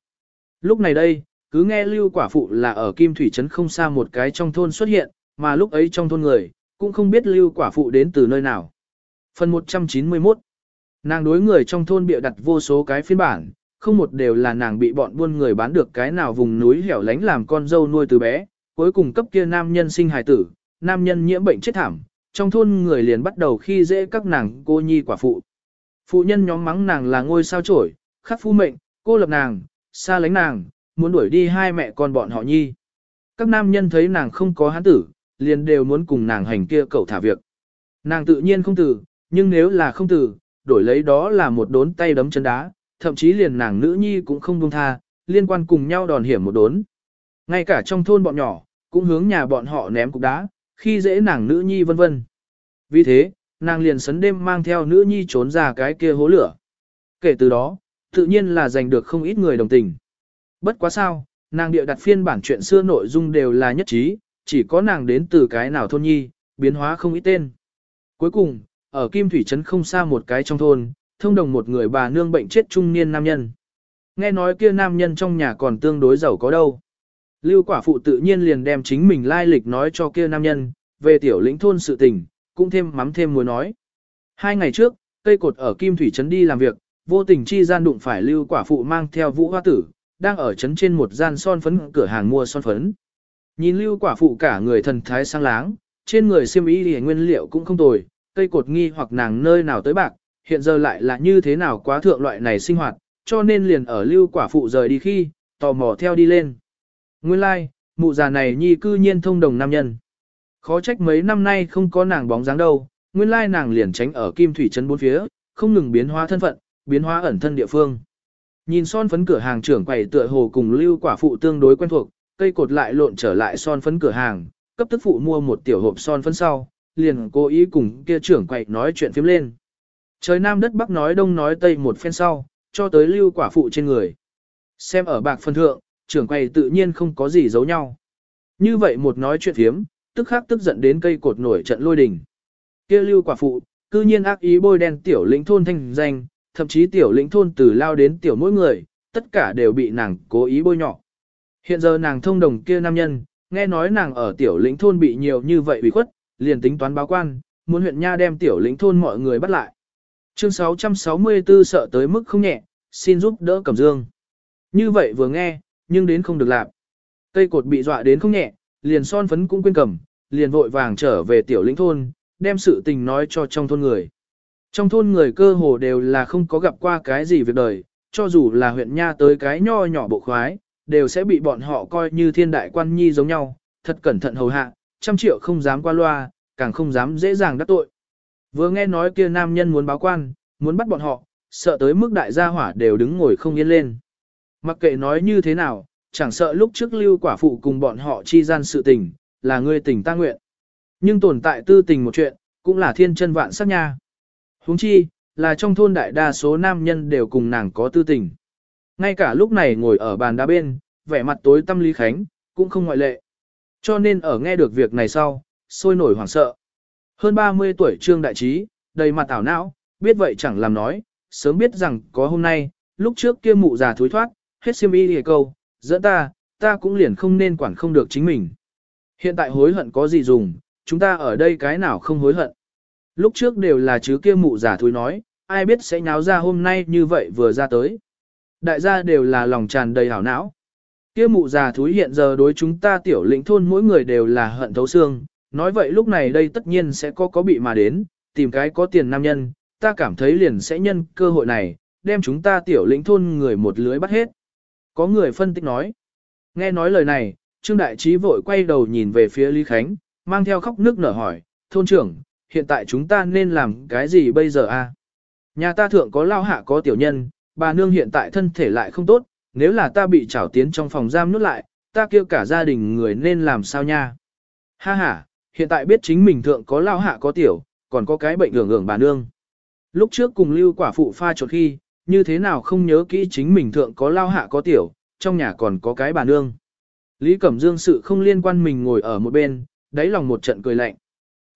S1: Lúc này đây, cứ nghe lưu quả phụ là ở Kim Thủy Trấn không xa một cái trong thôn xuất hiện, mà lúc ấy trong thôn người, cũng không biết lưu quả phụ đến từ nơi nào. Phần 191 Nàng đối người trong thôn bịa đặt vô số cái phiên bản, không một đều là nàng bị bọn buôn người bán được cái nào vùng núi hẻo lánh làm con dâu nuôi từ bé, cuối cùng cấp kia nam nhân sinh hài tử, nam nhân nhiễm bệnh chết thảm, trong thôn người liền bắt đầu khi dễ các nàng cô nhi quả phụ. Phụ nhân nhóm mắng nàng là ngôi sao trổi, khắc phu mệnh, cô lập nàng, xa lánh nàng, muốn đuổi đi hai mẹ con bọn họ nhi. Các nam nhân thấy nàng không có hán tử, liền đều muốn cùng nàng hành kia cậu thả việc. Nàng tự nhiên không tử, nhưng nếu là không tử, đổi lấy đó là một đốn tay đấm chân đá, thậm chí liền nàng nữ nhi cũng không buông tha, liên quan cùng nhau đòn hiểm một đốn. Ngay cả trong thôn bọn nhỏ, cũng hướng nhà bọn họ ném cục đá, khi dễ nàng nữ nhi vân vân. Vì thế, nàng liền sấn đêm mang theo nữ nhi trốn ra cái kia hố lửa. Kể từ đó, tự nhiên là giành được không ít người đồng tình. Bất quá sao, nàng địa đặt phiên bản chuyện xưa nội dung đều là nhất trí, chỉ có nàng đến từ cái nào thôn nhi, biến hóa không ít tên. Cuối cùng, ở Kim Thủy Trấn không xa một cái trong thôn, thông đồng một người bà nương bệnh chết trung niên nam nhân. Nghe nói kia nam nhân trong nhà còn tương đối giàu có đâu. Lưu quả phụ tự nhiên liền đem chính mình lai lịch nói cho kia nam nhân, về tiểu lĩnh thôn sự tình, cũng thêm mắm thêm muối nói. Hai ngày trước, cây cột ở Kim Thủy Trấn đi làm việc, vô tình chi gian đụng phải lưu quả phụ mang theo vũ hoa tử, đang ở trấn trên một gian son phấn cửa hàng mua son phấn. Nhìn lưu quả phụ cả người thần thái sang láng, trên người xiêm y thì nguyên liệu cũng không tồi, cây cột nghi hoặc nàng nơi nào tới bạc, hiện giờ lại là như thế nào quá thượng loại này sinh hoạt, cho nên liền ở lưu quả phụ rời đi khi, tò mò theo đi lên. Nguyên lai, like, mụ già này nhi cư nhiên thông đồng nam nhân. Khó trách mấy năm nay không có nàng bóng dáng đâu, nguyên lai nàng liền tránh ở kim thủy trấn bốn phía, không ngừng biến hóa thân phận, biến hóa ẩn thân địa phương. Nhìn son phấn cửa hàng trưởng quầy tựa hồ cùng lưu quả phụ tương đối quen thuộc, cây cột lại lộn trở lại son phấn cửa hàng, cấp tức phụ mua một tiểu hộp son phấn sau, liền cố ý cùng kia trưởng quầy nói chuyện phím lên. Trời nam đất bắc nói đông nói tây một phen sau, cho tới lưu quả phụ trên người. Xem ở bạc phân thượng, trưởng quầy tự nhiên không có gì giấu nhau. Như vậy một nói chuyện hiếm, tức khắc tức giận đến cây cột nổi trận lôi đình. Kia lưu quả phụ, cư nhiên ác ý bôi đen tiểu lĩnh thôn thanh danh, thậm chí tiểu lĩnh thôn từ lao đến tiểu mỗi người, tất cả đều bị nàng cố ý bôi nhọ. Hiện giờ nàng thông đồng kia nam nhân, nghe nói nàng ở tiểu lĩnh thôn bị nhiều như vậy bị khuất, liền tính toán báo quan, muốn huyện nha đem tiểu lĩnh thôn mọi người bắt lại. Chương 664 sợ tới mức không nhẹ, xin giúp đỡ Cẩm Dương. Như vậy vừa nghe, nhưng đến không được làm. Cây cột bị dọa đến không nhẹ, liền son phấn cũng quên cầm, liền vội vàng trở về tiểu lĩnh thôn, đem sự tình nói cho trong thôn người. Trong thôn người cơ hồ đều là không có gặp qua cái gì việc đời, cho dù là huyện nha tới cái nho nhỏ bộ khoái, đều sẽ bị bọn họ coi như thiên đại quan nhi giống nhau, thật cẩn thận hầu hạ, trăm triệu không dám qua loa, càng không dám dễ dàng đắc tội. Vừa nghe nói kia nam nhân muốn báo quan, muốn bắt bọn họ, sợ tới mức đại gia hỏa đều đứng ngồi không yên lên. Mặc kệ nói như thế nào, chẳng sợ lúc trước lưu quả phụ cùng bọn họ chi gian sự tình, là người tình ta nguyện. Nhưng tồn tại tư tình một chuyện, cũng là thiên chân vạn sắc nha. huống chi, là trong thôn đại đa số nam nhân đều cùng nàng có tư tình. Ngay cả lúc này ngồi ở bàn đá bên, vẻ mặt tối tâm lý khánh, cũng không ngoại lệ. Cho nên ở nghe được việc này sau, sôi nổi hoảng sợ. Hơn 30 tuổi trương đại trí, đầy mặt ảo não, biết vậy chẳng làm nói, sớm biết rằng có hôm nay, lúc trước kia mụ già thối thoát, hết xiêm y hề câu, dẫn ta, ta cũng liền không nên quản không được chính mình. Hiện tại hối hận có gì dùng, chúng ta ở đây cái nào không hối hận. Lúc trước đều là chứ kia mụ giả thối nói, ai biết sẽ nháo ra hôm nay như vậy vừa ra tới. Đại gia đều là lòng tràn đầy hảo não. Kia mụ già thúi hiện giờ đối chúng ta tiểu lĩnh thôn mỗi người đều là hận thấu xương, nói vậy lúc này đây tất nhiên sẽ có có bị mà đến, tìm cái có tiền nam nhân, ta cảm thấy liền sẽ nhân cơ hội này, đem chúng ta tiểu lĩnh thôn người một lưới bắt hết. Có người phân tích nói. Nghe nói lời này, Trương Đại Trí vội quay đầu nhìn về phía Lý Khánh, mang theo khóc nước nở hỏi, thôn trưởng, hiện tại chúng ta nên làm cái gì bây giờ a? Nhà ta thượng có lao hạ có tiểu nhân, bà nương hiện tại thân thể lại không tốt, nếu là ta bị trảo tiến trong phòng giam nút lại, ta kêu cả gia đình người nên làm sao nha? Ha ha, hiện tại biết chính mình thượng có lao hạ có tiểu, còn có cái bệnh hưởng hưởng bà nương. Lúc trước cùng lưu quả phụ pha trột khi, như thế nào không nhớ kỹ chính mình thượng có lao hạ có tiểu, trong nhà còn có cái bà nương. Lý Cẩm Dương sự không liên quan mình ngồi ở một bên, đáy lòng một trận cười lạnh.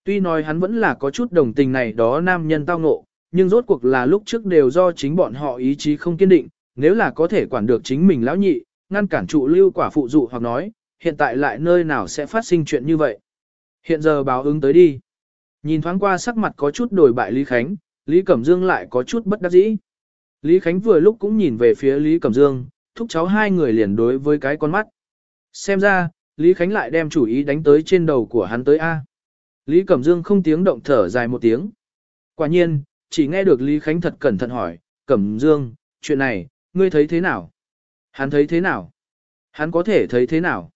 S1: Tuy nói hắn vẫn là có chút đồng tình này đó nam nhân tao ngộ, nhưng rốt cuộc là lúc trước đều do chính bọn họ ý chí không kiên định, nếu là có thể quản được chính mình lão nhị, ngăn cản trụ lưu quả phụ dụ hoặc nói, hiện tại lại nơi nào sẽ phát sinh chuyện như vậy. Hiện giờ báo ứng tới đi. Nhìn thoáng qua sắc mặt có chút đổi bại Lý Khánh, Lý Cẩm Dương lại có chút bất đắc dĩ. Lý Khánh vừa lúc cũng nhìn về phía Lý Cẩm Dương, thúc cháu hai người liền đối với cái con mắt. Xem ra, Lý Khánh lại đem chủ ý đánh tới trên đầu của hắn tới A. Lý Cẩm Dương không tiếng động thở dài một tiếng. Quả nhiên, chỉ nghe được Lý Khánh thật cẩn thận hỏi, Cẩm Dương, chuyện này, ngươi thấy thế nào? Hắn thấy thế nào? Hắn có thể thấy thế nào?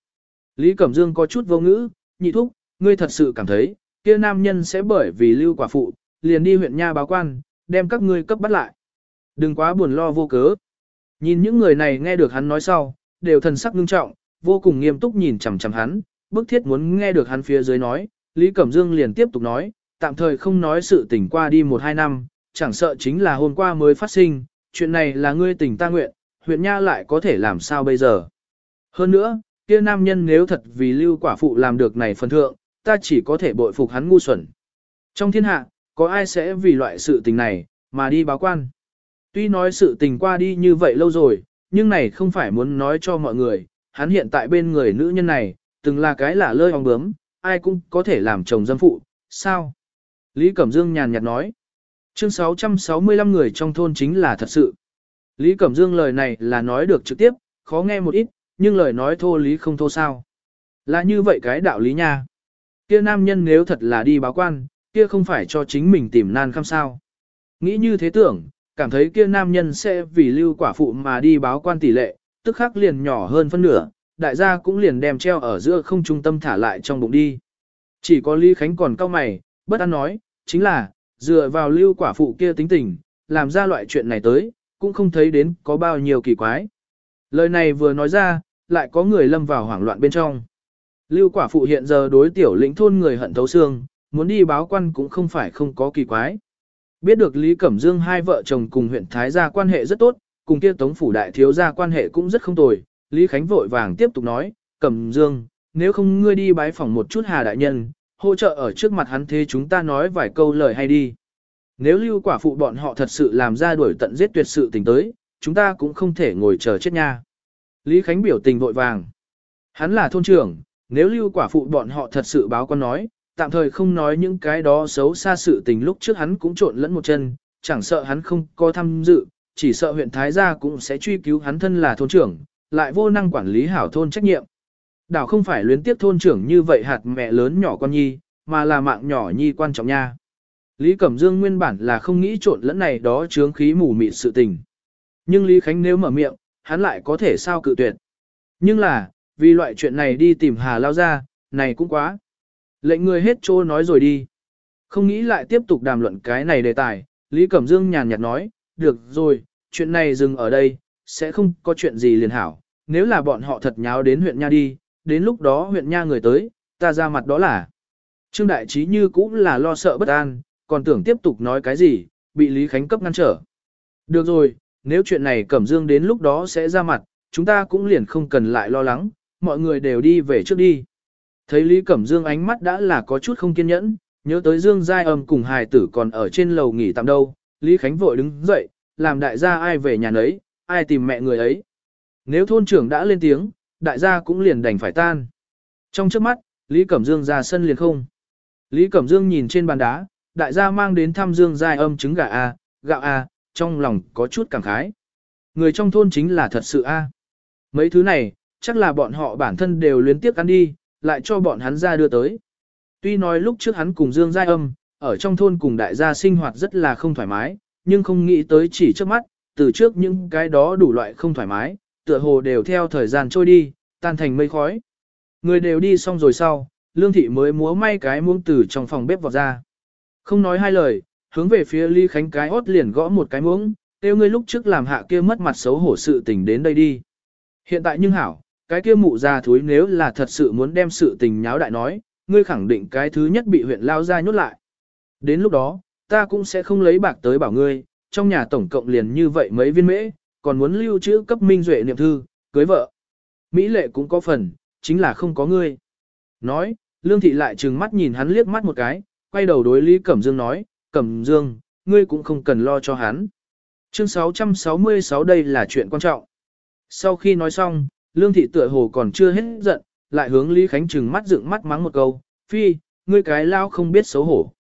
S1: Lý Cẩm Dương có chút vô ngữ, nhị thúc, ngươi thật sự cảm thấy, kia nam nhân sẽ bởi vì lưu quả phụ, liền đi huyện nha báo quan, đem các ngươi cấp bắt lại. Đừng quá buồn lo vô cớ. Nhìn những người này nghe được hắn nói sau, đều thần sắc ngưng trọng, vô cùng nghiêm túc nhìn chằm chằm hắn, bức thiết muốn nghe được hắn phía dưới nói, Lý Cẩm Dương liền tiếp tục nói, tạm thời không nói sự tình qua đi một hai năm, chẳng sợ chính là hôm qua mới phát sinh, chuyện này là ngươi tình ta nguyện, huyện nha lại có thể làm sao bây giờ. Hơn nữa, kia nam nhân nếu thật vì lưu quả phụ làm được này phần thượng, ta chỉ có thể bội phục hắn ngu xuẩn. Trong thiên hạ, có ai sẽ vì loại sự tình này, mà đi báo quan. Tuy nói sự tình qua đi như vậy lâu rồi, nhưng này không phải muốn nói cho mọi người, hắn hiện tại bên người nữ nhân này, từng là cái lả lơi hòng bướm, ai cũng có thể làm chồng dâm phụ, sao? Lý Cẩm Dương nhàn nhạt nói, chương 665 người trong thôn chính là thật sự. Lý Cẩm Dương lời này là nói được trực tiếp, khó nghe một ít, nhưng lời nói thô lý không thô sao. Là như vậy cái đạo lý nha. Kia nam nhân nếu thật là đi báo quan, kia không phải cho chính mình tìm nan khăm sao. Nghĩ như thế tưởng, cảm thấy kia nam nhân sẽ vì lưu quả phụ mà đi báo quan tỷ lệ, tức khắc liền nhỏ hơn phân nửa, đại gia cũng liền đem treo ở giữa không trung tâm thả lại trong bụng đi. Chỉ có Lý Khánh còn cao mày, bất an nói, chính là, dựa vào lưu quả phụ kia tính tình, làm ra loại chuyện này tới, cũng không thấy đến có bao nhiêu kỳ quái. Lời này vừa nói ra, lại có người lâm vào hoảng loạn bên trong. Lưu quả phụ hiện giờ đối tiểu lĩnh thôn người hận thấu xương, muốn đi báo quan cũng không phải không có kỳ quái. Biết được Lý Cẩm Dương hai vợ chồng cùng huyện Thái gia quan hệ rất tốt, cùng kia tống phủ đại thiếu gia quan hệ cũng rất không tồi. Lý Khánh vội vàng tiếp tục nói, Cẩm Dương, nếu không ngươi đi bái phỏng một chút Hà Đại Nhân, hỗ trợ ở trước mặt hắn thế chúng ta nói vài câu lời hay đi. Nếu lưu quả phụ bọn họ thật sự làm ra đuổi tận giết tuyệt sự tình tới, chúng ta cũng không thể ngồi chờ chết nha. Lý Khánh biểu tình vội vàng. Hắn là thôn trưởng, nếu lưu quả phụ bọn họ thật sự báo con nói, tạm thời không nói những cái đó xấu xa sự tình lúc trước hắn cũng trộn lẫn một chân, chẳng sợ hắn không có tham dự, chỉ sợ huyện Thái Gia cũng sẽ truy cứu hắn thân là thôn trưởng, lại vô năng quản lý hảo thôn trách nhiệm. Đảo không phải luyến tiếp thôn trưởng như vậy hạt mẹ lớn nhỏ con nhi, mà là mạng nhỏ nhi quan trọng nha. Lý Cẩm Dương nguyên bản là không nghĩ trộn lẫn này đó chướng khí mù mịt sự tình. Nhưng Lý Khánh nếu mở miệng, hắn lại có thể sao cự tuyệt. Nhưng là, vì loại chuyện này đi tìm Hà Lao ra, này cũng quá. Lệnh người hết trô nói rồi đi. Không nghĩ lại tiếp tục đàm luận cái này đề tài, Lý Cẩm Dương nhàn nhạt nói, được rồi, chuyện này dừng ở đây, sẽ không có chuyện gì liền hảo. Nếu là bọn họ thật nháo đến huyện Nha đi, đến lúc đó huyện Nha người tới, ta ra mặt đó là. Trương Đại Trí như cũng là lo sợ bất an, còn tưởng tiếp tục nói cái gì, bị Lý Khánh cấp ngăn trở. Được rồi, nếu chuyện này Cẩm Dương đến lúc đó sẽ ra mặt, chúng ta cũng liền không cần lại lo lắng, mọi người đều đi về trước đi. Thấy Lý Cẩm Dương ánh mắt đã là có chút không kiên nhẫn, nhớ tới Dương Giai âm cùng hài tử còn ở trên lầu nghỉ tạm đâu, Lý Khánh vội đứng dậy, làm đại gia ai về nhà nấy, ai tìm mẹ người ấy. Nếu thôn trưởng đã lên tiếng, đại gia cũng liền đành phải tan. Trong trước mắt, Lý Cẩm Dương ra sân liền không. Lý Cẩm Dương nhìn trên bàn đá, đại gia mang đến thăm Dương Giai âm trứng gà A, gạo A, trong lòng có chút cảm khái. Người trong thôn chính là thật sự A. Mấy thứ này, chắc là bọn họ bản thân đều luyến tiếc ăn đi, lại cho bọn hắn ra đưa tới. Tuy nói lúc trước hắn cùng Dương Giai Âm, ở trong thôn cùng đại gia sinh hoạt rất là không thoải mái, nhưng không nghĩ tới chỉ trước mắt, từ trước những cái đó đủ loại không thoải mái, tựa hồ đều theo thời gian trôi đi, tan thành mây khói. Người đều đi xong rồi sau, Lương Thị mới múa may cái muông từ trong phòng bếp vọt ra. Không nói hai lời, hướng về phía Lý Khánh cái hốt liền gõ một cái muỗng, kêu ngươi lúc trước làm hạ kia mất mặt xấu hổ sự tình đến đây đi. Hiện tại nhưng hảo, cái kia mụ già thúi nếu là thật sự muốn đem sự tình nháo đại nói, ngươi khẳng định cái thứ nhất bị huyện lao ra nhốt lại. Đến lúc đó, ta cũng sẽ không lấy bạc tới bảo ngươi, trong nhà tổng cộng liền như vậy mấy viên mễ, còn muốn lưu trữ cấp minh duệ niệm thư, cưới vợ. Mỹ lệ cũng có phần, chính là không có ngươi. Nói, Lương Thị lại trừng mắt nhìn hắn liếc mắt một cái, quay đầu đối Lý Cẩm Dương nói, Cẩm Dương, ngươi cũng không cần lo cho hắn. Chương 666 đây là chuyện quan trọng. Sau khi nói xong, Lương thị tựa hồ còn chưa hết giận, lại hướng Lý Khánh trừng mắt dựng mắt mắng một câu, phi, ngươi cái lao không biết xấu hổ.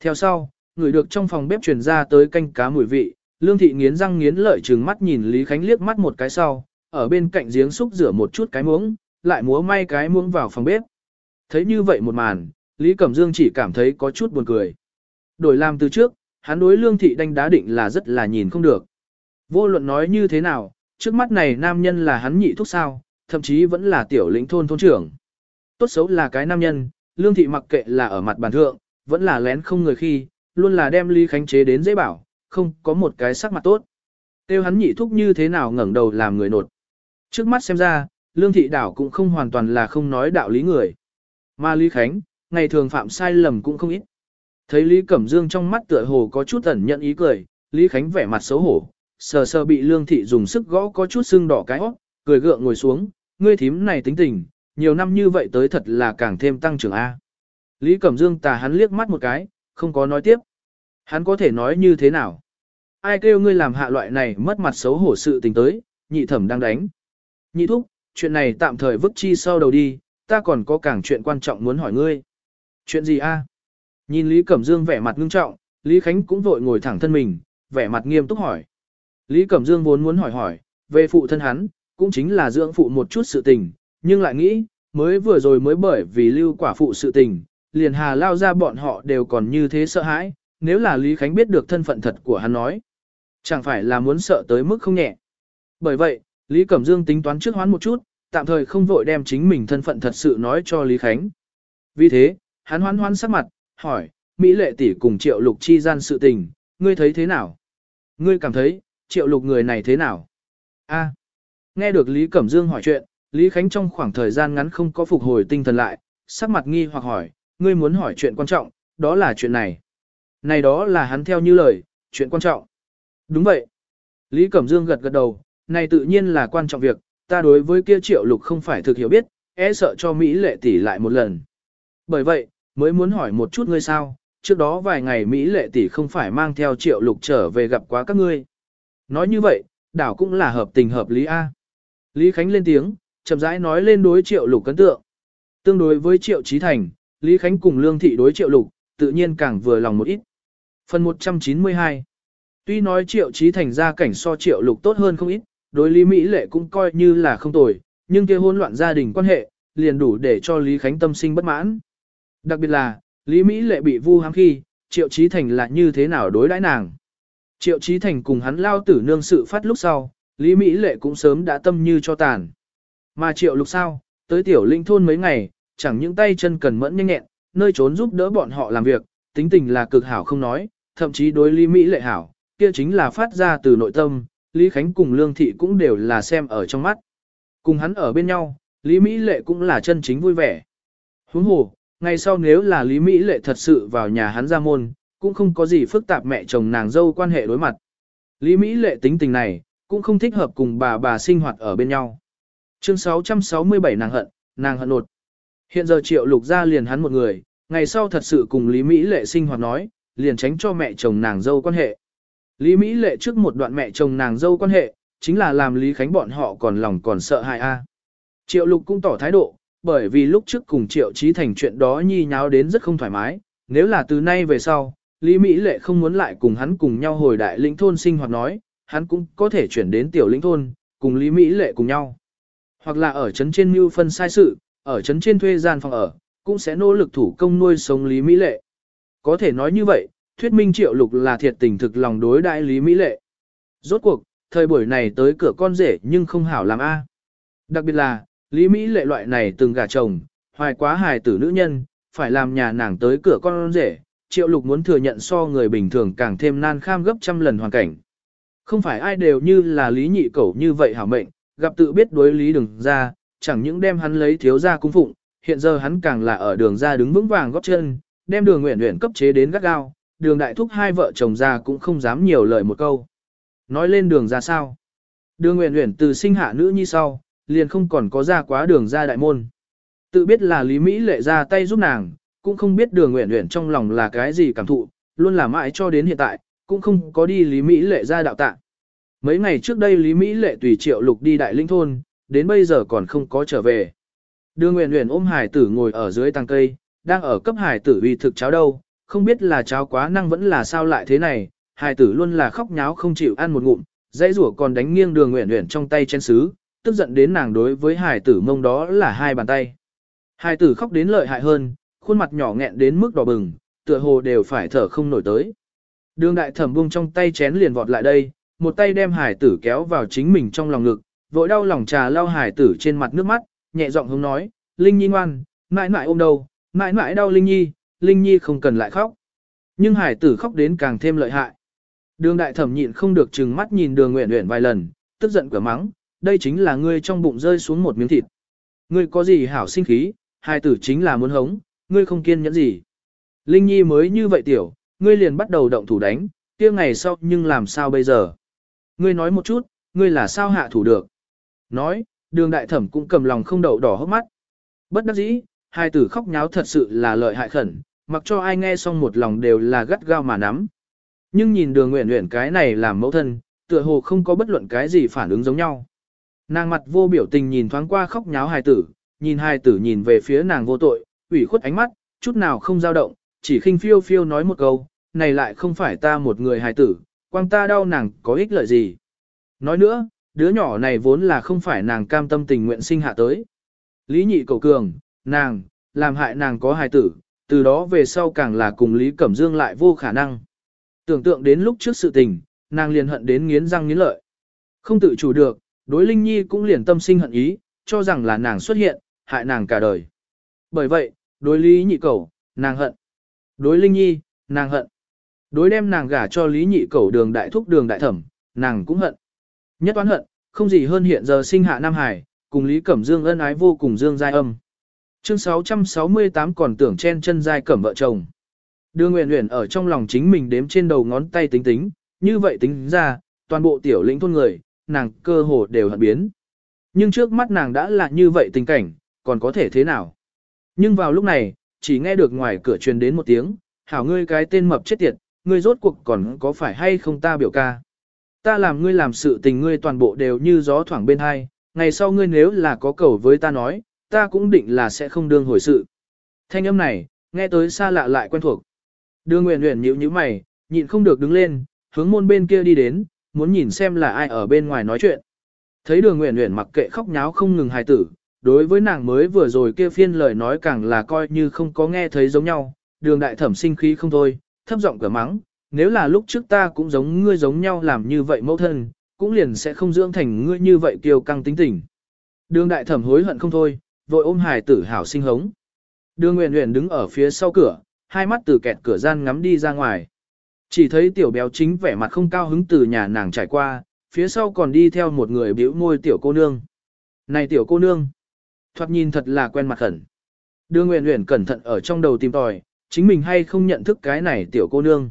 S1: Theo sau, người được trong phòng bếp truyền ra tới canh cá mùi vị, Lương thị nghiến răng nghiến lợi trừng mắt nhìn Lý Khánh liếc mắt một cái sau, ở bên cạnh giếng xúc rửa một chút cái muỗng, lại múa may cái muỗng vào phòng bếp. Thấy như vậy một màn, Lý Cẩm Dương chỉ cảm thấy có chút buồn cười. Đổi làm từ trước, hắn đối Lương thị đánh đá định là rất là nhìn không được. Vô luận nói như thế nào, trước mắt này nam nhân là hắn nhị thúc sao, thậm chí vẫn là tiểu lĩnh thôn thôn trưởng. Tốt xấu là cái nam nhân, lương thị mặc kệ là ở mặt bàn thượng, vẫn là lén không người khi, luôn là đem Lý Khánh chế đến dễ bảo, không có một cái sắc mặt tốt. Tiêu hắn nhị thúc như thế nào ngẩng đầu làm người nột. Trước mắt xem ra, lương thị đảo cũng không hoàn toàn là không nói đạo lý người. Mà Lý Khánh, ngày thường phạm sai lầm cũng không ít. Thấy Lý Cẩm Dương trong mắt tựa hồ có chút ẩn nhận ý cười, Lý Khánh vẻ mặt xấu hổ, sờ sờ bị lương thị dùng sức gõ có chút sưng đỏ cái óc, cười gượng ngồi xuống, ngươi thím này tính tình, nhiều năm như vậy tới thật là càng thêm tăng trưởng A. Lý Cẩm Dương tà hắn liếc mắt một cái, không có nói tiếp. Hắn có thể nói như thế nào? Ai kêu ngươi làm hạ loại này mất mặt xấu hổ sự tình tới, nhị thẩm đang đánh. Nhị thúc, chuyện này tạm thời vứt chi sau đầu đi, ta còn có càng chuyện quan trọng muốn hỏi ngươi. Chuyện gì a? Nhìn Lý Cẩm Dương vẻ mặt ngưng trọng, Lý Khánh cũng vội ngồi thẳng thân mình, vẻ mặt nghiêm túc hỏi. Lý Cẩm Dương vốn muốn hỏi hỏi, về phụ thân hắn, cũng chính là dưỡng phụ một chút sự tình, nhưng lại nghĩ, mới vừa rồi mới bởi vì lưu quả phụ sự tình, liền hà lao ra bọn họ đều còn như thế sợ hãi, nếu là Lý Khánh biết được thân phận thật của hắn nói. Chẳng phải là muốn sợ tới mức không nhẹ. Bởi vậy, Lý Cẩm Dương tính toán trước hoán một chút, tạm thời không vội đem chính mình thân phận thật sự nói cho Lý Khánh. Vì thế, hắn hoán hoán sắc mặt, hỏi, Mỹ lệ tỷ cùng triệu lục chi gian sự tình, ngươi thấy thế nào? Ngươi cảm thấy, triệu lục người này thế nào? A. nghe được Lý Cẩm Dương hỏi chuyện, Lý Khánh trong khoảng thời gian ngắn không có phục hồi tinh thần lại, sắc mặt nghi hoặc hỏi, ngươi muốn hỏi chuyện quan trọng, đó là chuyện này. Này đó là hắn theo như lời, chuyện quan trọng. Đúng vậy. Lý Cẩm Dương gật gật đầu, này tự nhiên là quan trọng việc, ta đối với kia triệu lục không phải thực hiểu biết, e sợ cho Mỹ lệ tỷ lại một lần. Bởi vậy, mới muốn hỏi một chút ngươi sao, trước đó vài ngày Mỹ lệ tỷ không phải mang theo triệu lục trở về gặp quá các ngươi. Nói như vậy, đảo cũng là hợp tình hợp lý A. Lý Khánh lên tiếng, chậm rãi nói lên đối triệu lục cấn tượng. Tương đối với triệu trí thành, Lý Khánh cùng Lương Thị đối triệu lục, tự nhiên càng vừa lòng một ít. Phần 192 Tuy nói triệu trí thành gia cảnh so triệu lục tốt hơn không ít, đối Lý Mỹ Lệ cũng coi như là không tồi, nhưng kia hỗn loạn gia đình quan hệ, liền đủ để cho Lý Khánh tâm sinh bất mãn. Đặc biệt là, Lý Mỹ Lệ bị vu hãm khi, triệu trí thành là như thế nào đối đãi nàng. Triệu Chí thành cùng hắn lao tử nương sự phát lúc sau, Lý Mỹ Lệ cũng sớm đã tâm như cho tàn. Mà triệu lục sao, tới tiểu linh thôn mấy ngày, chẳng những tay chân cần mẫn nhanh nhẹn, nơi trốn giúp đỡ bọn họ làm việc, tính tình là cực hảo không nói, thậm chí đối Lý Mỹ lệ hảo, kia chính là phát ra từ nội tâm, Lý Khánh cùng Lương Thị cũng đều là xem ở trong mắt. Cùng hắn ở bên nhau, Lý Mỹ lệ cũng là chân chính vui vẻ. Huống hồ, ngày sau nếu là Lý Mỹ lệ thật sự vào nhà hắn ra môn, cũng không có gì phức tạp mẹ chồng nàng dâu quan hệ đối mặt. Lý Mỹ lệ tính tình này, cũng không thích hợp cùng bà bà sinh hoạt ở bên nhau. Chương 667 nàng hận, nàng hận nột. Hiện giờ triệu lục ra liền hắn một người, ngày sau thật sự cùng Lý Mỹ lệ sinh hoạt nói, liền tránh cho mẹ chồng nàng dâu quan hệ. Lý Mỹ lệ trước một đoạn mẹ chồng nàng dâu quan hệ, chính là làm Lý Khánh bọn họ còn lòng còn sợ hại a. Triệu lục cũng tỏ thái độ, bởi vì lúc trước cùng triệu trí thành chuyện đó nhi nháo đến rất không thoải mái, nếu là từ nay về sau, Lý Mỹ lệ không muốn lại cùng hắn cùng nhau hồi đại lĩnh thôn sinh hoạt nói, hắn cũng có thể chuyển đến tiểu lĩnh thôn, cùng Lý Mỹ lệ cùng nhau. Hoặc là ở trấn trên mưu phân sai sự, ở trấn trên thuê gian phòng ở, cũng sẽ nỗ lực thủ công nuôi sống Lý Mỹ Lệ. Có thể nói như vậy, thuyết minh triệu lục là thiệt tình thực lòng đối đại Lý Mỹ Lệ. Rốt cuộc, thời buổi này tới cửa con rể nhưng không hảo làm A. À. Đặc biệt là, Lý Mỹ Lệ loại này từng gả chồng, hoài quá hài tử nữ nhân, phải làm nhà nàng tới cửa con rể, triệu lục muốn thừa nhận so người bình thường càng thêm nan kham gấp trăm lần hoàn cảnh. Không phải ai đều như là Lý Nhị Cẩu như vậy hảo mệnh, gặp tự biết đối Lý đừng ra, chẳng những đem hắn lấy thiếu gia cung phụng, hiện giờ hắn càng là ở đường ra đứng vững vàng góp chân, đem đường nguyện nguyện cấp chế đến gắt gao, đường đại thúc hai vợ chồng ra cũng không dám nhiều lời một câu. Nói lên đường ra sao? Đường nguyện nguyện từ sinh hạ nữ nhi sau, liền không còn có ra quá đường ra đại môn. Tự biết là Lý Mỹ lệ ra tay giúp nàng, cũng không biết đường nguyện nguyện trong lòng là cái gì cảm thụ, luôn là mãi cho đến hiện tại, cũng không có đi Lý Mỹ lệ ra đạo tạ. Mấy ngày trước đây Lý Mỹ lệ tùy triệu lục đi đại linh thôn, đến bây giờ còn không có trở về. Đường nguyện nguyện ôm hải tử ngồi ở dưới tăng cây, đang ở cấp hải tử uy thực cháo đâu, không biết là cháo quá năng vẫn là sao lại thế này, hải tử luôn là khóc nháo không chịu ăn một ngụm, dãy rủa còn đánh nghiêng đường nguyện nguyện trong tay chén sứ, tức giận đến nàng đối với hải tử mông đó là hai bàn tay. Hải tử khóc đến lợi hại hơn, khuôn mặt nhỏ nghẹn đến mức đỏ bừng, tựa hồ đều phải thở không nổi tới. Đường đại thẩm buông trong tay chén liền vọt lại đây, một tay đem hải tử kéo vào chính mình trong lòng ngực, vội đau lòng trà lau hải tử trên mặt nước mắt, nhẹ giọng hướng nói, Linh Nhi ngoan, mãi mãi ôm đầu, mãi mãi đau Linh Nhi, Linh Nhi không cần lại khóc. Nhưng hải tử khóc đến càng thêm lợi hại. Đường đại thẩm nhịn không được chừng mắt nhìn đường nguyện nguyện vài lần, tức giận cửa mắng, đây chính là ngươi trong bụng rơi xuống một miếng thịt. Ngươi có gì hảo sinh khí, hải tử chính là muốn hống, ngươi không kiên nhẫn gì. Linh Nhi mới như vậy tiểu, ngươi liền bắt đầu động thủ đánh, kia ngày sau nhưng làm sao bây giờ? Ngươi nói một chút, ngươi là sao hạ thủ được? Nói, đường đại thẩm cũng cầm lòng không đậu đỏ hốc mắt. Bất đắc dĩ, hai tử khóc nháo thật sự là lợi hại khẩn, mặc cho ai nghe xong một lòng đều là gắt gao mà nắm. Nhưng nhìn đường nguyện nguyện cái này làm mẫu thân, tựa hồ không có bất luận cái gì phản ứng giống nhau. Nàng mặt vô biểu tình nhìn thoáng qua khóc nháo hài tử, nhìn hài tử nhìn về phía nàng vô tội, ủy khuất ánh mắt, chút nào không dao động, chỉ khinh phiêu phiêu nói một câu, này lại không phải ta một người hài tử, quang ta đau nàng có ích lợi gì. Nói nữa, đứa nhỏ này vốn là không phải nàng cam tâm tình nguyện sinh hạ tới. Lý nhị cầu cường, nàng, làm hại nàng có hài tử, từ đó về sau càng là cùng Lý Cẩm Dương lại vô khả năng. Tưởng tượng đến lúc trước sự tình, nàng liền hận đến nghiến răng nghiến lợi. Không tự chủ được, đối Linh Nhi cũng liền tâm sinh hận ý, cho rằng là nàng xuất hiện, hại nàng cả đời. Bởi vậy, đối Lý nhị cầu, nàng hận. Đối Linh Nhi, nàng hận. Đối đem nàng gả cho Lý nhị cầu đường đại thúc đường đại thẩm, nàng cũng hận. Nhất toán hận, không gì hơn hiện giờ sinh hạ Nam Hải, cùng Lý Cẩm Dương ân ái vô cùng dương giai âm. Chương 668 còn tưởng chen chân giai cẩm vợ chồng. Đưa Nguyễn Nguyễn ở trong lòng chính mình đếm trên đầu ngón tay tính tính, như vậy tính ra, toàn bộ tiểu lĩnh thôn người, nàng cơ hồ đều hận biến. Nhưng trước mắt nàng đã là như vậy tình cảnh, còn có thể thế nào? Nhưng vào lúc này, chỉ nghe được ngoài cửa truyền đến một tiếng, hảo ngươi cái tên mập chết tiệt, ngươi rốt cuộc còn có phải hay không ta biểu ca? Ta làm ngươi làm sự tình ngươi toàn bộ đều như gió thoảng bên hai, ngày sau ngươi nếu là có cầu với ta nói, ta cũng định là sẽ không đương hồi sự. Thanh âm này, nghe tới xa lạ lại quen thuộc. Đưa nguyện nguyện nhíu nhíu mày, nhịn không được đứng lên, hướng môn bên kia đi đến, muốn nhìn xem là ai ở bên ngoài nói chuyện. Thấy đường nguyện nguyện mặc kệ khóc nháo không ngừng hài tử, đối với nàng mới vừa rồi kia phiên lời nói càng là coi như không có nghe thấy giống nhau, đường đại thẩm sinh khí không thôi, thấp giọng cửa mắng, nếu là lúc trước ta cũng giống ngươi giống nhau làm như vậy mẫu thân, cũng liền sẽ không dưỡng thành ngươi như vậy kiêu căng tính tình. Đường đại thẩm hối hận không thôi, vội ôm hài tử hảo sinh hống. Đường Uyển Uyển đứng ở phía sau cửa, hai mắt từ kẹt cửa gian ngắm đi ra ngoài. Chỉ thấy tiểu béo chính vẻ mặt không cao hứng từ nhà nàng trải qua, phía sau còn đi theo một người biểu môi tiểu cô nương. Này tiểu cô nương, thoạt nhìn thật là quen mặt khẩn. Đưa Nguyễn Nguyễn cẩn thận ở trong đầu tìm tòi, chính mình hay không nhận thức cái này tiểu cô nương.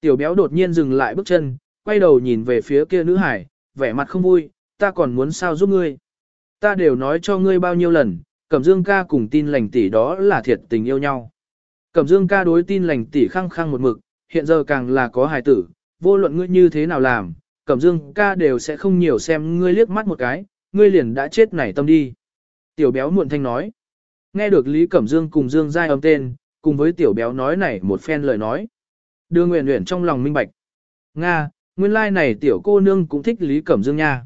S1: Tiểu béo đột nhiên dừng lại bước chân, quay đầu nhìn về phía kia nữ hải, vẻ mặt không vui, ta còn muốn sao giúp ngươi. Ta đều nói cho ngươi bao nhiêu lần, Cẩm Dương ca cùng tin lành tỷ đó là thiệt tình yêu nhau. Cẩm Dương ca đối tin lành tỷ khăng khăng một mực, hiện giờ càng là có hài tử, vô luận ngươi như thế nào làm, Cẩm Dương ca đều sẽ không nhiều xem ngươi liếc mắt một cái, ngươi liền đã chết nảy tâm đi. Tiểu béo muộn thanh nói. Nghe được Lý Cẩm Dương cùng Dương Giai âm tên, cùng với tiểu béo nói này một phen lời nói. Đưa Nguyễn Nguyễn trong lòng minh bạch. Nga, nguyên lai like này tiểu cô nương cũng thích Lý Cẩm Dương nha.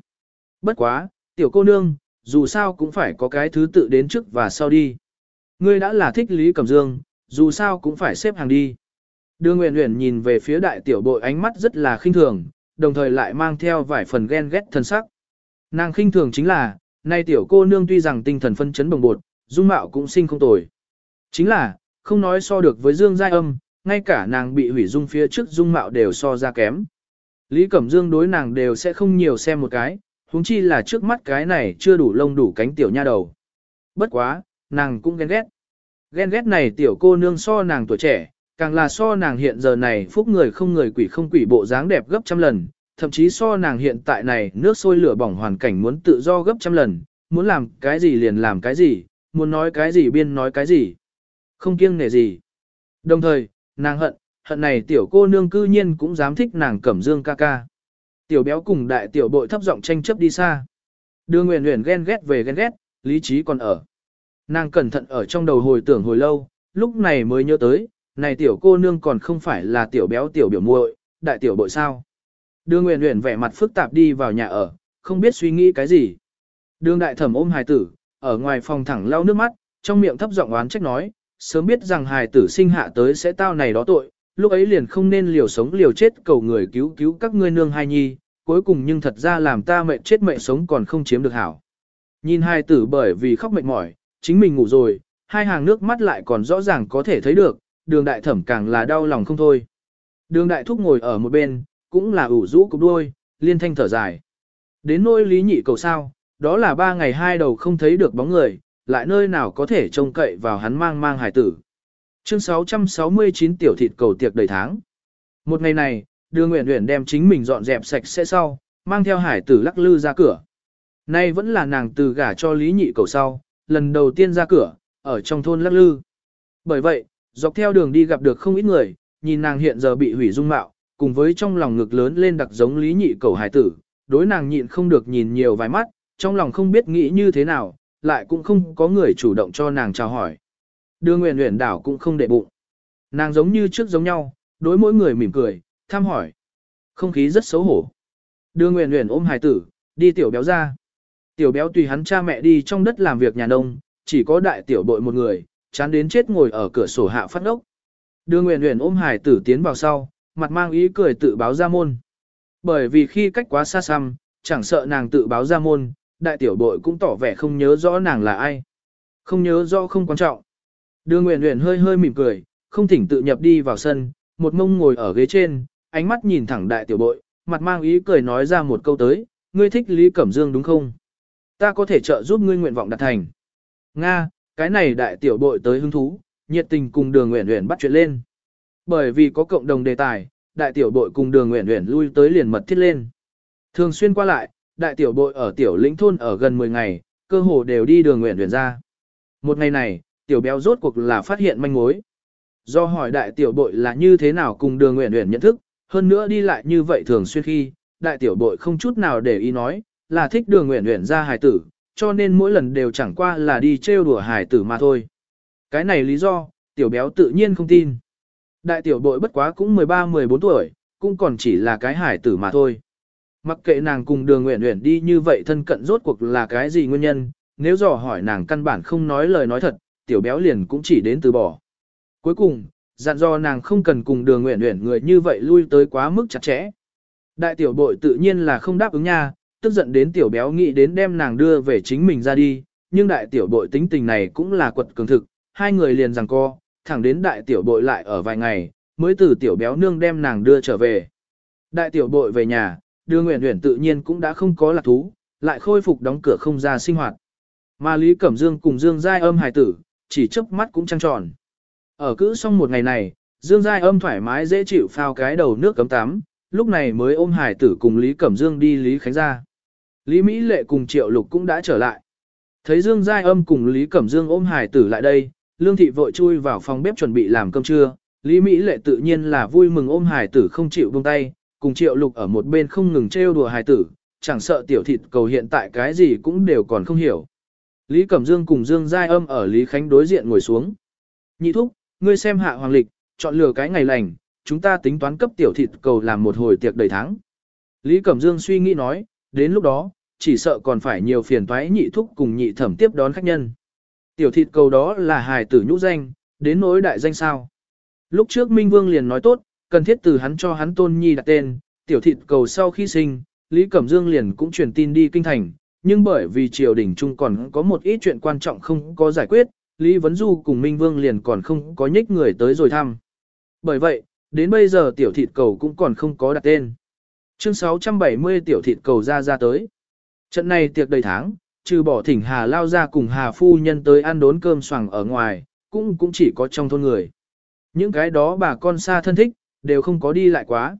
S1: Bất quá, tiểu cô nương, dù sao cũng phải có cái thứ tự đến trước và sau đi. Ngươi đã là thích Lý Cẩm Dương, dù sao cũng phải xếp hàng đi. Đưa Nguyễn Nguyễn nhìn về phía đại tiểu bội ánh mắt rất là khinh thường, đồng thời lại mang theo vài phần ghen ghét thân sắc. Nàng khinh thường chính là, nay tiểu cô nương tuy rằng tinh thần phân chấn bồng bột, dung mạo cũng sinh không tồi. Chính là, không nói so được với Dương Giai Âm, ngay cả nàng bị hủy dung phía trước dung mạo đều so ra kém. Lý Cẩm Dương đối nàng đều sẽ không nhiều xem một cái, huống chi là trước mắt cái này chưa đủ lông đủ cánh tiểu nha đầu. Bất quá, nàng cũng ghen ghét. Ghen ghét này tiểu cô nương so nàng tuổi trẻ, càng là so nàng hiện giờ này phúc người không người quỷ không quỷ bộ dáng đẹp gấp trăm lần, thậm chí so nàng hiện tại này nước sôi lửa bỏng hoàn cảnh muốn tự do gấp trăm lần, muốn làm cái gì liền làm cái gì, muốn nói cái gì biên nói cái gì. Không kiêng nể gì. Đồng thời, nàng hận, hận này tiểu cô nương cư nhiên cũng dám thích nàng cẩm dương ca ca. Tiểu béo cùng đại tiểu bội thấp giọng tranh chấp đi xa. Đưa nguyện nguyện ghen ghét về ghen ghét, lý trí còn ở. Nàng cẩn thận ở trong đầu hồi tưởng hồi lâu, lúc này mới nhớ tới, này tiểu cô nương còn không phải là tiểu béo tiểu biểu muội, đại tiểu bội sao. Đường Uyển Uyển vẻ mặt phức tạp đi vào nhà ở, không biết suy nghĩ cái gì. Đường đại thẩm ôm hài tử, ở ngoài phòng thẳng lau nước mắt, trong miệng thấp giọng oán trách nói, sớm biết rằng hài tử sinh hạ tới sẽ tao này đó tội, lúc ấy liền không nên liều sống liều chết cầu người cứu cứu các ngươi nương hai nhi, cuối cùng nhưng thật ra làm ta mệnh chết mệnh sống còn không chiếm được hảo. Nhìn hai tử bởi vì khóc mệt mỏi, chính mình ngủ rồi, hai hàng nước mắt lại còn rõ ràng có thể thấy được, đường đại thẩm càng là đau lòng không thôi. Đường đại thúc ngồi ở một bên, cũng là ủ rũ cục đuôi, liên thanh thở dài. Đến nôi lý nhị cầu sao, đó là ba ngày hai đầu không thấy được bóng người, lại nơi nào có thể trông cậy vào hắn mang mang hải tử. Chương 669 tiểu thịt cầu tiệc đầy tháng. Một ngày này, đưa Nguyễn Nguyễn đem chính mình dọn dẹp sạch sẽ sau, mang theo hải tử lắc lư ra cửa. Nay vẫn là nàng từ gả cho Lý Nhị cầu sau, lần đầu tiên ra cửa, ở trong thôn lắc lư. Bởi vậy, dọc theo đường đi gặp được không ít người, nhìn nàng hiện giờ bị hủy dung mạo, cùng với trong lòng ngực lớn lên đặc giống Lý Nhị cầu hải tử, đối nàng nhịn không được nhìn nhiều vài mắt, trong lòng không biết nghĩ như thế nào, lại cũng không có người chủ động cho nàng chào hỏi. Đường nguyện Nguyễn đảo cũng không để bụng. Nàng giống như trước giống nhau, đối mỗi người mỉm cười, thăm hỏi. Không khí rất xấu hổ. Đường nguyện Nguyễn ôm hải tử, đi tiểu béo ra. Tiểu béo tùy hắn cha mẹ đi trong đất làm việc nhà nông, chỉ có đại tiểu bội một người, chán đến chết ngồi ở cửa sổ hạ phát ốc. Đường nguyện Nguyễn ôm hải tử tiến vào sau, mặt mang ý cười tự báo ra môn. Bởi vì khi cách quá xa xăm, chẳng sợ nàng tự báo ra môn, đại tiểu bội cũng tỏ vẻ không nhớ rõ nàng là ai. Không nhớ rõ không quan trọng. Đường Nguyễn Nguyễn hơi hơi mỉm cười, không thỉnh tự nhập đi vào sân, một mông ngồi ở ghế trên, ánh mắt nhìn thẳng đại tiểu bội, mặt mang ý cười nói ra một câu tới, ngươi thích Lý Cẩm Dương đúng không? Ta có thể trợ giúp ngươi nguyện vọng đạt thành. Nga, cái này đại tiểu bội tới hứng thú, nhiệt tình cùng đường Nguyễn Nguyễn bắt chuyện lên. Bởi vì có cộng đồng đề tài, đại tiểu bội cùng đường nguyện nguyện lui tới liền mật thiết lên. Thường xuyên qua lại, đại tiểu bội ở tiểu lĩnh thôn ở gần 10 ngày, cơ hồ đều đi đường nguyện nguyện ra. Một ngày này, tiểu béo rốt cuộc là phát hiện manh mối. Do hỏi đại tiểu bội là như thế nào cùng đường nguyện nguyện nhận thức, hơn nữa đi lại như vậy thường xuyên khi, đại tiểu bội không chút nào để ý nói, là thích đường nguyện nguyện ra hài tử, cho nên mỗi lần đều chẳng qua là đi trêu đùa hài tử mà thôi. Cái này lý do, tiểu béo tự nhiên không tin. Đại tiểu bội bất quá cũng 13-14 tuổi, cũng còn chỉ là cái hải tử mà thôi. Mặc kệ nàng cùng đường nguyện nguyện đi như vậy thân cận rốt cuộc là cái gì nguyên nhân, nếu dò hỏi nàng căn bản không nói lời nói thật, tiểu béo liền cũng chỉ đến từ bỏ. Cuối cùng, dặn do nàng không cần cùng đường nguyện nguyện người như vậy lui tới quá mức chặt chẽ. Đại tiểu bội tự nhiên là không đáp ứng nha, tức giận đến tiểu béo nghĩ đến đem nàng đưa về chính mình ra đi, nhưng đại tiểu bội tính tình này cũng là quật cường thực, hai người liền rằng co, thẳng đến đại tiểu bội lại ở vài ngày, mới từ tiểu béo nương đem nàng đưa trở về. Đại tiểu bội về nhà, đưa nguyện huyển tự nhiên cũng đã không có lạc thú, lại khôi phục đóng cửa không ra sinh hoạt. Mà Lý Cẩm Dương cùng Dương Giai âm hài tử, chỉ chớp mắt cũng trăng tròn. Ở cữ xong một ngày này, Dương Giai âm thoải mái dễ chịu phao cái đầu nước cấm tắm, lúc này mới ôm hài tử cùng Lý Cẩm Dương đi Lý Khánh ra. Lý Mỹ Lệ cùng Triệu Lục cũng đã trở lại. Thấy Dương Giai âm cùng Lý Cẩm Dương ôm hài tử lại đây, Lương Thị vội chui vào phòng bếp chuẩn bị làm cơm trưa. Lý Mỹ Lệ tự nhiên là vui mừng ôm hài tử không chịu buông tay, cùng Triệu Lục ở một bên không ngừng trêu đùa hài tử, chẳng sợ tiểu thịt cầu hiện tại cái gì cũng đều còn không hiểu. Lý Cẩm Dương cùng Dương Giai âm ở Lý Khánh đối diện ngồi xuống. Nhị thúc, ngươi xem hạ hoàng lịch, chọn lựa cái ngày lành, chúng ta tính toán cấp tiểu thịt cầu làm một hồi tiệc đầy tháng. Lý Cẩm Dương suy nghĩ nói, đến lúc đó, chỉ sợ còn phải nhiều phiền toái nhị thúc cùng nhị thẩm tiếp đón khách nhân. Tiểu thịt cầu đó là hài tử nhũ danh, đến nỗi đại danh sao. Lúc trước Minh Vương liền nói tốt, cần thiết từ hắn cho hắn tôn nhi đặt tên, tiểu thịt cầu sau khi sinh, Lý Cẩm Dương liền cũng truyền tin đi kinh thành, nhưng bởi vì triều đình chung còn có một ít chuyện quan trọng không có giải quyết, Lý Vấn Du cùng Minh Vương liền còn không có nhích người tới rồi thăm. Bởi vậy, đến bây giờ tiểu thịt cầu cũng còn không có đặt tên. Chương 670 tiểu thịt cầu ra ra tới. Trận này tiệc đầy tháng, trừ bỏ thỉnh Hà lao ra cùng Hà phu nhân tới ăn đốn cơm xoàng ở ngoài, cũng cũng chỉ có trong thôn người. Những cái đó bà con xa thân thích, đều không có đi lại quá.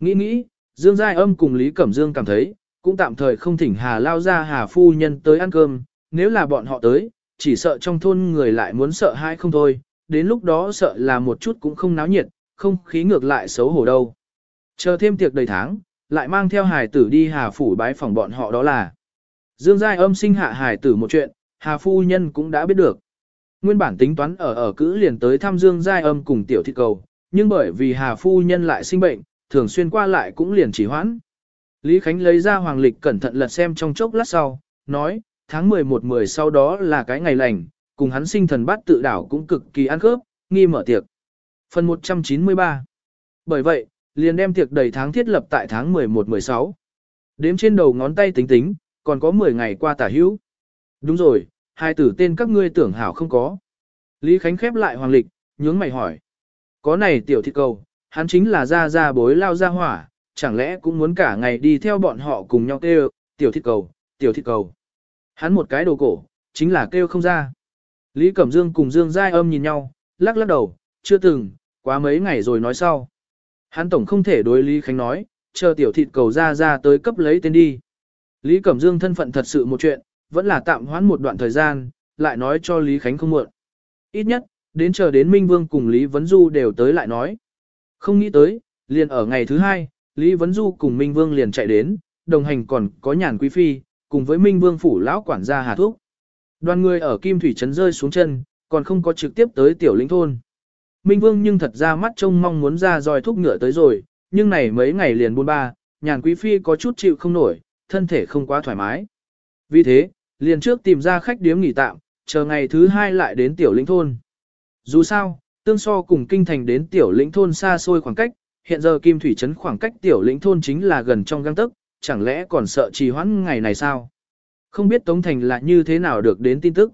S1: Nghĩ nghĩ, Dương Giai âm cùng Lý Cẩm Dương cảm thấy, cũng tạm thời không thỉnh Hà lao ra Hà phu nhân tới ăn cơm, nếu là bọn họ tới, chỉ sợ trong thôn người lại muốn sợ hãi không thôi, đến lúc đó sợ là một chút cũng không náo nhiệt, không khí ngược lại xấu hổ đâu. Chờ thêm tiệc đầy tháng, lại mang theo hài tử đi Hà phủ bái phòng bọn họ đó là. Dương Giai âm sinh hạ hài tử một chuyện, Hà phu nhân cũng đã biết được. Nguyên bản tính toán ở ở cữ liền tới thăm Dương Giai âm cùng tiểu thị cầu, nhưng bởi vì Hà phu nhân lại sinh bệnh, thường xuyên qua lại cũng liền chỉ hoãn. Lý Khánh lấy ra hoàng lịch cẩn thận lật xem trong chốc lát sau, nói, tháng 11-10 sau đó là cái ngày lành, cùng hắn sinh thần bát tự đảo cũng cực kỳ ăn khớp, nghi mở tiệc. Phần 193 Bởi vậy, liền đem tiệc đầy tháng thiết lập tại tháng 11-16. Đếm trên đầu ngón tay tính tính, còn có 10 ngày qua tả hữu. Đúng rồi, hai tử tên các ngươi tưởng hảo không có. Lý Khánh khép lại hoàng lịch, nhướng mày hỏi. Có này tiểu thị cầu, hắn chính là ra ra bối lao ra hỏa, chẳng lẽ cũng muốn cả ngày đi theo bọn họ cùng nhau kêu, tiểu thị cầu, tiểu thị cầu. Hắn một cái đồ cổ, chính là kêu không ra. Lý Cẩm Dương cùng Dương Giai âm nhìn nhau, lắc lắc đầu, chưa từng, quá mấy ngày rồi nói sau. Hắn tổng không thể đối Lý Khánh nói, chờ tiểu thịt cầu ra ra tới cấp lấy tên đi. Lý Cẩm Dương thân phận thật sự một chuyện, vẫn là tạm hoãn một đoạn thời gian, lại nói cho Lý Khánh không muộn. Ít nhất, đến chờ đến Minh Vương cùng Lý Vấn Du đều tới lại nói. Không nghĩ tới, liền ở ngày thứ hai, Lý Vấn Du cùng Minh Vương liền chạy đến, đồng hành còn có nhàn quý phi, cùng với Minh Vương phủ lão quản gia Hà Thúc. Đoàn người ở Kim Thủy Trấn rơi xuống chân, còn không có trực tiếp tới tiểu lĩnh thôn. Minh Vương nhưng thật ra mắt trông mong muốn ra dòi thúc ngựa tới rồi, nhưng này mấy ngày liền buôn ba, nhàn quý phi có chút chịu không nổi, thân thể không quá thoải mái. Vì thế, liền trước tìm ra khách điếm nghỉ tạm, chờ ngày thứ hai lại đến tiểu lĩnh thôn. Dù sao, tương so cùng kinh thành đến tiểu lĩnh thôn xa xôi khoảng cách, hiện giờ Kim Thủy Trấn khoảng cách tiểu lĩnh thôn chính là gần trong găng tức, chẳng lẽ còn sợ trì hoãn ngày này sao? Không biết Tống Thành là như thế nào được đến tin tức.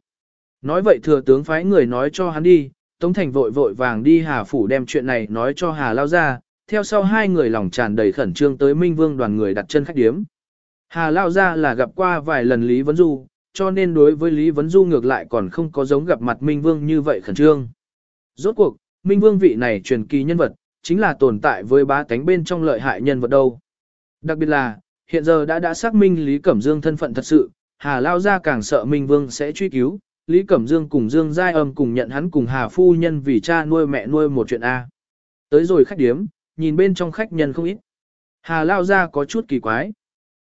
S1: Nói vậy thừa tướng phái người nói cho hắn đi, Tống Thành vội vội vàng đi Hà Phủ đem chuyện này nói cho Hà Lao ra, theo sau hai người lòng tràn đầy khẩn trương tới Minh Vương đoàn người đặt chân khách điếm. Hà Lao ra là gặp qua vài lần Lý Vấn Du, cho nên đối với Lý Vấn Du ngược lại còn không có giống gặp mặt Minh Vương như vậy khẩn trương. Rốt cuộc, Minh Vương vị này truyền kỳ nhân vật, chính là tồn tại với bá tánh bên trong lợi hại nhân vật đâu. Đặc biệt là, hiện giờ đã đã xác minh Lý Cẩm Dương thân phận thật sự, Hà Lao ra càng sợ Minh Vương sẽ truy cứu, Lý Cẩm Dương cùng Dương Giai Âm cùng nhận hắn cùng Hà Phu Nhân vì cha nuôi mẹ nuôi một chuyện A. Tới rồi khách điếm, nhìn bên trong khách nhân không ít. Hà Lao ra có chút kỳ quái.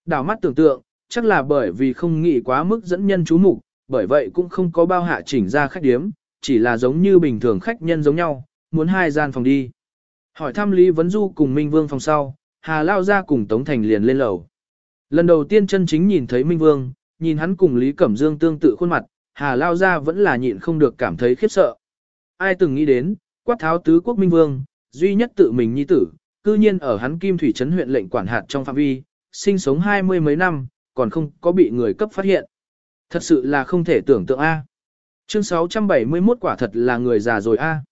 S1: Đảo mắt tưởng tượng, chắc là bởi vì không nghĩ quá mức dẫn nhân chú mục, bởi vậy cũng không có bao hạ chỉnh ra khách điếm, chỉ là giống như bình thường khách nhân giống nhau, muốn hai gian phòng đi. Hỏi thăm Lý Vấn Du cùng Minh Vương phòng sau, Hà Lao ra cùng Tống Thành liền lên lầu. Lần đầu tiên chân chính nhìn thấy Minh Vương, nhìn hắn cùng Lý Cẩm Dương tương tự khuôn mặt, Hà Lao ra vẫn là nhịn không được cảm thấy khiếp sợ. Ai từng nghĩ đến, quát tháo tứ quốc Minh Vương, duy nhất tự mình nhi tử, cư nhiên ở hắn Kim Thủy Trấn huyện lệnh quản hạt trong phạm vi, sinh sống hai mươi mấy năm, còn không có bị người cấp phát hiện. Thật sự là không thể tưởng tượng A. Chương 671 quả thật là người già rồi A.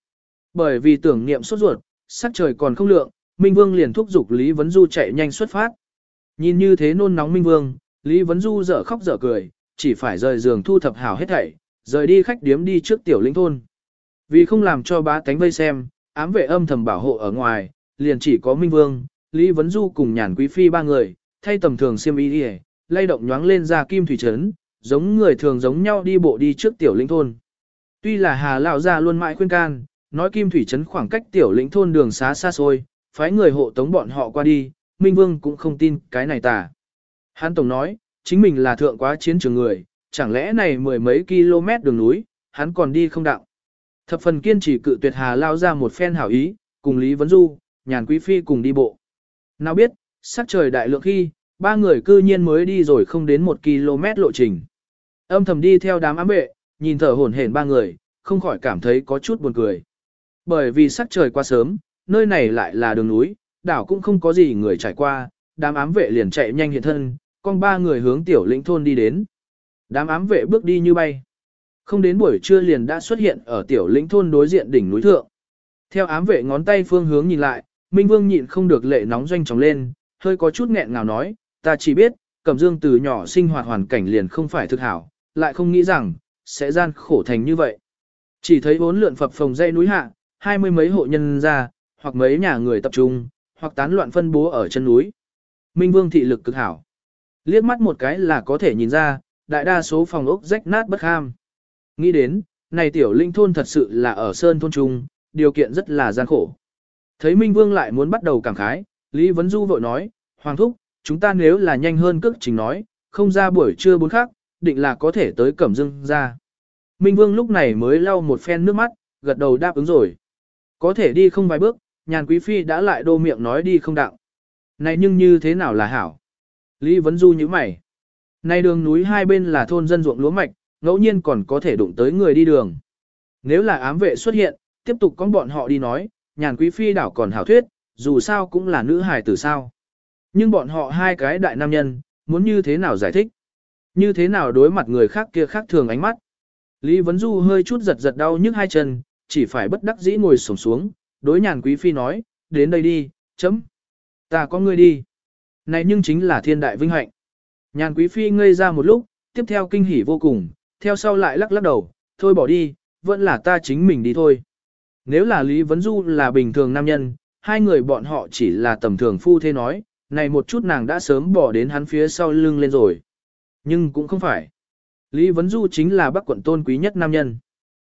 S1: Bởi vì tưởng niệm sốt ruột, sắc trời còn không lượng, Minh Vương liền thúc giục Lý Vấn Du chạy nhanh xuất phát. Nhìn như thế nôn nóng Minh Vương, Lý Vấn Du dở khóc dở cười, chỉ phải rời giường thu thập hảo hết thảy, rời đi khách điếm đi trước tiểu lĩnh thôn. Vì không làm cho bá tánh vây xem, ám vệ âm thầm bảo hộ ở ngoài, liền chỉ có Minh Vương, Lý Vấn Du cùng nhàn quý phi ba người, thay tầm thường xiêm y đi lay động nhoáng lên ra kim thủy trấn, giống người thường giống nhau đi bộ đi trước tiểu lĩnh thôn. Tuy là Hà lão gia luôn mãi khuyên can, nói kim thủy trấn khoảng cách tiểu lĩnh thôn đường xá xa xôi, phái người hộ tống bọn họ qua đi, Minh Vương cũng không tin cái này tà. hắn Tổng nói, chính mình là thượng quá chiến trường người, chẳng lẽ này mười mấy km đường núi, hắn còn đi không đạo. Thập phần kiên trì cự tuyệt Hà lao ra một phen hảo ý, cùng Lý Vấn Du, nhàn quý phi cùng đi bộ. Nào biết, sắc trời đại lượng khi, ba người cư nhiên mới đi rồi không đến một km lộ trình. Âm thầm đi theo đám ám vệ, nhìn thở hổn hển ba người, không khỏi cảm thấy có chút buồn cười. Bởi vì sắc trời qua sớm, nơi này lại là đường núi, đảo cũng không có gì người trải qua, đám ám vệ liền chạy nhanh hiện thân, con ba người hướng tiểu lĩnh thôn đi đến. Đám ám vệ bước đi như bay. Không đến buổi trưa liền đã xuất hiện ở tiểu lĩnh thôn đối diện đỉnh núi thượng. Theo ám vệ ngón tay phương hướng nhìn lại, Minh Vương nhịn không được lệ nóng doanh tròng lên, hơi có chút nghẹn ngào nói, ta chỉ biết, Cẩm Dương từ nhỏ sinh hoạt hoàn cảnh liền không phải thực hảo, lại không nghĩ rằng, sẽ gian khổ thành như vậy. Chỉ thấy bốn lượn phập phồng dây núi hạ, hai mươi mấy hộ nhân ra, hoặc mấy nhà người tập trung, hoặc tán loạn phân bố ở chân núi. Minh Vương thị lực cực hảo. Liếc mắt một cái là có thể nhìn ra, đại đa số phòng ốc rách nát bất ham. Nghĩ đến, này tiểu linh thôn thật sự là ở sơn thôn trung, điều kiện rất là gian khổ. Thấy Minh Vương lại muốn bắt đầu cảm khái, Lý Vấn Du vội nói, Hoàng Thúc, chúng ta nếu là nhanh hơn cước trình nói, không ra buổi trưa bốn khác, định là có thể tới Cẩm Dương ra. Minh Vương lúc này mới lau một phen nước mắt, gật đầu đáp ứng rồi. Có thể đi không vài bước, nhàn quý phi đã lại đô miệng nói đi không đạo. Này nhưng như thế nào là hảo? Lý Vấn Du như mày. Này đường núi hai bên là thôn dân ruộng lúa mạch, ngẫu nhiên còn có thể đụng tới người đi đường. Nếu là ám vệ xuất hiện, tiếp tục con bọn họ đi nói, nhàn quý phi đảo còn hảo thuyết, dù sao cũng là nữ hài tử sao. Nhưng bọn họ hai cái đại nam nhân, muốn như thế nào giải thích? Như thế nào đối mặt người khác kia khác thường ánh mắt? Lý Vấn Du hơi chút giật giật đau nhức hai chân, chỉ phải bất đắc dĩ ngồi sổng xuống, đối nhàn quý phi nói, đến đây đi, chấm. Ta có ngươi đi. Này nhưng chính là thiên đại vinh hạnh. Nhàn quý phi ngây ra một lúc, tiếp theo kinh hỉ vô cùng, theo sau lại lắc lắc đầu, thôi bỏ đi, vẫn là ta chính mình đi thôi. Nếu là Lý Vấn Du là bình thường nam nhân, hai người bọn họ chỉ là tầm thường phu thế nói, này một chút nàng đã sớm bỏ đến hắn phía sau lưng lên rồi. Nhưng cũng không phải. Lý Vấn Du chính là bác quận tôn quý nhất nam nhân.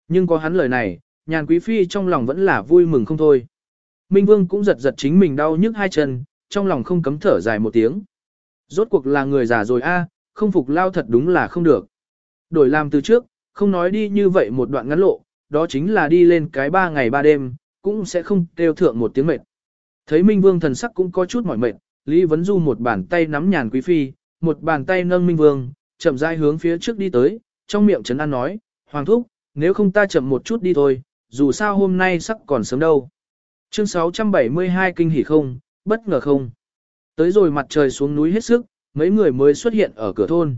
S1: Nhưng có hắn lời này, nhàn quý phi trong lòng vẫn là vui mừng không thôi. Minh Vương cũng giật giật chính mình đau nhức hai chân, trong lòng không cấm thở dài một tiếng. Rốt cuộc là người già rồi a, không phục lao thật đúng là không được. Đổi làm từ trước, không nói đi như vậy một đoạn ngắn lộ, đó chính là đi lên cái ba ngày ba đêm, cũng sẽ không kêu thượng một tiếng mệt. Thấy Minh Vương thần sắc cũng có chút mỏi mệt, Lý Vấn Du một bàn tay nắm nhàn quý phi, một bàn tay nâng Minh Vương, chậm rãi hướng phía trước đi tới, trong miệng trấn an nói, Hoàng thúc, nếu không ta chậm một chút đi thôi, dù sao hôm nay sắc còn sớm đâu. Chương 672 kinh hỉ không, bất ngờ không. Tới rồi mặt trời xuống núi hết sức, mấy người mới xuất hiện ở cửa thôn.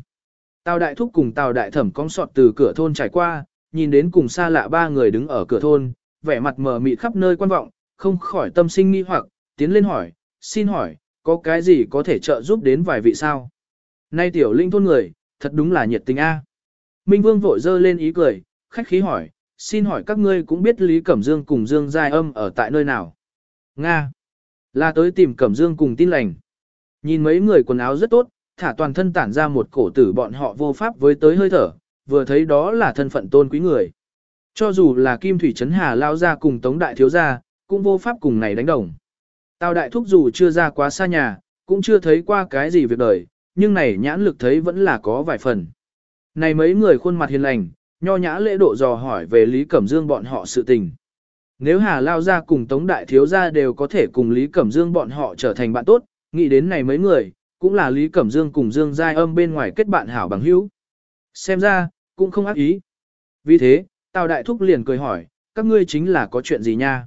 S1: Tào đại thúc cùng tào đại thẩm cong sọt từ cửa thôn trải qua, nhìn đến cùng xa lạ ba người đứng ở cửa thôn, vẻ mặt mờ mịt khắp nơi quan vọng, không khỏi tâm sinh nghi hoặc, tiến lên hỏi, xin hỏi, có cái gì có thể trợ giúp đến vài vị sao? Nay tiểu linh thôn người, thật đúng là nhiệt tình a. Minh Vương vội dơ lên ý cười, khách khí hỏi, xin hỏi các ngươi cũng biết Lý Cẩm Dương cùng Dương Giai Âm ở tại nơi nào? Nga. Là tới tìm Cẩm Dương cùng tin lành. Nhìn mấy người quần áo rất tốt, thả toàn thân tản ra một cổ tử bọn họ vô pháp với tới hơi thở, vừa thấy đó là thân phận tôn quý người. Cho dù là Kim Thủy Trấn Hà lao ra cùng Tống Đại Thiếu Gia, cũng vô pháp cùng này đánh đồng. Tào Đại Thúc dù chưa ra quá xa nhà, cũng chưa thấy qua cái gì việc đời, nhưng này nhãn lực thấy vẫn là có vài phần. Này mấy người khuôn mặt hiền lành, nho nhã lễ độ dò hỏi về Lý Cẩm Dương bọn họ sự tình. Nếu Hà Lao ra cùng Tống Đại Thiếu Gia đều có thể cùng Lý Cẩm Dương bọn họ trở thành bạn tốt, nghĩ đến này mấy người, cũng là Lý Cẩm Dương cùng Dương Giai âm bên ngoài kết bạn hảo bằng hữu. Xem ra, cũng không ác ý. Vì thế, Tào Đại Thúc liền cười hỏi, các ngươi chính là có chuyện gì nha?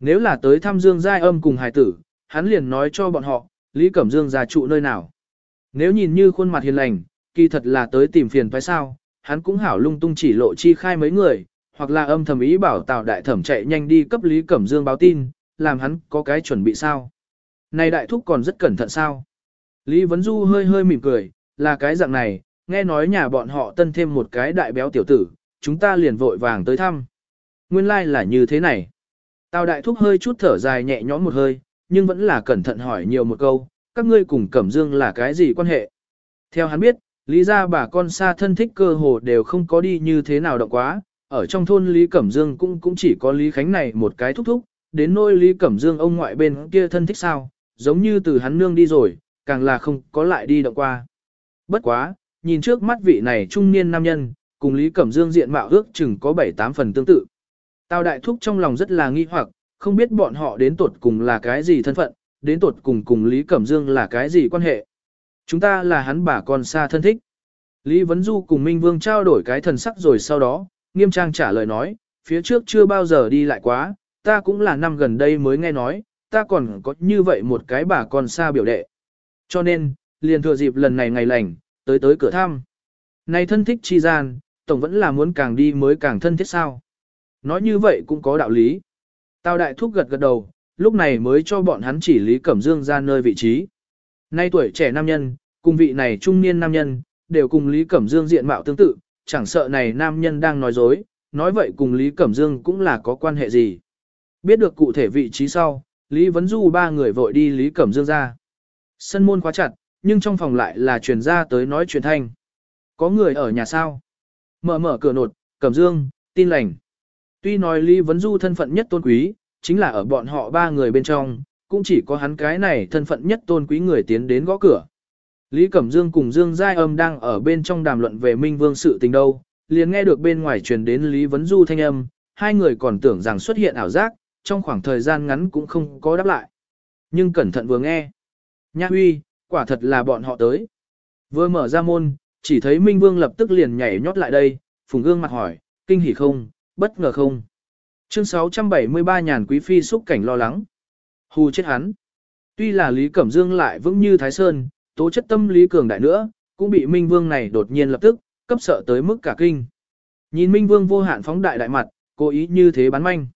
S1: Nếu là tới thăm Dương Giai âm cùng hài tử, hắn liền nói cho bọn họ, Lý Cẩm Dương già trụ nơi nào. Nếu nhìn như khuôn mặt hiền lành, kỳ thật là tới tìm phiền phải sao, hắn cũng hảo lung tung chỉ lộ chi khai mấy người, hoặc là âm thầm ý bảo Tào Đại Thẩm chạy nhanh đi cấp Lý Cẩm Dương báo tin, làm hắn có cái chuẩn bị sao. Này Đại Thúc còn rất cẩn thận sao. Lý Vấn Du hơi hơi mỉm cười, là cái dạng này, nghe nói nhà bọn họ tân thêm một cái đại béo tiểu tử, chúng ta liền vội vàng tới thăm. Nguyên lai like là như thế này. Tào đại thúc hơi chút thở dài nhẹ nhõm một hơi, nhưng vẫn là cẩn thận hỏi nhiều một câu, các ngươi cùng Cẩm Dương là cái gì quan hệ? Theo hắn biết, lý ra bà con xa thân thích cơ hồ đều không có đi như thế nào động quá, ở trong thôn Lý Cẩm Dương cũng cũng chỉ có Lý Khánh này một cái thúc thúc, đến nôi Lý Cẩm Dương ông ngoại bên kia thân thích sao, giống như từ hắn nương đi rồi, càng là không có lại đi động qua. Bất quá, nhìn trước mắt vị này trung niên nam nhân, cùng Lý Cẩm Dương diện mạo ước chừng có 7-8 phần tương tự. Tào đại thúc trong lòng rất là nghi hoặc, không biết bọn họ đến tuột cùng là cái gì thân phận, đến tuột cùng cùng Lý Cẩm Dương là cái gì quan hệ. Chúng ta là hắn bà con xa thân thích. Lý Vấn Du cùng Minh Vương trao đổi cái thần sắc rồi sau đó, nghiêm trang trả lời nói, phía trước chưa bao giờ đi lại quá, ta cũng là năm gần đây mới nghe nói, ta còn có như vậy một cái bà con xa biểu đệ. Cho nên, liền thừa dịp lần này ngày lành, tới tới cửa thăm. Này thân thích chi gian, tổng vẫn là muốn càng đi mới càng thân thiết sao. Nói như vậy cũng có đạo lý. Tào đại thúc gật gật đầu, lúc này mới cho bọn hắn chỉ Lý Cẩm Dương ra nơi vị trí. Nay tuổi trẻ nam nhân, cùng vị này trung niên nam nhân, đều cùng Lý Cẩm Dương diện mạo tương tự, chẳng sợ này nam nhân đang nói dối, nói vậy cùng Lý Cẩm Dương cũng là có quan hệ gì. Biết được cụ thể vị trí sau, Lý Vấn Du ba người vội đi Lý Cẩm Dương ra. Sân môn khóa chặt, nhưng trong phòng lại là truyền ra tới nói truyền thanh. Có người ở nhà sao? Mở mở cửa nột, Cẩm Dương, tin lành. Tuy nói Lý Vấn Du thân phận nhất tôn quý, chính là ở bọn họ ba người bên trong, cũng chỉ có hắn cái này thân phận nhất tôn quý người tiến đến gõ cửa. Lý Cẩm Dương cùng Dương Giai Âm đang ở bên trong đàm luận về Minh Vương sự tình đâu, liền nghe được bên ngoài truyền đến Lý Vấn Du thanh âm, hai người còn tưởng rằng xuất hiện ảo giác, trong khoảng thời gian ngắn cũng không có đáp lại. Nhưng cẩn thận vừa nghe. Nha huy, quả thật là bọn họ tới. Vừa mở ra môn, chỉ thấy Minh Vương lập tức liền nhảy nhót lại đây, phùng gương mặt hỏi, kinh hỉ không, bất ngờ không. Chương 673 nhàn quý phi xúc cảnh lo lắng. Hù chết hắn. Tuy là Lý Cẩm Dương lại vững như Thái Sơn, tố chất tâm lý cường đại nữa, cũng bị Minh Vương này đột nhiên lập tức, cấp sợ tới mức cả kinh. Nhìn Minh Vương vô hạn phóng đại đại mặt, cố ý như thế bắn manh.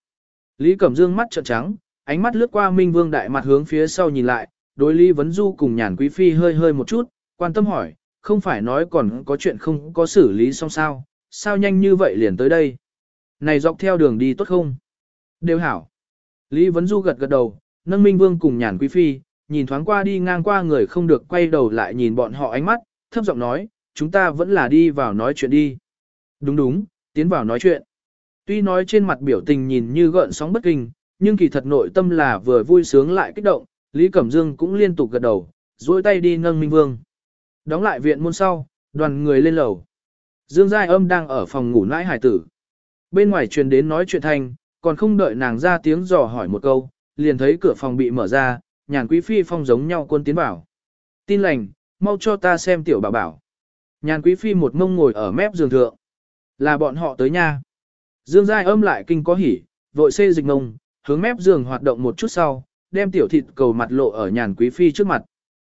S1: Lý Cẩm Dương mắt trợn trắng, ánh mắt lướt qua Minh Vương đại mặt hướng phía sau nhìn lại, đối Lý Vấn Du cùng nhàn quý phi hơi hơi một chút, quan tâm hỏi, không phải nói còn có chuyện không có xử lý xong sao, sao nhanh như vậy liền tới đây. Này dọc theo đường đi tốt không? Đều hảo. Lý Vấn Du gật gật đầu, nâng Minh Vương cùng nhàn quý phi, nhìn thoáng qua đi ngang qua người không được quay đầu lại nhìn bọn họ ánh mắt, thấp giọng nói, chúng ta vẫn là đi vào nói chuyện đi. Đúng đúng, tiến vào nói chuyện. Tuy nói trên mặt biểu tình nhìn như gợn sóng bất kinh, nhưng kỳ thật nội tâm là vừa vui sướng lại kích động, Lý Cẩm Dương cũng liên tục gật đầu, duỗi tay đi nâng Minh Vương. Đóng lại viện môn sau, đoàn người lên lầu. Dương Giai âm đang ở phòng ngủ nãi hải tử. Bên ngoài truyền đến nói chuyện thanh, còn không đợi nàng ra tiếng dò hỏi một câu, liền thấy cửa phòng bị mở ra, nhàn quý phi phong giống nhau quân tiến bảo. Tin lành, mau cho ta xem tiểu bảo bảo. Nhàn quý phi một mông ngồi ở mép giường thượng. Là bọn họ tới nha. Dương Giai âm lại kinh có hỉ, vội xê dịch mông, hướng mép giường hoạt động một chút sau, đem tiểu thịt cầu mặt lộ ở nhàn quý phi trước mặt.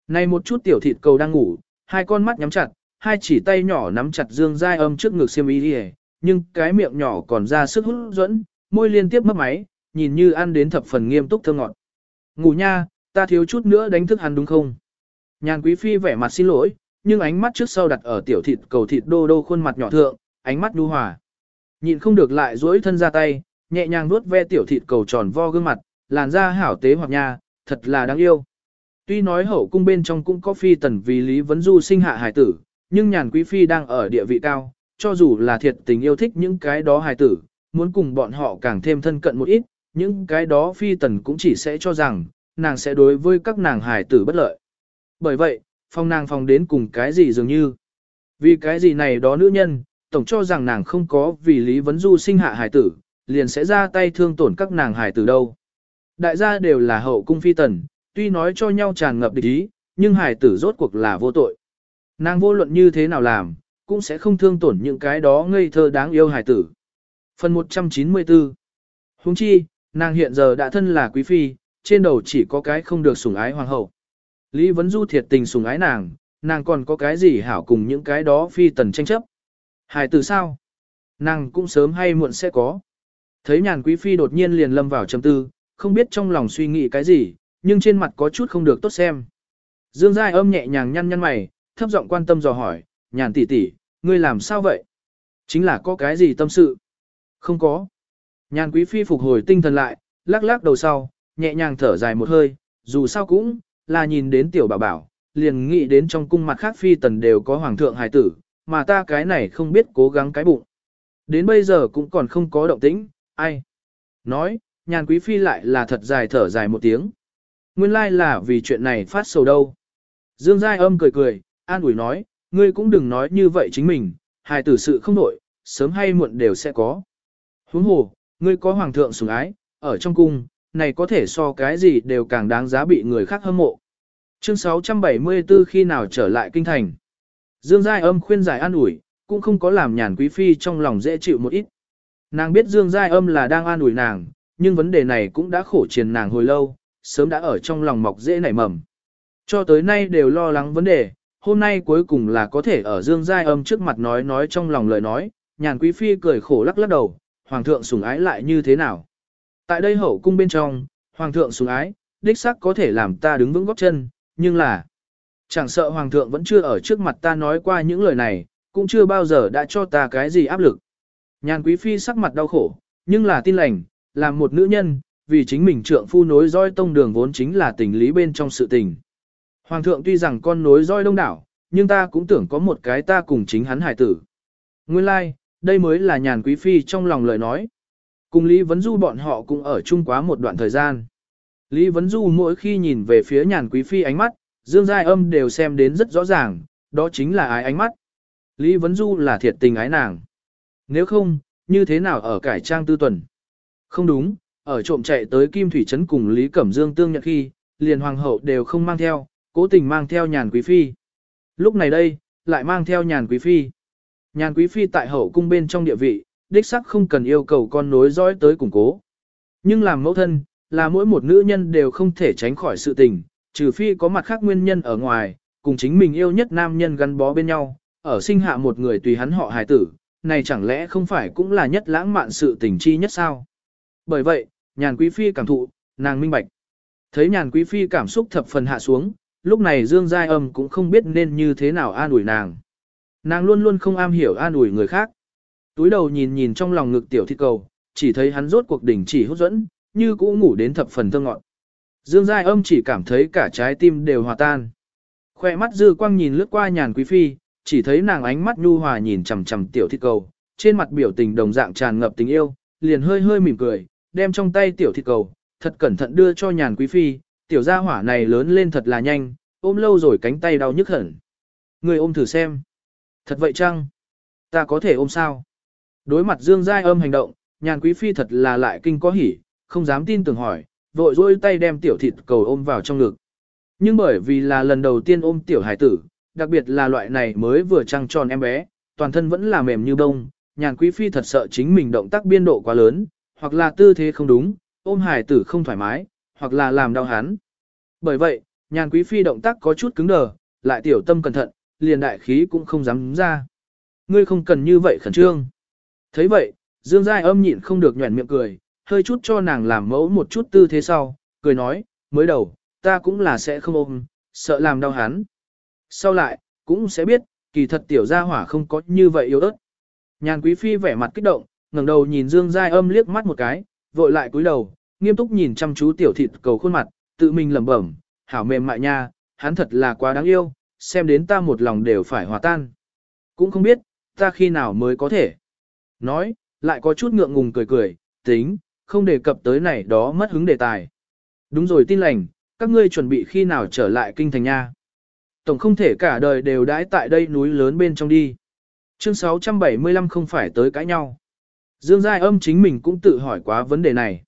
S1: Này một chút tiểu thịt cầu đang ngủ, hai con mắt nhắm chặt, hai chỉ tay nhỏ nắm chặt Dương Giai âm trước ngực xiêm y đi nhưng cái miệng nhỏ còn ra sức hút dẫn, môi liên tiếp mấp máy, nhìn như ăn đến thập phần nghiêm túc thơm ngọt. Ngủ nha, ta thiếu chút nữa đánh thức hắn đúng không? Nhàn quý phi vẻ mặt xin lỗi, nhưng ánh mắt trước sau đặt ở tiểu thịt cầu thịt đô đô khuôn mặt nhỏ thượng, ánh mắt nhu hòa. nhìn không được lại duỗi thân ra tay, nhẹ nhàng vuốt ve tiểu thịt cầu tròn vo gương mặt, làn da hảo tế hoặc nha, thật là đáng yêu. Tuy nói hậu cung bên trong cũng có phi tần vì Lý Vấn Du sinh hạ hài tử, nhưng nhàn quý phi đang ở địa vị cao, cho dù là thiệt tình yêu thích những cái đó hài tử, muốn cùng bọn họ càng thêm thân cận một ít, những cái đó phi tần cũng chỉ sẽ cho rằng, nàng sẽ đối với các nàng hài tử bất lợi. Bởi vậy, phong nàng phong đến cùng cái gì dường như. Vì cái gì này đó nữ nhân, tổng cho rằng nàng không có vì Lý Vấn Du sinh hạ hài tử, liền sẽ ra tay thương tổn các nàng hài tử đâu. Đại gia đều là hậu cung phi tần, tuy nói cho nhau tràn ngập địch ý, nhưng Hải tử rốt cuộc là vô tội. Nàng vô luận như thế nào làm, cũng sẽ không thương tổn những cái đó ngây thơ đáng yêu Hải tử. Phần 194 Huống chi, nàng hiện giờ đã thân là quý phi, trên đầu chỉ có cái không được sủng ái hoàng hậu. Lý Vấn Du thiệt tình sủng ái nàng, nàng còn có cái gì hảo cùng những cái đó phi tần tranh chấp. Hải tử sao? Nàng cũng sớm hay muộn sẽ có. Thấy nhàn quý phi đột nhiên liền lâm vào trầm tư, không biết trong lòng suy nghĩ cái gì, nhưng trên mặt có chút không được tốt xem. Dương Giai âm nhẹ nhàng nhăn nhăn mày, thấp giọng quan tâm dò hỏi, nhàn tỷ tỷ, ngươi làm sao vậy? Chính là có cái gì tâm sự? Không có. Nhàn quý phi phục hồi tinh thần lại, lắc lắc đầu sau, nhẹ nhàng thở dài một hơi, dù sao cũng, là nhìn đến tiểu bảo bảo, liền nghĩ đến trong cung mặt khác phi tần đều có hoàng thượng hài tử, mà ta cái này không biết cố gắng cái bụng. Đến bây giờ cũng còn không có động tĩnh, ai? Nói, nhàn quý phi lại là thật dài thở dài một tiếng. Nguyên lai là vì chuyện này phát sầu đâu. Dương Giai âm cười cười, an ủi nói, ngươi cũng đừng nói như vậy chính mình, hài tử sự không nổi, sớm hay muộn đều sẽ có. Huống hồ, ngươi có hoàng thượng sủng ái, ở trong cung, này có thể so cái gì đều càng đáng giá bị người khác hâm mộ. Chương 674 khi nào trở lại kinh thành. Dương Giai âm khuyên giải an ủi, cũng không có làm nhàn quý phi trong lòng dễ chịu một ít. Nàng biết Dương Giai âm là đang an ủi nàng, nhưng vấn đề này cũng đã khổ triền nàng hồi lâu, sớm đã ở trong lòng mọc dễ nảy mầm. Cho tới nay đều lo lắng vấn đề, hôm nay cuối cùng là có thể ở Dương Giai âm trước mặt nói nói trong lòng lời nói, nhàn quý phi cười khổ lắc lắc đầu, hoàng thượng sủng ái lại như thế nào. Tại đây hậu cung bên trong, hoàng thượng sủng ái, đích xác có thể làm ta đứng vững góp chân, nhưng là chẳng sợ hoàng thượng vẫn chưa ở trước mặt ta nói qua những lời này, cũng chưa bao giờ đã cho ta cái gì áp lực. Nhàn quý phi sắc mặt đau khổ, nhưng là tin lành, làm một nữ nhân, vì chính mình trượng phu nối roi tông đường vốn chính là tình lý bên trong sự tình. Hoàng thượng tuy rằng con nối roi đông đảo, nhưng ta cũng tưởng có một cái ta cùng chính hắn hải tử. Nguyên lai, like, đây mới là nhàn quý phi trong lòng lời nói. Cùng Lý Vấn Du bọn họ cũng ở chung quá một đoạn thời gian. Lý Vấn Du mỗi khi nhìn về phía nhàn quý phi ánh mắt, Dương Giai âm đều xem đến rất rõ ràng, đó chính là ái ánh mắt. Lý Vấn Du là thiệt tình ái nàng. Nếu không, như thế nào ở cải trang tư tuần? Không đúng, ở trộm chạy tới Kim Thủy Trấn cùng Lý Cẩm Dương tương nhận khi, liền hoàng hậu đều không mang theo, cố tình mang theo nhàn quý phi. Lúc này đây, lại mang theo nhàn quý phi. Nhàn quý phi tại hậu cung bên trong địa vị, đích sắc không cần yêu cầu con nối dõi tới củng cố. Nhưng làm mẫu thân, là mỗi một nữ nhân đều không thể tránh khỏi sự tình, trừ phi có mặt khác nguyên nhân ở ngoài, cùng chính mình yêu nhất nam nhân gắn bó bên nhau, ở sinh hạ một người tùy hắn họ hài tử, này chẳng lẽ không phải cũng là nhất lãng mạn sự tình chi nhất sao? Bởi vậy, nhàn quý phi cảm thụ, nàng minh bạch. Thấy nhàn quý phi cảm xúc thập phần hạ xuống, lúc này Dương Giai Âm cũng không biết nên như thế nào an ủi nàng. Nàng luôn luôn không am hiểu an ủi người khác. Túi đầu nhìn nhìn trong lòng ngực tiểu thi cầu, chỉ thấy hắn rốt cuộc đỉnh chỉ hút dẫn, như cũ ngủ đến thập phần thơ ngọn. Dương Giai Âm chỉ cảm thấy cả trái tim đều hòa tan. Khoe mắt dư quang nhìn lướt qua nhàn quý phi, chỉ thấy nàng ánh mắt nhu hòa nhìn chằm chằm tiểu thi cầu, trên mặt biểu tình đồng dạng tràn ngập tình yêu, liền hơi hơi mỉm cười, đem trong tay tiểu thịt cầu, thật cẩn thận đưa cho nhàn quý phi, tiểu gia hỏa này lớn lên thật là nhanh, ôm lâu rồi cánh tay đau nhức hẳn. Người ôm thử xem. Thật vậy chăng? Ta có thể ôm sao? Đối mặt Dương Giai âm hành động, nhàn quý phi thật là lại kinh có hỉ, không dám tin tưởng hỏi, vội dôi tay đem tiểu thịt cầu ôm vào trong ngực. Nhưng bởi vì là lần đầu tiên ôm tiểu hải tử, đặc biệt là loại này mới vừa trăng tròn em bé, toàn thân vẫn là mềm như bông, nhàn quý phi thật sợ chính mình động tác biên độ quá lớn, hoặc là tư thế không đúng, ôm hải tử không thoải mái, hoặc là làm đau hắn. Bởi vậy, nhàn quý phi động tác có chút cứng đờ, lại tiểu tâm cẩn thận, liền đại khí cũng không dám ra. Ngươi không cần như vậy khẩn trương. thấy vậy, Dương Giai âm nhịn không được nhuẩn miệng cười, hơi chút cho nàng làm mẫu một chút tư thế sau, cười nói, mới đầu, ta cũng là sẽ không ôm, sợ làm đau hắn. Sau lại, cũng sẽ biết, kỳ thật tiểu gia hỏa không có như vậy yếu ớt. Nhàn quý phi vẻ mặt kích động, ngẩng đầu nhìn Dương Giai âm liếc mắt một cái, vội lại cúi đầu, nghiêm túc nhìn chăm chú tiểu thịt cầu khuôn mặt, tự mình lẩm bẩm, hảo mềm mại nha, hắn thật là quá đáng yêu, xem đến ta một lòng đều phải hòa tan. Cũng không biết, ta khi nào mới có thể. Nói, lại có chút ngượng ngùng cười cười, tính, không đề cập tới này đó mất hứng đề tài. Đúng rồi tin lành, các ngươi chuẩn bị khi nào trở lại kinh thành nha. Tổng không thể cả đời đều đãi tại đây núi lớn bên trong đi. Chương 675 không phải tới cãi nhau. Dương Giai âm chính mình cũng tự hỏi quá vấn đề này.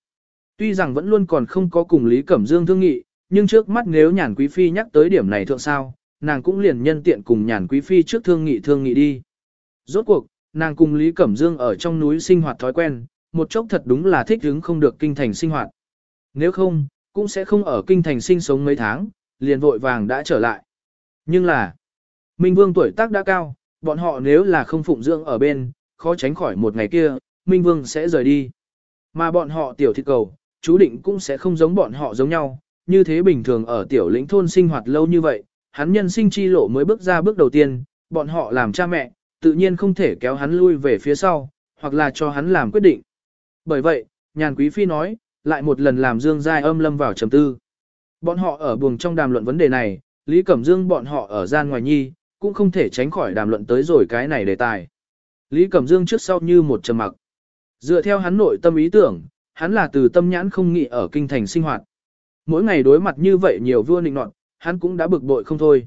S1: Tuy rằng vẫn luôn còn không có cùng Lý Cẩm Dương thương nghị, nhưng trước mắt nếu nhàn quý phi nhắc tới điểm này thượng sao, nàng cũng liền nhân tiện cùng nhàn quý phi trước thương nghị thương nghị đi. Rốt cuộc, nàng cùng Lý Cẩm Dương ở trong núi sinh hoạt thói quen, một chốc thật đúng là thích hứng không được kinh thành sinh hoạt. Nếu không, cũng sẽ không ở kinh thành sinh sống mấy tháng, liền vội vàng đã trở lại. Nhưng là, Minh Vương tuổi tác đã cao, bọn họ nếu là không phụng dưỡng ở bên, khó tránh khỏi một ngày kia, Minh Vương sẽ rời đi. Mà bọn họ tiểu thịt cầu, chú định cũng sẽ không giống bọn họ giống nhau, như thế bình thường ở tiểu lĩnh thôn sinh hoạt lâu như vậy, hắn nhân sinh chi lộ mới bước ra bước đầu tiên, bọn họ làm cha mẹ, tự nhiên không thể kéo hắn lui về phía sau, hoặc là cho hắn làm quyết định. Bởi vậy, nhàn quý phi nói, lại một lần làm Dương Giai âm lâm vào trầm tư. Bọn họ ở buồng trong đàm luận vấn đề này, Lý Cẩm Dương bọn họ ở gian ngoài nhi, cũng không thể tránh khỏi đàm luận tới rồi cái này đề tài. Lý Cẩm Dương trước sau như một trầm mặc. Dựa theo hắn nội tâm ý tưởng, hắn là từ tâm nhãn không nghĩ ở kinh thành sinh hoạt. Mỗi ngày đối mặt như vậy nhiều vua nịnh nọt, hắn cũng đã bực bội không thôi.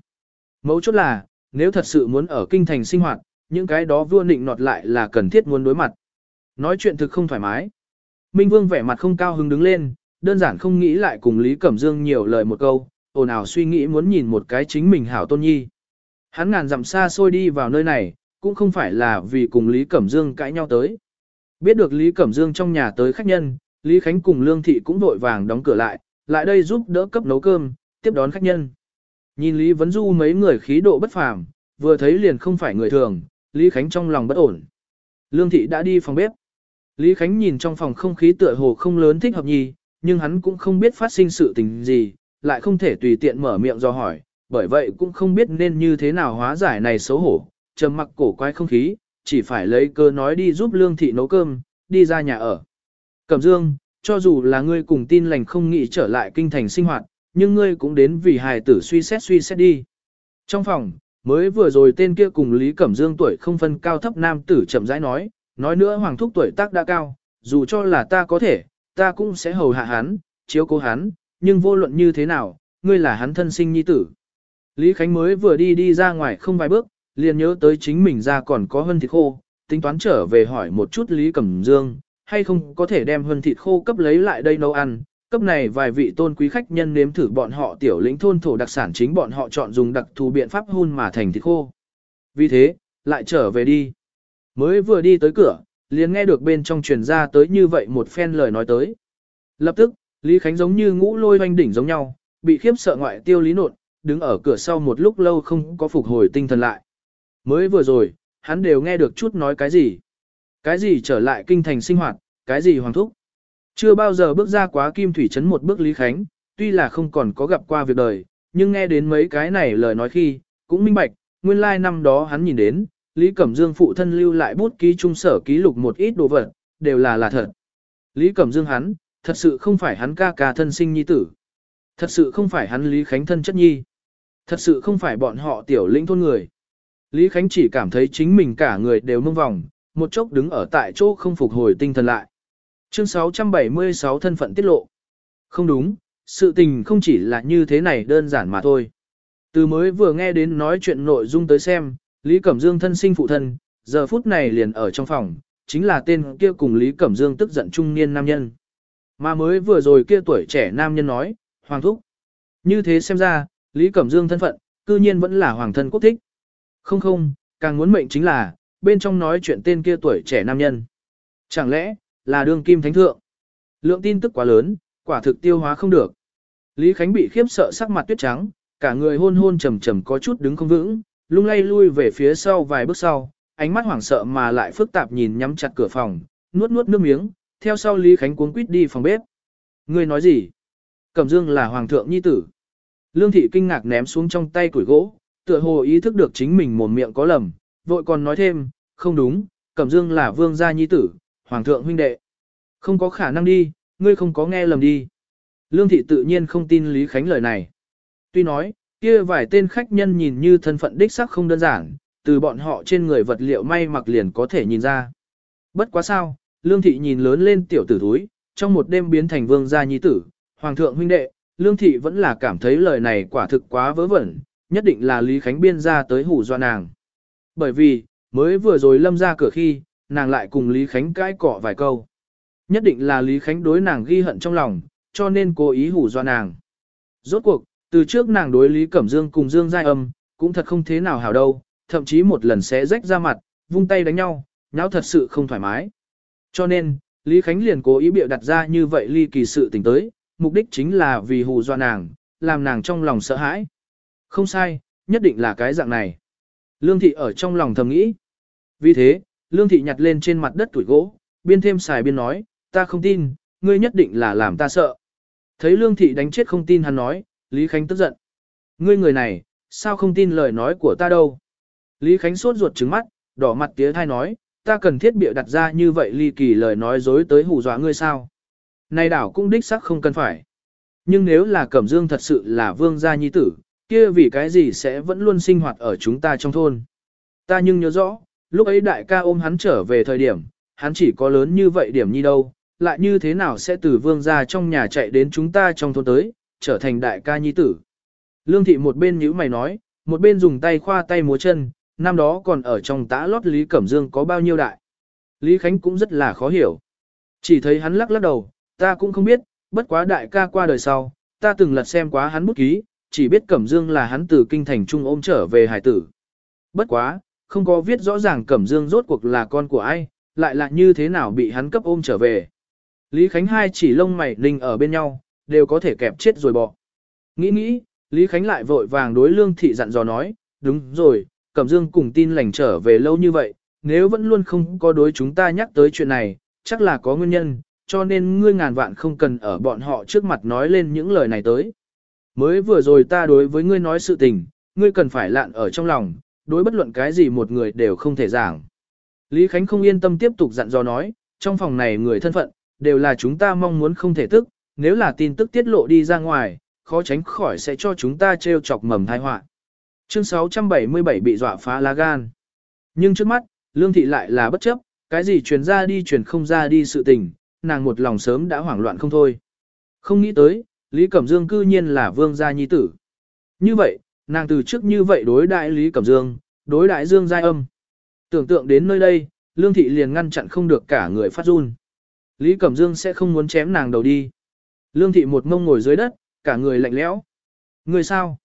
S1: Mấu chốt là, nếu thật sự muốn ở kinh thành sinh hoạt, những cái đó vua nịnh nọt lại là cần thiết muốn đối mặt. Nói chuyện thực không thoải mái. Minh Vương vẻ mặt không cao hứng đứng lên, đơn giản không nghĩ lại cùng Lý Cẩm Dương nhiều lời một câu, ồn ào suy nghĩ muốn nhìn một cái chính mình hảo tôn nhi. Hắn ngàn dặm xa xôi đi vào nơi này, cũng không phải là vì cùng Lý Cẩm Dương cãi nhau tới. Biết được Lý Cẩm Dương trong nhà tới khách nhân, Lý Khánh cùng Lương Thị cũng vội vàng đóng cửa lại, lại đây giúp đỡ cấp nấu cơm, tiếp đón khách nhân. Nhìn Lý Vấn Du mấy người khí độ bất phàm, vừa thấy liền không phải người thường, Lý Khánh trong lòng bất ổn. Lương Thị đã đi phòng bếp. Lý Khánh nhìn trong phòng không khí tựa hồ không lớn thích hợp nhì, nhưng hắn cũng không biết phát sinh sự tình gì, lại không thể tùy tiện mở miệng do hỏi, bởi vậy cũng không biết nên như thế nào hóa giải này xấu hổ, trầm mặc cổ quái không khí, chỉ phải lấy cơ nói đi giúp Lương Thị nấu cơm, đi ra nhà ở. Cẩm Dương, cho dù là ngươi cùng tin lành không nghĩ trở lại kinh thành sinh hoạt, nhưng ngươi cũng đến vì hài tử suy xét suy xét đi. Trong phòng, mới vừa rồi tên kia cùng Lý Cẩm Dương tuổi không phân cao thấp nam tử chậm rãi nói, nói nữa hoàng thúc tuổi tác đã cao, dù cho là ta có thể, ta cũng sẽ hầu hạ hắn, chiếu cố hắn, nhưng vô luận như thế nào, ngươi là hắn thân sinh nhi tử. Lý Khánh mới vừa đi đi ra ngoài không vài bước, liền nhớ tới chính mình ra còn có hơn thịt khô, tính toán trở về hỏi một chút Lý Cẩm Dương, hay không có thể đem hơn thịt khô cấp lấy lại đây nấu ăn, cấp này vài vị tôn quý khách nhân nếm thử bọn họ tiểu lĩnh thôn thổ đặc sản chính bọn họ chọn dùng đặc thù biện pháp hun mà thành thịt khô. Vì thế, lại trở về đi. Mới vừa đi tới cửa, liền nghe được bên trong truyền ra tới như vậy một phen lời nói tới. Lập tức, Lý Khánh giống như ngũ lôi hoanh đỉnh giống nhau, bị khiếp sợ ngoại tiêu lý nột, đứng ở cửa sau một lúc lâu không có phục hồi tinh thần lại. Mới vừa rồi, hắn đều nghe được chút nói cái gì. Cái gì trở lại kinh thành sinh hoạt, cái gì hoàng thúc. Chưa bao giờ bước ra quá kim thủy trấn một bước Lý Khánh, tuy là không còn có gặp qua việc đời, nhưng nghe đến mấy cái này lời nói khi, cũng minh bạch, nguyên lai năm đó hắn nhìn đến, Lý Cẩm Dương phụ thân lưu lại bút ký trung sở ký lục một ít đồ vật, đều là là thật. Lý Cẩm Dương hắn, thật sự không phải hắn ca ca thân sinh nhi tử. Thật sự không phải hắn Lý Khánh thân chất nhi. Thật sự không phải bọn họ tiểu lĩnh thôn người. Lý Khánh chỉ cảm thấy chính mình cả người đều mông vòng, một chốc đứng ở tại chỗ không phục hồi tinh thần lại. Chương 676 thân phận tiết lộ. Không đúng, sự tình không chỉ là như thế này đơn giản mà thôi. Từ mới vừa nghe đến nói chuyện nội dung tới xem, Lý Cẩm Dương thân sinh phụ thân, giờ phút này liền ở trong phòng, chính là tên kia cùng Lý Cẩm Dương tức giận trung niên nam nhân. Mà mới vừa rồi kia tuổi trẻ nam nhân nói, Hoàng Thúc. Như thế xem ra, Lý Cẩm Dương thân phận, cư nhiên vẫn là Hoàng thân quốc thích. Không không, càng muốn mệnh chính là, bên trong nói chuyện tên kia tuổi trẻ nam nhân. Chẳng lẽ, là Đường kim thánh thượng? Lượng tin tức quá lớn, quả thực tiêu hóa không được. Lý Khánh bị khiếp sợ sắc mặt tuyết trắng, cả người hôn hôn trầm trầm có chút đứng không vững, lung lay lui về phía sau vài bước sau, ánh mắt hoảng sợ mà lại phức tạp nhìn nhắm chặt cửa phòng, nuốt nuốt nước miếng, theo sau Lý Khánh cuống quýt đi phòng bếp. Ngươi nói gì? Cẩm Dương là hoàng thượng nhi tử. Lương thị kinh ngạc ném xuống trong tay củi gỗ, tựa hồ ý thức được chính mình mồm miệng có lầm, vội còn nói thêm, không đúng, Cẩm Dương là vương gia nhi tử, hoàng thượng huynh đệ. Không có khả năng đi, ngươi không có nghe lầm đi. Lương thị tự nhiên không tin Lý Khánh lời này. Tuy nói, kia vài tên khách nhân nhìn như thân phận đích sắc không đơn giản, từ bọn họ trên người vật liệu may mặc liền có thể nhìn ra. Bất quá sao, Lương thị nhìn lớn lên tiểu tử thúi, trong một đêm biến thành vương gia nhi tử, hoàng thượng huynh đệ, Lương thị vẫn là cảm thấy lời này quả thực quá vớ vẩn, nhất định là Lý Khánh biên ra tới hủ dọa nàng. Bởi vì, mới vừa rồi lâm ra cửa khi, nàng lại cùng Lý Khánh cãi cọ vài câu. Nhất định là Lý Khánh đối nàng ghi hận trong lòng, cho nên cố ý hủ dọa nàng. Rốt cuộc, từ trước nàng đối Lý Cẩm Dương cùng Dương Giai Âm, cũng thật không thế nào hảo đâu, thậm chí một lần sẽ rách ra mặt, vung tay đánh nhau, nháo thật sự không thoải mái. Cho nên, Lý Khánh liền cố ý biểu đặt ra như vậy ly kỳ sự tình tới, mục đích chính là vì hù dọa nàng, làm nàng trong lòng sợ hãi. Không sai, nhất định là cái dạng này. Lương thị ở trong lòng thầm nghĩ. Vì thế, Lương thị nhặt lên trên mặt đất tuổi gỗ, biên thêm xài biên nói, ta không tin, ngươi nhất định là làm ta sợ. Thấy Lương thị đánh chết không tin hắn nói, Lý Khánh tức giận. Ngươi người này, sao không tin lời nói của ta đâu? Lý Khánh sốt ruột trứng mắt, đỏ mặt tía thai nói, ta cần thiết bịa đặt ra như vậy ly kỳ lời nói dối tới hù dọa ngươi sao? Này đảo cũng đích sắc không cần phải. Nhưng nếu là Cẩm Dương thật sự là vương gia nhi tử, kia vì cái gì sẽ vẫn luôn sinh hoạt ở chúng ta trong thôn. Ta nhưng nhớ rõ, lúc ấy đại ca ôm hắn trở về thời điểm, hắn chỉ có lớn như vậy điểm nhi đâu, lại như thế nào sẽ từ vương gia trong nhà chạy đến chúng ta trong thôn tới, trở thành đại ca nhi tử. Lương thị một bên nhíu mày nói, một bên dùng tay khoa tay múa chân, năm đó còn ở trong tã lót Lý Cẩm Dương có bao nhiêu đại. Lý Khánh cũng rất là khó hiểu. Chỉ thấy hắn lắc lắc đầu, ta cũng không biết, bất quá đại ca qua đời sau, ta từng lật xem quá hắn bút ký, chỉ biết Cẩm Dương là hắn từ kinh thành trung ôm trở về hải tử. Bất quá, không có viết rõ ràng Cẩm Dương rốt cuộc là con của ai, lại là như thế nào bị hắn cấp ôm trở về. Lý Khánh hai chỉ lông mày ninh ở bên nhau, đều có thể kẹp chết rồi bỏ. Nghĩ nghĩ, Lý Khánh lại vội vàng đối lương thị dặn dò nói, đúng rồi, Cẩm Dương cùng tin lành trở về lâu như vậy, nếu vẫn luôn không có đối chúng ta nhắc tới chuyện này, chắc là có nguyên nhân, cho nên ngươi ngàn vạn không cần ở bọn họ trước mặt nói lên những lời này tới. Mới vừa rồi ta đối với ngươi nói sự tình, ngươi cần phải lạn ở trong lòng, đối bất luận cái gì một người đều không thể giảng. Lý Khánh không yên tâm tiếp tục dặn dò nói, trong phòng này người thân phận, đều là chúng ta mong muốn không thể tức, nếu là tin tức tiết lộ đi ra ngoài, khó tránh khỏi sẽ cho chúng ta trêu chọc mầm tai họa. Chương 677 bị dọa phá lá gan. Nhưng trước mắt, Lương Thị lại là bất chấp, cái gì truyền ra đi truyền không ra đi sự tình, nàng một lòng sớm đã hoảng loạn không thôi. Không nghĩ tới, Lý Cẩm Dương cư nhiên là vương gia nhi tử. Như vậy, nàng từ trước như vậy đối đại Lý Cẩm Dương, đối đại Dương Giai Âm. Tưởng tượng đến nơi đây, Lương Thị liền ngăn chặn không được cả người phát run. Lý Cẩm Dương sẽ không muốn chém nàng đầu đi. Lương Thị một mông ngồi dưới đất, cả người lạnh lẽo. Người sao?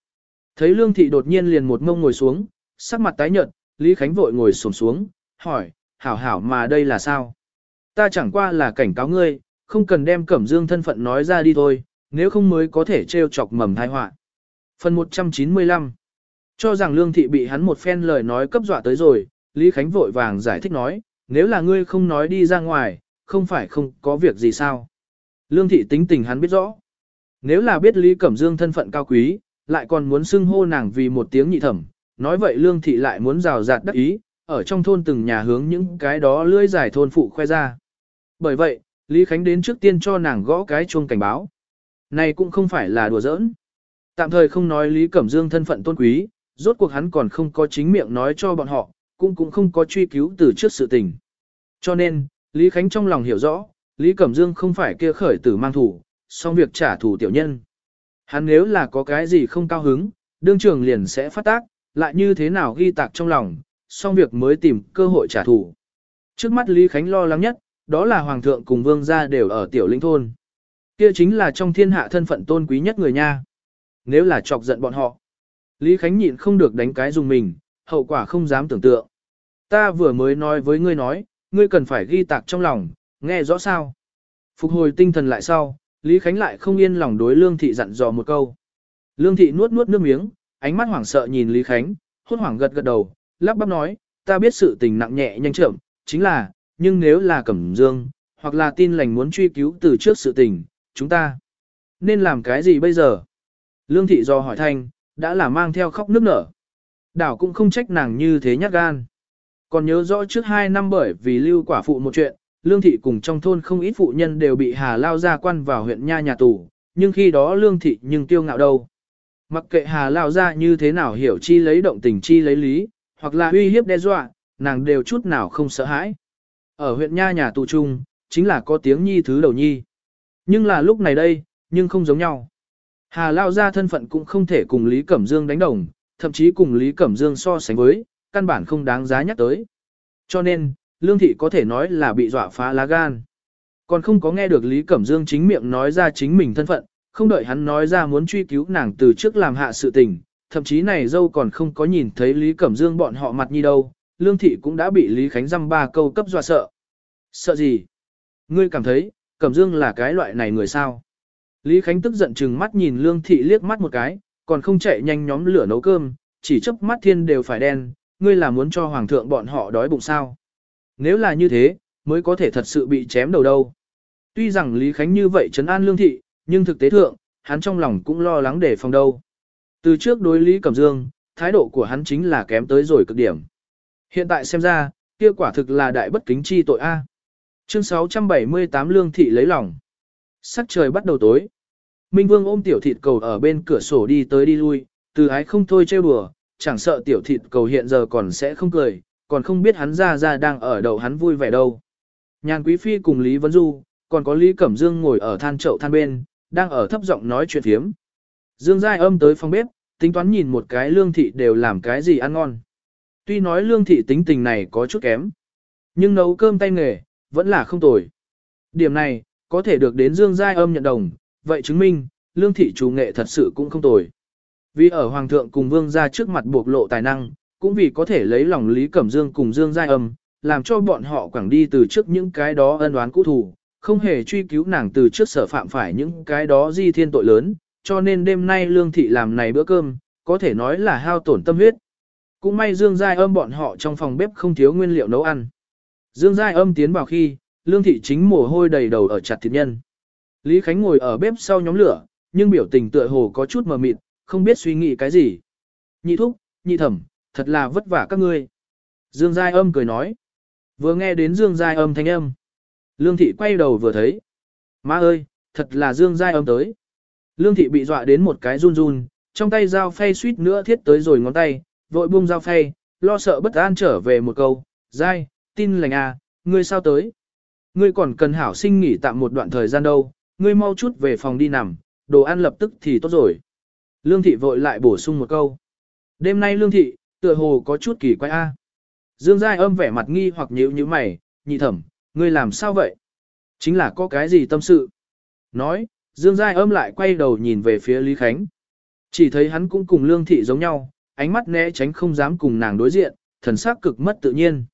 S1: Thấy Lương Thị đột nhiên liền một mông ngồi xuống, sắc mặt tái nhợt, Lý Khánh vội ngồi xổm xuống, hỏi, hảo hảo mà đây là sao? Ta chẳng qua là cảnh cáo ngươi, không cần đem Cẩm Dương thân phận nói ra đi thôi, nếu không mới có thể trêu chọc mầm tai họa. Phần 195 Cho rằng Lương Thị bị hắn một phen lời nói cấp dọa tới rồi, Lý Khánh vội vàng giải thích nói, nếu là ngươi không nói đi ra ngoài, không phải không có việc gì sao. Lương Thị tính tình hắn biết rõ. Nếu là biết Lý Cẩm Dương thân phận cao quý, lại còn muốn xưng hô nàng vì một tiếng nhị thẩm, nói vậy Lương Thị lại muốn rào rạt đắc ý, ở trong thôn từng nhà hướng những cái đó lưỡi giải thôn phụ khoe ra. Bởi vậy, Lý Khánh đến trước tiên cho nàng gõ cái chuông cảnh báo. Này cũng không phải là đùa giỡn. Tạm thời không nói Lý Cẩm Dương thân phận tôn quý, rốt cuộc hắn còn không có chính miệng nói cho bọn họ, cũng cũng không có truy cứu từ trước sự tình. Cho nên, Lý Khánh trong lòng hiểu rõ, Lý Cẩm Dương không phải kia khởi tử mang thủ, song việc trả thù tiểu nhân. Hắn nếu là có cái gì không cao hứng, đương trường liền sẽ phát tác, lại như thế nào ghi tạc trong lòng, xong việc mới tìm cơ hội trả thù. Trước mắt Lý Khánh lo lắng nhất, đó là Hoàng thượng cùng Vương gia đều ở tiểu linh thôn. Kia chính là trong thiên hạ thân phận tôn quý nhất người nha. Nếu là chọc giận bọn họ, Lý Khánh nhịn không được đánh cái dùng mình, hậu quả không dám tưởng tượng. Ta vừa mới nói với ngươi nói, ngươi cần phải ghi tạc trong lòng, nghe rõ sao. Phục hồi tinh thần lại sau, Lý Khánh lại không yên lòng đối Lương Thị dặn dò một câu. Lương Thị nuốt nuốt nước miếng, ánh mắt hoảng sợ nhìn Lý Khánh, hốt hoảng gật gật đầu, lắp bắp nói, ta biết sự tình nặng nhẹ nhanh chậm, chính là, nhưng nếu là Cẩm Dương, hoặc là tin lành muốn truy cứu từ trước sự tình, chúng ta nên làm cái gì bây giờ? Lương Thị do hỏi thanh, đã là mang theo khóc nước nở. Đảo cũng không trách nàng như thế nhát gan. Còn nhớ rõ trước hai năm bởi vì lưu quả phụ một chuyện, Lương Thị cùng trong thôn không ít phụ nhân đều bị Hà Lao gia quan vào huyện Nha nhà tù, nhưng khi đó Lương Thị nhưng tiêu ngạo đâu. Mặc kệ Hà Lao gia như thế nào hiểu chi lấy động tình chi lấy lý, hoặc là uy hiếp đe dọa, nàng đều chút nào không sợ hãi. Ở huyện Nha nhà tù chung chính là có tiếng nhi thứ đầu nhi. Nhưng là lúc này đây, nhưng không giống nhau. Hà Lao ra thân phận cũng không thể cùng Lý Cẩm Dương đánh đồng, thậm chí cùng Lý Cẩm Dương so sánh với, căn bản không đáng giá nhắc tới. Cho nên, Lương Thị có thể nói là bị dọa phá lá gan. Còn không có nghe được Lý Cẩm Dương chính miệng nói ra chính mình thân phận, không đợi hắn nói ra muốn truy cứu nàng từ trước làm hạ sự tình, thậm chí này dâu còn không có nhìn thấy Lý Cẩm Dương bọn họ mặt như đâu, Lương Thị cũng đã bị Lý Khánh dăm ba câu cấp dọa sợ. Sợ gì? Ngươi cảm thấy, Cẩm Dương là cái loại này người sao? Lý Khánh tức giận chừng mắt nhìn Lương Thị liếc mắt một cái, còn không chạy nhanh nhóm lửa nấu cơm, chỉ chớp mắt thiên đều phải đen, ngươi là muốn cho Hoàng thượng bọn họ đói bụng sao? Nếu là như thế, mới có thể thật sự bị chém đầu đâu. Tuy rằng Lý Khánh như vậy trấn an Lương Thị, nhưng thực tế thượng, hắn trong lòng cũng lo lắng để phòng đâu. Từ trước đối Lý Cẩm Dương, thái độ của hắn chính là kém tới rồi cực điểm. Hiện tại xem ra, kia quả thực là đại bất kính chi tội A. Chương 678 Lương Thị lấy lòng. Sắc trời bắt đầu tối. Minh Vương ôm tiểu thịt cầu ở bên cửa sổ đi tới đi lui, từ ái không thôi trêu đùa, chẳng sợ tiểu thịt cầu hiện giờ còn sẽ không cười, còn không biết hắn ra ra đang ở đầu hắn vui vẻ đâu. Nhàn Quý Phi cùng Lý Vân Du, còn có Lý Cẩm Dương ngồi ở than chậu than bên, đang ở thấp giọng nói chuyện thiếm. Dương Giai âm tới phòng bếp, tính toán nhìn một cái lương thị đều làm cái gì ăn ngon. Tuy nói lương thị tính tình này có chút kém, nhưng nấu cơm tay nghề, vẫn là không tồi. Điểm này, có thể được đến Dương Giai âm nhận đồng, vậy chứng minh, lương thị chủ nghệ thật sự cũng không tồi. Vì ở Hoàng thượng cùng Vương ra trước mặt bộc lộ tài năng, cũng vì có thể lấy lòng Lý Cẩm Dương cùng Dương Giai âm, làm cho bọn họ quảng đi từ trước những cái đó ân oán cũ thù, không hề truy cứu nàng từ trước sở phạm phải những cái đó di thiên tội lớn, cho nên đêm nay lương thị làm này bữa cơm, có thể nói là hao tổn tâm huyết. Cũng may Dương Giai âm bọn họ trong phòng bếp không thiếu nguyên liệu nấu ăn. Dương Giai âm tiến vào khi, lương thị chính mồ hôi đầy đầu ở chặt thịt nhân. Lý Khánh ngồi ở bếp sau nhóm lửa, nhưng biểu tình tựa hồ có chút mờ mịt, không biết suy nghĩ cái gì. Nhị thúc, nhị thẩm, thật là vất vả các ngươi. Dương Giai âm cười nói. Vừa nghe đến Dương Giai âm thanh âm. Lương thị quay đầu vừa thấy. Má ơi, thật là Dương Giai âm tới. Lương thị bị dọa đến một cái run run, trong tay dao phay suýt nữa thiết tới rồi ngón tay, vội buông dao phay, lo sợ bất an trở về một câu. Giai, tin lành à, ngươi sao tới? Ngươi còn cần hảo sinh nghỉ tạm một đoạn thời gian đâu, ngươi mau chút về phòng đi nằm, đồ ăn lập tức thì tốt rồi. Lương thị vội lại bổ sung một câu. Đêm nay lương thị, tựa hồ có chút kỳ quái a. Dương Giai âm vẻ mặt nghi hoặc nhíu như mày, nhị thẩm, ngươi làm sao vậy? Chính là có cái gì tâm sự? Nói, Dương Giai âm lại quay đầu nhìn về phía Lý Khánh. Chỉ thấy hắn cũng cùng lương thị giống nhau, ánh mắt né tránh không dám cùng nàng đối diện, thần sắc cực mất tự nhiên.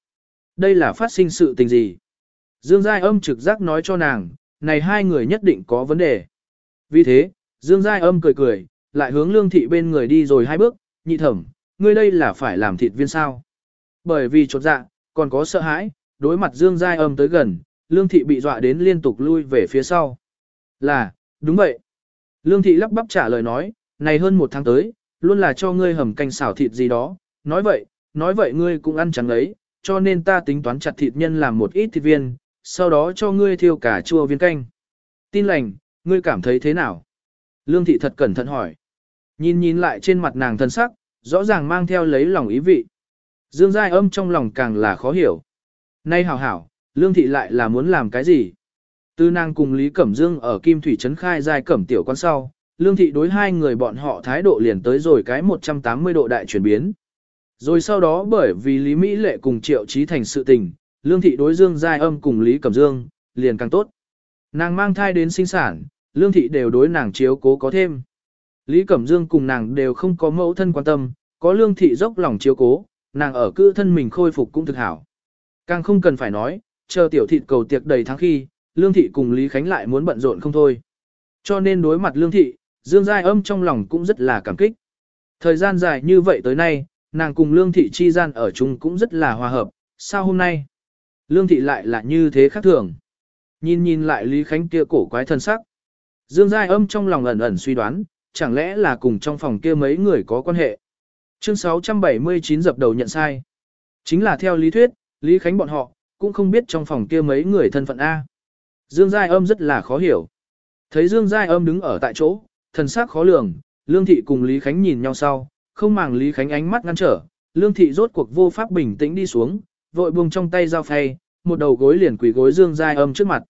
S1: Đây là phát sinh sự tình gì? Dương Giai âm trực giác nói cho nàng, này hai người nhất định có vấn đề. Vì thế, Dương Giai âm cười cười, lại hướng lương thị bên người đi rồi hai bước, nhị thẩm, ngươi đây là phải làm thịt viên sao. Bởi vì chột dạ, còn có sợ hãi, đối mặt Dương Giai âm tới gần, lương thị bị dọa đến liên tục lui về phía sau. Là, đúng vậy. Lương thị lắp bắp trả lời nói, này hơn một tháng tới, luôn là cho ngươi hầm canh xảo thịt gì đó, nói vậy, nói vậy ngươi cũng ăn chẳng ấy, cho nên ta tính toán chặt thịt nhân làm một ít thịt viên, sau đó cho ngươi thiêu cả chua viên canh. Tin lành, ngươi cảm thấy thế nào? Lương thị thật cẩn thận hỏi. Nhìn nhìn lại trên mặt nàng thân sắc, rõ ràng mang theo lấy lòng ý vị. Dương Giai âm trong lòng càng là khó hiểu. Nay hảo hảo, Lương thị lại là muốn làm cái gì? Từ nàng cùng Lý Cẩm Dương ở Kim Thủy Trấn khai giai cẩm tiểu quan sau, Lương Thị đối hai người bọn họ thái độ liền tới rồi cái 180 độ đại chuyển biến. Rồi sau đó bởi vì Lý Mỹ Lệ cùng Triệu Trí Thành sự tình, Lương Thị đối Dương Giai Âm cùng Lý Cẩm Dương, liền càng tốt. Nàng mang thai đến sinh sản, Lương Thị đều đối nàng chiếu cố có thêm. Lý Cẩm Dương cùng nàng đều không có mẫu thân quan tâm, có Lương Thị dốc lòng chiếu cố, nàng ở cư thân mình khôi phục cũng thực hảo. Càng không cần phải nói, chờ tiểu thịt cầu tiệc đầy tháng khi, Lương Thị cùng Lý Khánh lại muốn bận rộn không thôi. Cho nên đối mặt Lương Thị, Dương Giai Âm trong lòng cũng rất là cảm kích. Thời gian dài như vậy tới nay, nàng cùng Lương Thị chi gian ở chung cũng rất là hòa hợp, sao hôm nay? Lương Thị lại là như thế khác thường. Nhìn nhìn lại Lý Khánh kia cổ quái thân sắc. Dương Giai Âm trong lòng ẩn ẩn suy đoán, chẳng lẽ là cùng trong phòng kia mấy người có quan hệ. Chương 679 dập đầu nhận sai. Chính là theo lý thuyết, Lý Khánh bọn họ, cũng không biết trong phòng kia mấy người thân phận A. Dương Giai Âm rất là khó hiểu. Thấy Dương Giai Âm đứng ở tại chỗ, thần sắc khó lường, Lương Thị cùng Lý Khánh nhìn nhau sau, không màng Lý Khánh ánh mắt ngăn trở, Lương Thị rốt cuộc vô pháp bình tĩnh đi xuống, vội buông trong tay dao phay, một đầu gối liền quỳ gối Dương Giai Âm trước mặt.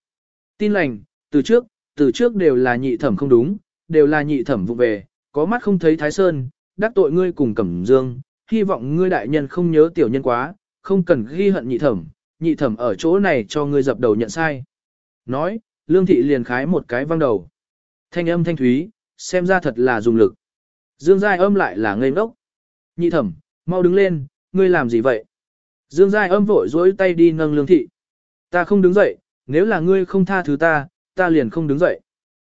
S1: Tin lành, từ trước, từ trước đều là nhị thẩm không đúng, đều là nhị thẩm vụ về, có mắt không thấy Thái Sơn, đắc tội ngươi cùng Cẩm Dương, hy vọng ngươi đại nhân không nhớ tiểu nhân quá, không cần ghi hận nhị thẩm, nhị thẩm ở chỗ này cho ngươi dập đầu nhận sai. Nói, Lương Thị liền khái một cái văng đầu. Thanh âm thanh thúy, xem ra thật là dùng lực. Dương Giai âm lại là ngây ngốc. Nhị thẩm, mau đứng lên, ngươi làm gì vậy? Dương Giai âm vội dối tay đi nâng Lương Thị. Ta không đứng dậy, nếu là ngươi không tha thứ ta, ta liền không đứng dậy.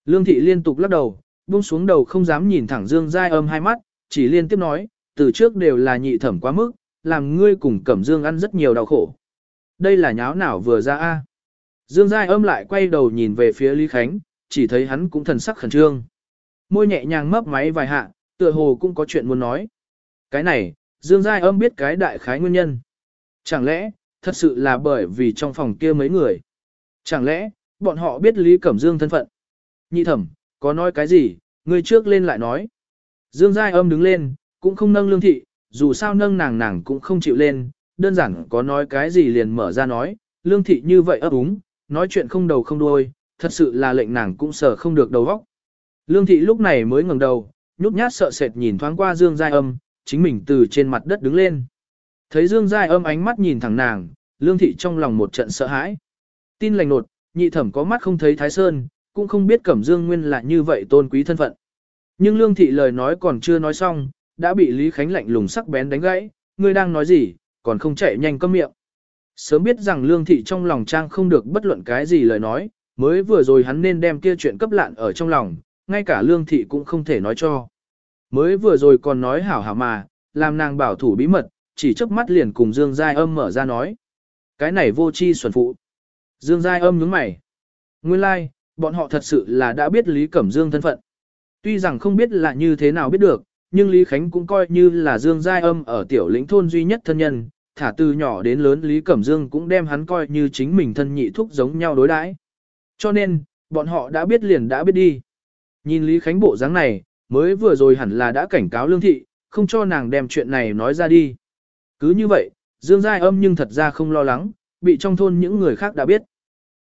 S1: Lương Thị liên tục lắc đầu, buông xuống đầu không dám nhìn thẳng Dương Giai âm hai mắt, chỉ liên tiếp nói, từ trước đều là nhị thẩm quá mức, làm ngươi cùng Cẩm Dương ăn rất nhiều đau khổ. Đây là nháo nào vừa ra a? Dương Giai âm lại quay đầu nhìn về phía Lý Khánh, chỉ thấy hắn cũng thần sắc khẩn trương. Môi nhẹ nhàng mấp máy vài hạ, tựa hồ cũng có chuyện muốn nói. Cái này, Dương Giai âm biết cái đại khái nguyên nhân. Chẳng lẽ, thật sự là bởi vì trong phòng kia mấy người. Chẳng lẽ, bọn họ biết Lý Cẩm Dương thân phận. Nhị thẩm, có nói cái gì, người trước lên lại nói. Dương Giai âm đứng lên, cũng không nâng lương thị, dù sao nâng nàng nàng cũng không chịu lên, đơn giản có nói cái gì liền mở ra nói, lương thị như vậy ấp úng, nói chuyện không đầu không đuôi, thật sự là lệnh nàng cũng sợ không được đầu óc. Lương thị lúc này mới ngẩng đầu, nhút nhát sợ sệt nhìn thoáng qua Dương Giai Âm, chính mình từ trên mặt đất đứng lên. Thấy Dương Giai Âm ánh mắt nhìn thẳng nàng, Lương thị trong lòng một trận sợ hãi. Tin lành nột, nhị thẩm có mắt không thấy Thái Sơn, cũng không biết Cẩm Dương Nguyên là như vậy tôn quý thân phận. Nhưng Lương thị lời nói còn chưa nói xong, đã bị Lý Khánh lạnh lùng sắc bén đánh gãy, ngươi đang nói gì, còn không chạy nhanh câm miệng. Sớm biết rằng Lương thị trong lòng trang không được bất luận cái gì lời nói, mới vừa rồi hắn nên đem kia chuyện cấp lạn ở trong lòng, ngay cả Lương thị cũng không thể nói cho. Mới vừa rồi còn nói hảo hảo mà, làm nàng bảo thủ bí mật, chỉ chớp mắt liền cùng Dương Giai Âm mở ra nói. Cái này vô chi xuẩn phụ. Dương Giai Âm nhướng mày. Nguyên lai, like, bọn họ thật sự là đã biết Lý Cẩm Dương thân phận. Tuy rằng không biết là như thế nào biết được, nhưng Lý Khánh cũng coi như là Dương Giai Âm ở tiểu lĩnh thôn duy nhất thân nhân, thả từ nhỏ đến lớn Lý Cẩm Dương cũng đem hắn coi như chính mình thân nhị thúc giống nhau đối đãi. Cho nên, bọn họ đã biết liền đã biết đi. Nhìn Lý Khánh bộ dáng này, mới vừa rồi hẳn là đã cảnh cáo Lương Thị, không cho nàng đem chuyện này nói ra đi. Cứ như vậy, Dương Giai Âm nhưng thật ra không lo lắng, bị trong thôn những người khác đã biết.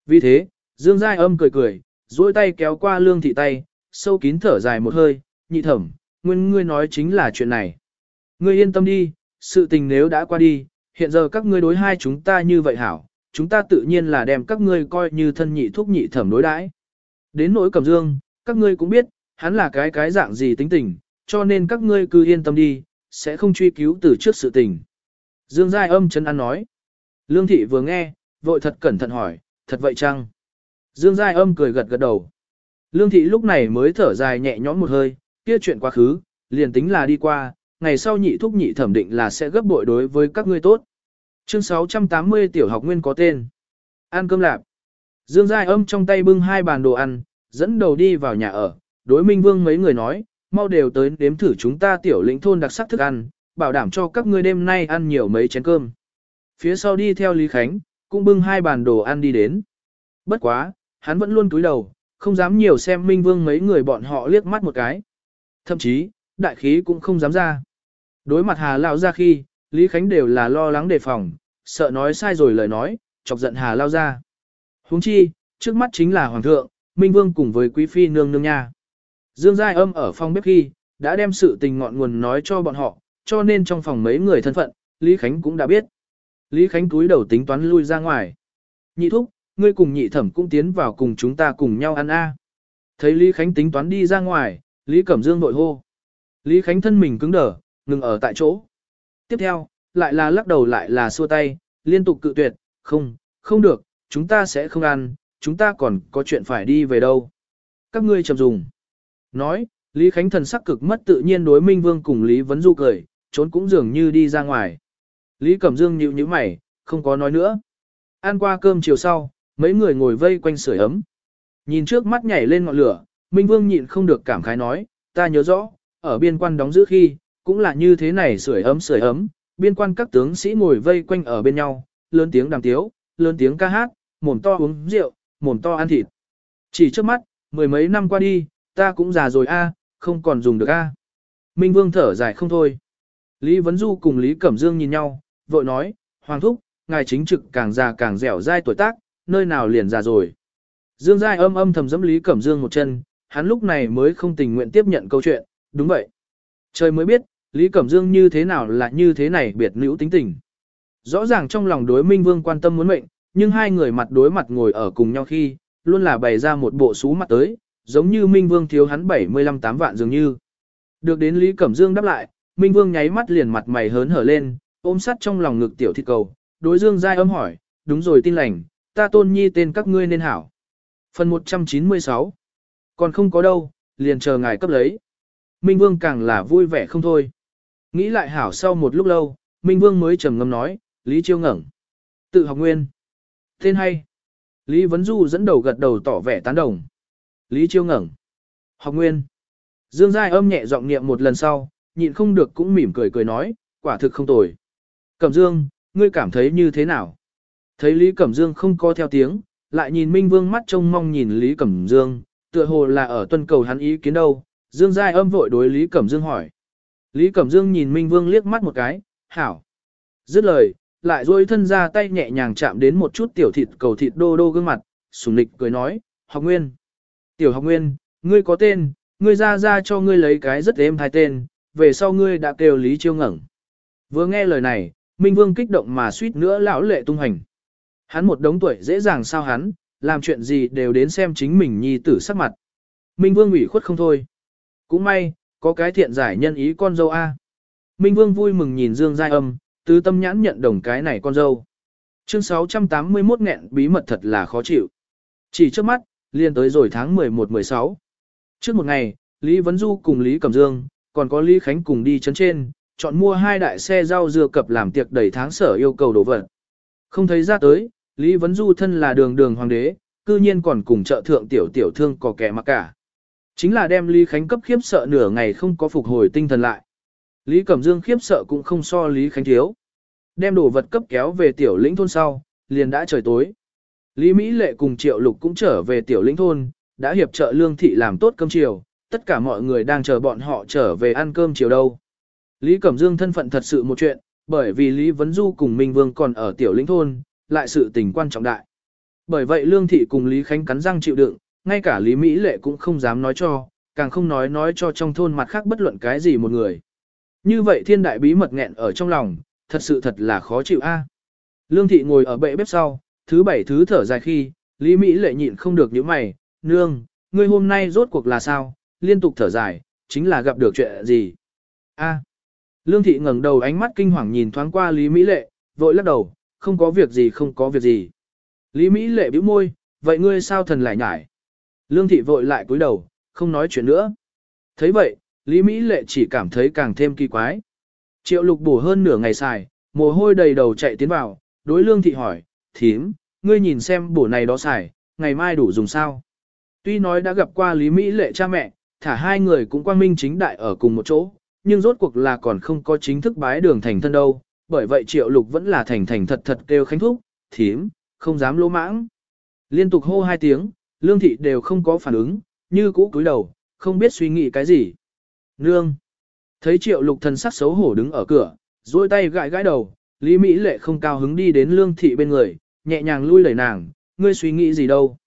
S1: Vì thế, Dương Giai Âm cười cười, duỗi tay kéo qua Lương Thị tay, sâu kín thở dài một hơi, nhị thẩm, nguyên ngươi nói chính là chuyện này. Ngươi yên tâm đi, sự tình nếu đã qua đi, hiện giờ các ngươi đối hai chúng ta như vậy hảo, chúng ta tự nhiên là đem các ngươi coi như thân nhị thúc nhị thẩm đối đãi. Đến nỗi cầm dương, các ngươi cũng biết, hắn là cái cái dạng gì tính tình, cho nên các ngươi cứ yên tâm đi, sẽ không truy cứu từ trước sự tình. Dương Giai âm chân ăn nói. Lương thị vừa nghe, vội thật cẩn thận hỏi, thật vậy chăng? Dương Giai âm cười gật gật đầu. Lương thị lúc này mới thở dài nhẹ nhõm một hơi, kia chuyện quá khứ, liền tính là đi qua, ngày sau nhị thúc nhị thẩm định là sẽ gấp bội đối với các ngươi tốt. Chương 680 tiểu học nguyên có tên. Ăn cơm lạp. Dương Giai âm trong tay bưng hai bàn đồ ăn, dẫn đầu đi vào nhà ở, đối Minh Vương mấy người nói, mau đều tới đếm thử chúng ta tiểu lĩnh thôn đặc sắc thức ăn, bảo đảm cho các ngươi đêm nay ăn nhiều mấy chén cơm. Phía sau đi theo Lý Khánh, cũng bưng hai bàn đồ ăn đi đến. Bất quá, hắn vẫn luôn cúi đầu, không dám nhiều xem Minh Vương mấy người bọn họ liếc mắt một cái. Thậm chí, đại khí cũng không dám ra. Đối mặt Hà Lao ra khi, Lý Khánh đều là lo lắng đề phòng, sợ nói sai rồi lời nói, chọc giận Hà Lao ra. huống chi, trước mắt chính là Hoàng thượng, Minh Vương cùng với Quý Phi nương nương nha. Dương Giai âm ở phòng bếp khi, đã đem sự tình ngọn nguồn nói cho bọn họ, cho nên trong phòng mấy người thân phận, Lý Khánh cũng đã biết. Lý Khánh túi đầu tính toán lui ra ngoài. Nhị thúc, ngươi cùng nhị thẩm cũng tiến vào cùng chúng ta cùng nhau ăn a. Thấy Lý Khánh tính toán đi ra ngoài, Lý Cẩm Dương nội hô. Lý Khánh thân mình cứng đờ, ngừng ở tại chỗ. Tiếp theo, lại là lắc đầu lại là xua tay, liên tục cự tuyệt, không, không được, chúng ta sẽ không ăn, chúng ta còn có chuyện phải đi về đâu. Các ngươi chậm dùng. Nói, Lý Khánh thần sắc cực mất tự nhiên đối Minh Vương cùng Lý Vấn Du cười, trốn cũng dường như đi ra ngoài. Lý Cẩm Dương nhíu nhíu mày, không có nói nữa. Ăn qua cơm chiều sau, mấy người ngồi vây quanh sưởi ấm. Nhìn trước mắt nhảy lên ngọn lửa, Minh Vương nhịn không được cảm khái nói, ta nhớ rõ, ở biên quan đóng giữ khi, cũng là như thế này sưởi ấm sưởi ấm, biên quan các tướng sĩ ngồi vây quanh ở bên nhau, lớn tiếng đàm tiếu, lớn tiếng ca hát, mồm to uống rượu, mồm to ăn thịt. Chỉ trước mắt, mười mấy năm qua đi, ta cũng già rồi a, không còn dùng được a. Minh Vương thở dài không thôi. Lý Vấn Du cùng Lý Cẩm Dương nhìn nhau, vội nói, Hoàng Thúc, ngài chính trực càng già càng dẻo dai tuổi tác, nơi nào liền già rồi. Dương Giai âm âm thầm dẫm Lý Cẩm Dương một chân, hắn lúc này mới không tình nguyện tiếp nhận câu chuyện, đúng vậy. Trời mới biết, Lý Cẩm Dương như thế nào là như thế này biệt nữ tính tình. Rõ ràng trong lòng đối Minh Vương quan tâm muốn mệnh, nhưng hai người mặt đối mặt ngồi ở cùng nhau khi, luôn là bày ra một bộ xú mặt tới, giống như Minh Vương thiếu hắn 75 tám vạn dường như. Được đến Lý Cẩm Dương đáp lại, Minh Vương nháy mắt liền mặt mày hớn hở lên, ôm sắt trong lòng ngực tiểu thịt cầu, đối Dương Giai âm hỏi, đúng rồi tin lành, ta tôn nhi tên các ngươi nên hảo. Phần 196 Còn không có đâu, liền chờ ngài cấp lấy. Minh Vương càng là vui vẻ không thôi. Nghĩ lại hảo sau một lúc lâu, Minh Vương mới trầm ngâm nói, Lý Chiêu ngẩng. Tự học nguyên. Tên hay. Lý Vấn Du dẫn đầu gật đầu tỏ vẻ tán đồng. Lý Chiêu ngẩng. Học nguyên. Dương Giai âm nhẹ giọng niệm một lần sau, nhịn không được cũng mỉm cười cười nói, quả thực không tồi. Cẩm Dương, ngươi cảm thấy như thế nào? Thấy Lý Cẩm Dương không co theo tiếng, lại nhìn Minh Vương mắt trông mong nhìn Lý Cẩm Dương, tựa hồ là ở tuân cầu hắn ý kiến đâu. Dương Giai âm vội đối Lý Cẩm Dương hỏi. Lý Cẩm Dương nhìn Minh Vương liếc mắt một cái, hảo. Dứt lời, lại duỗi thân ra tay nhẹ nhàng chạm đến một chút tiểu thịt cầu thịt đô đô gương mặt, sùng lịch cười nói, học nguyên. Tiểu học nguyên, ngươi có tên, ngươi ra ra cho ngươi lấy cái rất êm hai tên, về sau ngươi đã kêu Lý Chiêu ngẩng. Vừa nghe lời này, Minh Vương kích động mà suýt nữa lão lệ tung hành. Hắn một đống tuổi dễ dàng sao hắn, làm chuyện gì đều đến xem chính mình nhi tử sắc mặt. Minh Vương ủy khuất không thôi. Cũng may, có cái thiện giải nhân ý con dâu A. Minh Vương vui mừng nhìn Dương Giai Âm, tứ tâm nhãn nhận đồng cái này con dâu. Chương 681 nghẹn bí mật thật là khó chịu. Chỉ trước mắt, liên tới rồi tháng 11-16. Trước một ngày, Lý Vấn Du cùng Lý Cẩm Dương, còn có Lý Khánh cùng đi chấn trên, chọn mua hai đại xe rau dưa cập làm tiệc đầy tháng sở yêu cầu đồ vật. Không thấy ra tới, Lý Vấn Du thân là đường đường hoàng đế, cư nhiên còn cùng trợ thượng tiểu tiểu thương có kẻ mặc cả. Chính là đem Lý Khánh cấp khiếp sợ nửa ngày không có phục hồi tinh thần lại. Lý Cẩm Dương khiếp sợ cũng không so Lý Khánh thiếu. Đem đồ vật cấp kéo về tiểu lĩnh thôn sau, liền đã trời tối. Lý Mỹ Lệ cùng Triệu Lục cũng trở về tiểu lĩnh thôn, đã hiệp trợ lương thị làm tốt cơm chiều, tất cả mọi người đang chờ bọn họ trở về ăn cơm chiều đâu. Lý Cẩm Dương thân phận thật sự một chuyện, bởi vì Lý Vấn Du cùng Minh Vương còn ở tiểu lĩnh thôn, lại sự tình quan trọng đại. Bởi vậy Lương Thị cùng Lý Khánh cắn răng chịu đựng, ngay cả Lý Mỹ Lệ cũng không dám nói cho, càng không nói nói cho trong thôn mặt khác bất luận cái gì một người. Như vậy thiên đại bí mật nghẹn ở trong lòng, thật sự thật là khó chịu a. À. Lương Thị ngồi ở bệ bếp sau, thứ bảy thứ thở dài khi, Lý Mỹ Lệ nhịn không được những mày, nương, ngươi hôm nay rốt cuộc là sao, liên tục thở dài, chính là gặp được chuyện gì. A. À. Lương Thị ngẩng đầu ánh mắt kinh hoàng nhìn thoáng qua Lý Mỹ Lệ, vội lắc đầu, không có việc gì không có việc gì. Lý Mỹ Lệ bĩu môi, vậy ngươi sao thần lại nhải? Lương Thị vội lại cúi đầu, không nói chuyện nữa. thấy vậy, Lý Mỹ Lệ chỉ cảm thấy càng thêm kỳ quái. Triệu lục bổ hơn nửa ngày xài, mồ hôi đầy đầu chạy tiến vào, đối Lương Thị hỏi, thím, ngươi nhìn xem bổ này đó xài, ngày mai đủ dùng sao? Tuy nói đã gặp qua Lý Mỹ Lệ cha mẹ, thả hai người cũng quang minh chính đại ở cùng một chỗ, nhưng rốt cuộc là còn không có chính thức bái đường thành thân đâu, bởi vậy triệu lục vẫn là thành thành thật thật kêu khánh thúc, thím, không dám lỗ mãng. Liên tục hô hai tiếng, lương thị đều không có phản ứng, như cũ cúi đầu, không biết suy nghĩ cái gì. Nương! Thấy triệu lục thần sắc xấu hổ đứng ở cửa, duỗi tay gãi gãi đầu, Lý Mỹ lệ không cao hứng đi đến lương thị bên người, nhẹ nhàng lui đẩy nàng, ngươi suy nghĩ gì đâu.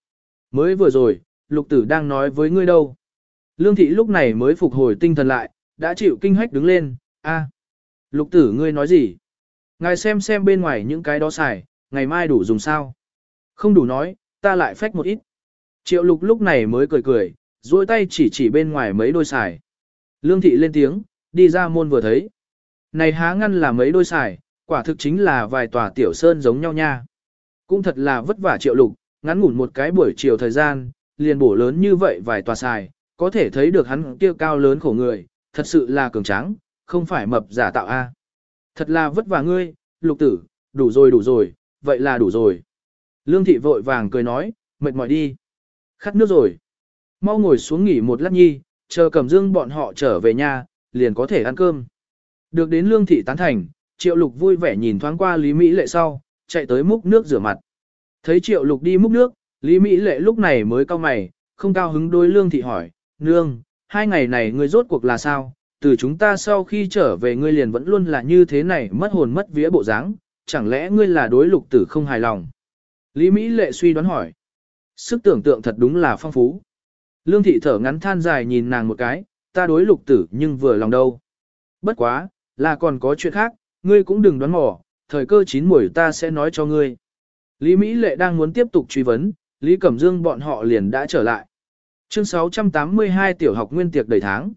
S1: Mới vừa rồi, lục tử đang nói với ngươi đâu. Lương thị lúc này mới phục hồi tinh thần lại, đã chịu kinh hách đứng lên, a, lục tử ngươi nói gì? Ngài xem xem bên ngoài những cái đó xài, ngày mai đủ dùng sao? Không đủ nói, ta lại phách một ít. Triệu lục lúc này mới cười cười, duỗi tay chỉ chỉ bên ngoài mấy đôi xài. Lương thị lên tiếng, đi ra môn vừa thấy. Này há ngăn là mấy đôi xài, quả thực chính là vài tòa tiểu sơn giống nhau nha. Cũng thật là vất vả triệu lục, ngắn ngủn một cái buổi chiều thời gian, liền bổ lớn như vậy vài tòa xài, có thể thấy được hắn kia cao lớn khổ người, thật sự là cường tráng, không phải mập giả tạo a. Thật là vất vả ngươi, lục tử, đủ rồi đủ rồi, vậy là đủ rồi. Lương thị vội vàng cười nói, mệt mỏi đi. Khát nước rồi. Mau ngồi xuống nghỉ một lát nhi, chờ cẩm dương bọn họ trở về nhà, liền có thể ăn cơm. Được đến lương thị tán thành, triệu lục vui vẻ nhìn thoáng qua Lý Mỹ lệ sau, chạy tới múc nước rửa mặt. Thấy triệu lục đi múc nước, Lý Mỹ lệ lúc này mới cao mày, không cao hứng đôi lương thị hỏi, nương, hai ngày này ngươi rốt cuộc là sao? Từ chúng ta sau khi trở về ngươi liền vẫn luôn là như thế này mất hồn mất vía bộ dáng, chẳng lẽ ngươi là đối lục tử không hài lòng? Lý Mỹ lệ suy đoán hỏi. Sức tưởng tượng thật đúng là phong phú. Lương thị thở ngắn than dài nhìn nàng một cái, ta đối lục tử nhưng vừa lòng đâu. Bất quá, là còn có chuyện khác, ngươi cũng đừng đoán mò, thời cơ chín muồi ta sẽ nói cho ngươi. Lý Mỹ Lệ đang muốn tiếp tục truy vấn, Lý Cẩm Dương bọn họ liền đã trở lại. Chương 682 tiểu học nguyên tiệc đầy tháng.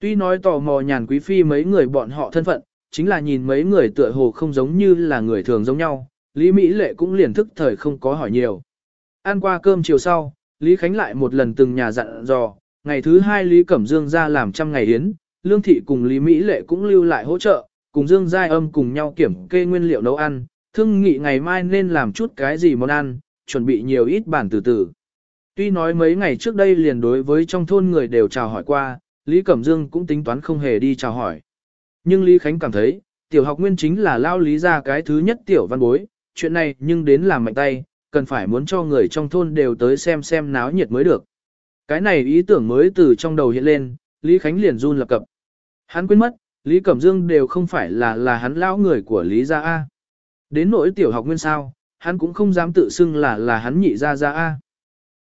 S1: Tuy nói tò mò nhàn quý phi mấy người bọn họ thân phận, chính là nhìn mấy người tựa hồ không giống như là người thường giống nhau, Lý Mỹ Lệ cũng liền thức thời không có hỏi nhiều. Ăn qua cơm chiều sau, Lý Khánh lại một lần từng nhà dặn dò, ngày thứ hai Lý Cẩm Dương ra làm trăm ngày hiến, Lương Thị cùng Lý Mỹ Lệ cũng lưu lại hỗ trợ, cùng Dương Giai Âm cùng nhau kiểm kê nguyên liệu nấu ăn, thương nghị ngày mai nên làm chút cái gì món ăn, chuẩn bị nhiều ít bản từ từ. Tuy nói mấy ngày trước đây liền đối với trong thôn người đều chào hỏi qua, Lý Cẩm Dương cũng tính toán không hề đi chào hỏi. Nhưng Lý Khánh cảm thấy, tiểu học nguyên chính là lao lý ra cái thứ nhất tiểu văn bối, chuyện này nhưng đến làm mạnh tay, cần phải muốn cho người trong thôn đều tới xem xem náo nhiệt mới được. Cái này ý tưởng mới từ trong đầu hiện lên, Lý Khánh liền run lập cập. Hắn quên mất, Lý Cẩm Dương đều không phải là là hắn lão người của Lý Gia A. Đến nỗi tiểu học nguyên sao, hắn cũng không dám tự xưng là là hắn nhị Gia Gia A.